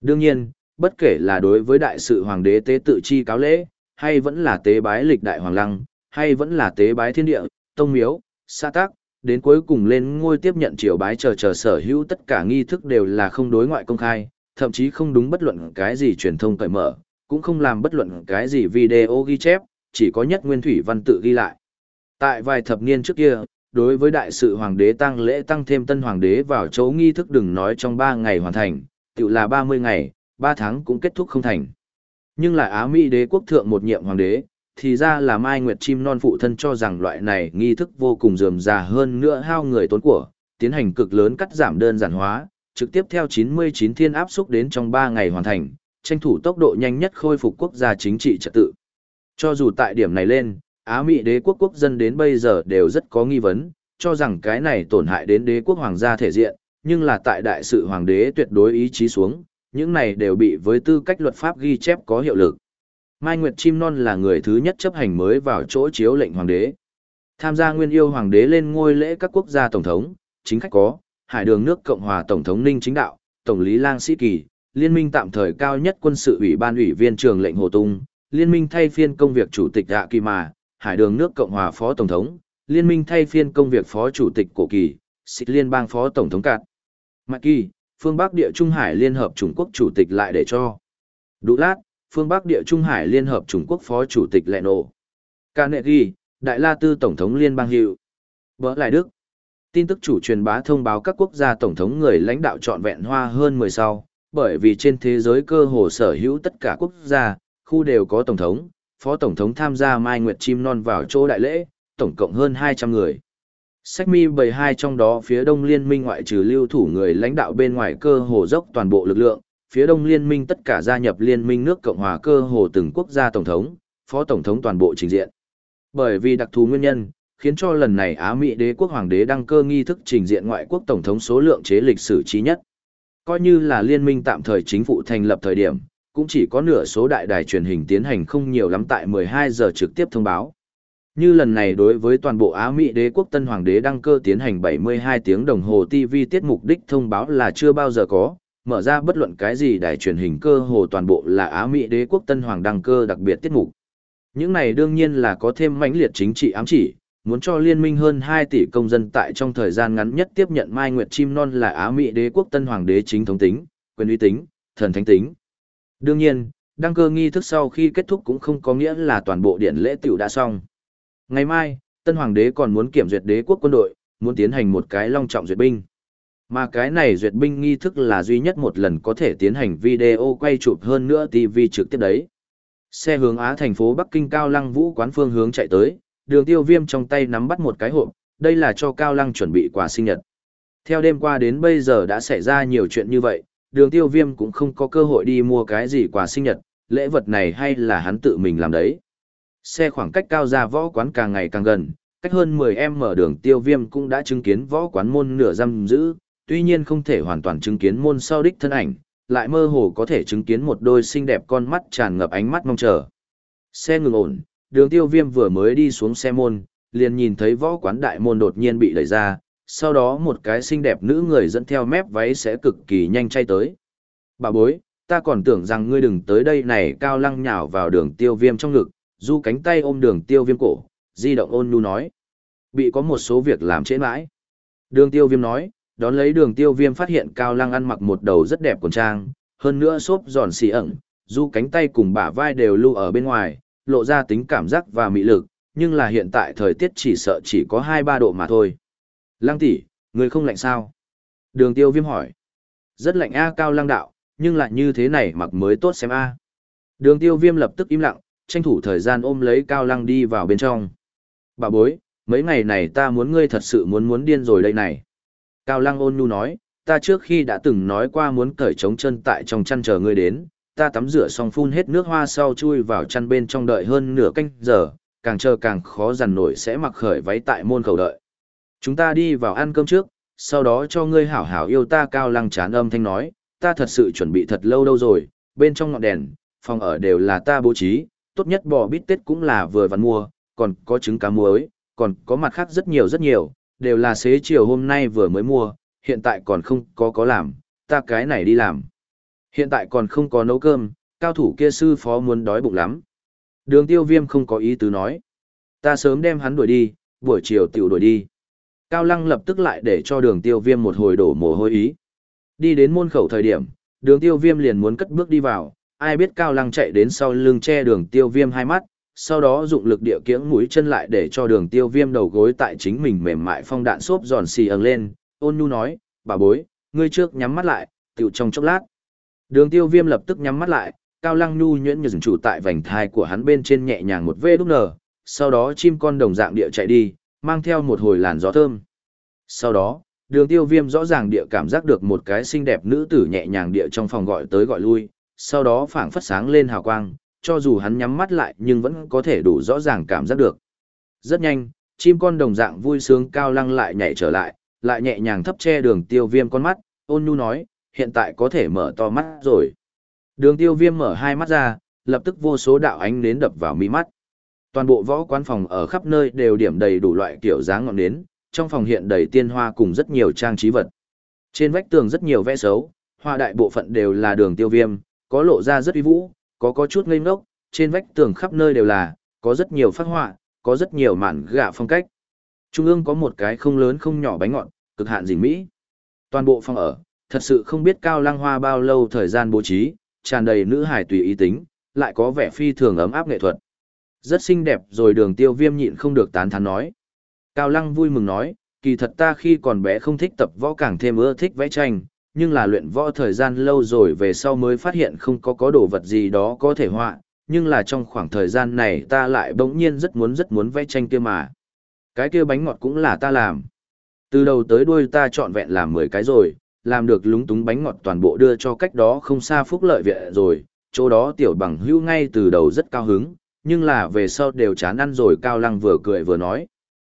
Đương nhiên, bất kể là đối với đại sự hoàng đế tế tự chi cáo lễ, hay vẫn là tế bái lịch đại hoàng lăng, hay vẫn là tế bái thiên địa, tông miếu, xã tác, đến cuối cùng lên ngôi tiếp nhận triều bái chờ chờ sở hữu tất cả nghi thức đều là không đối ngoại công khai, thậm chí không đúng bất luận cái gì truyền thông cởi mở, cũng không làm bất luận cái gì video ghi chép, chỉ có nhất nguyên thủy văn tự ghi lại. Tại vài thập niên trước kia, đối với đại sự hoàng đế tăng lễ tăng thêm tân hoàng đế vào chỗ nghi thức đừng nói trong 3 ngày hoàn thành, tự là 30 ngày, 3 tháng cũng kết thúc không thành. Nhưng lại Á Mỹ đế quốc thượng một nhiệm hoàng đế, thì ra là Mai Nguyệt Chim Non phụ thân cho rằng loại này nghi thức vô cùng dườm già hơn nữa hao người tốn của, tiến hành cực lớn cắt giảm đơn giản hóa, trực tiếp theo 99 thiên áp xúc đến trong 3 ngày hoàn thành, tranh thủ tốc độ nhanh nhất khôi phục quốc gia chính trị trật tự. Cho dù tại điểm này lên, Á Mỹ đế quốc quốc dân đến bây giờ đều rất có nghi vấn, cho rằng cái này tổn hại đến đế quốc hoàng gia thể diện, nhưng là tại đại sự hoàng đế tuyệt đối ý chí xuống, những này đều bị với tư cách luật pháp ghi chép có hiệu lực. Mai Nguyệt Chim Non là người thứ nhất chấp hành mới vào chỗ chiếu lệnh hoàng đế. Tham gia nguyên yêu hoàng đế lên ngôi lễ các quốc gia tổng thống, chính khách có, Hải đường nước Cộng hòa Tổng thống Ninh Chính Đạo, Tổng lý Lang Sĩ Kỳ, Liên minh tạm thời cao nhất quân sự ủy ban ủy viên trường lệnh Hồ Tung, Liên minh thay phiên công việc chủ tịch Hạ Kỳ Mà, Hải đường nước Cộng hòa Phó Tổng thống, Liên minh thay phiên công việc Phó Chủ tịch Cổ Kỳ, Xịt Liên bang Phó Tổng thống Cạt. Mạc Kỳ, phương Bắc Địa Trung Hải Liên hợp Trung Quốc Chủ tịch lại để cho. Đủ lát, phương Bắc Địa Trung Hải Liên hợp Trung Quốc Phó Chủ tịch Lệ Nổ. Carnegie, Đại La Tư Tổng thống Liên bang Hiệu. Vỡ lại Đức. Tin tức chủ truyền bá thông báo các quốc gia Tổng thống người lãnh đạo trọn vẹn hoa hơn 10 sau, bởi vì trên thế giới cơ hồ sở hữu tất cả quốc gia, khu đều có Tổng thống, Phó Tổng thống tham gia Mai Nguyệt Chim Non vào chỗ đại lễ, tổng cộng hơn 200 người. Sách mi 72 trong đó phía đông liên minh ngoại trừ lưu thủ người lãnh đạo bên ngoài cơ hồ dốc toàn bộ lực lượng, phía đông liên minh tất cả gia nhập liên minh nước Cộng hòa cơ hồ từng quốc gia tổng thống, phó tổng thống toàn bộ trình diện. Bởi vì đặc thù nguyên nhân, khiến cho lần này Á Mỹ đế quốc hoàng đế đăng cơ nghi thức trình diện ngoại quốc tổng thống số lượng chế lịch sử trí nhất. Coi như là liên minh tạm thời chính phủ thành lập thời điểm, cũng chỉ có nửa số đại đài truyền hình tiến hành không nhiều lắm tại 12 giờ trực tiếp thông báo. Như lần này đối với toàn bộ Á Mỹ đế quốc tân hoàng đế đăng cơ tiến hành 72 tiếng đồng hồ TV tiết mục đích thông báo là chưa bao giờ có, mở ra bất luận cái gì đài truyền hình cơ hồ toàn bộ là Á Mỹ đế quốc tân hoàng đăng cơ đặc biệt tiết mục. Những này đương nhiên là có thêm mãnh liệt chính trị ám chỉ, muốn cho liên minh hơn 2 tỷ công dân tại trong thời gian ngắn nhất tiếp nhận Mai Nguyệt Chim Non là Á Mỹ đế quốc tân hoàng đế chính thống tính, quyền uy tính, thần thánh tính. Đương nhiên, đăng cơ nghi thức sau khi kết thúc cũng không có nghĩa là toàn bộ điện lễ tiểu đã xong. Ngày mai, tân hoàng đế còn muốn kiểm duyệt đế quốc quân đội, muốn tiến hành một cái long trọng duyệt binh. Mà cái này duyệt binh nghi thức là duy nhất một lần có thể tiến hành video quay chụp hơn nữa TV trực tiếp đấy. Xe hướng Á thành phố Bắc Kinh Cao Lăng Vũ quán phương hướng chạy tới, đường tiêu viêm trong tay nắm bắt một cái hộp, đây là cho Cao Lăng chuẩn bị quà sinh nhật. Theo đêm qua đến bây giờ đã xảy ra nhiều chuyện như vậy, đường tiêu viêm cũng không có cơ hội đi mua cái gì quà sinh nhật, lễ vật này hay là hắn tự mình làm đấy. Xe khoảng cách cao ra võ quán càng ngày càng gần, cách hơn 10 em mở đường tiêu viêm cũng đã chứng kiến võ quán môn nửa giam giữ, tuy nhiên không thể hoàn toàn chứng kiến môn sau đích thân ảnh, lại mơ hồ có thể chứng kiến một đôi xinh đẹp con mắt tràn ngập ánh mắt mong chờ. Xe ngừng ổn, đường tiêu viêm vừa mới đi xuống xe môn, liền nhìn thấy võ quán đại môn đột nhiên bị đẩy ra, sau đó một cái xinh đẹp nữ người dẫn theo mép váy sẽ cực kỳ nhanh chay tới. Bà bối, ta còn tưởng rằng ngươi đừng tới đây này cao lăng nhào vào đường tiêu viêm trong ngực, du cánh tay ôm đường tiêu viêm cổ, di động ôn nhu nói. Bị có một số việc làm trễ mãi. Đường tiêu viêm nói, đón lấy đường tiêu viêm phát hiện cao lăng ăn mặc một đầu rất đẹp quần trang, hơn nữa xốp giòn xì ẩn, du cánh tay cùng bả vai đều lưu ở bên ngoài, lộ ra tính cảm giác và mị lực, nhưng là hiện tại thời tiết chỉ sợ chỉ có 2-3 độ mà thôi. Lăng tỷ, người không lạnh sao? Đường tiêu viêm hỏi. Rất lạnh A cao lăng đạo, nhưng lại như thế này mặc mới tốt xem A. Đường tiêu viêm lập tức im lặng, tranh thủ thời gian ôm lấy cao lăng đi vào bên trong. Bà bối, mấy ngày này ta muốn ngươi thật sự muốn muốn điên rồi đây này. Cao lăng ôn nhu nói, ta trước khi đã từng nói qua muốn cởi trống chân tại trong chăn chờ ngươi đến, ta tắm rửa xong phun hết nước hoa sau chui vào chăn bên trong đợi hơn nửa canh giờ, càng chờ càng khó dằn nổi sẽ mặc khởi váy tại môn khẩu đợi. Chúng ta đi vào ăn cơm trước, sau đó cho ngươi hảo hảo yêu ta cao lăng chán âm thanh nói, ta thật sự chuẩn bị thật lâu đâu rồi, bên trong ngọn đèn, phòng ở đều là ta bố trí, tốt nhất bò bít tết cũng là vừa vặn mua, còn có trứng cá muối, còn có mặt khác rất nhiều rất nhiều, đều là xế chiều hôm nay vừa mới mua, hiện tại còn không có có làm, ta cái này đi làm. Hiện tại còn không có nấu cơm, cao thủ kia sư phó muốn đói bụng lắm. Đường tiêu viêm không có ý tứ nói. Ta sớm đem hắn đuổi đi, buổi chiều tiểu đuổi đi. Cao lăng lập tức lại để cho đường tiêu viêm một hồi đổ mồ hôi ý. Đi đến môn khẩu thời điểm, đường tiêu viêm liền muốn cất bước đi vào, ai biết cao lăng chạy đến sau lưng che đường tiêu viêm hai mắt, sau đó dụng lực địa kiễng mũi chân lại để cho đường tiêu viêm đầu gối tại chính mình mềm mại phong đạn xốp giòn xì ẩn lên, ôn nhu nói, bà bối, ngươi trước nhắm mắt lại, tiểu trong chốc lát. Đường tiêu viêm lập tức nhắm mắt lại, cao lăng nhu nhuyễn như chủ tại vành thai của hắn bên trên nhẹ nhàng một vê đúc nở, sau đó chim con đồng dạng địa chạy đi, mang theo một hồi làn gió thơm. Sau đó, đường tiêu viêm rõ ràng địa cảm giác được một cái xinh đẹp nữ tử nhẹ nhàng địa trong phòng gọi tới gọi lui, sau đó phảng phất sáng lên hào quang, cho dù hắn nhắm mắt lại nhưng vẫn có thể đủ rõ ràng cảm giác được. Rất nhanh, chim con đồng dạng vui sướng cao lăng lại nhảy trở lại, lại nhẹ nhàng thấp che đường tiêu viêm con mắt, ôn nhu nói, hiện tại có thể mở to mắt rồi. Đường tiêu viêm mở hai mắt ra, lập tức vô số đạo ánh nến đập vào mi mắt. Toàn bộ võ quán phòng ở khắp nơi đều điểm đầy đủ loại kiểu dáng ngọn nến, trong phòng hiện đầy tiên hoa cùng rất nhiều trang trí vật. Trên vách tường rất nhiều vẽ xấu, hoa đại bộ phận đều là đường tiêu viêm, có lộ ra rất uy vũ, có có chút ngây ngốc, trên vách tường khắp nơi đều là, có rất nhiều phát họa, có rất nhiều màn gạ phong cách. Trung ương có một cái không lớn không nhỏ bánh ngọn, cực hạn dình mỹ. Toàn bộ phòng ở, thật sự không biết cao lăng hoa bao lâu thời gian bố trí, tràn đầy nữ hải tùy ý tính, lại có vẻ phi thường ấm áp nghệ thuật. Rất xinh đẹp rồi đường tiêu viêm nhịn không được tán thán nói. Cao lăng vui mừng nói, kỳ thật ta khi còn bé không thích tập võ càng thêm ưa thích vẽ tranh, nhưng là luyện võ thời gian lâu rồi về sau mới phát hiện không có có đồ vật gì đó có thể họa, nhưng là trong khoảng thời gian này ta lại bỗng nhiên rất muốn rất muốn vẽ tranh kia mà. Cái kia bánh ngọt cũng là ta làm. Từ đầu tới đuôi ta chọn vẹn làm 10 cái rồi, làm được lúng túng bánh ngọt toàn bộ đưa cho cách đó không xa phúc lợi viện rồi, chỗ đó tiểu bằng hữu ngay từ đầu rất cao hứng, nhưng là về sau đều chán ăn rồi cao lăng vừa cười vừa nói.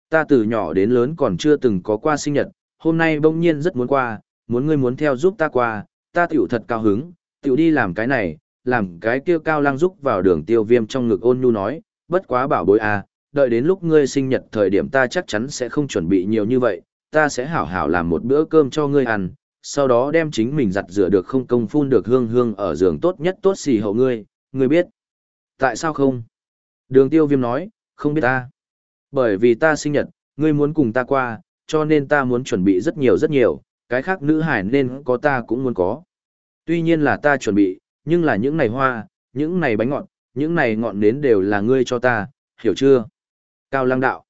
Ta từ nhỏ đến lớn còn chưa từng có qua sinh nhật, hôm nay bỗng nhiên rất muốn qua, muốn ngươi muốn theo giúp ta qua, ta tiểu thật cao hứng, tiểu đi làm cái này, làm cái kia cao lăng giúp vào đường tiêu viêm trong ngực ôn nhu nói, bất quá bảo bối à, đợi đến lúc ngươi sinh nhật thời điểm ta chắc chắn sẽ không chuẩn bị nhiều như vậy, ta sẽ hảo hảo làm một bữa cơm cho ngươi ăn, sau đó đem chính mình giặt rửa được không công phun được hương hương ở giường tốt nhất tốt xì hậu ngươi, ngươi biết. Tại sao không? Đường tiêu viêm nói, không biết ta. Bởi vì ta sinh nhật, ngươi muốn cùng ta qua, cho nên ta muốn chuẩn bị rất nhiều rất nhiều, cái khác nữ hải nên có ta cũng muốn có. Tuy nhiên là ta chuẩn bị, nhưng là những này hoa, những này bánh ngọt, những này ngọn nến đều là ngươi cho ta, hiểu chưa? Cao lăng đạo.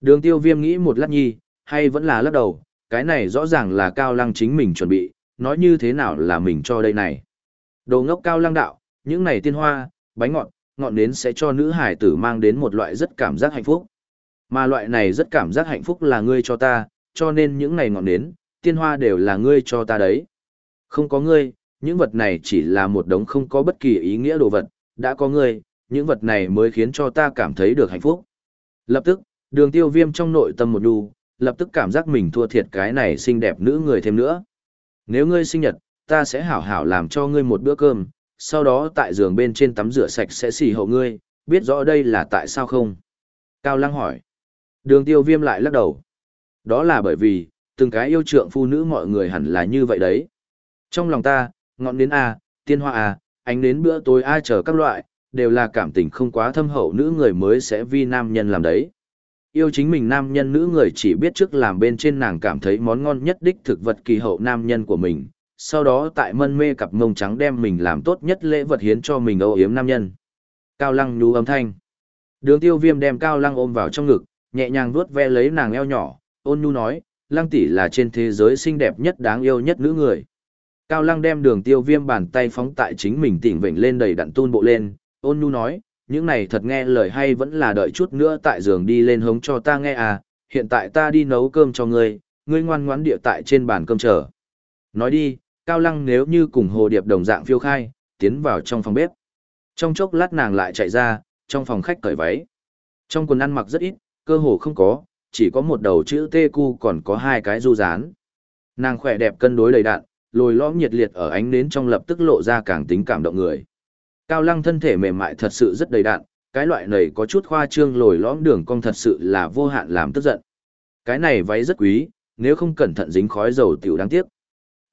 Đường tiêu viêm nghĩ một lát nhi, hay vẫn là lắc đầu, cái này rõ ràng là cao lăng chính mình chuẩn bị, nói như thế nào là mình cho đây này. Đồ ngốc cao lăng đạo, những này tiên hoa, bánh ngọt, ngọn nến sẽ cho nữ hải tử mang đến một loại rất cảm giác hạnh phúc. Mà loại này rất cảm giác hạnh phúc là ngươi cho ta, cho nên những này ngọn nến, tiên hoa đều là ngươi cho ta đấy. Không có ngươi, những vật này chỉ là một đống không có bất kỳ ý nghĩa đồ vật, đã có ngươi, những vật này mới khiến cho ta cảm thấy được hạnh phúc. Lập tức, đường tiêu viêm trong nội tâm một đu, lập tức cảm giác mình thua thiệt cái này xinh đẹp nữ người thêm nữa. Nếu ngươi sinh nhật, ta sẽ hảo hảo làm cho ngươi một bữa cơm, sau đó tại giường bên trên tắm rửa sạch sẽ xì hậu ngươi, biết rõ đây là tại sao không? Cao Lăng hỏi. Đường tiêu viêm lại lắc đầu. Đó là bởi vì, từng cái yêu trượng phụ nữ mọi người hẳn là như vậy đấy. Trong lòng ta, ngọn đến A, tiên hoa A, ánh đến bữa tối A chờ các loại, đều là cảm tình không quá thâm hậu nữ người mới sẽ vi nam nhân làm đấy. Yêu chính mình nam nhân nữ người chỉ biết trước làm bên trên nàng cảm thấy món ngon nhất đích thực vật kỳ hậu nam nhân của mình, sau đó tại mân mê cặp mông trắng đem mình làm tốt nhất lễ vật hiến cho mình âu yếm nam nhân. Cao lăng nhú âm thanh. Đường tiêu viêm đem cao lăng ôm vào trong ngực, nhẹ nhàng vuốt ve lấy nàng eo nhỏ, ôn nhu nói, lăng tỷ là trên thế giới xinh đẹp nhất đáng yêu nhất nữ người. Cao lăng đem đường tiêu viêm bàn tay phóng tại chính mình tỉnh vệnh lên đầy đặn tôn bộ lên, ôn nhu nói, những này thật nghe lời hay vẫn là đợi chút nữa tại giường đi lên hống cho ta nghe à, hiện tại ta đi nấu cơm cho ngươi, ngươi ngoan ngoãn địa tại trên bàn cơm chờ. Nói đi, Cao Lăng nếu như cùng Hồ Điệp đồng dạng phiêu khai, tiến vào trong phòng bếp. Trong chốc lát nàng lại chạy ra, trong phòng khách cởi váy. Trong quần ăn mặc rất ít, cơ hồ không có, chỉ có một đầu chữ tê cu còn có hai cái du rán. Nàng khỏe đẹp cân đối đầy đạn, lồi lõm nhiệt liệt ở ánh nến trong lập tức lộ ra càng tính cảm động người. Cao lăng thân thể mềm mại thật sự rất đầy đạn, cái loại này có chút khoa trương lồi lõm đường cong thật sự là vô hạn làm tức giận. Cái này váy rất quý, nếu không cẩn thận dính khói dầu tiểu đáng tiếc.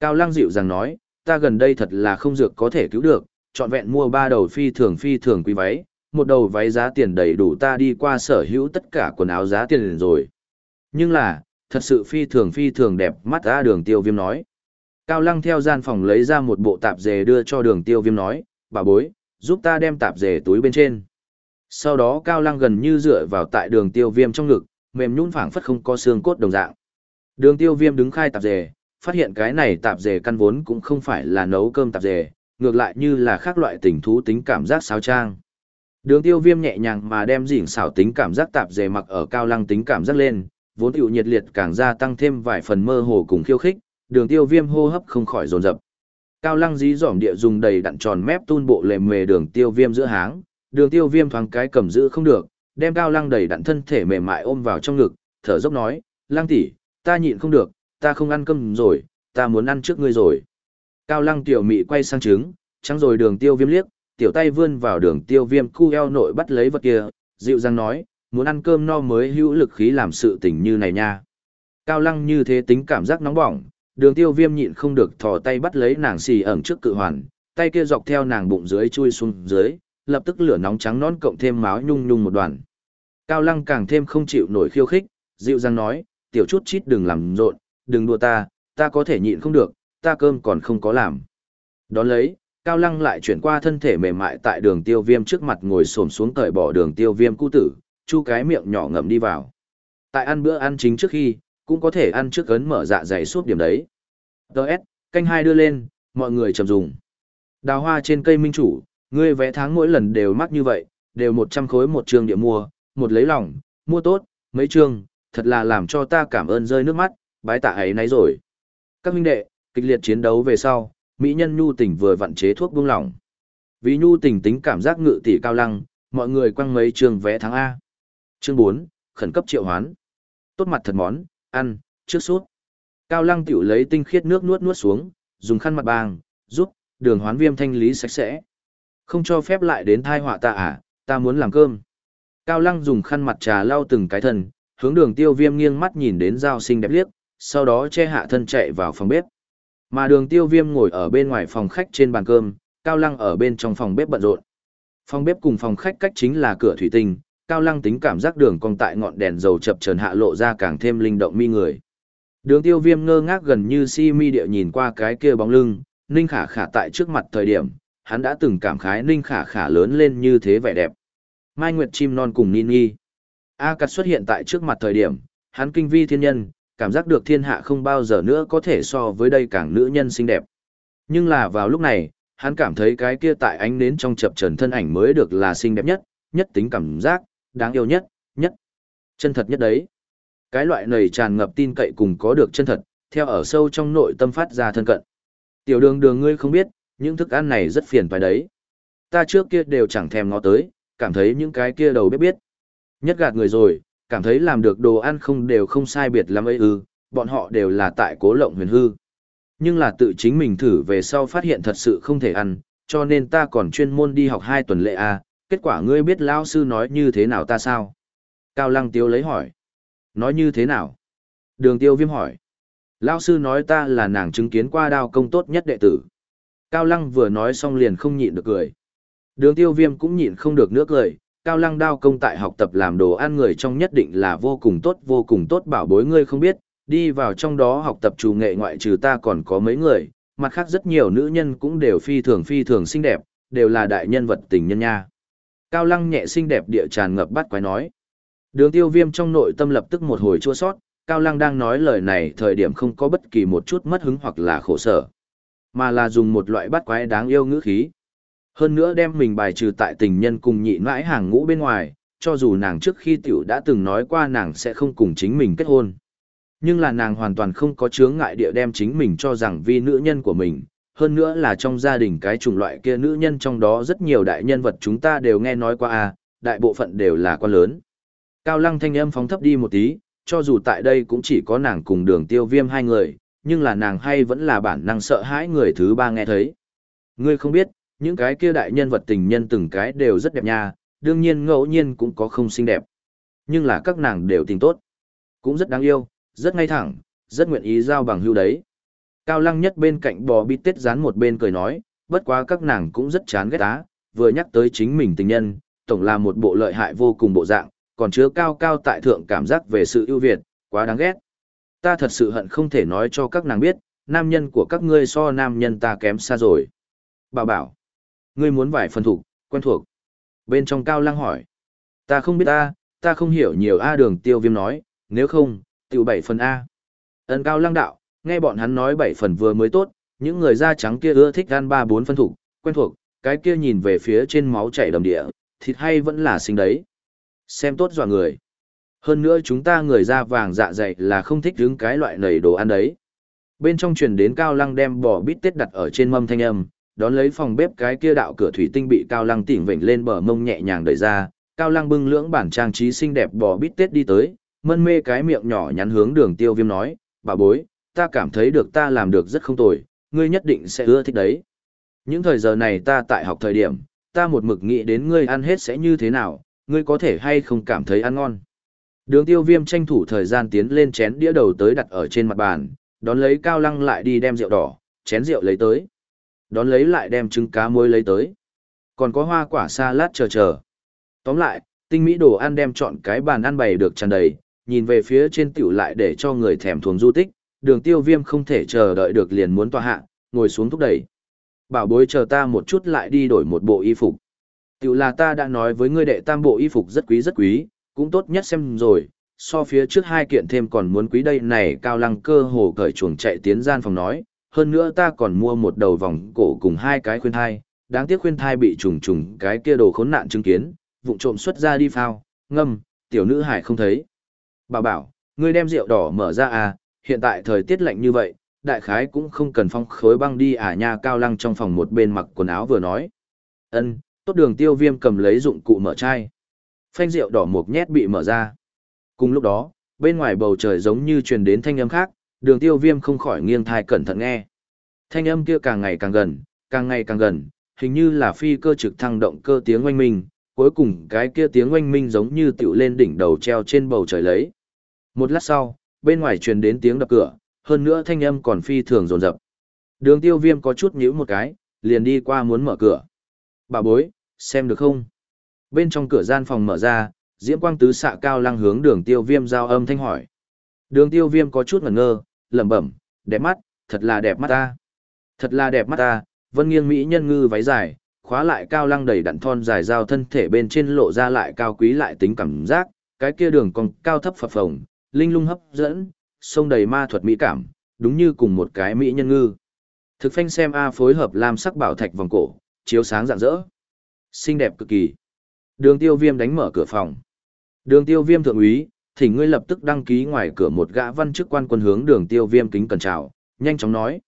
Cao lăng dịu dàng nói, ta gần đây thật là không dược có thể cứu được, trọn vẹn mua ba đầu phi thường phi thường quý váy, một đầu váy giá tiền đầy đủ ta đi qua sở hữu tất cả quần áo giá tiền rồi. Nhưng là, thật sự phi thường phi thường đẹp mắt ra đường tiêu viêm nói. Cao lăng theo gian phòng lấy ra một bộ tạp dề đưa cho đường tiêu viêm nói, bà bối, giúp ta đem tạp dề túi bên trên. Sau đó Cao lăng gần như dựa vào tại đường tiêu viêm trong ngực, mềm nhũn phảng phất không có xương cốt đồng dạng. Đường tiêu viêm đứng khai tạp dề, phát hiện cái này tạp dề căn vốn cũng không phải là nấu cơm tạp dề, ngược lại như là khác loại tình thú tính cảm giác sao trang. Đường tiêu viêm nhẹ nhàng mà đem dỉn xảo tính cảm giác tạp dề mặc ở cao lăng tính cảm giác lên, vốn tiểu nhiệt liệt càng gia tăng thêm vài phần mơ hồ cùng khiêu khích, đường tiêu viêm hô hấp không khỏi dồn dập. Cao lăng dí dỏm địa dùng đầy đặn tròn mép tun bộ lề mề đường tiêu viêm giữa háng, đường tiêu viêm thoáng cái cầm giữ không được, đem cao lăng đầy đặn thân thể mềm mại ôm vào trong ngực, thở dốc nói, lăng tỷ ta nhịn không được, ta không ăn cơm rồi, ta muốn ăn trước ngươi rồi. Cao lăng tiểu mị quay sang trứng, trắng rồi đường tiêu viêm liếc, tiểu tay vươn vào đường tiêu viêm cu eo nội bắt lấy vật kia, dịu dàng nói, muốn ăn cơm no mới hữu lực khí làm sự tình như này nha. Cao lăng như thế tính cảm giác nóng bỏng, đường tiêu viêm nhịn không được thò tay bắt lấy nàng xì ẩn trước cự hoàn, tay kia dọc theo nàng bụng dưới chui xuống dưới, lập tức lửa nóng trắng nón cộng thêm máu nhung nhung một đoàn. Cao lăng càng thêm không chịu nổi khiêu khích, dịu dàng nói, tiểu chút chít đừng làm rộn, đừng đùa ta, ta có thể nhịn không được, ta cơm còn không có làm. Đón lấy, Cao Lăng lại chuyển qua thân thể mềm mại tại đường tiêu viêm trước mặt ngồi xổm xuống cởi bỏ đường tiêu viêm cu tử, chu cái miệng nhỏ ngậm đi vào. Tại ăn bữa ăn chính trước khi, cũng có thể ăn trước ấn mở dạ dày suốt điểm đấy. Đợt, canh hai đưa lên, mọi người chầm dùng. Đào hoa trên cây minh chủ, ngươi vẽ tháng mỗi lần đều mắc như vậy, đều 100 khối một trường địa mua, một lấy lòng, mua tốt, mấy trường, thật là làm cho ta cảm ơn rơi nước mắt, bái tạ ấy nấy rồi. Các huynh đệ, kịch liệt chiến đấu về sau, mỹ nhân nhu tình vừa vận chế thuốc buông lỏng. Vì nhu tình tính cảm giác ngự tỷ cao lăng, mọi người quăng mấy trường vé tháng A. Chương bốn, khẩn cấp triệu hoán. Tốt mặt thật món, ăn, trước suốt. Cao lăng tiểu lấy tinh khiết nước nuốt nuốt xuống, dùng khăn mặt bàng, giúp, đường hoán viêm thanh lý sạch sẽ. Không cho phép lại đến thai họa ta à, ta muốn làm cơm. Cao lăng dùng khăn mặt trà lau từng cái thân, hướng đường tiêu viêm nghiêng mắt nhìn đến dao xinh đẹp liếc, sau đó che hạ thân chạy vào phòng bếp. Mà đường tiêu viêm ngồi ở bên ngoài phòng khách trên bàn cơm, Cao Lăng ở bên trong phòng bếp bận rộn. Phòng bếp cùng phòng khách cách chính là cửa thủy tinh, Cao Lăng tính cảm giác đường cong tại ngọn đèn dầu chập chờn hạ lộ ra càng thêm linh động mi người. Đường tiêu viêm ngơ ngác gần như si mi địa nhìn qua cái kia bóng lưng, Ninh Khả Khả tại trước mặt thời điểm, hắn đã từng cảm khái Ninh Khả Khả lớn lên như thế vẻ đẹp. Mai Nguyệt chim non cùng Nini. A Cát xuất hiện tại trước mặt thời điểm, hắn kinh vi thiên nhân, cảm giác được thiên hạ không bao giờ nữa có thể so với đây càng nữ nhân xinh đẹp. Nhưng là vào lúc này, hắn cảm thấy cái kia tại ánh nến trong chập trần thân ảnh mới được là xinh đẹp nhất, nhất tính cảm giác, đáng yêu nhất, nhất, chân thật nhất đấy. Cái loại này tràn ngập tin cậy cùng có được chân thật, theo ở sâu trong nội tâm phát ra thân cận. Tiểu đường đường ngươi không biết, những thức ăn này rất phiền phải đấy. Ta trước kia đều chẳng thèm ngó tới, cảm thấy những cái kia đầu bếp biết. Nhất gạt người rồi, cảm thấy làm được đồ ăn không đều không sai biệt lắm ấy ư, bọn họ đều là tại cố lộng huyền hư. Nhưng là tự chính mình thử về sau phát hiện thật sự không thể ăn, cho nên ta còn chuyên môn đi học hai tuần lễ a à. kết quả ngươi biết lao sư nói như thế nào ta sao? Cao Lăng Tiêu lấy hỏi. Nói như thế nào? Đường Tiêu viêm hỏi. Lao sư nói ta là nàng chứng kiến qua đao công tốt nhất đệ tử. Cao Lăng vừa nói xong liền không nhịn được cười. Đường Tiêu viêm cũng nhịn không được nữa cười, cao lăng đao công tại học tập làm đồ ăn người trong nhất định là vô cùng tốt vô cùng tốt bảo bối ngươi không biết, đi vào trong đó học tập chủ nghệ ngoại trừ ta còn có mấy người, mặt khác rất nhiều nữ nhân cũng đều phi thường phi thường xinh đẹp, đều là đại nhân vật tình nhân nha. Cao lăng nhẹ xinh đẹp địa tràn ngập bắt quái nói. Đường tiêu viêm trong nội tâm lập tức một hồi chua sót, Cao lăng đang nói lời này thời điểm không có bất kỳ một chút mất hứng hoặc là khổ sở, mà là dùng một loại bắt quái đáng yêu ngữ khí. Hơn nữa đem mình bài trừ tại tình nhân cùng nhị mãi hàng ngũ bên ngoài, cho dù nàng trước khi tiểu đã từng nói qua nàng sẽ không cùng chính mình kết hôn. Nhưng là nàng hoàn toàn không có chướng ngại địa đem chính mình cho rằng vì nữ nhân của mình, hơn nữa là trong gia đình cái chủng loại kia nữ nhân trong đó rất nhiều đại nhân vật chúng ta đều nghe nói qua à, đại bộ phận đều là quan lớn. Cao lăng thanh âm phóng thấp đi một tí, cho dù tại đây cũng chỉ có nàng cùng đường tiêu viêm hai người, nhưng là nàng hay vẫn là bản năng sợ hãi người thứ ba nghe thấy. Ngươi không biết, những cái kia đại nhân vật tình nhân từng cái đều rất đẹp nha, đương nhiên ngẫu nhiên cũng có không xinh đẹp. Nhưng là các nàng đều tình tốt. Cũng rất đáng yêu, rất ngay thẳng, rất nguyện ý giao bằng hưu đấy. Cao lăng nhất bên cạnh bò bít tết dán một bên cười nói, bất quá các nàng cũng rất chán ghét á, vừa nhắc tới chính mình tình nhân, tổng là một bộ lợi hại vô cùng bộ dạng, còn chứa cao cao tại thượng cảm giác về sự ưu việt, quá đáng ghét. Ta thật sự hận không thể nói cho các nàng biết, nam nhân của các ngươi so nam nhân ta kém xa rồi. Bảo bảo, ngươi muốn vài phần thủ, quen thuộc. Bên trong cao lăng hỏi, ta không biết ta, ta không hiểu nhiều A đường tiêu viêm nói, nếu không, tiểu bảy phần A. Ấn cao lăng đạo, nghe bọn hắn nói bảy phần vừa mới tốt, những người da trắng kia ưa thích gan ba bốn phân thủ, quen thuộc, cái kia nhìn về phía trên máu chảy đầm địa, thịt hay vẫn là xinh đấy. Xem tốt dọa người. Hơn nữa chúng ta người da vàng dạ dày là không thích đứng cái loại nầy đồ ăn đấy. Bên trong truyền đến Cao Lăng đem bò bít tết đặt ở trên mâm thanh âm, đón lấy phòng bếp cái kia đạo cửa thủy tinh bị Cao Lăng tỉnh vểnh lên bờ mông nhẹ nhàng đẩy ra, Cao Lăng bưng lưỡng bản trang trí xinh đẹp bò bít tết đi tới, mân mê cái miệng nhỏ nhắn hướng đường tiêu viêm nói, bà bối, ta cảm thấy được ta làm được rất không tồi, ngươi nhất định sẽ ưa thích đấy. Những thời giờ này ta tại học thời điểm, ta một mực nghĩ đến ngươi ăn hết sẽ như thế nào, ngươi có thể hay không cảm thấy ăn ngon. Đường tiêu viêm tranh thủ thời gian tiến lên chén đĩa đầu tới đặt ở trên mặt bàn, đón lấy cao lăng lại đi đem rượu đỏ, chén rượu lấy tới. Đón lấy lại đem trứng cá muối lấy tới. Còn có hoa quả salad chờ chờ. Tóm lại, tinh mỹ đồ ăn đem chọn cái bàn ăn bày được tràn đầy, nhìn về phía trên tiểu lại để cho người thèm thuồng du tích, đường tiêu viêm không thể chờ đợi được liền muốn tòa hạ, ngồi xuống thúc đẩy. Bảo bối chờ ta một chút lại đi đổi một bộ y phục. Tiểu là ta đã nói với ngươi đệ tam bộ y phục rất quý rất quý, cũng tốt nhất xem rồi, so phía trước hai kiện thêm còn muốn quý đây này cao lăng cơ hồ cởi chuồng chạy tiến gian phòng nói, hơn nữa ta còn mua một đầu vòng cổ cùng hai cái khuyên thai, đáng tiếc khuyên thai bị trùng trùng cái kia đồ khốn nạn chứng kiến, vụng trộm xuất ra đi phao, ngâm, tiểu nữ hải không thấy. Bà bảo, ngươi đem rượu đỏ mở ra à, hiện tại thời tiết lạnh như vậy, đại khái cũng không cần phong khối băng đi à nha cao lăng trong phòng một bên mặc quần áo vừa nói. ân tốt đường tiêu viêm cầm lấy dụng cụ mở chai. Phanh rượu đỏ một nhét bị mở ra. Cùng lúc đó, bên ngoài bầu trời giống như truyền đến thanh âm khác, đường tiêu viêm không khỏi nghiêng thai cẩn thận nghe. Thanh âm kia càng ngày càng gần, càng ngày càng gần, hình như là phi cơ trực thăng động cơ tiếng oanh minh, cuối cùng cái kia tiếng oanh minh giống như tiểu lên đỉnh đầu treo trên bầu trời lấy. Một lát sau, bên ngoài truyền đến tiếng đập cửa, hơn nữa thanh âm còn phi thường rồn rập. Đường tiêu viêm có chút nhíu một cái, liền đi qua muốn mở cửa. Bà bối, xem được không? Bên trong cửa gian phòng mở ra, diễm quang tứ xạ cao lăng hướng đường tiêu viêm giao âm thanh hỏi. Đường tiêu viêm có chút ngẩn ngơ, lẩm bẩm, đẹp mắt, thật là đẹp mắt ta. Thật là đẹp mắt ta, vân nghiêng mỹ nhân ngư váy dài, khóa lại cao lăng đầy đặn thon dài giao thân thể bên trên lộ ra lại cao quý lại tính cảm giác, cái kia đường còn cao thấp phập phồng, linh lung hấp dẫn, sông đầy ma thuật mỹ cảm, đúng như cùng một cái mỹ nhân ngư. Thực phanh xem A phối hợp lam sắc bảo thạch vòng cổ, chiếu sáng rạng rỡ. Xinh đẹp cực kỳ. Đường tiêu viêm đánh mở cửa phòng. Đường tiêu viêm thượng úy, thỉnh ngươi lập tức đăng ký ngoài cửa một gã văn chức quan quân hướng đường tiêu viêm kính cần chào, nhanh chóng nói.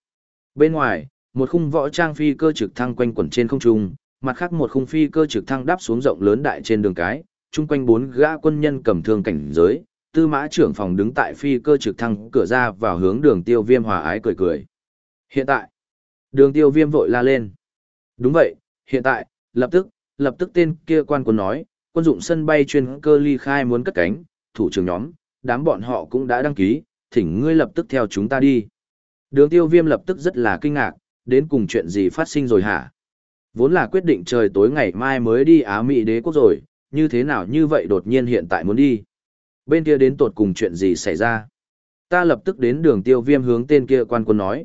Bên ngoài, một khung võ trang phi cơ trực thăng quanh quẩn trên không trung, mặt khác một khung phi cơ trực thăng đáp xuống rộng lớn đại trên đường cái, chung quanh bốn gã quân nhân cầm thương cảnh giới, tư mã trưởng phòng đứng tại phi cơ trực thăng cửa ra vào hướng đường tiêu viêm hòa ái cười cười. Hiện tại, đường tiêu viêm vội la lên. Đúng vậy, hiện tại, lập tức, lập tức tên kia quan quân nói, quân dụng sân bay chuyên cơ ly khai muốn cất cánh, thủ trưởng nhóm, đám bọn họ cũng đã đăng ký, thỉnh ngươi lập tức theo chúng ta đi. Đường tiêu viêm lập tức rất là kinh ngạc, đến cùng chuyện gì phát sinh rồi hả? Vốn là quyết định trời tối ngày mai mới đi Á Mỹ đế quốc rồi, như thế nào như vậy đột nhiên hiện tại muốn đi? Bên kia đến tột cùng chuyện gì xảy ra? Ta lập tức đến đường tiêu viêm hướng tên kia quan quân nói.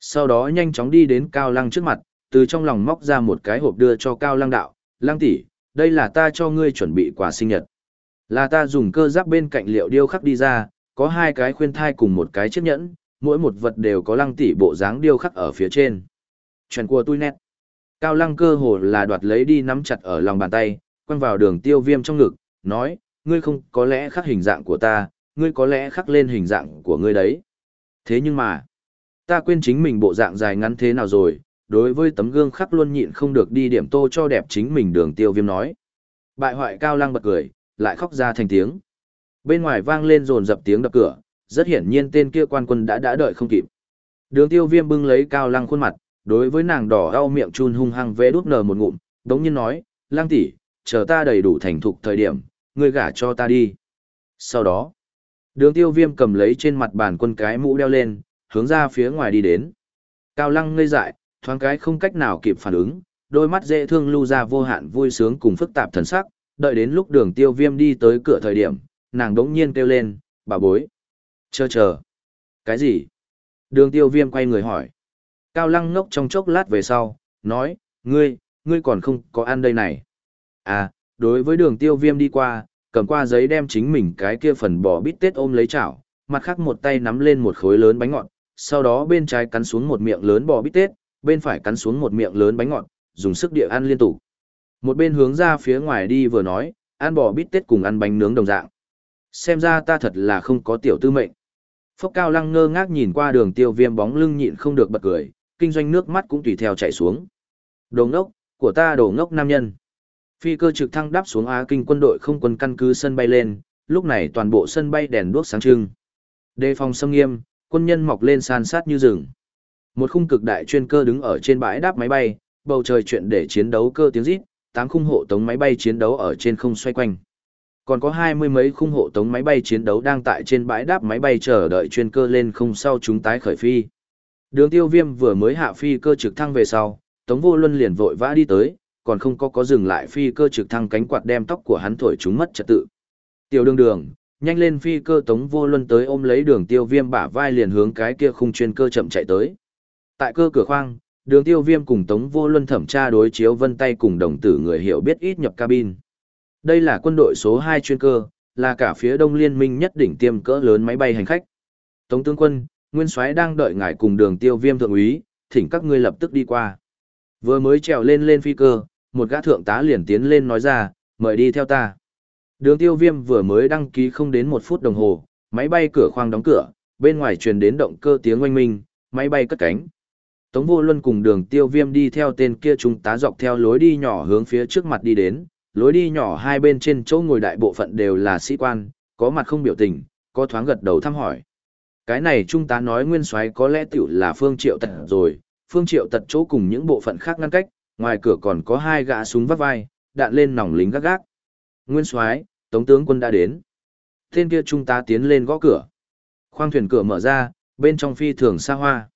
Sau đó nhanh chóng đi đến Cao Lăng trước mặt, từ trong lòng móc ra một cái hộp đưa cho Cao Lăng đạo. Lăng tỷ, đây là ta cho ngươi chuẩn bị quà sinh nhật. Là ta dùng cơ giáp bên cạnh liệu điêu khắc đi ra, có hai cái khuyên thai cùng một cái chiếc nhẫn, mỗi một vật đều có lăng tỷ bộ dáng điêu khắc ở phía trên. Chuyện của tôi nét. Cao lăng cơ hồ là đoạt lấy đi nắm chặt ở lòng bàn tay, quăng vào đường tiêu viêm trong ngực, nói, ngươi không có lẽ khắc hình dạng của ta, ngươi có lẽ khắc lên hình dạng của ngươi đấy. Thế nhưng mà, ta quên chính mình bộ dạng dài ngắn thế nào rồi, đối với tấm gương khắc luôn nhịn không được đi điểm tô cho đẹp chính mình đường tiêu viêm nói. Bại hoại cao lăng bật cười, lại khóc ra thành tiếng. Bên ngoài vang lên dồn dập tiếng đập cửa, rất hiển nhiên tên kia quan quân đã đã đợi không kịp. Đường tiêu viêm bưng lấy cao lăng khuôn mặt, đối với nàng đỏ đau miệng chun hung hăng vẽ đút nở một ngụm, đống nhiên nói, lang tỷ, chờ ta đầy đủ thành thục thời điểm, ngươi gả cho ta đi. Sau đó, đường tiêu viêm cầm lấy trên mặt bàn quân cái mũ đeo lên, hướng ra phía ngoài đi đến. Cao Lăng ngây dại, thoáng cái không cách nào kịp phản ứng, đôi mắt dễ thương lưu ra vô hạn vui sướng cùng phức tạp thần sắc, đợi đến lúc đường tiêu viêm đi tới cửa thời điểm, nàng đống nhiên kêu lên, bà bối. Chờ chờ. Cái gì? Đường tiêu viêm quay người hỏi. Cao lăng ngốc trong chốc lát về sau, nói, ngươi, ngươi còn không có ăn đây này. À, đối với đường tiêu viêm đi qua, cầm qua giấy đem chính mình cái kia phần bò bít tết ôm lấy chảo, mặt khác một tay nắm lên một khối lớn bánh ngọt, sau đó bên trái cắn xuống một miệng lớn bò bít tết, bên phải cắn xuống một miệng lớn bánh ngọt, dùng sức địa ăn liên tục. Một bên hướng ra phía ngoài đi vừa nói, ăn bò bít tết cùng ăn bánh nướng đồng dạng. Xem ra ta thật là không có tiểu tư mệnh. Phốc cao lăng ngơ ngác nhìn qua đường tiêu viêm bóng lưng nhịn không được bật cười, kinh doanh nước mắt cũng tùy theo chảy xuống. Đồ ngốc, của ta đồ ngốc nam nhân. Phi cơ trực thăng đáp xuống Á Kinh quân đội không quân căn cứ sân bay lên, lúc này toàn bộ sân bay đèn đuốc sáng trưng. Đề phòng xâm nghiêm, quân nhân mọc lên san sát như rừng. Một khung cực đại chuyên cơ đứng ở trên bãi đáp máy bay, bầu trời chuyện để chiến đấu cơ tiếng rít, tám khung hộ tống máy bay chiến đấu ở trên không xoay quanh. Còn có hai mươi mấy khung hộ tống máy bay chiến đấu đang tại trên bãi đáp máy bay chờ đợi chuyên cơ lên không sau chúng tái khởi phi. Đường tiêu viêm vừa mới hạ phi cơ trực thăng về sau, tống vô luân liền vội vã đi tới, còn không có có dừng lại phi cơ trực thăng cánh quạt đem tóc của hắn thổi chúng mất trật tự. Tiểu đường đường, nhanh lên phi cơ tống vô luân tới ôm lấy đường tiêu viêm bả vai liền hướng cái kia khung chuyên cơ chậm chạy tới. Tại cơ cửa khoang, đường tiêu viêm cùng tống vô luân thẩm tra đối chiếu vân tay cùng đồng tử người hiểu biết ít nhập cabin. Đây là quân đội số 2 chuyên cơ, là cả phía đông liên minh nhất đỉnh tiêm cỡ lớn máy bay hành khách. Tống tướng quân, Nguyên soái đang đợi ngài cùng đường tiêu viêm thượng úy, thỉnh các ngươi lập tức đi qua. Vừa mới trèo lên lên phi cơ, một gã thượng tá liền tiến lên nói ra, mời đi theo ta. Đường tiêu viêm vừa mới đăng ký không đến một phút đồng hồ, máy bay cửa khoang đóng cửa, bên ngoài truyền đến động cơ tiếng oanh minh, máy bay cất cánh. Tống vô luân cùng đường tiêu viêm đi theo tên kia trung tá dọc theo lối đi nhỏ hướng phía trước mặt đi đến, lối đi nhỏ hai bên trên chỗ ngồi đại bộ phận đều là sĩ quan, có mặt không biểu tình, có thoáng gật đầu thăm hỏi. Cái này trung tá nói nguyên soái có lẽ tiểu là phương triệu tật rồi, phương triệu tật chỗ cùng những bộ phận khác ngăn cách, ngoài cửa còn có hai gã súng vắt vai, đạn lên nòng lính gác gác. Nguyên soái, tống tướng quân đã đến. Tên kia trung tá tiến lên gõ cửa. Khoang thuyền cửa mở ra, bên trong phi thường xa hoa.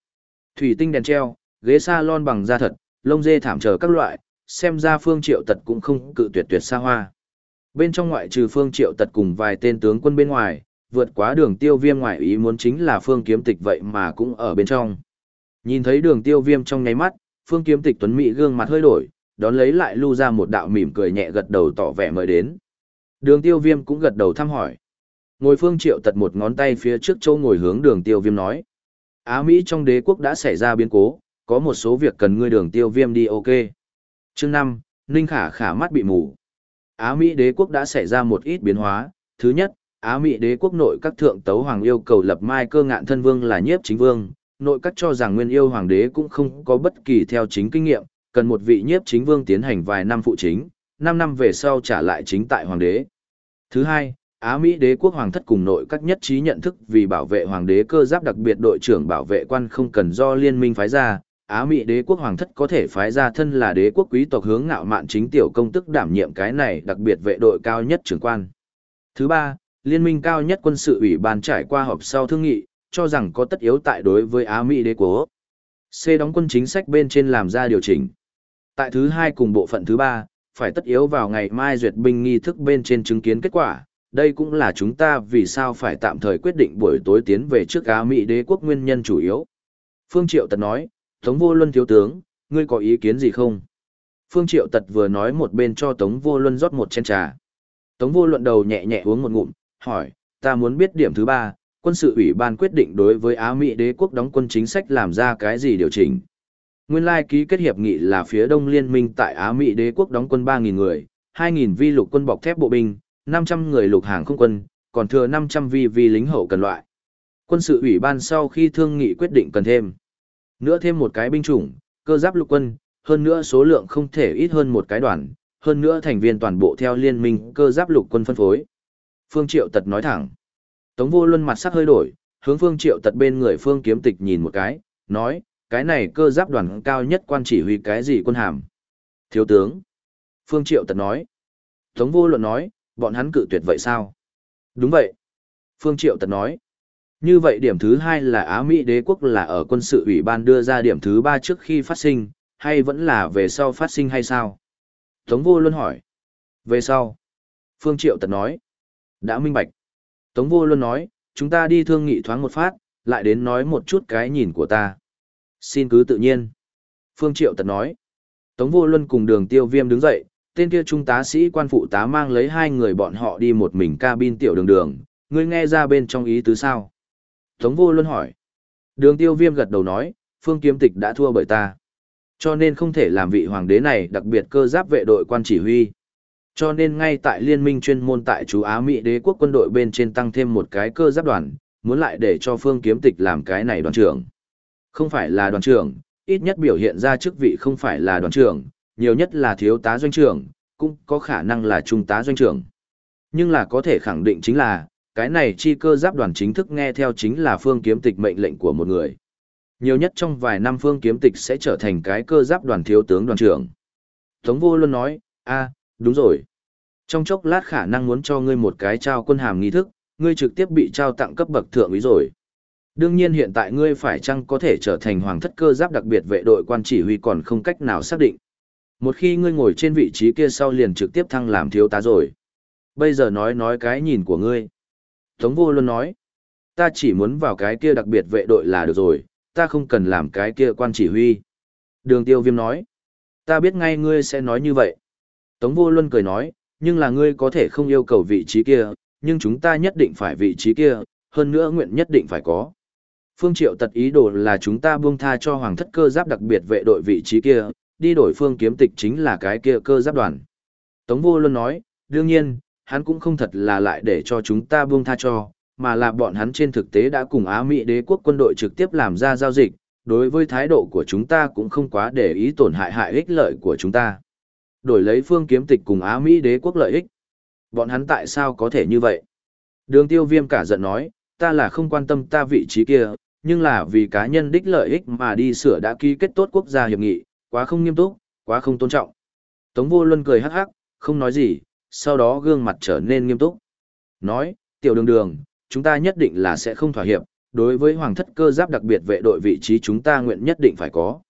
Thủy tinh đèn treo, ghế salon bằng da thật, lông dê thảm chờ các loại, xem ra phương triệu tật cũng không cự tuyệt tuyệt xa hoa. Bên trong ngoại trừ phương triệu tật cùng vài tên tướng quân bên ngoài, vượt quá đường tiêu viêm ngoại ý muốn chính là phương kiếm tịch vậy mà cũng ở bên trong. Nhìn thấy đường tiêu viêm trong nháy mắt, phương kiếm tịch tuấn mỹ gương mặt hơi đổi, đón lấy lại lưu ra một đạo mỉm cười nhẹ gật đầu tỏ vẻ mời đến. Đường tiêu viêm cũng gật đầu thăm hỏi. Ngồi phương triệu tật một ngón tay phía trước châu ngồi hướng đường tiêu viêm nói. Á Mỹ trong đế quốc đã xảy ra biến cố, có một số việc cần ngươi đường tiêu viêm đi ok. Chương năm, Ninh Khả khả mắt bị mù. Á Mỹ đế quốc đã xảy ra một ít biến hóa. Thứ nhất, Á Mỹ đế quốc nội các thượng tấu hoàng yêu cầu lập mai cơ ngạn thân vương là nhiếp chính vương, nội các cho rằng nguyên yêu hoàng đế cũng không có bất kỳ theo chính kinh nghiệm, cần một vị nhiếp chính vương tiến hành vài năm phụ chính, năm năm về sau trả lại chính tại hoàng đế. Thứ hai, Á Mỹ đế quốc hoàng thất cùng nội các nhất trí nhận thức vì bảo vệ hoàng đế cơ giáp đặc biệt đội trưởng bảo vệ quan không cần do liên minh phái ra, Á Mỹ đế quốc hoàng thất có thể phái ra thân là đế quốc quý tộc hướng ngạo mạn chính tiểu công tức đảm nhiệm cái này đặc biệt vệ đội cao nhất trưởng quan. Thứ ba, liên minh cao nhất quân sự ủy ban trải qua họp sau thương nghị, cho rằng có tất yếu tại đối với Á Mỹ đế quốc. C đóng quân chính sách bên trên làm ra điều chỉnh. Tại thứ hai cùng bộ phận thứ ba, phải tất yếu vào ngày mai duyệt binh nghi thức bên trên chứng kiến kết quả. Đây cũng là chúng ta vì sao phải tạm thời quyết định buổi tối tiến về trước Á Mỹ đế quốc nguyên nhân chủ yếu. Phương Triệu Tật nói, Tống Vô Luân thiếu tướng, ngươi có ý kiến gì không? Phương Triệu Tật vừa nói một bên cho Tống Vô Luân rót một chén trà. Tống Vô Luân đầu nhẹ nhẹ uống một ngụm, hỏi, ta muốn biết điểm thứ ba, quân sự ủy ban quyết định đối với Á Mỹ đế quốc đóng quân chính sách làm ra cái gì điều chỉnh. Nguyên lai ký kết hiệp nghị là phía đông liên minh tại Á Mỹ đế quốc đóng quân 3.000 người, 2.000 vi lục quân bọc thép bộ binh, 500 người lục hàng không quân, còn thừa 500 vi vi lính hậu cần loại. Quân sự ủy ban sau khi thương nghị quyết định cần thêm. Nữa thêm một cái binh chủng, cơ giáp lục quân, hơn nữa số lượng không thể ít hơn một cái đoàn, hơn nữa thành viên toàn bộ theo liên minh cơ giáp lục quân phân phối. Phương Triệu Tật nói thẳng. Tống vô luân mặt sắc hơi đổi, hướng Phương Triệu Tật bên người Phương Kiếm Tịch nhìn một cái, nói, cái này cơ giáp đoàn cao nhất quan chỉ huy cái gì quân hàm. Thiếu tướng. Phương Triệu Tật nói. Tống vô luận nói, bọn hắn cự tuyệt vậy sao? Đúng vậy. Phương Triệu Tật nói. Như vậy điểm thứ hai là Á Mỹ đế quốc là ở quân sự ủy ban đưa ra điểm thứ ba trước khi phát sinh, hay vẫn là về sau phát sinh hay sao? Tống vô luân hỏi. Về sau. Phương Triệu tật nói. Đã minh bạch. Tống vô luân nói, chúng ta đi thương nghị thoáng một phát, lại đến nói một chút cái nhìn của ta. Xin cứ tự nhiên. Phương Triệu tật nói. Tống vô luân cùng đường tiêu viêm đứng dậy, tên kia trung tá sĩ quan phụ tá mang lấy hai người bọn họ đi một mình cabin tiểu đường đường, ngươi nghe ra bên trong ý tứ sao? Tống vô luôn hỏi. Đường tiêu viêm gật đầu nói, phương kiếm tịch đã thua bởi ta. Cho nên không thể làm vị hoàng đế này đặc biệt cơ giáp vệ đội quan chỉ huy. Cho nên ngay tại liên minh chuyên môn tại chú Á Mỹ đế quốc quân đội bên trên tăng thêm một cái cơ giáp đoàn, muốn lại để cho phương kiếm tịch làm cái này đoàn trưởng. Không phải là đoàn trưởng, ít nhất biểu hiện ra chức vị không phải là đoàn trưởng, nhiều nhất là thiếu tá doanh trưởng, cũng có khả năng là trung tá doanh trưởng. Nhưng là có thể khẳng định chính là, cái này chi cơ giáp đoàn chính thức nghe theo chính là phương kiếm tịch mệnh lệnh của một người. Nhiều nhất trong vài năm phương kiếm tịch sẽ trở thành cái cơ giáp đoàn thiếu tướng đoàn trưởng. Tống vô luôn nói, a đúng rồi. Trong chốc lát khả năng muốn cho ngươi một cái trao quân hàm nghi thức, ngươi trực tiếp bị trao tặng cấp bậc thượng úy rồi. Đương nhiên hiện tại ngươi phải chăng có thể trở thành hoàng thất cơ giáp đặc biệt vệ đội quan chỉ huy còn không cách nào xác định. Một khi ngươi ngồi trên vị trí kia sau liền trực tiếp thăng làm thiếu tá rồi. Bây giờ nói nói cái nhìn của ngươi. Tống vô luôn nói, ta chỉ muốn vào cái kia đặc biệt vệ đội là được rồi, ta không cần làm cái kia quan chỉ huy. Đường tiêu viêm nói, ta biết ngay ngươi sẽ nói như vậy. Tống vô luân cười nói, nhưng là ngươi có thể không yêu cầu vị trí kia, nhưng chúng ta nhất định phải vị trí kia, hơn nữa nguyện nhất định phải có. Phương Triệu tật ý đồ là chúng ta buông tha cho hoàng thất cơ giáp đặc biệt vệ đội vị trí kia, đi đổi phương kiếm tịch chính là cái kia cơ giáp đoàn. Tống vô luân nói, đương nhiên, hắn cũng không thật là lại để cho chúng ta buông tha cho, mà là bọn hắn trên thực tế đã cùng Á Mỹ đế quốc quân đội trực tiếp làm ra giao dịch, đối với thái độ của chúng ta cũng không quá để ý tổn hại hại ích lợi của chúng ta. Đổi lấy phương kiếm tịch cùng Á Mỹ đế quốc lợi ích. Bọn hắn tại sao có thể như vậy? Đường tiêu viêm cả giận nói, ta là không quan tâm ta vị trí kia, nhưng là vì cá nhân đích lợi ích mà đi sửa đã ký kết tốt quốc gia hiệp nghị, quá không nghiêm túc, quá không tôn trọng. Tống vô luân cười hắc hắc, không nói gì, sau đó gương mặt trở nên nghiêm túc. Nói, tiểu đường đường, chúng ta nhất định là sẽ không thỏa hiệp, đối với hoàng thất cơ giáp đặc biệt vệ đội vị trí chúng ta nguyện nhất định phải có.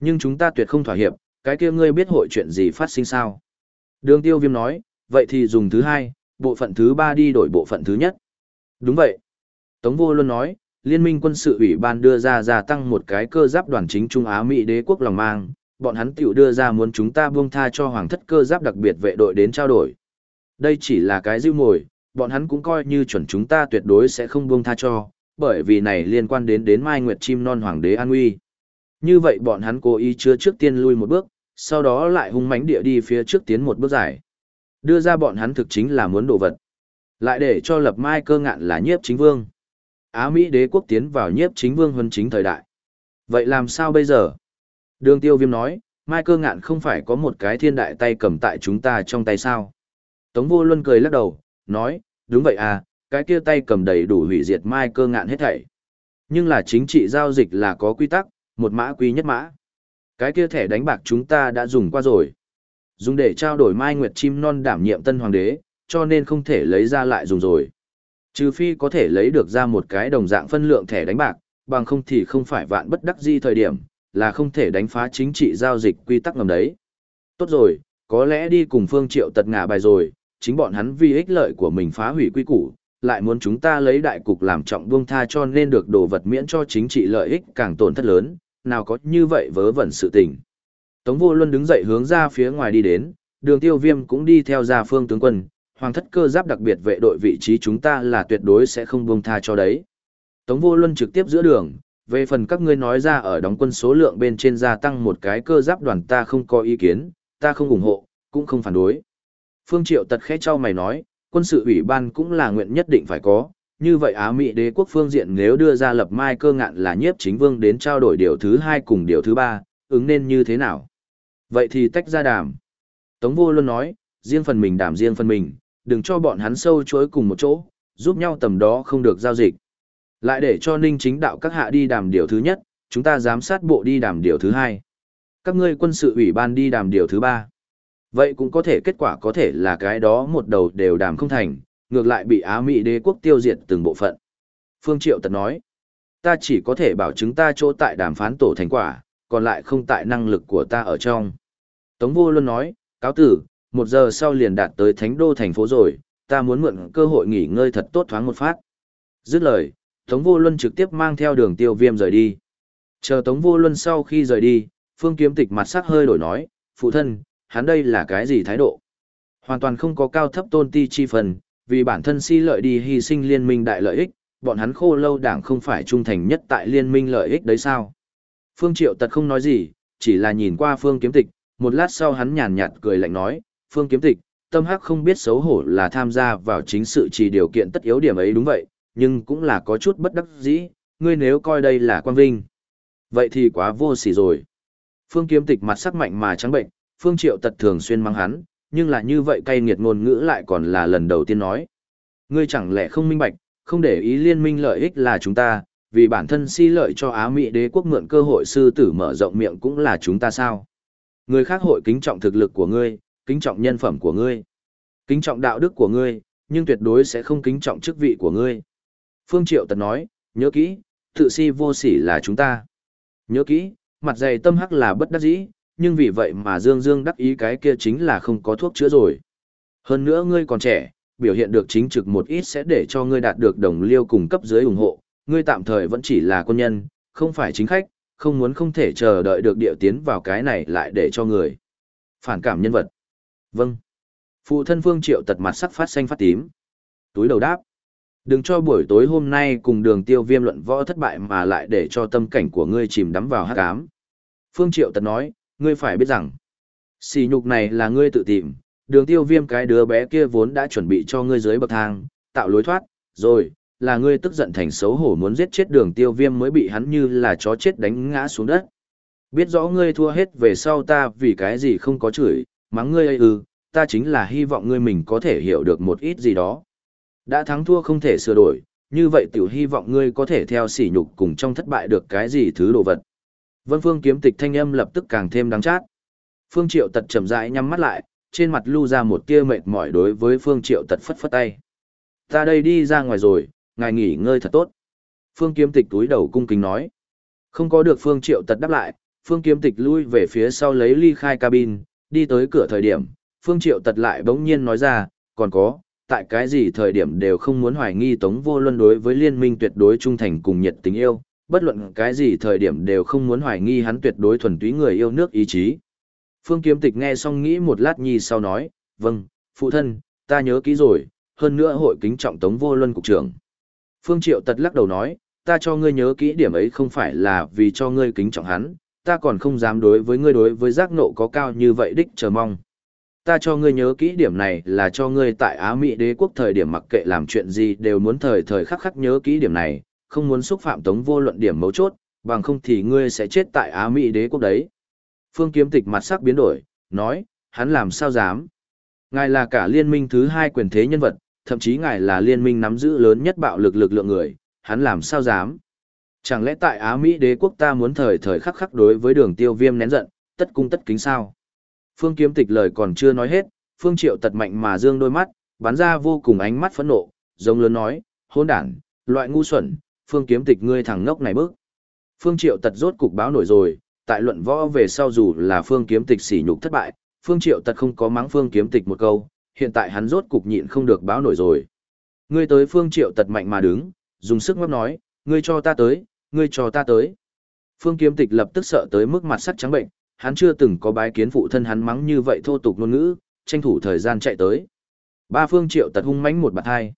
Nhưng chúng ta tuyệt không thỏa hiệp, cái kia ngươi biết hội chuyện gì phát sinh sao? Đường tiêu viêm nói, vậy thì dùng thứ hai, bộ phận thứ ba đi đổi bộ phận thứ nhất. Đúng vậy. Tống vô luôn nói, Liên minh quân sự ủy ban đưa ra gia tăng một cái cơ giáp đoàn chính Trung Á Mỹ đế quốc lòng mang, bọn hắn tiểu đưa ra muốn chúng ta buông tha cho hoàng thất cơ giáp đặc biệt vệ đội đến trao đổi. Đây chỉ là cái dư mồi, bọn hắn cũng coi như chuẩn chúng ta tuyệt đối sẽ không buông tha cho, bởi vì này liên quan đến đến Mai Nguyệt Chim Non Hoàng đế An Uy. Như vậy bọn hắn cố ý chưa trước tiên lui một bước, sau đó lại hung mãnh địa đi phía trước tiến một bước dài. Đưa ra bọn hắn thực chính là muốn đồ vật. Lại để cho lập mai cơ ngạn là nhiếp chính vương. Á Mỹ đế quốc tiến vào nhiếp chính vương huân chính thời đại. Vậy làm sao bây giờ? Đường tiêu viêm nói, mai cơ ngạn không phải có một cái thiên đại tay cầm tại chúng ta trong tay sao? Tống vô luân cười lắc đầu, nói, đúng vậy à, cái kia tay cầm đầy đủ hủy diệt mai cơ ngạn hết thảy. Nhưng là chính trị giao dịch là có quy tắc, một mã quy nhất mã. Cái kia thẻ đánh bạc chúng ta đã dùng qua rồi. Dùng để trao đổi mai nguyệt chim non đảm nhiệm tân hoàng đế, cho nên không thể lấy ra lại dùng rồi. Trừ phi có thể lấy được ra một cái đồng dạng phân lượng thẻ đánh bạc, bằng không thì không phải vạn bất đắc di thời điểm, là không thể đánh phá chính trị giao dịch quy tắc ngầm đấy. Tốt rồi, có lẽ đi cùng Phương Triệu tật ngả bài rồi, chính bọn hắn vì ích lợi của mình phá hủy quy củ, lại muốn chúng ta lấy đại cục làm trọng buông tha cho nên được đồ vật miễn cho chính trị lợi ích càng tổn thất lớn, nào có như vậy vớ vẩn sự tình. Tống vô luân đứng dậy hướng ra phía ngoài đi đến, đường tiêu viêm cũng đi theo ra phương tướng quân, hoàng thất cơ giáp đặc biệt vệ đội vị trí chúng ta là tuyệt đối sẽ không buông tha cho đấy. Tống vô luân trực tiếp giữa đường, về phần các ngươi nói ra ở đóng quân số lượng bên trên gia tăng một cái cơ giáp đoàn ta không có ý kiến, ta không ủng hộ, cũng không phản đối. Phương Triệu tật khẽ cho mày nói, quân sự ủy ban cũng là nguyện nhất định phải có, như vậy Á Mỹ đế quốc phương diện nếu đưa ra lập mai cơ ngạn là nhiếp chính vương đến trao đổi điều thứ hai cùng điều thứ ba, ứng nên như thế nào? Vậy thì tách ra đàm. Tống vô luôn nói, riêng phần mình đảm riêng phần mình, đừng cho bọn hắn sâu chối cùng một chỗ, giúp nhau tầm đó không được giao dịch. Lại để cho ninh chính đạo các hạ đi đàm điều thứ nhất, chúng ta giám sát bộ đi đàm điều thứ hai. Các ngươi quân sự ủy ban đi đàm điều thứ ba. Vậy cũng có thể kết quả có thể là cái đó một đầu đều đàm không thành, ngược lại bị Á Mỹ đế quốc tiêu diệt từng bộ phận. Phương Triệu tật nói, ta chỉ có thể bảo chứng ta chỗ tại đàm phán tổ thành quả, còn lại không tại năng lực của ta ở trong. Tống vô luôn nói, cáo tử, một giờ sau liền đạt tới thánh đô thành phố rồi, ta muốn mượn cơ hội nghỉ ngơi thật tốt thoáng một phát. Dứt lời, Tống vô luân trực tiếp mang theo đường tiêu viêm rời đi. Chờ Tống vô luân sau khi rời đi, phương kiếm tịch mặt sắc hơi đổi nói, phụ thân, hắn đây là cái gì thái độ? Hoàn toàn không có cao thấp tôn ti chi phần, vì bản thân si lợi đi hy sinh liên minh đại lợi ích, bọn hắn khô lâu đảng không phải trung thành nhất tại liên minh lợi ích đấy sao? Phương Triệu tật không nói gì, chỉ là nhìn qua Phương Kiếm Tịch, một lát sau hắn nhàn nhạt cười lạnh nói, Phương Kiếm Tịch, tâm hắc không biết xấu hổ là tham gia vào chính sự chỉ điều kiện tất yếu điểm ấy đúng vậy, nhưng cũng là có chút bất đắc dĩ, ngươi nếu coi đây là quan vinh. Vậy thì quá vô sỉ rồi. Phương Kiếm Tịch mặt sắc mạnh mà trắng bệnh, Phương Triệu tật thường xuyên mang hắn, nhưng là như vậy cay nghiệt ngôn ngữ lại còn là lần đầu tiên nói. Ngươi chẳng lẽ không minh bạch, không để ý liên minh lợi ích là chúng ta, vì bản thân si lợi cho Á Mỹ đế quốc mượn cơ hội sư tử mở rộng miệng cũng là chúng ta sao. Người khác hội kính trọng thực lực của ngươi, kính trọng nhân phẩm của ngươi, kính trọng đạo đức của ngươi, nhưng tuyệt đối sẽ không kính trọng chức vị của ngươi. Phương Triệu Tật nói, nhớ kỹ, tự si vô sỉ là chúng ta. Nhớ kỹ, mặt dày tâm hắc là bất đắc dĩ, nhưng vì vậy mà Dương Dương đắc ý cái kia chính là không có thuốc chữa rồi. Hơn nữa ngươi còn trẻ, biểu hiện được chính trực một ít sẽ để cho ngươi đạt được đồng liêu cùng cấp dưới ủng hộ, ngươi tạm thời vẫn chỉ là quân nhân, không phải chính khách, không muốn không thể chờ đợi được địa tiến vào cái này lại để cho người. Phản cảm nhân vật. Vâng. Phụ thân Phương Triệu tật mặt sắc phát xanh phát tím. Túi đầu đáp. Đừng cho buổi tối hôm nay cùng đường tiêu viêm luận võ thất bại mà lại để cho tâm cảnh của ngươi chìm đắm vào hát cám. Phương Triệu tật nói, ngươi phải biết rằng, xì nhục này là ngươi tự tìm, đường tiêu viêm cái đứa bé kia vốn đã chuẩn bị cho ngươi dưới bậc thang, tạo lối thoát, rồi, là ngươi tức giận thành xấu hổ muốn giết chết đường tiêu viêm mới bị hắn như là chó chết đánh ngã xuống đất. Biết rõ ngươi thua hết về sau ta vì cái gì không có chửi, mắng ngươi ư, ừ, ta chính là hy vọng ngươi mình có thể hiểu được một ít gì đó. Đã thắng thua không thể sửa đổi, như vậy tiểu hy vọng ngươi có thể theo sỉ nhục cùng trong thất bại được cái gì thứ đồ vật. Vân Phương kiếm tịch thanh âm lập tức càng thêm đáng chát. Phương Triệu tật chậm rãi nhắm mắt lại, trên mặt lưu ra một tia mệt mỏi đối với Phương Triệu tật phất phất tay. Ta đây đi ra ngoài rồi, ngài nghỉ ngơi thật tốt. Phương kiếm tịch túi đầu cung kính nói. Không có được Phương Triệu tật đáp lại, Phương kiếm tịch lui về phía sau lấy ly khai cabin, đi tới cửa thời điểm, Phương Triệu tật lại bỗng nhiên nói ra, còn có, tại cái gì thời điểm đều không muốn hoài nghi Tống Vô Luân đối với liên minh tuyệt đối trung thành cùng nhiệt tình yêu, bất luận cái gì thời điểm đều không muốn hoài nghi hắn tuyệt đối thuần túy người yêu nước ý chí. Phương Kiếm Tịch nghe xong nghĩ một lát nhi sau nói, vâng, phụ thân, ta nhớ kỹ rồi, hơn nữa hội kính trọng Tống Vô Luân cục trưởng. Phương Triệu tật lắc đầu nói, ta cho ngươi nhớ kỹ điểm ấy không phải là vì cho ngươi kính trọng hắn, ta còn không dám đối với ngươi đối với giác nộ có cao như vậy đích chờ mong. Ta cho ngươi nhớ kỹ điểm này là cho ngươi tại Á Mỹ đế quốc thời điểm mặc kệ làm chuyện gì đều muốn thời thời khắc khắc nhớ kỹ điểm này, không muốn xúc phạm tống vô luận điểm mấu chốt, bằng không thì ngươi sẽ chết tại Á Mỹ đế quốc đấy. Phương kiếm tịch mặt sắc biến đổi, nói, hắn làm sao dám. Ngài là cả liên minh thứ hai quyền thế nhân vật, thậm chí ngài là liên minh nắm giữ lớn nhất bạo lực lực lượng người, hắn làm sao dám. Chẳng lẽ tại Á Mỹ đế quốc ta muốn thời thời khắc khắc đối với đường tiêu viêm nén giận, tất cung tất kính sao. Phương kiếm tịch lời còn chưa nói hết, Phương triệu tật mạnh mà dương đôi mắt, bắn ra vô cùng ánh mắt phẫn nộ, giống lớn nói, hôn đản, loại ngu xuẩn, Phương kiếm tịch ngươi thằng ngốc này bước. Phương triệu tật rốt cục báo nổi rồi, tại luận võ về sau dù là Phương kiếm tịch sỉ nhục thất bại, Phương triệu tật không có mắng Phương kiếm tịch một câu, hiện tại hắn rốt cục nhịn không được báo nổi rồi. Ngươi tới Phương triệu tật mạnh mà đứng, dùng sức ngáp nói, ngươi cho ta tới, ngươi cho ta tới. Phương kiếm tịch lập tức sợ tới mức mặt sắc trắng bệnh, hắn chưa từng có bái kiến phụ thân hắn mắng như vậy thô tục ngôn ngữ, tranh thủ thời gian chạy tới. Ba phương triệu tật hung mãnh một bạt hai.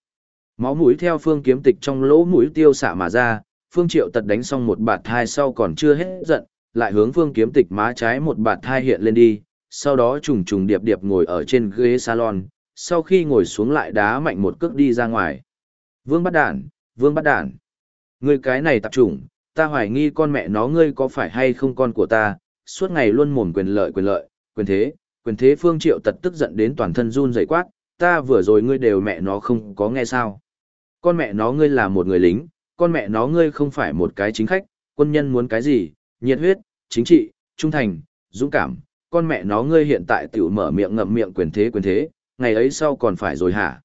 Máu mũi theo phương kiếm tịch trong lỗ mũi tiêu xạ mà ra, phương triệu tật đánh xong một bạt hai sau còn chưa hết giận, lại hướng phương kiếm tịch má trái một bạt hai hiện lên đi, sau đó trùng trùng điệp điệp ngồi ở trên ghế salon, sau khi ngồi xuống lại đá mạnh một cước đi ra ngoài. Vương bắt đản, vương bắt đản. Ngươi cái này tập trùng, ta hoài nghi con mẹ nó ngươi có phải hay không con của ta, suốt ngày luôn mồm quyền lợi quyền lợi, quyền thế, quyền thế phương triệu tật tức giận đến toàn thân run rẩy quát, ta vừa rồi ngươi đều mẹ nó không có nghe sao. Con mẹ nó ngươi là một người lính, con mẹ nó ngươi không phải một cái chính khách, quân nhân muốn cái gì, nhiệt huyết, chính trị, trung thành, dũng cảm, con mẹ nó ngươi hiện tại tiểu mở miệng ngậm miệng quyền thế quyền thế, ngày ấy sau còn phải rồi hả?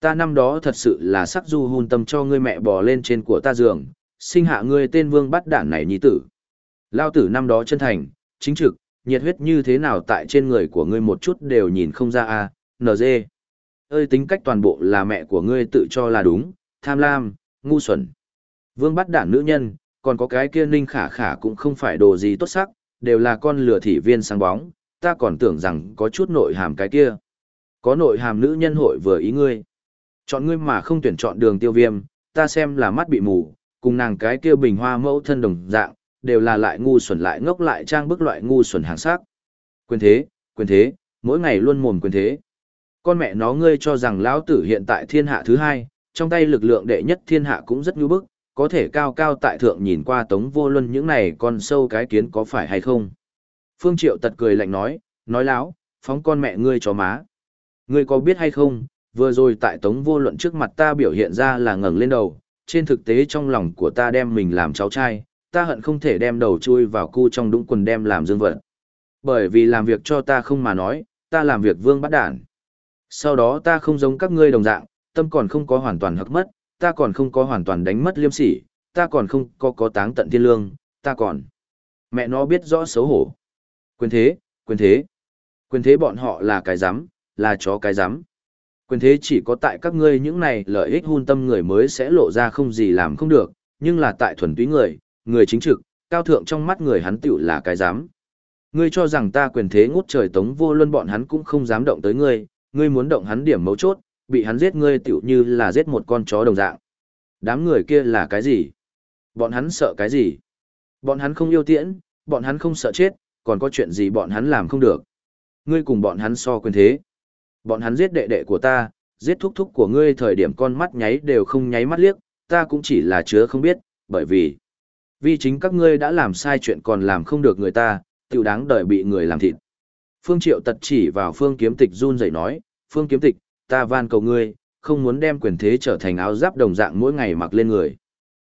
ta năm đó thật sự là sắc du hôn tâm cho ngươi mẹ bò lên trên của ta giường, sinh hạ ngươi tên vương bắt đản này nhi tử. Lao tử năm đó chân thành, chính trực, nhiệt huyết như thế nào tại trên người của ngươi một chút đều nhìn không ra à, a Ng, ơi tính cách toàn bộ là mẹ của ngươi tự cho là đúng tham lam ngu xuẩn. Vương bắt đản nữ nhân còn có cái kia ninh khả khả cũng không phải đồ gì tốt sắc đều là con lừa thị viên sáng bóng ta còn tưởng rằng có chút nội hàm cái kia. Có nội hàm nữ nhân hội vừa ý ngươi. Chọn ngươi mà không tuyển chọn đường tiêu viêm ta xem là mắt bị mù cùng nàng cái kia bình hoa mẫu thân đồng dạng đều là lại ngu xuẩn lại ngốc lại trang bức loại ngu xuẩn hàng sắc. Quyền thế, quyền thế, mỗi ngày luôn mồm quyền thế. Con mẹ nó ngươi cho rằng lão tử hiện tại thiên hạ thứ hai, trong tay lực lượng đệ nhất thiên hạ cũng rất nhu bức, có thể cao cao tại thượng nhìn qua tống vô luân những này con sâu cái kiến có phải hay không. Phương Triệu tật cười lạnh nói, nói láo, phóng con mẹ ngươi cho má. Ngươi có biết hay không, vừa rồi tại tống vô luận trước mặt ta biểu hiện ra là ngẩng lên đầu, trên thực tế trong lòng của ta đem mình làm cháu trai, ta hận không thể đem đầu chui vào cu trong đũng quần đem làm dương vật. Bởi vì làm việc cho ta không mà nói, ta làm việc vương bắt đản. Sau đó ta không giống các ngươi đồng dạng, tâm còn không có hoàn toàn hắc mất, ta còn không có hoàn toàn đánh mất liêm sỉ, ta còn không có có táng tận thiên lương, ta còn. Mẹ nó biết rõ xấu hổ. Quyền thế, quyền thế. Quyền thế bọn họ là cái rắm là chó cái rắm Quyền thế chỉ có tại các ngươi những này lợi ích hun tâm người mới sẽ lộ ra không gì làm không được, nhưng là tại thuần túy người, người chính trực, cao thượng trong mắt người hắn tiểu là cái dám. Ngươi cho rằng ta quyền thế ngút trời tống vô luân bọn hắn cũng không dám động tới ngươi, ngươi muốn động hắn điểm mấu chốt, bị hắn giết ngươi tiểu như là giết một con chó đồng dạng. Đám người kia là cái gì? Bọn hắn sợ cái gì? Bọn hắn không yêu tiễn, bọn hắn không sợ chết, còn có chuyện gì bọn hắn làm không được. Ngươi cùng bọn hắn so quyền thế. Bọn hắn giết đệ đệ của ta, giết thúc thúc của ngươi thời điểm con mắt nháy đều không nháy mắt liếc, ta cũng chỉ là chứa không biết, bởi vì vì chính các ngươi đã làm sai chuyện còn làm không được người ta, tự đáng đợi bị người làm thịt. Phương Triệu tật chỉ vào Phương Kiếm Tịch run rẩy nói, Phương Kiếm Tịch, ta van cầu ngươi, không muốn đem quyền thế trở thành áo giáp đồng dạng mỗi ngày mặc lên người.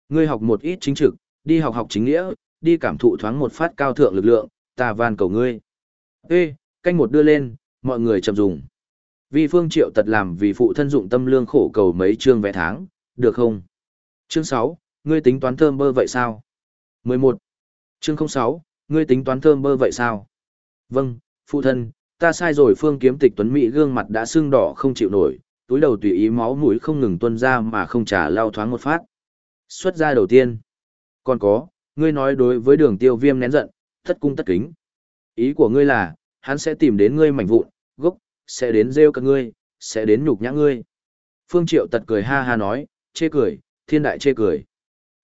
Ngươi học một ít chính trực, đi học học chính nghĩa, đi cảm thụ thoáng một phát cao thượng lực lượng, ta van cầu ngươi. Ê, canh một đưa lên, mọi người chậm dùng. Vì Phương Triệu tật làm vì phụ thân dụng tâm lương khổ cầu mấy chương vẽ tháng, được không? Chương 6, ngươi tính toán thơm bơ vậy sao? 11. Chương 06, ngươi tính toán thơm bơ vậy sao? Vâng, phụ thân, ta sai rồi phương kiếm tịch tuấn mỹ gương mặt đã sưng đỏ không chịu nổi, túi đầu tùy ý máu mũi không ngừng tuôn ra mà không trả lao thoáng một phát. Xuất ra đầu tiên. Còn có, ngươi nói đối với đường tiêu viêm nén giận, thất cung tất kính. Ý của ngươi là, hắn sẽ tìm đến ngươi mảnh vụn, gốc, sẽ đến rêu cả ngươi, sẽ đến nhục nhã ngươi. Phương Triệu tật cười ha ha nói, chê cười, thiên đại chê cười.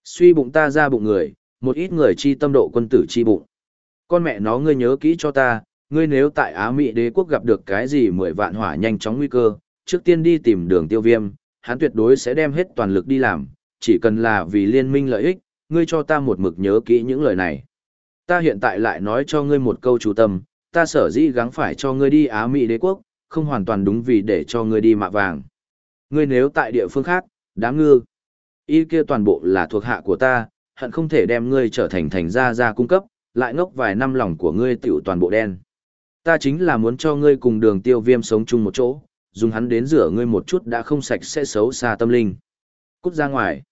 Suy bụng ta ra bụng người, một ít người chi tâm độ quân tử chi bụng. Con mẹ nó ngươi nhớ kỹ cho ta, ngươi nếu tại Á Mỹ đế quốc gặp được cái gì mười vạn hỏa nhanh chóng nguy cơ, trước tiên đi tìm đường tiêu viêm, hắn tuyệt đối sẽ đem hết toàn lực đi làm, chỉ cần là vì liên minh lợi ích, ngươi cho ta một mực nhớ kỹ những lời này. Ta hiện tại lại nói cho ngươi một câu chú tâm, ta sở dĩ gắng phải cho ngươi đi Á Mỹ đế quốc, không hoàn toàn đúng vì để cho ngươi đi mạ vàng. Ngươi nếu tại địa phương khác, đáng ngư, y kia toàn bộ là thuộc hạ của ta, hận không thể đem ngươi trở thành thành gia gia cung cấp, lại ngốc vài năm lòng của ngươi tiểu toàn bộ đen. Ta chính là muốn cho ngươi cùng đường tiêu viêm sống chung một chỗ, dùng hắn đến rửa ngươi một chút đã không sạch sẽ xấu xa tâm linh. Cút ra ngoài.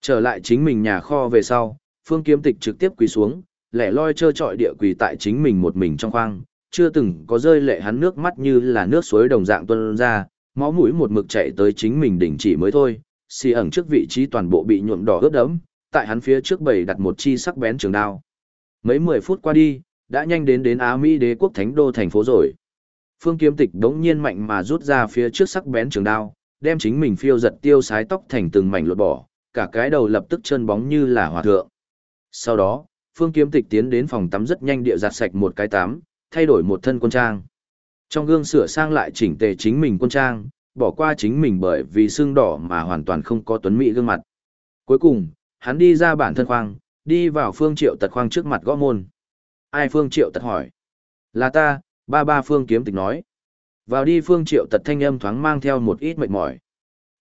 Trở lại chính mình nhà kho về sau, phương kiếm tịch trực tiếp quỳ xuống, lẻ loi trơ trọi địa quỳ tại chính mình một mình trong khoang, chưa từng có rơi lệ hắn nước mắt như là nước suối đồng dạng tuôn ra, máu mũi một mực chạy tới chính mình đỉnh chỉ mới thôi, xì ẩn trước vị trí toàn bộ bị nhuộm đỏ ướt đẫm, tại hắn phía trước bầy đặt một chi sắc bén trường đao. Mấy mười phút qua đi, đã nhanh đến đến Á Mỹ đế quốc thánh đô thành phố rồi. Phương Kiếm Tịch đống nhiên mạnh mà rút ra phía trước sắc bén trường đao, đem chính mình phiêu giật tiêu sái tóc thành từng mảnh lột bỏ, cả cái đầu lập tức chân bóng như là hòa thượng. Sau đó, Phương Kiếm Tịch tiến đến phòng tắm rất nhanh địa giặt sạch một cái tắm, thay đổi một thân quân trang. Trong gương sửa sang lại chỉnh tề chính mình quân trang, bỏ qua chính mình bởi vì xương đỏ mà hoàn toàn không có tuấn mỹ gương mặt. Cuối cùng, hắn đi ra bản thân khoang, đi vào Phương Triệu Tật khoang trước mặt gõ môn. Ai Phương Triệu Tật hỏi? Là ta, ba ba Phương Kiếm Tịch nói. Vào đi Phương Triệu Tật thanh âm thoáng mang theo một ít mệt mỏi.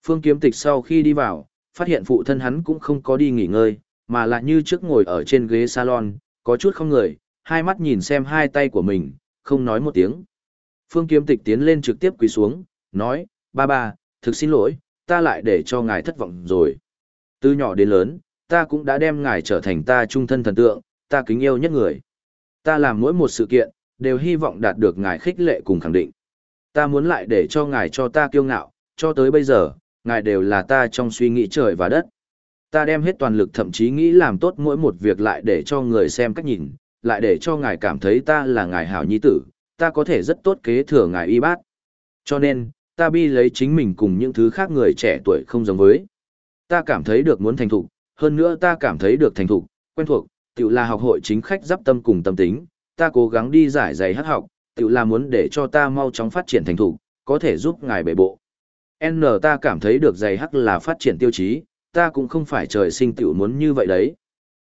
Phương Kiếm Tịch sau khi đi vào, phát hiện phụ thân hắn cũng không có đi nghỉ ngơi, mà là như trước ngồi ở trên ghế salon, có chút không người, hai mắt nhìn xem hai tay của mình, không nói một tiếng. Phương Kiếm Tịch tiến lên trực tiếp quỳ xuống, nói, ba ba, thực xin lỗi, ta lại để cho ngài thất vọng rồi. Từ nhỏ đến lớn, ta cũng đã đem ngài trở thành ta trung thân thần tượng, ta kính yêu nhất người. Ta làm mỗi một sự kiện, đều hy vọng đạt được ngài khích lệ cùng khẳng định. Ta muốn lại để cho ngài cho ta kiêu ngạo, cho tới bây giờ, ngài đều là ta trong suy nghĩ trời và đất. Ta đem hết toàn lực thậm chí nghĩ làm tốt mỗi một việc lại để cho người xem cách nhìn, lại để cho ngài cảm thấy ta là ngài hảo nhi tử, ta có thể rất tốt kế thừa ngài y bát. Cho nên, ta bi lấy chính mình cùng những thứ khác người trẻ tuổi không giống với. Ta cảm thấy được muốn thành thục, hơn nữa ta cảm thấy được thành thục, quen thuộc, tự là học hội chính khách giáp tâm cùng tâm tính, ta cố gắng đi giải giày hát học, tự là muốn để cho ta mau chóng phát triển thành thục, có thể giúp ngài bệ bộ. N ta cảm thấy được giày hắc là phát triển tiêu chí, ta cũng không phải trời sinh tiểu muốn như vậy đấy.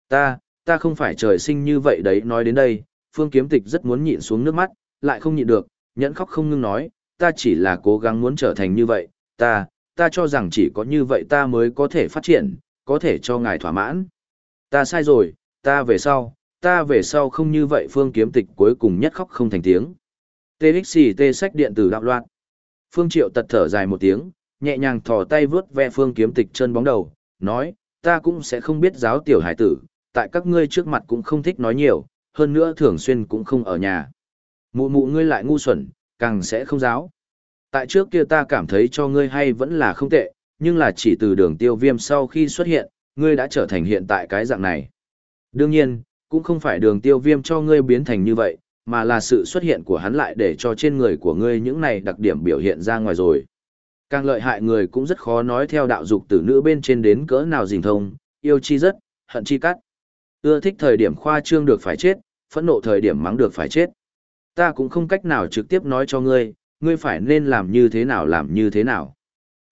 Ta, ta không phải trời sinh như vậy đấy nói đến đây, phương kiếm tịch rất muốn nhịn xuống nước mắt, lại không nhịn được, nhẫn khóc không ngưng nói, ta chỉ là cố gắng muốn trở thành như vậy, ta, ta cho rằng chỉ có như vậy ta mới có thể phát triển, có thể cho ngài thỏa mãn. Ta sai rồi, ta về sau, ta về sau không như vậy phương kiếm tịch cuối cùng nhất khóc không thành tiếng. TXT sách điện tử đạo loạn. Phương Triệu tật thở dài một tiếng, nhẹ nhàng thò tay vướt ve phương kiếm tịch chân bóng đầu, nói, ta cũng sẽ không biết giáo tiểu hải tử, tại các ngươi trước mặt cũng không thích nói nhiều, hơn nữa thường xuyên cũng không ở nhà. Mụ mụ ngươi lại ngu xuẩn, càng sẽ không giáo. Tại trước kia ta cảm thấy cho ngươi hay vẫn là không tệ, nhưng là chỉ từ đường tiêu viêm sau khi xuất hiện, ngươi đã trở thành hiện tại cái dạng này. Đương nhiên, cũng không phải đường tiêu viêm cho ngươi biến thành như vậy, mà là sự xuất hiện của hắn lại để cho trên người của ngươi những này đặc điểm biểu hiện ra ngoài rồi. Càng lợi hại người cũng rất khó nói theo đạo dục tử nữ bên trên đến cỡ nào dình thông, yêu chi rất, hận chi cắt. Ưa thích thời điểm khoa trương được phải chết, phẫn nộ thời điểm mắng được phải chết. Ta cũng không cách nào trực tiếp nói cho ngươi, ngươi phải nên làm như thế nào làm như thế nào.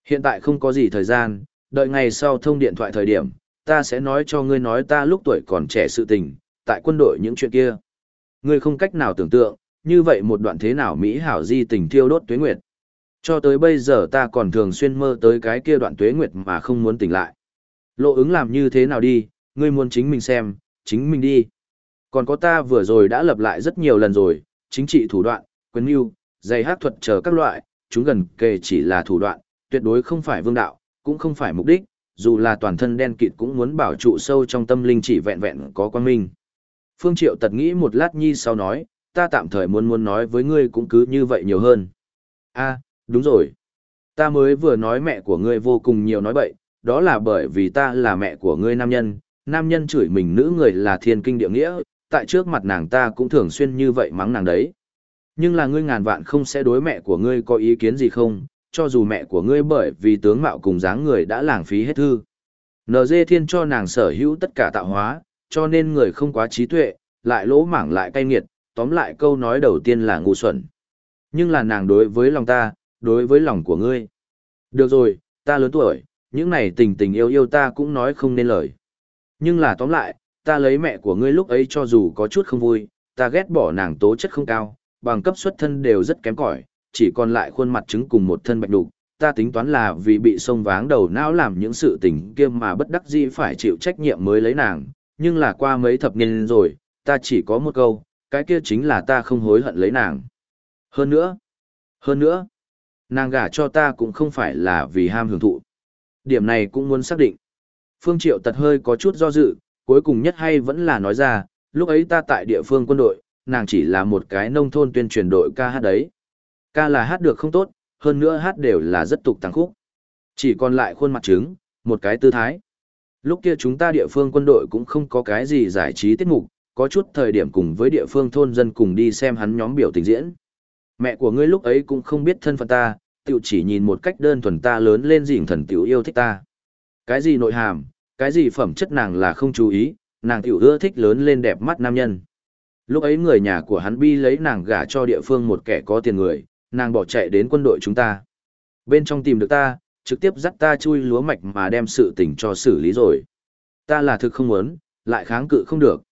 Hiện tại không có gì thời gian, đợi ngày sau thông điện thoại thời điểm, ta sẽ nói cho ngươi nói ta lúc tuổi còn trẻ sự tình, tại quân đội những chuyện kia. Ngươi không cách nào tưởng tượng, như vậy một đoạn thế nào Mỹ hảo di tình thiêu đốt tuế nguyệt. Cho tới bây giờ ta còn thường xuyên mơ tới cái kia đoạn tuế nguyệt mà không muốn tỉnh lại. Lộ ứng làm như thế nào đi, ngươi muốn chính mình xem, chính mình đi. Còn có ta vừa rồi đã lập lại rất nhiều lần rồi, chính trị thủ đoạn, quyền mưu, dày hát thuật chờ các loại, chúng gần kề chỉ là thủ đoạn, tuyệt đối không phải vương đạo, cũng không phải mục đích, dù là toàn thân đen kịt cũng muốn bảo trụ sâu trong tâm linh chỉ vẹn vẹn có quan minh. Phương Triệu tật nghĩ một lát nhi sau nói, ta tạm thời muốn muốn nói với ngươi cũng cứ như vậy nhiều hơn. a đúng rồi. Ta mới vừa nói mẹ của ngươi vô cùng nhiều nói bậy, đó là bởi vì ta là mẹ của ngươi nam nhân, nam nhân chửi mình nữ người là thiên kinh địa nghĩa, tại trước mặt nàng ta cũng thường xuyên như vậy mắng nàng đấy. Nhưng là ngươi ngàn vạn không sẽ đối mẹ của ngươi có ý kiến gì không, cho dù mẹ của ngươi bởi vì tướng mạo cùng dáng người đã lãng phí hết thư. NG thiên cho nàng sở hữu tất cả tạo hóa, cho nên người không quá trí tuệ, lại lỗ mảng lại cay nghiệt, tóm lại câu nói đầu tiên là ngu xuẩn. Nhưng là nàng đối với lòng ta, đối với lòng của ngươi. Được rồi, ta lớn tuổi, những này tình tình yêu yêu ta cũng nói không nên lời. Nhưng là tóm lại, ta lấy mẹ của ngươi lúc ấy cho dù có chút không vui, ta ghét bỏ nàng tố chất không cao, bằng cấp xuất thân đều rất kém cỏi, chỉ còn lại khuôn mặt trứng cùng một thân bạch đục. Ta tính toán là vì bị sông váng đầu não làm những sự tình kia mà bất đắc dĩ phải chịu trách nhiệm mới lấy nàng, nhưng là qua mấy thập niên rồi, ta chỉ có một câu, cái kia chính là ta không hối hận lấy nàng. Hơn nữa, hơn nữa, nàng gả cho ta cũng không phải là vì ham hưởng thụ. Điểm này cũng muốn xác định. Phương Triệu tật hơi có chút do dự, cuối cùng nhất hay vẫn là nói ra, lúc ấy ta tại địa phương quân đội, nàng chỉ là một cái nông thôn tuyên truyền đội ca hát đấy. Ca là hát được không tốt, hơn nữa hát đều là rất tục tăng khúc. Chỉ còn lại khuôn mặt trứng, một cái tư thái. Lúc kia chúng ta địa phương quân đội cũng không có cái gì giải trí tiết mục, có chút thời điểm cùng với địa phương thôn dân cùng đi xem hắn nhóm biểu tình diễn. Mẹ của ngươi lúc ấy cũng không biết thân phận ta, tiểu chỉ nhìn một cách đơn thuần ta lớn lên dịnh thần tiểu yêu thích ta. Cái gì nội hàm, cái gì phẩm chất nàng là không chú ý, nàng tiểu ưa thích lớn lên đẹp mắt nam nhân. Lúc ấy người nhà của hắn bi lấy nàng gả cho địa phương một kẻ có tiền người, nàng bỏ chạy đến quân đội chúng ta. Bên trong tìm được ta, trực tiếp dắt ta chui lúa mạch mà đem sự tình cho xử lý rồi. Ta là thực không muốn, lại kháng cự không được.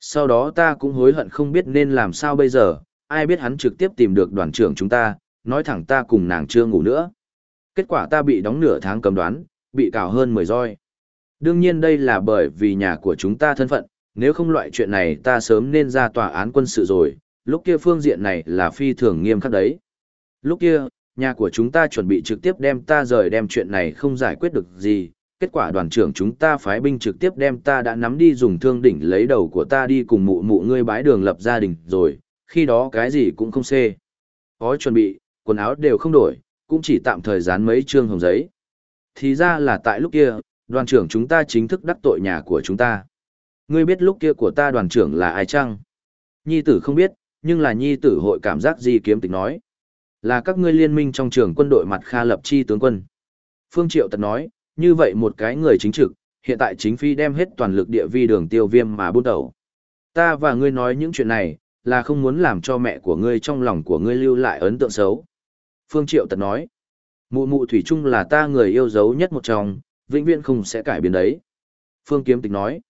Sau đó ta cũng hối hận không biết nên làm sao bây giờ, ai biết hắn trực tiếp tìm được đoàn trưởng chúng ta, nói thẳng ta cùng nàng chưa ngủ nữa. Kết quả ta bị đóng nửa tháng cầm đoán, bị cào hơn 10 roi. Đương nhiên đây là bởi vì nhà của chúng ta thân phận, nếu không loại chuyện này ta sớm nên ra tòa án quân sự rồi, lúc kia phương diện này là phi thường nghiêm khắc đấy. Lúc kia, Nhà của chúng ta chuẩn bị trực tiếp đem ta rời đem chuyện này không giải quyết được gì, kết quả đoàn trưởng chúng ta phái binh trực tiếp đem ta đã nắm đi dùng thương đỉnh lấy đầu của ta đi cùng mụ mụ ngươi bái đường lập gia đình rồi, khi đó cái gì cũng không xê. Có chuẩn bị, quần áo đều không đổi, cũng chỉ tạm thời dán mấy trương hồng giấy. Thì ra là tại lúc kia, đoàn trưởng chúng ta chính thức đắc tội nhà của chúng ta. Ngươi biết lúc kia của ta đoàn trưởng là ai chăng? Nhi tử không biết, nhưng là nhi tử hội cảm giác gì kiếm tịch nói. Là các ngươi liên minh trong trường quân đội mặt Kha lập chi tướng quân. Phương Triệu tật nói, như vậy một cái người chính trực, hiện tại chính phi đem hết toàn lực địa vi đường tiêu viêm mà buôn đầu. Ta và ngươi nói những chuyện này, là không muốn làm cho mẹ của ngươi trong lòng của ngươi lưu lại ấn tượng xấu. Phương Triệu tật nói, mụ mụ thủy chung là ta người yêu dấu nhất một trong, vĩnh viễn không sẽ cải biến đấy. Phương Kiếm Tịch nói,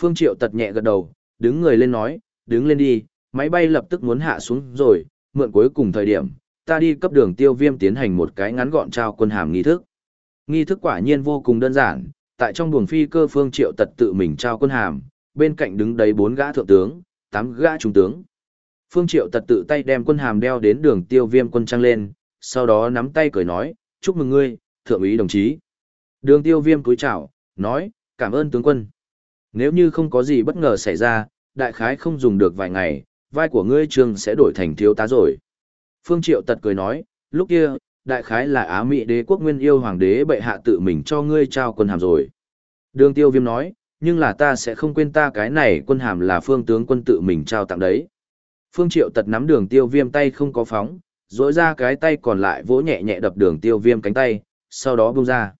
Phương Triệu tật nhẹ gật đầu, đứng người lên nói, đứng lên đi, máy bay lập tức muốn hạ xuống rồi, mượn cuối cùng thời điểm, ta đi cấp đường tiêu viêm tiến hành một cái ngắn gọn trao quân hàm nghi thức. Nghi thức quả nhiên vô cùng đơn giản, tại trong buồng phi cơ phương triệu tật tự mình trao quân hàm, bên cạnh đứng đấy bốn gã thượng tướng, tám gã trung tướng. Phương triệu tật tự tay đem quân hàm đeo đến đường tiêu viêm quân trăng lên, sau đó nắm tay cười nói, chúc mừng ngươi, thượng úy đồng chí. Đường tiêu viêm cúi chào, nói, cảm ơn tướng quân. Nếu như không có gì bất ngờ xảy ra, đại khái không dùng được vài ngày, vai của ngươi trường sẽ đổi thành thiếu tá rồi. Phương Triệu tật cười nói, lúc kia, đại khái là Á Mỹ đế quốc nguyên yêu hoàng đế bệ hạ tự mình cho ngươi trao quân hàm rồi. Đường tiêu viêm nói, nhưng là ta sẽ không quên ta cái này quân hàm là phương tướng quân tự mình trao tặng đấy. Phương Triệu tật nắm đường tiêu viêm tay không có phóng, rỗi ra cái tay còn lại vỗ nhẹ nhẹ đập đường tiêu viêm cánh tay, sau đó buông ra.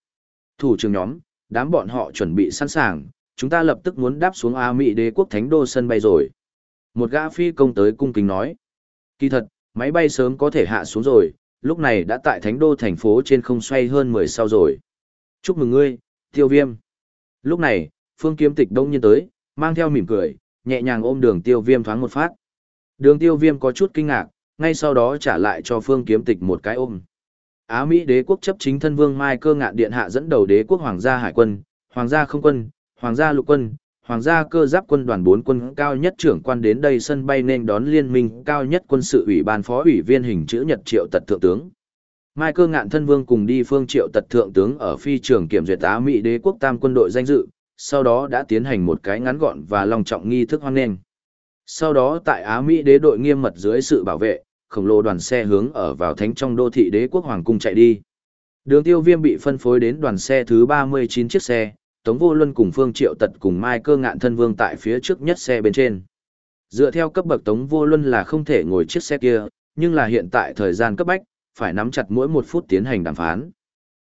Thủ trưởng nhóm, đám bọn họ chuẩn bị sẵn sàng, chúng ta lập tức muốn đáp xuống Á Mỹ đế quốc thánh đô sân bay rồi. Một gã phi công tới cung kính nói. Kỳ thật, máy bay sớm có thể hạ xuống rồi, lúc này đã tại thánh đô thành phố trên không xoay hơn 10 sao rồi. Chúc mừng ngươi, tiêu viêm. Lúc này, phương kiếm tịch đông nhiên tới, mang theo mỉm cười, nhẹ nhàng ôm đường tiêu viêm thoáng một phát. Đường tiêu viêm có chút kinh ngạc, ngay sau đó trả lại cho phương kiếm tịch một cái ôm. Á Mỹ đế quốc chấp chính thân vương Mai cơ ngạn điện hạ dẫn đầu đế quốc hoàng gia hải quân, hoàng gia không quân, hoàng gia lục quân, hoàng gia cơ giáp quân đoàn bốn quân cao nhất trưởng quan đến đây sân bay nên đón liên minh cao nhất quân sự ủy ban phó ủy viên hình chữ nhật triệu tật thượng tướng. Mai cơ ngạn thân vương cùng đi phương triệu tật thượng tướng ở phi trường kiểm duyệt Á Mỹ đế quốc tam quân đội danh dự, sau đó đã tiến hành một cái ngắn gọn và long trọng nghi thức hoan nghênh. Sau đó tại Á Mỹ đế đội nghiêm mật dưới sự bảo vệ, khổng lồ đoàn xe hướng ở vào thánh trong đô thị đế quốc hoàng cung chạy đi. Đường tiêu viêm bị phân phối đến đoàn xe thứ 39 chiếc xe, Tống Vô Luân cùng Phương Triệu Tật cùng Mai Cơ Ngạn Thân Vương tại phía trước nhất xe bên trên. Dựa theo cấp bậc Tống Vô Luân là không thể ngồi chiếc xe kia, nhưng là hiện tại thời gian cấp bách, phải nắm chặt mỗi một phút tiến hành đàm phán.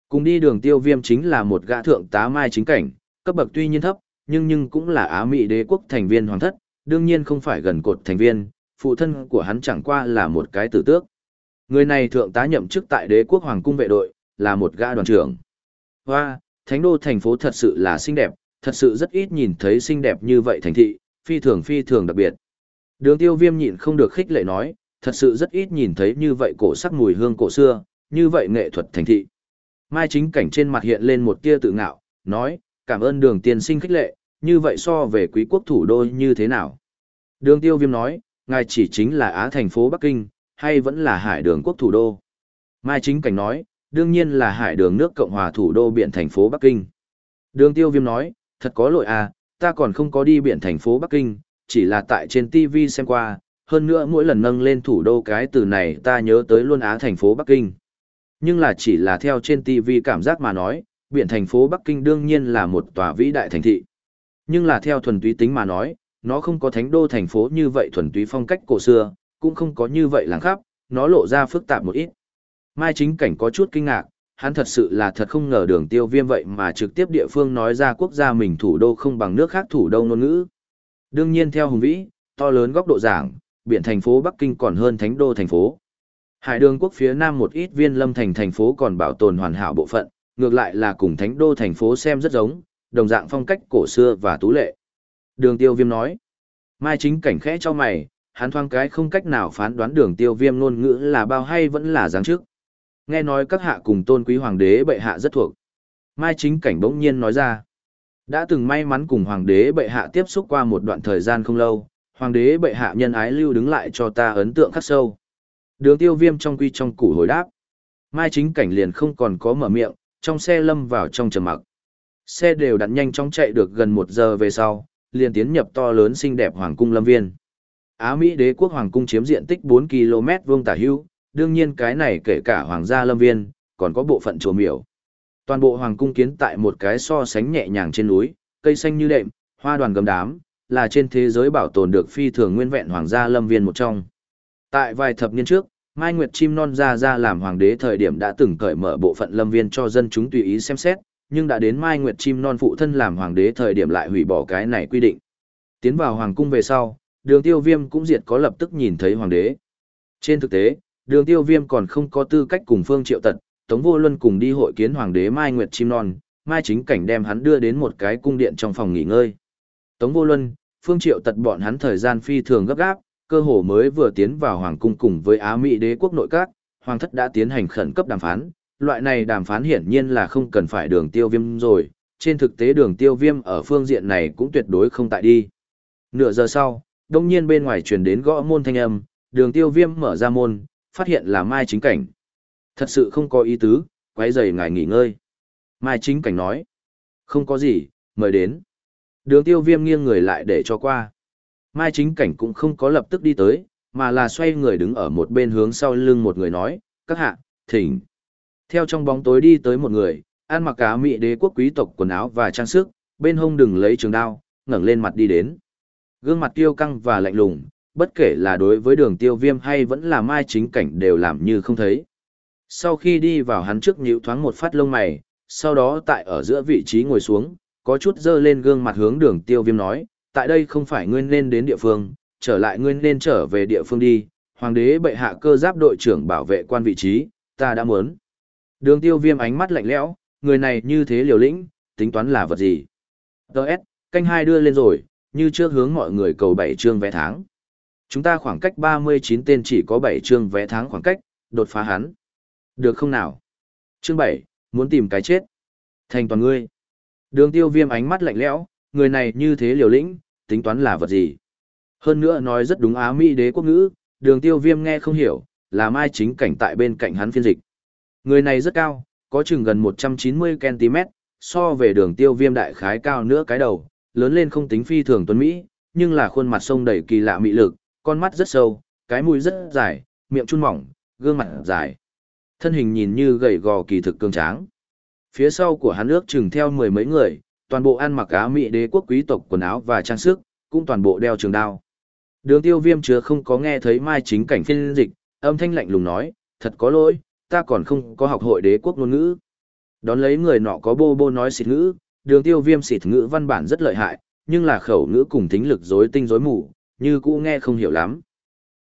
Cùng đi đường tiêu viêm chính là một gã thượng tá Mai chính cảnh, cấp bậc tuy nhiên thấp, nhưng nhưng cũng là Á Mỹ đế quốc thành viên hoàng thất, đương nhiên không phải gần cột thành viên, phụ thân của hắn chẳng qua là một cái tử tước. Người này thượng tá nhậm chức tại đế quốc hoàng cung vệ đội, là một gã đoàn trưởng. Hoa, thánh đô thành phố thật sự là xinh đẹp, thật sự rất ít nhìn thấy xinh đẹp như vậy thành thị, phi thường phi thường đặc biệt. Đường tiêu viêm nhịn không được khích lệ nói, thật sự rất ít nhìn thấy như vậy cổ sắc mùi hương cổ xưa, như vậy nghệ thuật thành thị. Mai chính cảnh trên mặt hiện lên một tia tự ngạo, nói, cảm ơn đường tiên sinh khích lệ, như vậy so về quý quốc thủ đô như thế nào? Đường tiêu viêm nói, ngài chỉ chính là Á thành phố Bắc Kinh, hay vẫn là hải đường quốc thủ đô? Mai chính cảnh nói, đương nhiên là hải đường nước Cộng hòa thủ đô biển thành phố Bắc Kinh. Đường tiêu viêm nói, thật có lỗi à, ta còn không có đi biển thành phố Bắc Kinh, chỉ là tại trên TV xem qua, hơn nữa mỗi lần nâng lên thủ đô cái từ này ta nhớ tới luôn Á thành phố Bắc Kinh. Nhưng là chỉ là theo trên TV cảm giác mà nói, biển thành phố Bắc Kinh đương nhiên là một tòa vĩ đại thành thị. Nhưng là theo thuần túy tính mà nói, nó không có thánh đô thành phố như vậy thuần túy phong cách cổ xưa, cũng không có như vậy làng khắp, nó lộ ra phức tạp một ít. Mai chính cảnh có chút kinh ngạc, hắn thật sự là thật không ngờ đường tiêu viêm vậy mà trực tiếp địa phương nói ra quốc gia mình thủ đô không bằng nước khác thủ đô ngôn ngữ. Đương nhiên theo hùng vĩ, to lớn góc độ giảng, biển thành phố Bắc Kinh còn hơn thánh đô thành phố. Hải đường quốc phía nam một ít viên lâm thành thành phố còn bảo tồn hoàn hảo bộ phận, ngược lại là cùng thánh đô thành phố xem rất giống, đồng dạng phong cách cổ xưa và tú lệ. Đường tiêu viêm nói, mai chính cảnh khẽ cho mày, hắn thoáng cái không cách nào phán đoán đường tiêu viêm ngôn ngữ là bao hay vẫn là dáng trước. Nghe nói các hạ cùng tôn quý hoàng đế bệ hạ rất thuộc. Mai chính cảnh bỗng nhiên nói ra. Đã từng may mắn cùng hoàng đế bệ hạ tiếp xúc qua một đoạn thời gian không lâu, hoàng đế bệ hạ nhân ái lưu đứng lại cho ta ấn tượng khắc sâu. Đường tiêu viêm trong quy trong củ hồi đáp. Mai chính cảnh liền không còn có mở miệng, trong xe lâm vào trong trầm mặc. Xe đều đặn nhanh chóng chạy được gần một giờ về sau, liền tiến nhập to lớn xinh đẹp hoàng cung lâm viên. Á Mỹ đế quốc hoàng cung chiếm diện tích 4 km vuông tả hữu, đương nhiên cái này kể cả hoàng gia lâm viên, còn có bộ phận chùa miểu. Toàn bộ hoàng cung kiến tại một cái so sánh nhẹ nhàng trên núi, cây xanh như đệm, hoa đoàn gầm đám, là trên thế giới bảo tồn được phi thường nguyên vẹn hoàng gia lâm viên một trong. Tại vài thập niên trước, Mai Nguyệt Chim Non ra ra làm hoàng đế thời điểm đã từng cởi mở bộ phận lâm viên cho dân chúng tùy ý xem xét, nhưng đã đến Mai Nguyệt Chim Non phụ thân làm hoàng đế thời điểm lại hủy bỏ cái này quy định. Tiến vào hoàng cung về sau, đường tiêu viêm cũng diệt có lập tức nhìn thấy hoàng đế. Trên thực tế, đường tiêu viêm còn không có tư cách cùng phương triệu tật, Tống Vô Luân cùng đi hội kiến hoàng đế Mai Nguyệt Chim Non, Mai chính cảnh đem hắn đưa đến một cái cung điện trong phòng nghỉ ngơi. Tống Vô Luân, phương triệu tật bọn hắn thời gian phi thường gấp gáp, cơ hồ mới vừa tiến vào hoàng cung cùng với Á Mỹ đế quốc nội các, hoàng thất đã tiến hành khẩn cấp đàm phán, loại này đàm phán hiển nhiên là không cần phải đường tiêu viêm rồi, trên thực tế đường tiêu viêm ở phương diện này cũng tuyệt đối không tại đi. Nửa giờ sau, đông nhiên bên ngoài truyền đến gõ môn thanh âm, đường tiêu viêm mở ra môn, phát hiện là Mai Chính Cảnh. Thật sự không có ý tứ, quay rầy ngài nghỉ ngơi. Mai Chính Cảnh nói, không có gì, mời đến. Đường tiêu viêm nghiêng người lại để cho qua. Mai Chính Cảnh cũng không có lập tức đi tới, mà là xoay người đứng ở một bên hướng sau lưng một người nói, các hạ, thỉnh. Theo trong bóng tối đi tới một người, ăn mặc cá mị đế quốc quý tộc quần áo và trang sức, bên hông đừng lấy trường đao, ngẩng lên mặt đi đến. Gương mặt tiêu căng và lạnh lùng, bất kể là đối với đường tiêu viêm hay vẫn là mai chính cảnh đều làm như không thấy. Sau khi đi vào hắn trước nhíu thoáng một phát lông mày, sau đó tại ở giữa vị trí ngồi xuống, có chút dơ lên gương mặt hướng đường tiêu viêm nói, tại đây không phải ngươi nên đến địa phương, trở lại ngươi nên trở về địa phương đi, hoàng đế bệ hạ cơ giáp đội trưởng bảo vệ quan vị trí, ta đã muốn. Đường tiêu viêm ánh mắt lạnh lẽo, người này như thế liều lĩnh, tính toán là vật gì? Đợt, canh hai đưa lên rồi, như trước hướng mọi người cầu bảy chương vẽ tháng. Chúng ta khoảng cách 39 tên chỉ có 7 chương vé tháng khoảng cách, đột phá hắn. Được không nào? Chương 7, muốn tìm cái chết. Thành toàn ngươi. Đường tiêu viêm ánh mắt lạnh lẽo, người này như thế liều lĩnh, tính toán là vật gì? Hơn nữa nói rất đúng Á Mỹ đế quốc ngữ, đường tiêu viêm nghe không hiểu, là mai chính cảnh tại bên cạnh hắn phiên dịch. Người này rất cao, có chừng gần 190cm, so về đường tiêu viêm đại khái cao nữa cái đầu, lớn lên không tính phi thường tuấn Mỹ, nhưng là khuôn mặt sông đầy kỳ lạ mị lực, con mắt rất sâu, cái mũi rất dài, miệng chun mỏng, gương mặt dài. Thân hình nhìn như gầy gò kỳ thực cường tráng. Phía sau của hắn ước chừng theo mười mấy người, toàn bộ ăn mặc á mỹ đế quốc quý tộc quần áo và trang sức, cũng toàn bộ đeo trường đao. Đường tiêu viêm chưa không có nghe thấy mai chính cảnh phiên dịch, âm thanh lạnh lùng nói, thật có lỗi, ta còn không có học hội đế quốc ngôn ngữ. Đón lấy người nọ có bô bô nói xịt ngữ, đường tiêu viêm xịt ngữ văn bản rất lợi hại, nhưng là khẩu ngữ cùng tính lực rối tinh rối mù, như cũ nghe không hiểu lắm.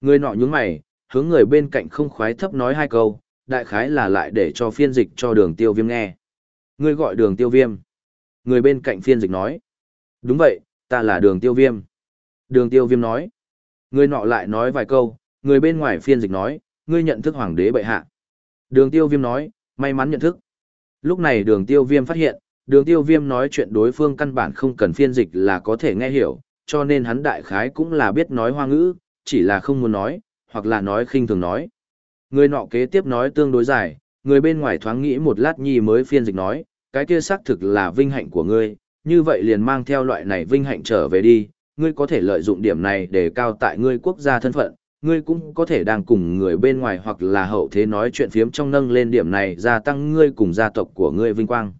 Người nọ nhướng mày, hướng người bên cạnh không khoái thấp nói hai câu, đại khái là lại để cho phiên dịch cho đường tiêu viêm nghe. Người gọi đường tiêu viêm. Người bên cạnh phiên dịch nói. Đúng vậy, ta là đường tiêu viêm. Đường tiêu viêm nói. Người nọ lại nói vài câu, người bên ngoài phiên dịch nói, ngươi nhận thức hoàng đế bệ hạ. Đường tiêu viêm nói, may mắn nhận thức. Lúc này đường tiêu viêm phát hiện, đường tiêu viêm nói chuyện đối phương căn bản không cần phiên dịch là có thể nghe hiểu, cho nên hắn đại khái cũng là biết nói hoa ngữ, chỉ là không muốn nói, hoặc là nói khinh thường nói. Người nọ kế tiếp nói tương đối dài, người bên ngoài thoáng nghĩ một lát nhi mới phiên dịch nói, cái kia xác thực là vinh hạnh của ngươi, như vậy liền mang theo loại này vinh hạnh trở về đi, ngươi có thể lợi dụng điểm này để cao tại ngươi quốc gia thân phận, ngươi cũng có thể đang cùng người bên ngoài hoặc là hậu thế nói chuyện phiếm trong nâng lên điểm này gia tăng ngươi cùng gia tộc của ngươi vinh quang.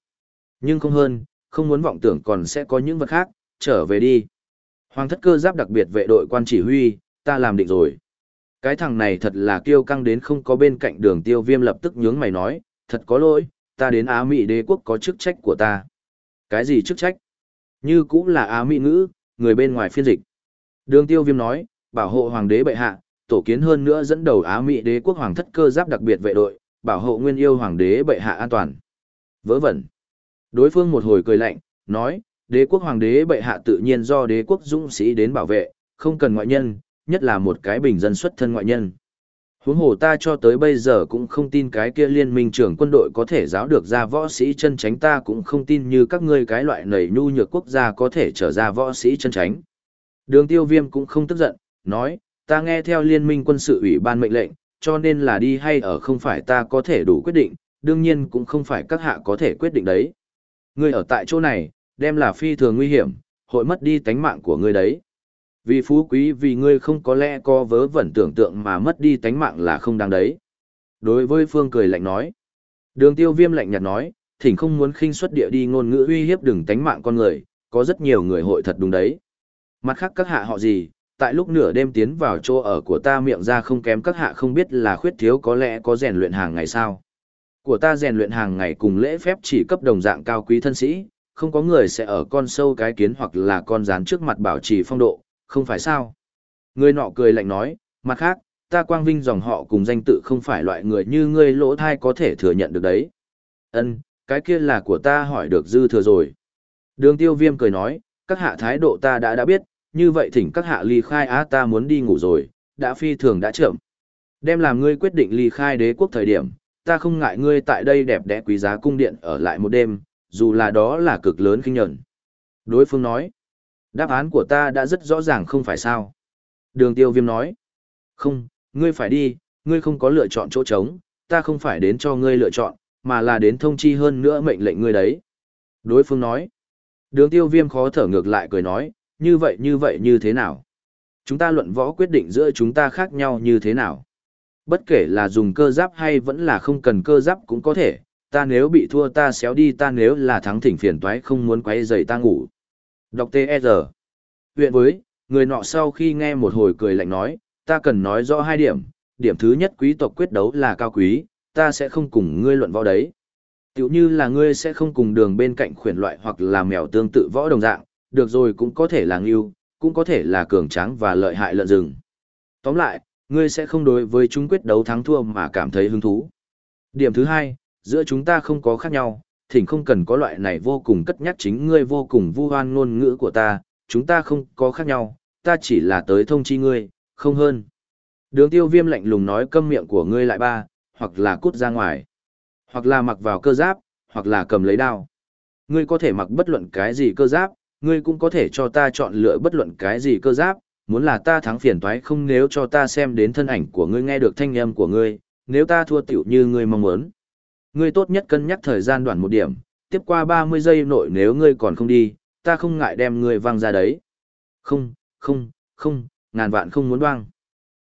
Nhưng không hơn, không muốn vọng tưởng còn sẽ có những vật khác, trở về đi. Hoàng thất cơ giáp đặc biệt vệ đội quan chỉ huy, ta làm định rồi. Cái thằng này thật là kiêu căng đến không có bên cạnh đường tiêu viêm lập tức nhướng mày nói, thật có lỗi, ta đến Á Mỹ đế quốc có chức trách của ta. Cái gì chức trách? Như cũng là Á Mỹ ngữ, người bên ngoài phiên dịch. Đường tiêu viêm nói, bảo hộ hoàng đế bệ hạ, tổ kiến hơn nữa dẫn đầu Á Mỹ đế quốc hoàng thất cơ giáp đặc biệt vệ đội, bảo hộ nguyên yêu hoàng đế bệ hạ an toàn. Vớ vẩn. Đối phương một hồi cười lạnh, nói, đế quốc hoàng đế bệ hạ tự nhiên do đế quốc dũng sĩ đến bảo vệ, không cần ngoại nhân, nhất là một cái bình dân xuất thân ngoại nhân. Huống hồ ta cho tới bây giờ cũng không tin cái kia liên minh trưởng quân đội có thể giáo được ra võ sĩ chân tránh ta cũng không tin như các ngươi cái loại nầy nhu nhược quốc gia có thể trở ra võ sĩ chân tránh. Đường tiêu viêm cũng không tức giận, nói, ta nghe theo liên minh quân sự ủy ban mệnh lệnh, cho nên là đi hay ở không phải ta có thể đủ quyết định, đương nhiên cũng không phải các hạ có thể quyết định đấy. Ngươi ở tại chỗ này, đem là phi thường nguy hiểm, hội mất đi tánh mạng của ngươi đấy. Vì phú quý vì ngươi không có lẽ có vớ vẩn tưởng tượng mà mất đi tánh mạng là không đáng đấy. Đối với Phương cười lạnh nói. Đường tiêu viêm lạnh nhạt nói, thỉnh không muốn khinh xuất địa đi ngôn ngữ uy hiếp đừng tánh mạng con người, có rất nhiều người hội thật đúng đấy. Mặt khác các hạ họ gì, tại lúc nửa đêm tiến vào chỗ ở của ta miệng ra không kém các hạ không biết là khuyết thiếu có lẽ có rèn luyện hàng ngày sao. Của ta rèn luyện hàng ngày cùng lễ phép chỉ cấp đồng dạng cao quý thân sĩ, không có người sẽ ở con sâu cái kiến hoặc là con rán trước mặt bảo trì phong độ, không phải sao. Người nọ cười lạnh nói, mặt khác, ta quang vinh dòng họ cùng danh tự không phải loại người như ngươi lỗ thai có thể thừa nhận được đấy. Ân, cái kia là của ta hỏi được dư thừa rồi. Đường tiêu viêm cười nói, các hạ thái độ ta đã đã biết, như vậy thỉnh các hạ ly khai á ta muốn đi ngủ rồi, đã phi thường đã trưởng, Đem làm ngươi quyết định ly khai đế quốc thời điểm, ta không ngại ngươi tại đây đẹp đẽ quý giá cung điện ở lại một đêm, dù là đó là cực lớn kinh nhận. Đối phương nói, đáp án của ta đã rất rõ ràng không phải sao. Đường tiêu viêm nói, không, ngươi phải đi, ngươi không có lựa chọn chỗ trống, ta không phải đến cho ngươi lựa chọn, mà là đến thông chi hơn nữa mệnh lệnh ngươi đấy. Đối phương nói, đường tiêu viêm khó thở ngược lại cười nói, như vậy như vậy như thế nào? Chúng ta luận võ quyết định giữa chúng ta khác nhau như thế nào? Bất kể là dùng cơ giáp hay vẫn là không cần cơ giáp cũng có thể, ta nếu bị thua ta xéo đi ta nếu là thắng thỉnh phiền toái không muốn quay giày ta ngủ. Đọc T.E.R. Huyện với, người nọ sau khi nghe một hồi cười lạnh nói, ta cần nói rõ hai điểm, điểm thứ nhất quý tộc quyết đấu là cao quý, ta sẽ không cùng ngươi luận võ đấy. Tiểu như là ngươi sẽ không cùng đường bên cạnh khuyển loại hoặc là mèo tương tự võ đồng dạng, được rồi cũng có thể là ngưu, cũng có thể là cường tráng và lợi hại lợn rừng. Tóm lại, ngươi sẽ không đối với chúng quyết đấu thắng thua mà cảm thấy hứng thú. Điểm thứ hai, giữa chúng ta không có khác nhau, thỉnh không cần có loại này vô cùng cất nhắc chính ngươi vô cùng vu hoan ngôn ngữ của ta, chúng ta không có khác nhau, ta chỉ là tới thông chi ngươi, không hơn. Đường tiêu viêm lạnh lùng nói câm miệng của ngươi lại ba, hoặc là cút ra ngoài, hoặc là mặc vào cơ giáp, hoặc là cầm lấy đao. Ngươi có thể mặc bất luận cái gì cơ giáp, ngươi cũng có thể cho ta chọn lựa bất luận cái gì cơ giáp, muốn là ta thắng phiền toái không nếu cho ta xem đến thân ảnh của ngươi nghe được thanh âm của ngươi, nếu ta thua tiểu như ngươi mong muốn. Ngươi tốt nhất cân nhắc thời gian đoạn một điểm, tiếp qua 30 giây nội nếu ngươi còn không đi, ta không ngại đem ngươi văng ra đấy. Không, không, không, ngàn vạn không muốn văng.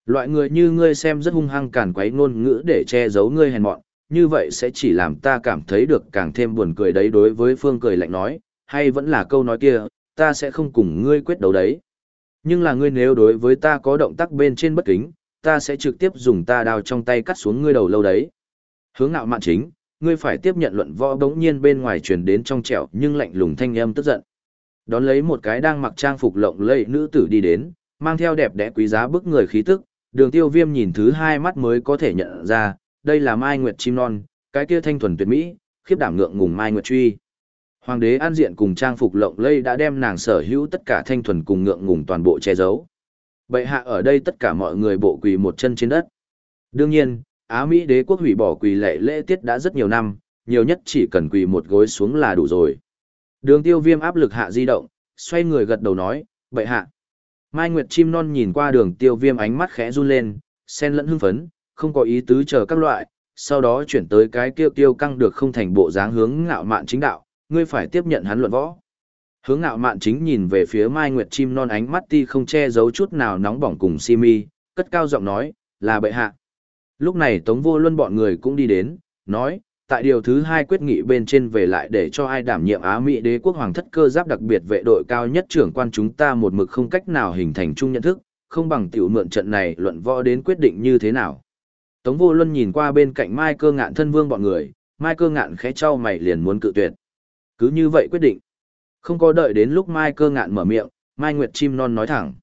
Loại người như ngươi xem rất hung hăng cản quấy ngôn ngữ để che giấu ngươi hèn mọn, như vậy sẽ chỉ làm ta cảm thấy được càng thêm buồn cười đấy đối với phương cười lạnh nói, hay vẫn là câu nói kia, ta sẽ không cùng ngươi quyết đấu đấy. Nhưng là ngươi nếu đối với ta có động tác bên trên bất kính, ta sẽ trực tiếp dùng ta đao trong tay cắt xuống ngươi đầu lâu đấy. Hướng ngạo mạn chính, ngươi phải tiếp nhận luận võ bỗng nhiên bên ngoài truyền đến trong trẻo nhưng lạnh lùng thanh âm tức giận. Đón lấy một cái đang mặc trang phục lộng lẫy nữ tử đi đến, mang theo đẹp đẽ quý giá bức người khí tức, đường tiêu viêm nhìn thứ hai mắt mới có thể nhận ra, đây là Mai Nguyệt Chim Non, cái kia thanh thuần tuyệt mỹ, khiếp đảm ngượng ngùng Mai Nguyệt Truy. Hoàng đế an diện cùng trang phục lộng lây đã đem nàng sở hữu tất cả thanh thuần cùng ngượng ngùng toàn bộ che giấu. Bệ hạ ở đây tất cả mọi người bộ quỳ một chân trên đất. Đương nhiên, Á Mỹ đế quốc hủy bỏ quỳ lệ lễ tiết đã rất nhiều năm, nhiều nhất chỉ cần quỳ một gối xuống là đủ rồi. Đường tiêu viêm áp lực hạ di động, xoay người gật đầu nói, bệ hạ. Mai Nguyệt chim non nhìn qua đường tiêu viêm ánh mắt khẽ run lên, sen lẫn hưng phấn, không có ý tứ chờ các loại, sau đó chuyển tới cái kêu tiêu căng được không thành bộ dáng hướng ngạo mạn chính đạo, ngươi phải tiếp nhận hắn luận võ. Hướng ngạo mạn chính nhìn về phía Mai Nguyệt chim non ánh mắt ti không che giấu chút nào nóng bỏng cùng si mi, cất cao giọng nói, là bệ hạ. Lúc này Tống Vô Luân bọn người cũng đi đến, nói, tại điều thứ hai quyết nghị bên trên về lại để cho ai đảm nhiệm Á Mỹ đế quốc hoàng thất cơ giáp đặc biệt vệ đội cao nhất trưởng quan chúng ta một mực không cách nào hình thành chung nhận thức, không bằng tiểu mượn trận này luận võ đến quyết định như thế nào. Tống Vô Luân nhìn qua bên cạnh Mai Cơ Ngạn thân vương bọn người, Mai Cơ Ngạn khẽ trao mày liền muốn cự tuyệt. Cứ như vậy quyết định. Không có đợi đến lúc Mai Cơ Ngạn mở miệng, Mai Nguyệt Chim Non nói thẳng.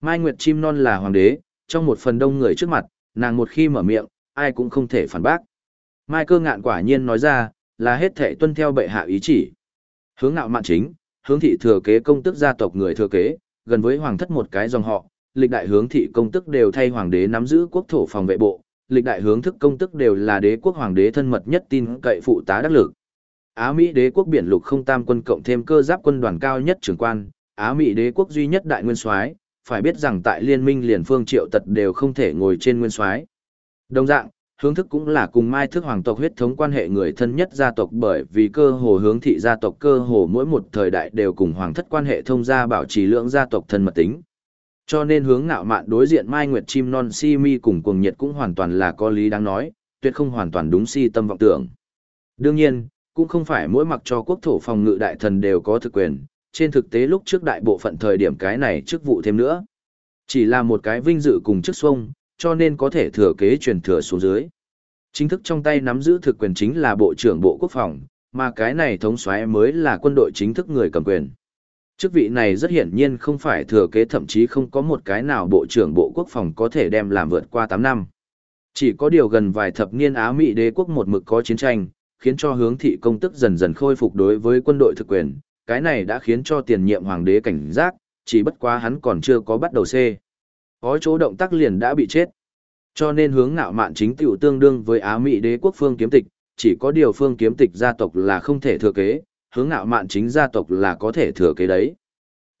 Mai Nguyệt Chim Non là hoàng đế, trong một phần đông người trước mặt, nàng một khi mở miệng, ai cũng không thể phản bác. Mai Cơ Ngạn quả nhiên nói ra, là hết thể tuân theo bệ hạ ý chỉ. Hướng ngạo mạn chính, hướng thị thừa kế công tức gia tộc người thừa kế, gần với hoàng thất một cái dòng họ, lịch đại hướng thị công tức đều thay hoàng đế nắm giữ quốc thổ phòng vệ bộ, lịch đại hướng thức công tức đều là đế quốc hoàng đế thân mật nhất tin cậy phụ tá đắc lực. Á Mỹ đế quốc biển lục không tam quân cộng thêm cơ giáp quân đoàn cao nhất trưởng quan, Á Mỹ đế quốc duy nhất đại nguyên soái, phải biết rằng tại liên minh liền phương triệu tật đều không thể ngồi trên nguyên soái. Đồng dạng, hướng thức cũng là cùng mai thức hoàng tộc huyết thống quan hệ người thân nhất gia tộc bởi vì cơ hồ hướng thị gia tộc cơ hồ mỗi một thời đại đều cùng hoàng thất quan hệ thông gia bảo trì lượng gia tộc thân mật tính. Cho nên hướng ngạo mạn đối diện Mai Nguyệt chim non si mi cùng cuồng nhiệt cũng hoàn toàn là có lý đáng nói, tuyệt không hoàn toàn đúng si tâm vọng tưởng. Đương nhiên, cũng không phải mỗi mặc cho quốc thổ phòng ngự đại thần đều có thực quyền, trên thực tế lúc trước đại bộ phận thời điểm cái này chức vụ thêm nữa. Chỉ là một cái vinh dự cùng chức xuông, cho nên có thể thừa kế truyền thừa xuống dưới. Chính thức trong tay nắm giữ thực quyền chính là Bộ trưởng Bộ Quốc phòng, mà cái này thống soái mới là quân đội chính thức người cầm quyền. Chức vị này rất hiển nhiên không phải thừa kế thậm chí không có một cái nào Bộ trưởng Bộ Quốc phòng có thể đem làm vượt qua 8 năm. Chỉ có điều gần vài thập niên Á Mỹ đế quốc một mực có chiến tranh, khiến cho hướng thị công tức dần dần khôi phục đối với quân đội thực quyền, cái này đã khiến cho tiền nhiệm hoàng đế cảnh giác, chỉ bất quá hắn còn chưa có bắt đầu C. Có chỗ động tác liền đã bị chết. Cho nên hướng ngạo mạn chính tiểu tương đương với Á Mỹ đế quốc phương kiếm tịch, chỉ có điều phương kiếm tịch gia tộc là không thể thừa kế, hướng ngạo mạn chính gia tộc là có thể thừa kế đấy.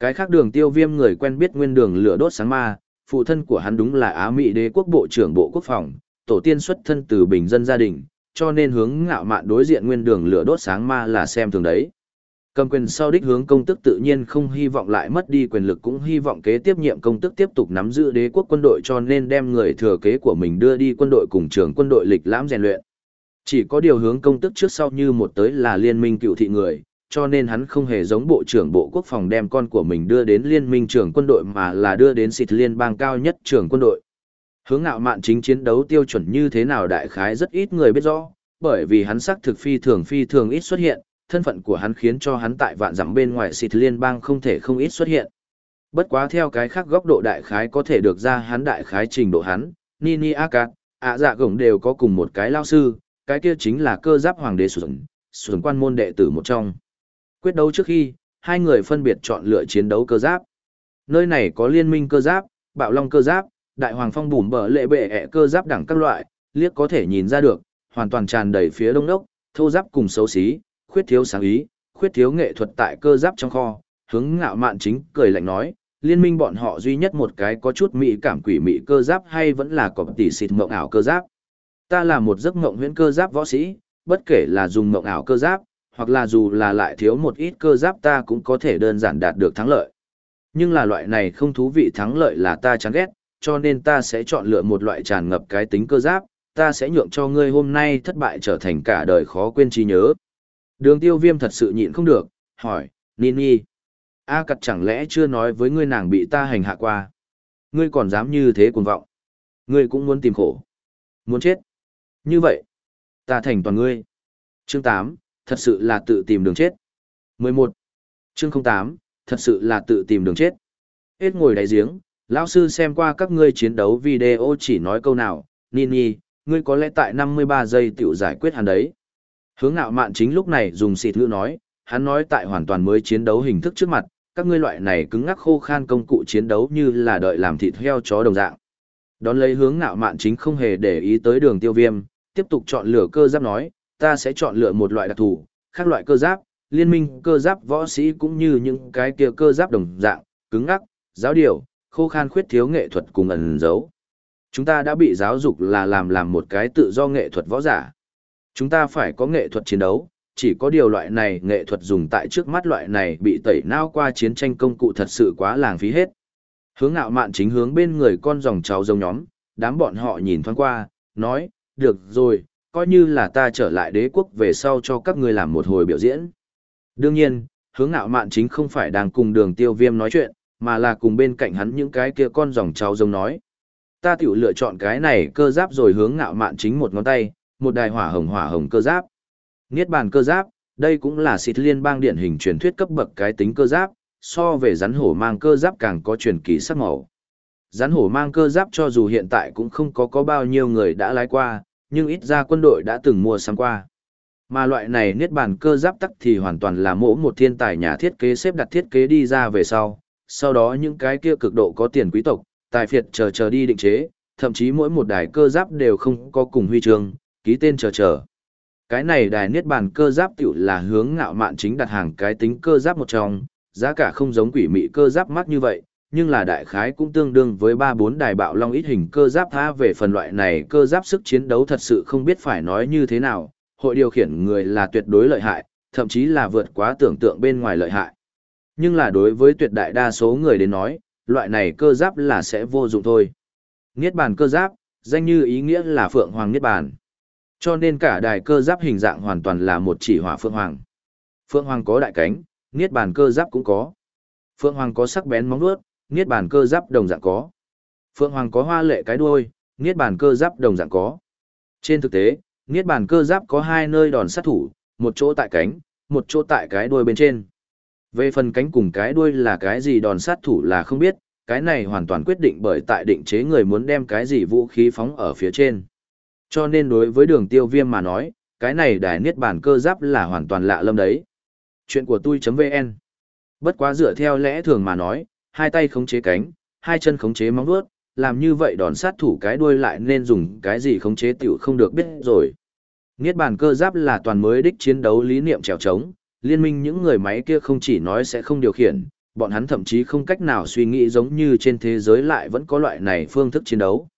Cái khác đường tiêu viêm người quen biết nguyên đường lửa đốt sáng ma, phụ thân của hắn đúng là Á Mỹ đế quốc bộ trưởng bộ quốc phòng, tổ tiên xuất thân từ bình dân gia đình, cho nên hướng ngạo mạn đối diện nguyên đường lửa đốt sáng ma là xem thường đấy. Cầm quyền sau đích hướng công tức tự nhiên không hy vọng lại mất đi quyền lực cũng hy vọng kế tiếp nhiệm công tức tiếp tục nắm giữ đế quốc quân đội cho nên đem người thừa kế của mình đưa đi quân đội cùng trường quân đội lịch lãm rèn luyện. Chỉ có điều hướng công tức trước sau như một tới là liên minh cựu thị người, cho nên hắn không hề giống bộ trưởng bộ quốc phòng đem con của mình đưa đến liên minh trường quân đội mà là đưa đến xịt liên bang cao nhất trường quân đội. Hướng ngạo mạn chính chiến đấu tiêu chuẩn như thế nào đại khái rất ít người biết rõ, bởi vì hắn sắc thực phi thường phi thường ít xuất hiện, thân phận của hắn khiến cho hắn tại vạn dặm bên ngoài xịt liên bang không thể không ít xuất hiện. Bất quá theo cái khác góc độ đại khái có thể được ra hắn đại khái trình độ hắn, Nini Akat, ạ dạ gổng đều có cùng một cái lao sư, cái kia chính là cơ giáp hoàng đế sùn, sùn quan môn đệ tử một trong. Quyết đấu trước khi, hai người phân biệt chọn lựa chiến đấu cơ giáp. Nơi này có liên minh cơ giáp, bạo long cơ giáp, đại hoàng phong bùm bờ lệ bệ ẹ cơ giáp đẳng các loại, liếc có thể nhìn ra được, hoàn toàn tràn đầy phía đông đốc, thô giáp cùng xấu xí, khuyết thiếu sáng ý, khuyết thiếu nghệ thuật tại cơ giáp trong kho, hướng ngạo mạn chính cười lạnh nói, liên minh bọn họ duy nhất một cái có chút mỹ cảm quỷ mỹ cơ giáp hay vẫn là có tỷ xịt mộng ảo cơ giáp. Ta là một giấc mộng huyễn cơ giáp võ sĩ, bất kể là dùng mộng ảo cơ giáp, hoặc là dù là lại thiếu một ít cơ giáp ta cũng có thể đơn giản đạt được thắng lợi. Nhưng là loại này không thú vị thắng lợi là ta chán ghét, cho nên ta sẽ chọn lựa một loại tràn ngập cái tính cơ giáp, ta sẽ nhượng cho ngươi hôm nay thất bại trở thành cả đời khó quên trí nhớ. Đường tiêu viêm thật sự nhịn không được, hỏi, Nini. A cặt chẳng lẽ chưa nói với ngươi nàng bị ta hành hạ qua. Ngươi còn dám như thế cuồng vọng. Ngươi cũng muốn tìm khổ. Muốn chết. Như vậy, ta thành toàn ngươi. Chương 8, thật sự là tự tìm đường chết. 11. Chương 08, thật sự là tự tìm đường chết. Hết ngồi đáy giếng, lão sư xem qua các ngươi chiến đấu video chỉ nói câu nào, Nini, ngươi có lẽ tại 53 giây tiểu giải quyết hắn đấy. Hướng ngạo mạn chính lúc này dùng xịt ngữ nói, hắn nói tại hoàn toàn mới chiến đấu hình thức trước mặt, các ngươi loại này cứng ngắc khô khan công cụ chiến đấu như là đợi làm thịt heo chó đồng dạng. Đón lấy hướng ngạo mạn chính không hề để ý tới đường tiêu viêm, tiếp tục chọn lựa cơ giáp nói, ta sẽ chọn lựa một loại đặc thù, khác loại cơ giáp, liên minh cơ giáp võ sĩ cũng như những cái kia cơ giáp đồng dạng, cứng ngắc, giáo điều, khô khan khuyết thiếu nghệ thuật cùng ẩn giấu. Chúng ta đã bị giáo dục là làm làm một cái tự do nghệ thuật võ giả. Chúng ta phải có nghệ thuật chiến đấu, chỉ có điều loại này nghệ thuật dùng tại trước mắt loại này bị tẩy nao qua chiến tranh công cụ thật sự quá làng phí hết. Hướng ngạo mạn chính hướng bên người con dòng cháu giống nhóm, đám bọn họ nhìn thoáng qua, nói, được rồi, coi như là ta trở lại đế quốc về sau cho các ngươi làm một hồi biểu diễn. Đương nhiên, hướng ngạo mạn chính không phải đang cùng đường tiêu viêm nói chuyện, mà là cùng bên cạnh hắn những cái kia con dòng cháu giống nói. Ta tiểu lựa chọn cái này cơ giáp rồi hướng ngạo mạn chính một ngón tay, một đài hỏa hồng hỏa hồng cơ giáp. Niết bàn cơ giáp, đây cũng là xịt liên bang điển hình truyền thuyết cấp bậc cái tính cơ giáp, so về rắn hổ mang cơ giáp càng có truyền kỳ sắc màu. Rắn hổ mang cơ giáp cho dù hiện tại cũng không có có bao nhiêu người đã lái qua, nhưng ít ra quân đội đã từng mua sắm qua. Mà loại này niết bàn cơ giáp tắc thì hoàn toàn là mỗ một thiên tài nhà thiết kế xếp đặt thiết kế đi ra về sau, sau đó những cái kia cực độ có tiền quý tộc, tài phiệt chờ chờ đi định chế, thậm chí mỗi một đài cơ giáp đều không có cùng huy chương, ký tên chờ chờ. Cái này đài niết bàn cơ giáp tiểu là hướng ngạo mạn chính đặt hàng cái tính cơ giáp một trong, giá cả không giống quỷ mị cơ giáp mắt như vậy, nhưng là đại khái cũng tương đương với 3-4 đài bạo long ít hình cơ giáp tha về phần loại này cơ giáp sức chiến đấu thật sự không biết phải nói như thế nào, hội điều khiển người là tuyệt đối lợi hại, thậm chí là vượt quá tưởng tượng bên ngoài lợi hại. Nhưng là đối với tuyệt đại đa số người đến nói, loại này cơ giáp là sẽ vô dụng thôi. Niết bàn cơ giáp, danh như ý nghĩa là Phượng Hoàng Niết bàn. Cho nên cả đài cơ giáp hình dạng hoàn toàn là một chỉ hỏa Phượng Hoàng. Phượng Hoàng có đại cánh, Niết bàn cơ giáp cũng có. Phượng Hoàng có sắc bén móng vuốt, Niết bàn cơ giáp đồng dạng có. Phượng Hoàng có hoa lệ cái đuôi, Niết bàn cơ giáp đồng dạng có. Trên thực tế, Niết bàn cơ giáp có hai nơi đòn sát thủ, một chỗ tại cánh, một chỗ tại cái đuôi bên trên. Về phần cánh cùng cái đuôi là cái gì đòn sát thủ là không biết, cái này hoàn toàn quyết định bởi tại định chế người muốn đem cái gì vũ khí phóng ở phía trên. Cho nên đối với đường tiêu viêm mà nói, cái này đài niết bàn cơ giáp là hoàn toàn lạ lâm đấy. Chuyện của tôi.vn Bất quá dựa theo lẽ thường mà nói, hai tay khống chế cánh, hai chân khống chế móng vuốt, làm như vậy đòn sát thủ cái đuôi lại nên dùng cái gì khống chế tiểu không được biết rồi. Niết bàn cơ giáp là toàn mới đích chiến đấu lý niệm trèo trống, liên minh những người máy kia không chỉ nói sẽ không điều khiển, bọn hắn thậm chí không cách nào suy nghĩ giống như trên thế giới lại vẫn có loại này phương thức chiến đấu.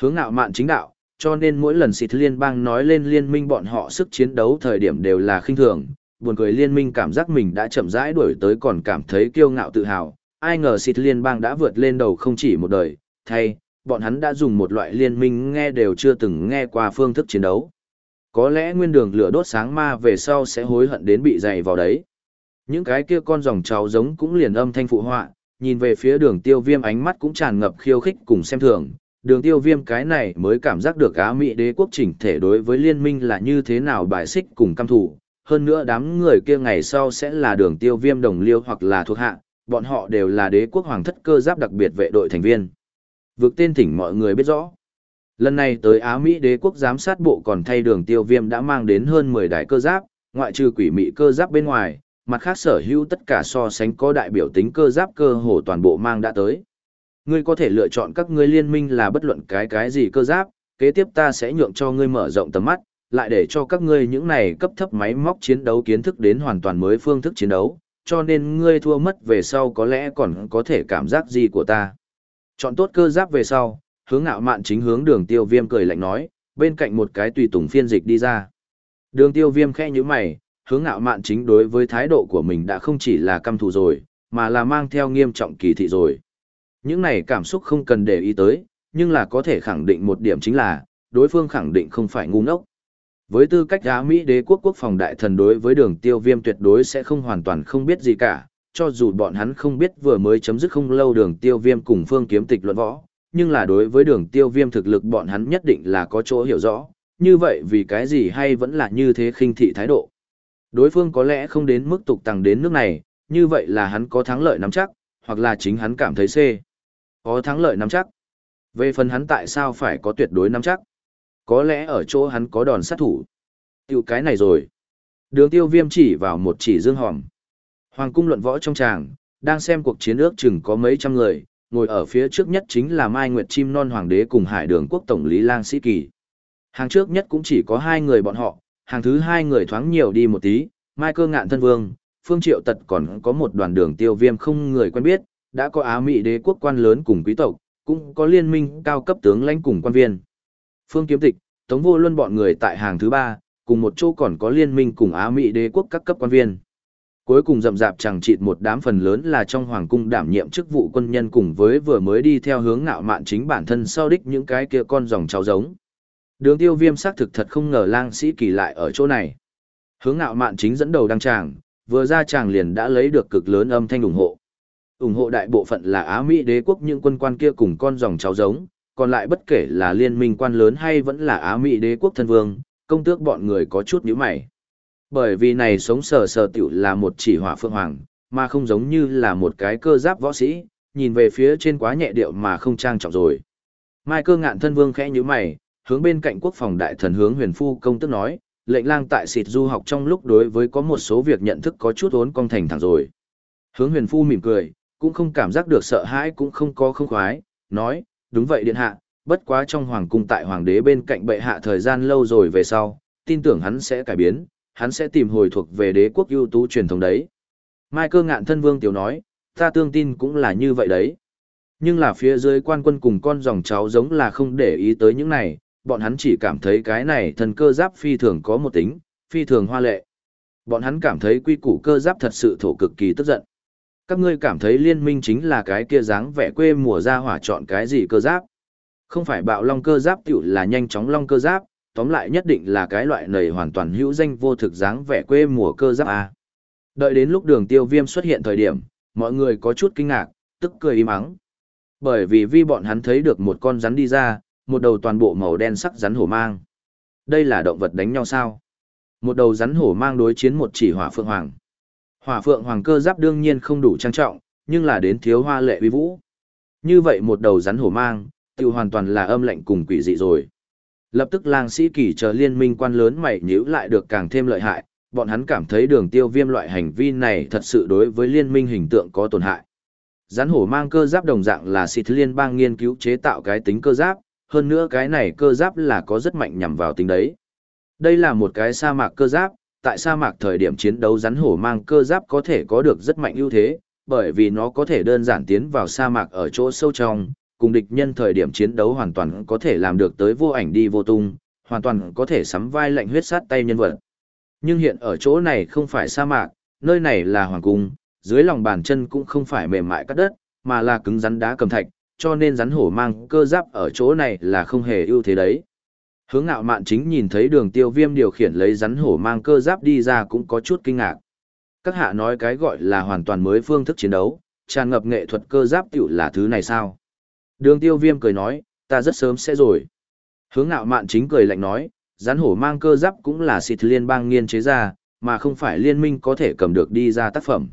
Hướng ngạo mạn chính đạo, cho nên mỗi lần xịt liên bang nói lên liên minh bọn họ sức chiến đấu thời điểm đều là khinh thường, buồn cười liên minh cảm giác mình đã chậm rãi đuổi tới còn cảm thấy kiêu ngạo tự hào, ai ngờ xịt liên bang đã vượt lên đầu không chỉ một đời, thay, bọn hắn đã dùng một loại liên minh nghe đều chưa từng nghe qua phương thức chiến đấu. Có lẽ nguyên đường lửa đốt sáng ma về sau sẽ hối hận đến bị dày vào đấy. Những cái kia con dòng cháu giống cũng liền âm thanh phụ họa, nhìn về phía đường tiêu viêm ánh mắt cũng tràn ngập khiêu khích cùng xem thường. Đường tiêu viêm cái này mới cảm giác được Á Mỹ đế quốc chỉnh thể đối với liên minh là như thế nào bài xích cùng căm thủ. Hơn nữa đám người kia ngày sau sẽ là đường tiêu viêm đồng liêu hoặc là thuộc hạ, bọn họ đều là đế quốc hoàng thất cơ giáp đặc biệt vệ đội thành viên. Vượt tên thỉnh mọi người biết rõ. Lần này tới Á Mỹ đế quốc giám sát bộ còn thay đường tiêu viêm đã mang đến hơn 10 đại cơ giáp, ngoại trừ quỷ mị cơ giáp bên ngoài, mặt khác sở hữu tất cả so sánh có đại biểu tính cơ giáp cơ hồ toàn bộ mang đã tới. Ngươi có thể lựa chọn các ngươi liên minh là bất luận cái cái gì cơ giáp, kế tiếp ta sẽ nhượng cho ngươi mở rộng tầm mắt, lại để cho các ngươi những này cấp thấp máy móc chiến đấu kiến thức đến hoàn toàn mới phương thức chiến đấu, cho nên ngươi thua mất về sau có lẽ còn có thể cảm giác gì của ta. Chọn tốt cơ giáp về sau, hướng ngạo mạn chính hướng đường tiêu viêm cười lạnh nói, bên cạnh một cái tùy tùng phiên dịch đi ra. Đường tiêu viêm khẽ như mày, hướng ngạo mạn chính đối với thái độ của mình đã không chỉ là căm thù rồi, mà là mang theo nghiêm trọng kỳ thị rồi. Những này cảm xúc không cần để ý tới, nhưng là có thể khẳng định một điểm chính là, đối phương khẳng định không phải ngu ngốc. Với tư cách Á Mỹ đế quốc quốc phòng đại thần đối với đường tiêu viêm tuyệt đối sẽ không hoàn toàn không biết gì cả, cho dù bọn hắn không biết vừa mới chấm dứt không lâu đường tiêu viêm cùng phương kiếm tịch luận võ, nhưng là đối với đường tiêu viêm thực lực bọn hắn nhất định là có chỗ hiểu rõ, như vậy vì cái gì hay vẫn là như thế khinh thị thái độ. Đối phương có lẽ không đến mức tục tăng đến nước này, như vậy là hắn có thắng lợi nắm chắc, hoặc là chính hắn cảm thấy C. Có thắng lợi nắm chắc. Về phần hắn tại sao phải có tuyệt đối nắm chắc? Có lẽ ở chỗ hắn có đòn sát thủ. Tiểu cái này rồi. Đường tiêu viêm chỉ vào một chỉ dương hòm. Hoàng cung luận võ trong tràng, đang xem cuộc chiến ước chừng có mấy trăm người, ngồi ở phía trước nhất chính là Mai Nguyệt Chim Non Hoàng đế cùng Hải Đường Quốc Tổng lý Lang Sĩ Kỳ. Hàng trước nhất cũng chỉ có hai người bọn họ, hàng thứ hai người thoáng nhiều đi một tí, Mai Cơ Ngạn Thân Vương, Phương Triệu Tật còn có một đoàn đường tiêu viêm không người quen biết, đã có Á Mỹ đế quốc quan lớn cùng quý tộc, cũng có liên minh cao cấp tướng lãnh cùng quan viên. Phương Kiếm Tịch, Tống Vô Luân bọn người tại hàng thứ ba, cùng một chỗ còn có liên minh cùng Á Mỹ đế quốc các cấp quan viên. Cuối cùng rậm rạp chẳng chịt một đám phần lớn là trong hoàng cung đảm nhiệm chức vụ quân nhân cùng với vừa mới đi theo hướng ngạo mạn chính bản thân sau đích những cái kia con dòng cháu giống. Đường tiêu viêm xác thực thật không ngờ lang sĩ kỳ lại ở chỗ này. Hướng ngạo mạn chính dẫn đầu đăng tràng, vừa ra tràng liền đã lấy được cực lớn âm thanh ủng hộ ủng hộ đại bộ phận là Á Mỹ đế quốc những quân quan kia cùng con dòng cháu giống, còn lại bất kể là liên minh quan lớn hay vẫn là Á Mỹ đế quốc thân vương, công tước bọn người có chút nhíu mày. Bởi vì này sống sờ sờ tiểu là một chỉ hỏa phượng hoàng, mà không giống như là một cái cơ giáp võ sĩ, nhìn về phía trên quá nhẹ điệu mà không trang trọng rồi. Mai cơ ngạn thân vương khẽ như mày, hướng bên cạnh quốc phòng đại thần hướng huyền phu công tước nói, lệnh lang tại xịt du học trong lúc đối với có một số việc nhận thức có chút ốn cong thành thẳng rồi. Hướng huyền phu mỉm cười, cũng không cảm giác được sợ hãi cũng không có không khoái, nói, đúng vậy điện hạ, bất quá trong hoàng cung tại hoàng đế bên cạnh bệ hạ thời gian lâu rồi về sau, tin tưởng hắn sẽ cải biến, hắn sẽ tìm hồi thuộc về đế quốc ưu tú truyền thống đấy. Mai cơ ngạn thân vương tiểu nói, ta tương tin cũng là như vậy đấy. Nhưng là phía dưới quan quân cùng con dòng cháu giống là không để ý tới những này, bọn hắn chỉ cảm thấy cái này thần cơ giáp phi thường có một tính, phi thường hoa lệ. Bọn hắn cảm thấy quy củ cơ giáp thật sự thổ cực kỳ tức giận. Các ngươi cảm thấy liên minh chính là cái kia dáng vẻ quê mùa ra hỏa chọn cái gì cơ giáp. Không phải bạo long cơ giáp tựu là nhanh chóng long cơ giáp, tóm lại nhất định là cái loại nầy hoàn toàn hữu danh vô thực dáng vẻ quê mùa cơ giáp A. Đợi đến lúc đường tiêu viêm xuất hiện thời điểm, mọi người có chút kinh ngạc, tức cười im ắng. Bởi vì vi bọn hắn thấy được một con rắn đi ra, một đầu toàn bộ màu đen sắc rắn hổ mang. Đây là động vật đánh nhau sao? Một đầu rắn hổ mang đối chiến một chỉ hỏa phượng hoàng. Hỏa phượng hoàng cơ giáp đương nhiên không đủ trang trọng, nhưng là đến thiếu hoa lệ uy vũ. Như vậy một đầu rắn hổ mang, tiêu hoàn toàn là âm lệnh cùng quỷ dị rồi. Lập tức lang sĩ kỳ chờ liên minh quan lớn mày nhíu lại được càng thêm lợi hại, bọn hắn cảm thấy đường tiêu viêm loại hành vi này thật sự đối với liên minh hình tượng có tổn hại. Rắn hổ mang cơ giáp đồng dạng là xịt liên bang nghiên cứu chế tạo cái tính cơ giáp, hơn nữa cái này cơ giáp là có rất mạnh nhằm vào tính đấy. Đây là một cái sa mạc cơ giáp, tại sa mạc thời điểm chiến đấu rắn hổ mang cơ giáp có thể có được rất mạnh ưu thế, bởi vì nó có thể đơn giản tiến vào sa mạc ở chỗ sâu trong, cùng địch nhân thời điểm chiến đấu hoàn toàn có thể làm được tới vô ảnh đi vô tung, hoàn toàn có thể sắm vai lạnh huyết sát tay nhân vật. Nhưng hiện ở chỗ này không phải sa mạc, nơi này là hoàng cung, dưới lòng bàn chân cũng không phải mềm mại cắt đất, mà là cứng rắn đá cầm thạch, cho nên rắn hổ mang cơ giáp ở chỗ này là không hề ưu thế đấy. Hướng ngạo mạn chính nhìn thấy đường tiêu viêm điều khiển lấy rắn hổ mang cơ giáp đi ra cũng có chút kinh ngạc. Các hạ nói cái gọi là hoàn toàn mới phương thức chiến đấu, tràn ngập nghệ thuật cơ giáp tiểu là thứ này sao? Đường tiêu viêm cười nói, ta rất sớm sẽ rồi. Hướng ngạo mạn chính cười lạnh nói, rắn hổ mang cơ giáp cũng là xịt liên bang nghiên chế ra, mà không phải liên minh có thể cầm được đi ra tác phẩm.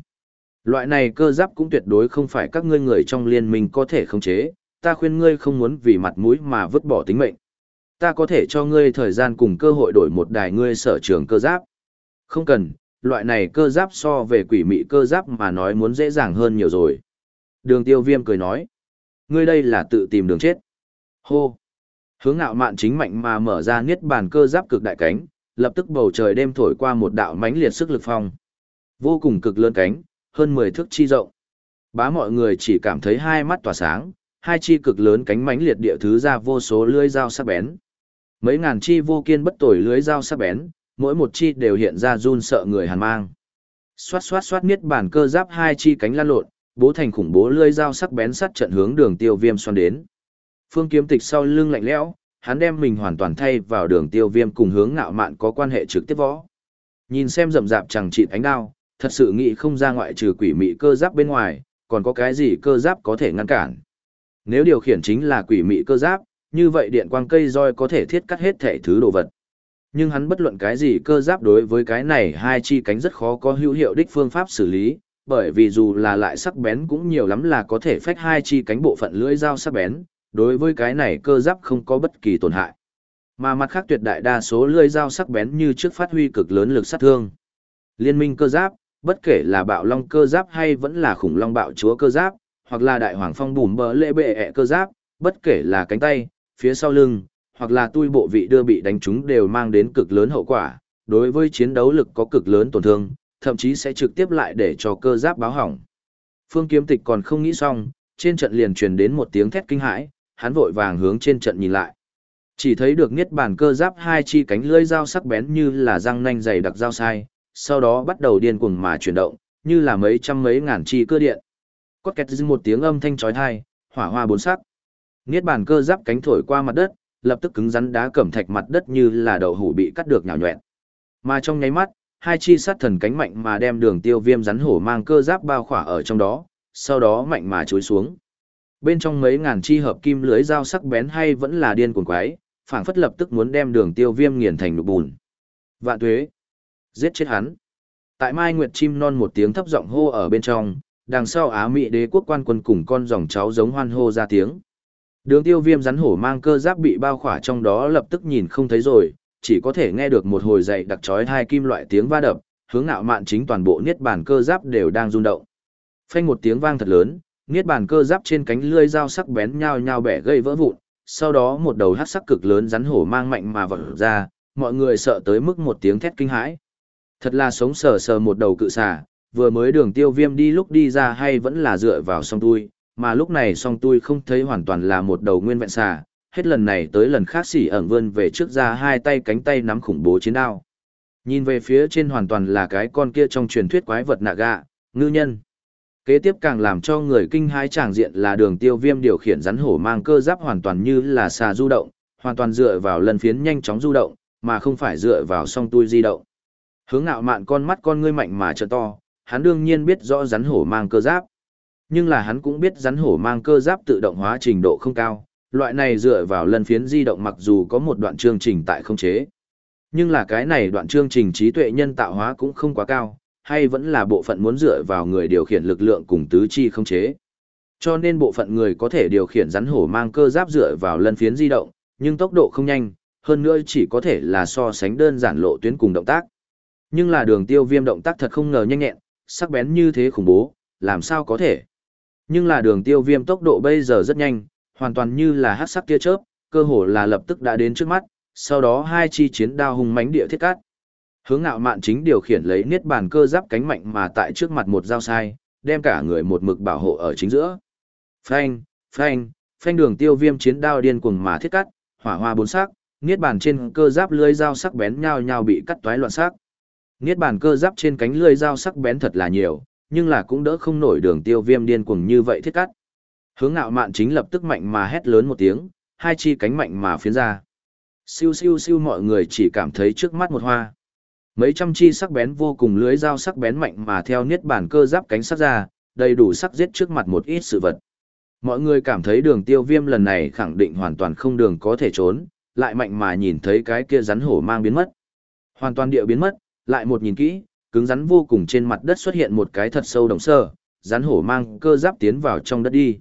Loại này cơ giáp cũng tuyệt đối không phải các ngươi người trong liên minh có thể khống chế, ta khuyên ngươi không muốn vì mặt mũi mà vứt bỏ tính mệnh. Ta có thể cho ngươi thời gian cùng cơ hội đổi một đài ngươi sở trường cơ giáp. Không cần, loại này cơ giáp so về quỷ mị cơ giáp mà nói muốn dễ dàng hơn nhiều rồi. Đường tiêu viêm cười nói. Ngươi đây là tự tìm đường chết. Hô. Hướng ngạo mạn chính mạnh mà mở ra niết bàn cơ giáp cực đại cánh, lập tức bầu trời đêm thổi qua một đạo mãnh liệt sức lực phong. Vô cùng cực lớn cánh, hơn 10 thước chi rộng. Bá mọi người chỉ cảm thấy hai mắt tỏa sáng, hai chi cực lớn cánh mãnh liệt địa thứ ra vô số lưỡi dao sắc bén. Mấy ngàn chi vô kiên bất tồi lưới dao sắc bén, mỗi một chi đều hiện ra run sợ người hàn mang. Xoát xoát xoát niết bản cơ giáp hai chi cánh lan lộn, bố thành khủng bố lưỡi dao sắc bén sắt trận hướng đường tiêu viêm xoan đến. Phương kiếm tịch sau lưng lạnh lẽo, hắn đem mình hoàn toàn thay vào đường tiêu viêm cùng hướng ngạo mạn có quan hệ trực tiếp võ. Nhìn xem rậm rạp chẳng trị ánh đao, thật sự nghĩ không ra ngoại trừ quỷ mị cơ giáp bên ngoài, còn có cái gì cơ giáp có thể ngăn cản. Nếu điều khiển chính là quỷ mị cơ giáp, như vậy điện quang cây roi có thể thiết cắt hết thể thứ đồ vật. Nhưng hắn bất luận cái gì cơ giáp đối với cái này hai chi cánh rất khó có hữu hiệu đích phương pháp xử lý, bởi vì dù là lại sắc bén cũng nhiều lắm là có thể phách hai chi cánh bộ phận lưỡi dao sắc bén, đối với cái này cơ giáp không có bất kỳ tổn hại. Mà mặt khác tuyệt đại đa số lưỡi dao sắc bén như trước phát huy cực lớn lực sát thương. Liên minh cơ giáp, bất kể là bạo long cơ giáp hay vẫn là khủng long bạo chúa cơ giáp, hoặc là đại hoàng phong bùm bờ lệ bệ ẹ cơ giáp, bất kể là cánh tay, phía sau lưng, hoặc là tui bộ vị đưa bị đánh trúng đều mang đến cực lớn hậu quả, đối với chiến đấu lực có cực lớn tổn thương, thậm chí sẽ trực tiếp lại để cho cơ giáp báo hỏng. Phương Kiếm Tịch còn không nghĩ xong, trên trận liền truyền đến một tiếng thét kinh hãi, hắn vội vàng hướng trên trận nhìn lại. Chỉ thấy được niết bàn cơ giáp hai chi cánh lưỡi dao sắc bén như là răng nanh dày đặc dao sai, sau đó bắt đầu điên cuồng mà chuyển động, như là mấy trăm mấy ngàn chi cơ điện. Cốt kẹt một tiếng âm thanh chói tai, hỏa hoa bốn sắc. Niết bàn cơ giáp cánh thổi qua mặt đất, lập tức cứng rắn đá cẩm thạch mặt đất như là đậu hủ bị cắt được nhào nhọẹn. Mà trong nháy mắt, hai chi sát thần cánh mạnh mà đem đường tiêu viêm rắn hổ mang cơ giáp bao khỏa ở trong đó, sau đó mạnh mà chối xuống. Bên trong mấy ngàn chi hợp kim lưới dao sắc bén hay vẫn là điên cuồng quái, phảng phất lập tức muốn đem đường tiêu viêm nghiền thành nụ bùn. Vạn tuế! Giết chết hắn! Tại Mai Nguyệt chim non một tiếng thấp giọng hô ở bên trong, đằng sau Á Mỹ đế quốc quan quân cùng con dòng cháu giống hoan hô ra tiếng. Đường tiêu viêm rắn hổ mang cơ giáp bị bao khỏa trong đó lập tức nhìn không thấy rồi, chỉ có thể nghe được một hồi dậy đặc chói hai kim loại tiếng va đập, hướng nạo mạn chính toàn bộ niết bàn cơ giáp đều đang rung động. Phanh một tiếng vang thật lớn, niết bàn cơ giáp trên cánh lưỡi dao sắc bén nhao nhao bẻ gây vỡ vụn, sau đó một đầu hắc sắc cực lớn rắn hổ mang mạnh mà vỡ ra, mọi người sợ tới mức một tiếng thét kinh hãi. Thật là sống sờ sờ một đầu cự xà, vừa mới đường tiêu viêm đi lúc đi ra hay vẫn là dựa vào song tui, mà lúc này song tôi không thấy hoàn toàn là một đầu nguyên vẹn xà, hết lần này tới lần khác xỉ ẩn vươn về trước ra hai tay cánh tay nắm khủng bố chiến đao. Nhìn về phía trên hoàn toàn là cái con kia trong truyền thuyết quái vật nạ gạ, ngư nhân. Kế tiếp càng làm cho người kinh hãi tràng diện là đường tiêu viêm điều khiển rắn hổ mang cơ giáp hoàn toàn như là xà du động, hoàn toàn dựa vào lần phiến nhanh chóng du động, mà không phải dựa vào song tôi di động. Hướng ngạo mạn con mắt con ngươi mạnh mà trợ to, hắn đương nhiên biết rõ rắn hổ mang cơ giáp. Nhưng là hắn cũng biết rắn hổ mang cơ giáp tự động hóa trình độ không cao, loại này dựa vào lần phiến di động mặc dù có một đoạn chương trình tại không chế. Nhưng là cái này đoạn chương trình trí tuệ nhân tạo hóa cũng không quá cao, hay vẫn là bộ phận muốn dựa vào người điều khiển lực lượng cùng tứ chi không chế. Cho nên bộ phận người có thể điều khiển rắn hổ mang cơ giáp dựa vào lần phiến di động, nhưng tốc độ không nhanh, hơn nữa chỉ có thể là so sánh đơn giản lộ tuyến cùng động tác. Nhưng là đường tiêu viêm động tác thật không ngờ nhanh nhẹn, sắc bén như thế khủng bố, làm sao có thể. Nhưng là đường tiêu viêm tốc độ bây giờ rất nhanh, hoàn toàn như là hát sắc tia chớp, cơ hồ là lập tức đã đến trước mắt, sau đó hai chi chiến đao hùng mãnh địa thiết cát. Hướng ngạo mạn chính điều khiển lấy niết bàn cơ giáp cánh mạnh mà tại trước mặt một dao sai, đem cả người một mực bảo hộ ở chính giữa. Phanh, phanh, phanh đường tiêu viêm chiến đao điên cuồng mà thiết cắt, hỏa hoa bốn sắc, niết bàn trên cơ giáp lưới dao sắc bén nhau nhau bị cắt toái loạn sắc. Niết bàn cơ giáp trên cánh lưới dao sắc bén thật là nhiều, nhưng là cũng đỡ không nổi đường tiêu viêm điên cuồng như vậy thiết cắt. Hướng ngạo mạn chính lập tức mạnh mà hét lớn một tiếng, hai chi cánh mạnh mà phiến ra. Siêu siêu siêu mọi người chỉ cảm thấy trước mắt một hoa. Mấy trăm chi sắc bén vô cùng lưới dao sắc bén mạnh mà theo niết bản cơ giáp cánh sắc ra, đầy đủ sắc giết trước mặt một ít sự vật. Mọi người cảm thấy đường tiêu viêm lần này khẳng định hoàn toàn không đường có thể trốn, lại mạnh mà nhìn thấy cái kia rắn hổ mang biến mất. Hoàn toàn địa biến mất, lại một nhìn kỹ, cứng rắn vô cùng trên mặt đất xuất hiện một cái thật sâu đồng sơ, rắn hổ mang cơ giáp tiến vào trong đất đi.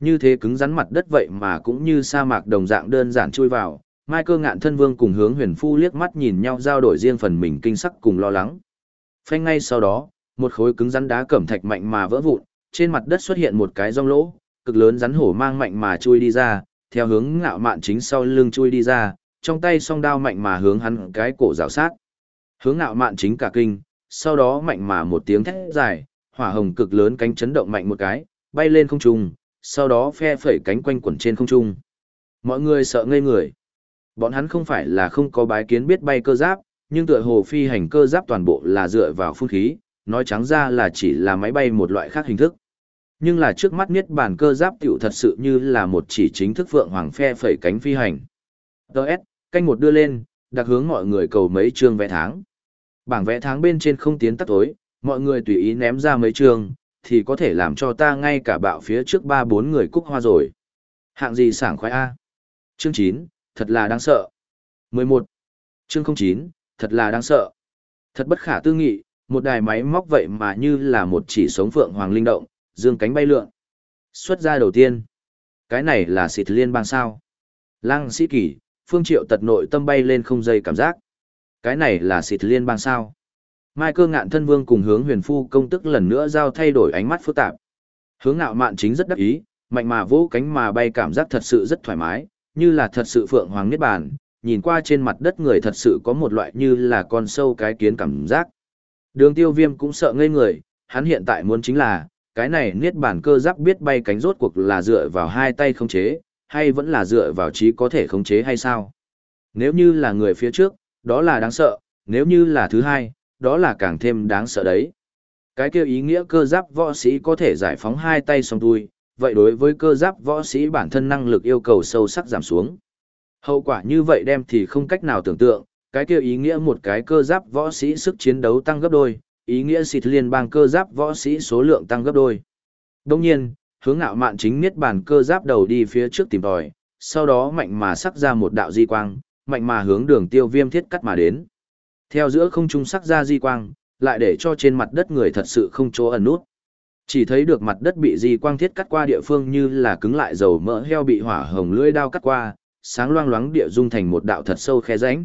Như thế cứng rắn mặt đất vậy mà cũng như sa mạc đồng dạng đơn giản chui vào, Mai cơ ngạn thân vương cùng hướng huyền phu liếc mắt nhìn nhau giao đổi riêng phần mình kinh sắc cùng lo lắng. Phanh ngay sau đó, một khối cứng rắn đá cẩm thạch mạnh mà vỡ vụn, trên mặt đất xuất hiện một cái rong lỗ, cực lớn rắn hổ mang mạnh mà chui đi ra, theo hướng ngạo mạn chính sau lưng chui đi ra, trong tay song đao mạnh mà hướng hắn cái cổ rào sát. Hướng ngạo mạn chính cả kinh, sau đó mạnh mà một tiếng thét dài, hỏa hồng cực lớn cánh chấn động mạnh một cái, bay lên không trung, sau đó phe phẩy cánh quanh quẩn trên không trung. Mọi người sợ ngây người. Bọn hắn không phải là không có bái kiến biết bay cơ giáp, nhưng tựa hồ phi hành cơ giáp toàn bộ là dựa vào phun khí, nói trắng ra là chỉ là máy bay một loại khác hình thức. Nhưng là trước mắt niết bàn cơ giáp tiểu thật sự như là một chỉ chính thức vượng hoàng phe phẩy cánh phi hành. Đợt, canh một đưa lên, đặc hướng mọi người cầu mấy chương vẽ tháng. Bảng vẽ tháng bên trên không tiến tắt tối, mọi người tùy ý ném ra mấy trường, thì có thể làm cho ta ngay cả bạo phía trước ba bốn người cúc hoa rồi. Hạng gì sảng khoái A. Chương 9, thật là đáng sợ. 11. Chương 09, thật là đáng sợ. Thật bất khả tư nghị, một đài máy móc vậy mà như là một chỉ sống phượng hoàng linh động, dương cánh bay lượn. Xuất ra đầu tiên. Cái này là xịt liên bang sao. Lăng sĩ kỳ, phương triệu tật nội tâm bay lên không dây cảm giác. Cái này là xịt liên bang sao. Mai cơ ngạn thân vương cùng hướng huyền phu công tức lần nữa giao thay đổi ánh mắt phức tạp. Hướng ngạo mạn chính rất đắc ý, mạnh mà vỗ cánh mà bay cảm giác thật sự rất thoải mái, như là thật sự phượng hoàng niết bàn, nhìn qua trên mặt đất người thật sự có một loại như là con sâu cái kiến cảm giác. Đường tiêu viêm cũng sợ ngây người, hắn hiện tại muốn chính là, cái này niết bàn cơ giáp biết bay cánh rốt cuộc là dựa vào hai tay khống chế, hay vẫn là dựa vào trí có thể khống chế hay sao? Nếu như là người phía trước, đó là đáng sợ, nếu như là thứ hai, đó là càng thêm đáng sợ đấy. Cái kêu ý nghĩa cơ giáp võ sĩ có thể giải phóng hai tay song đuôi, vậy đối với cơ giáp võ sĩ bản thân năng lực yêu cầu sâu sắc giảm xuống. Hậu quả như vậy đem thì không cách nào tưởng tượng, cái kia ý nghĩa một cái cơ giáp võ sĩ sức chiến đấu tăng gấp đôi, ý nghĩa xịt liên bang cơ giáp võ sĩ số lượng tăng gấp đôi. Đồng nhiên, hướng ngạo mạn chính niết bàn cơ giáp đầu đi phía trước tìm tòi, sau đó mạnh mà sắc ra một đạo di quang, mạnh mà hướng đường tiêu viêm thiết cắt mà đến. Theo giữa không trung sắc ra di quang, lại để cho trên mặt đất người thật sự không chỗ ẩn nút. Chỉ thấy được mặt đất bị di quang thiết cắt qua địa phương như là cứng lại dầu mỡ heo bị hỏa hồng lưỡi đao cắt qua, sáng loang loáng địa dung thành một đạo thật sâu khe rãnh.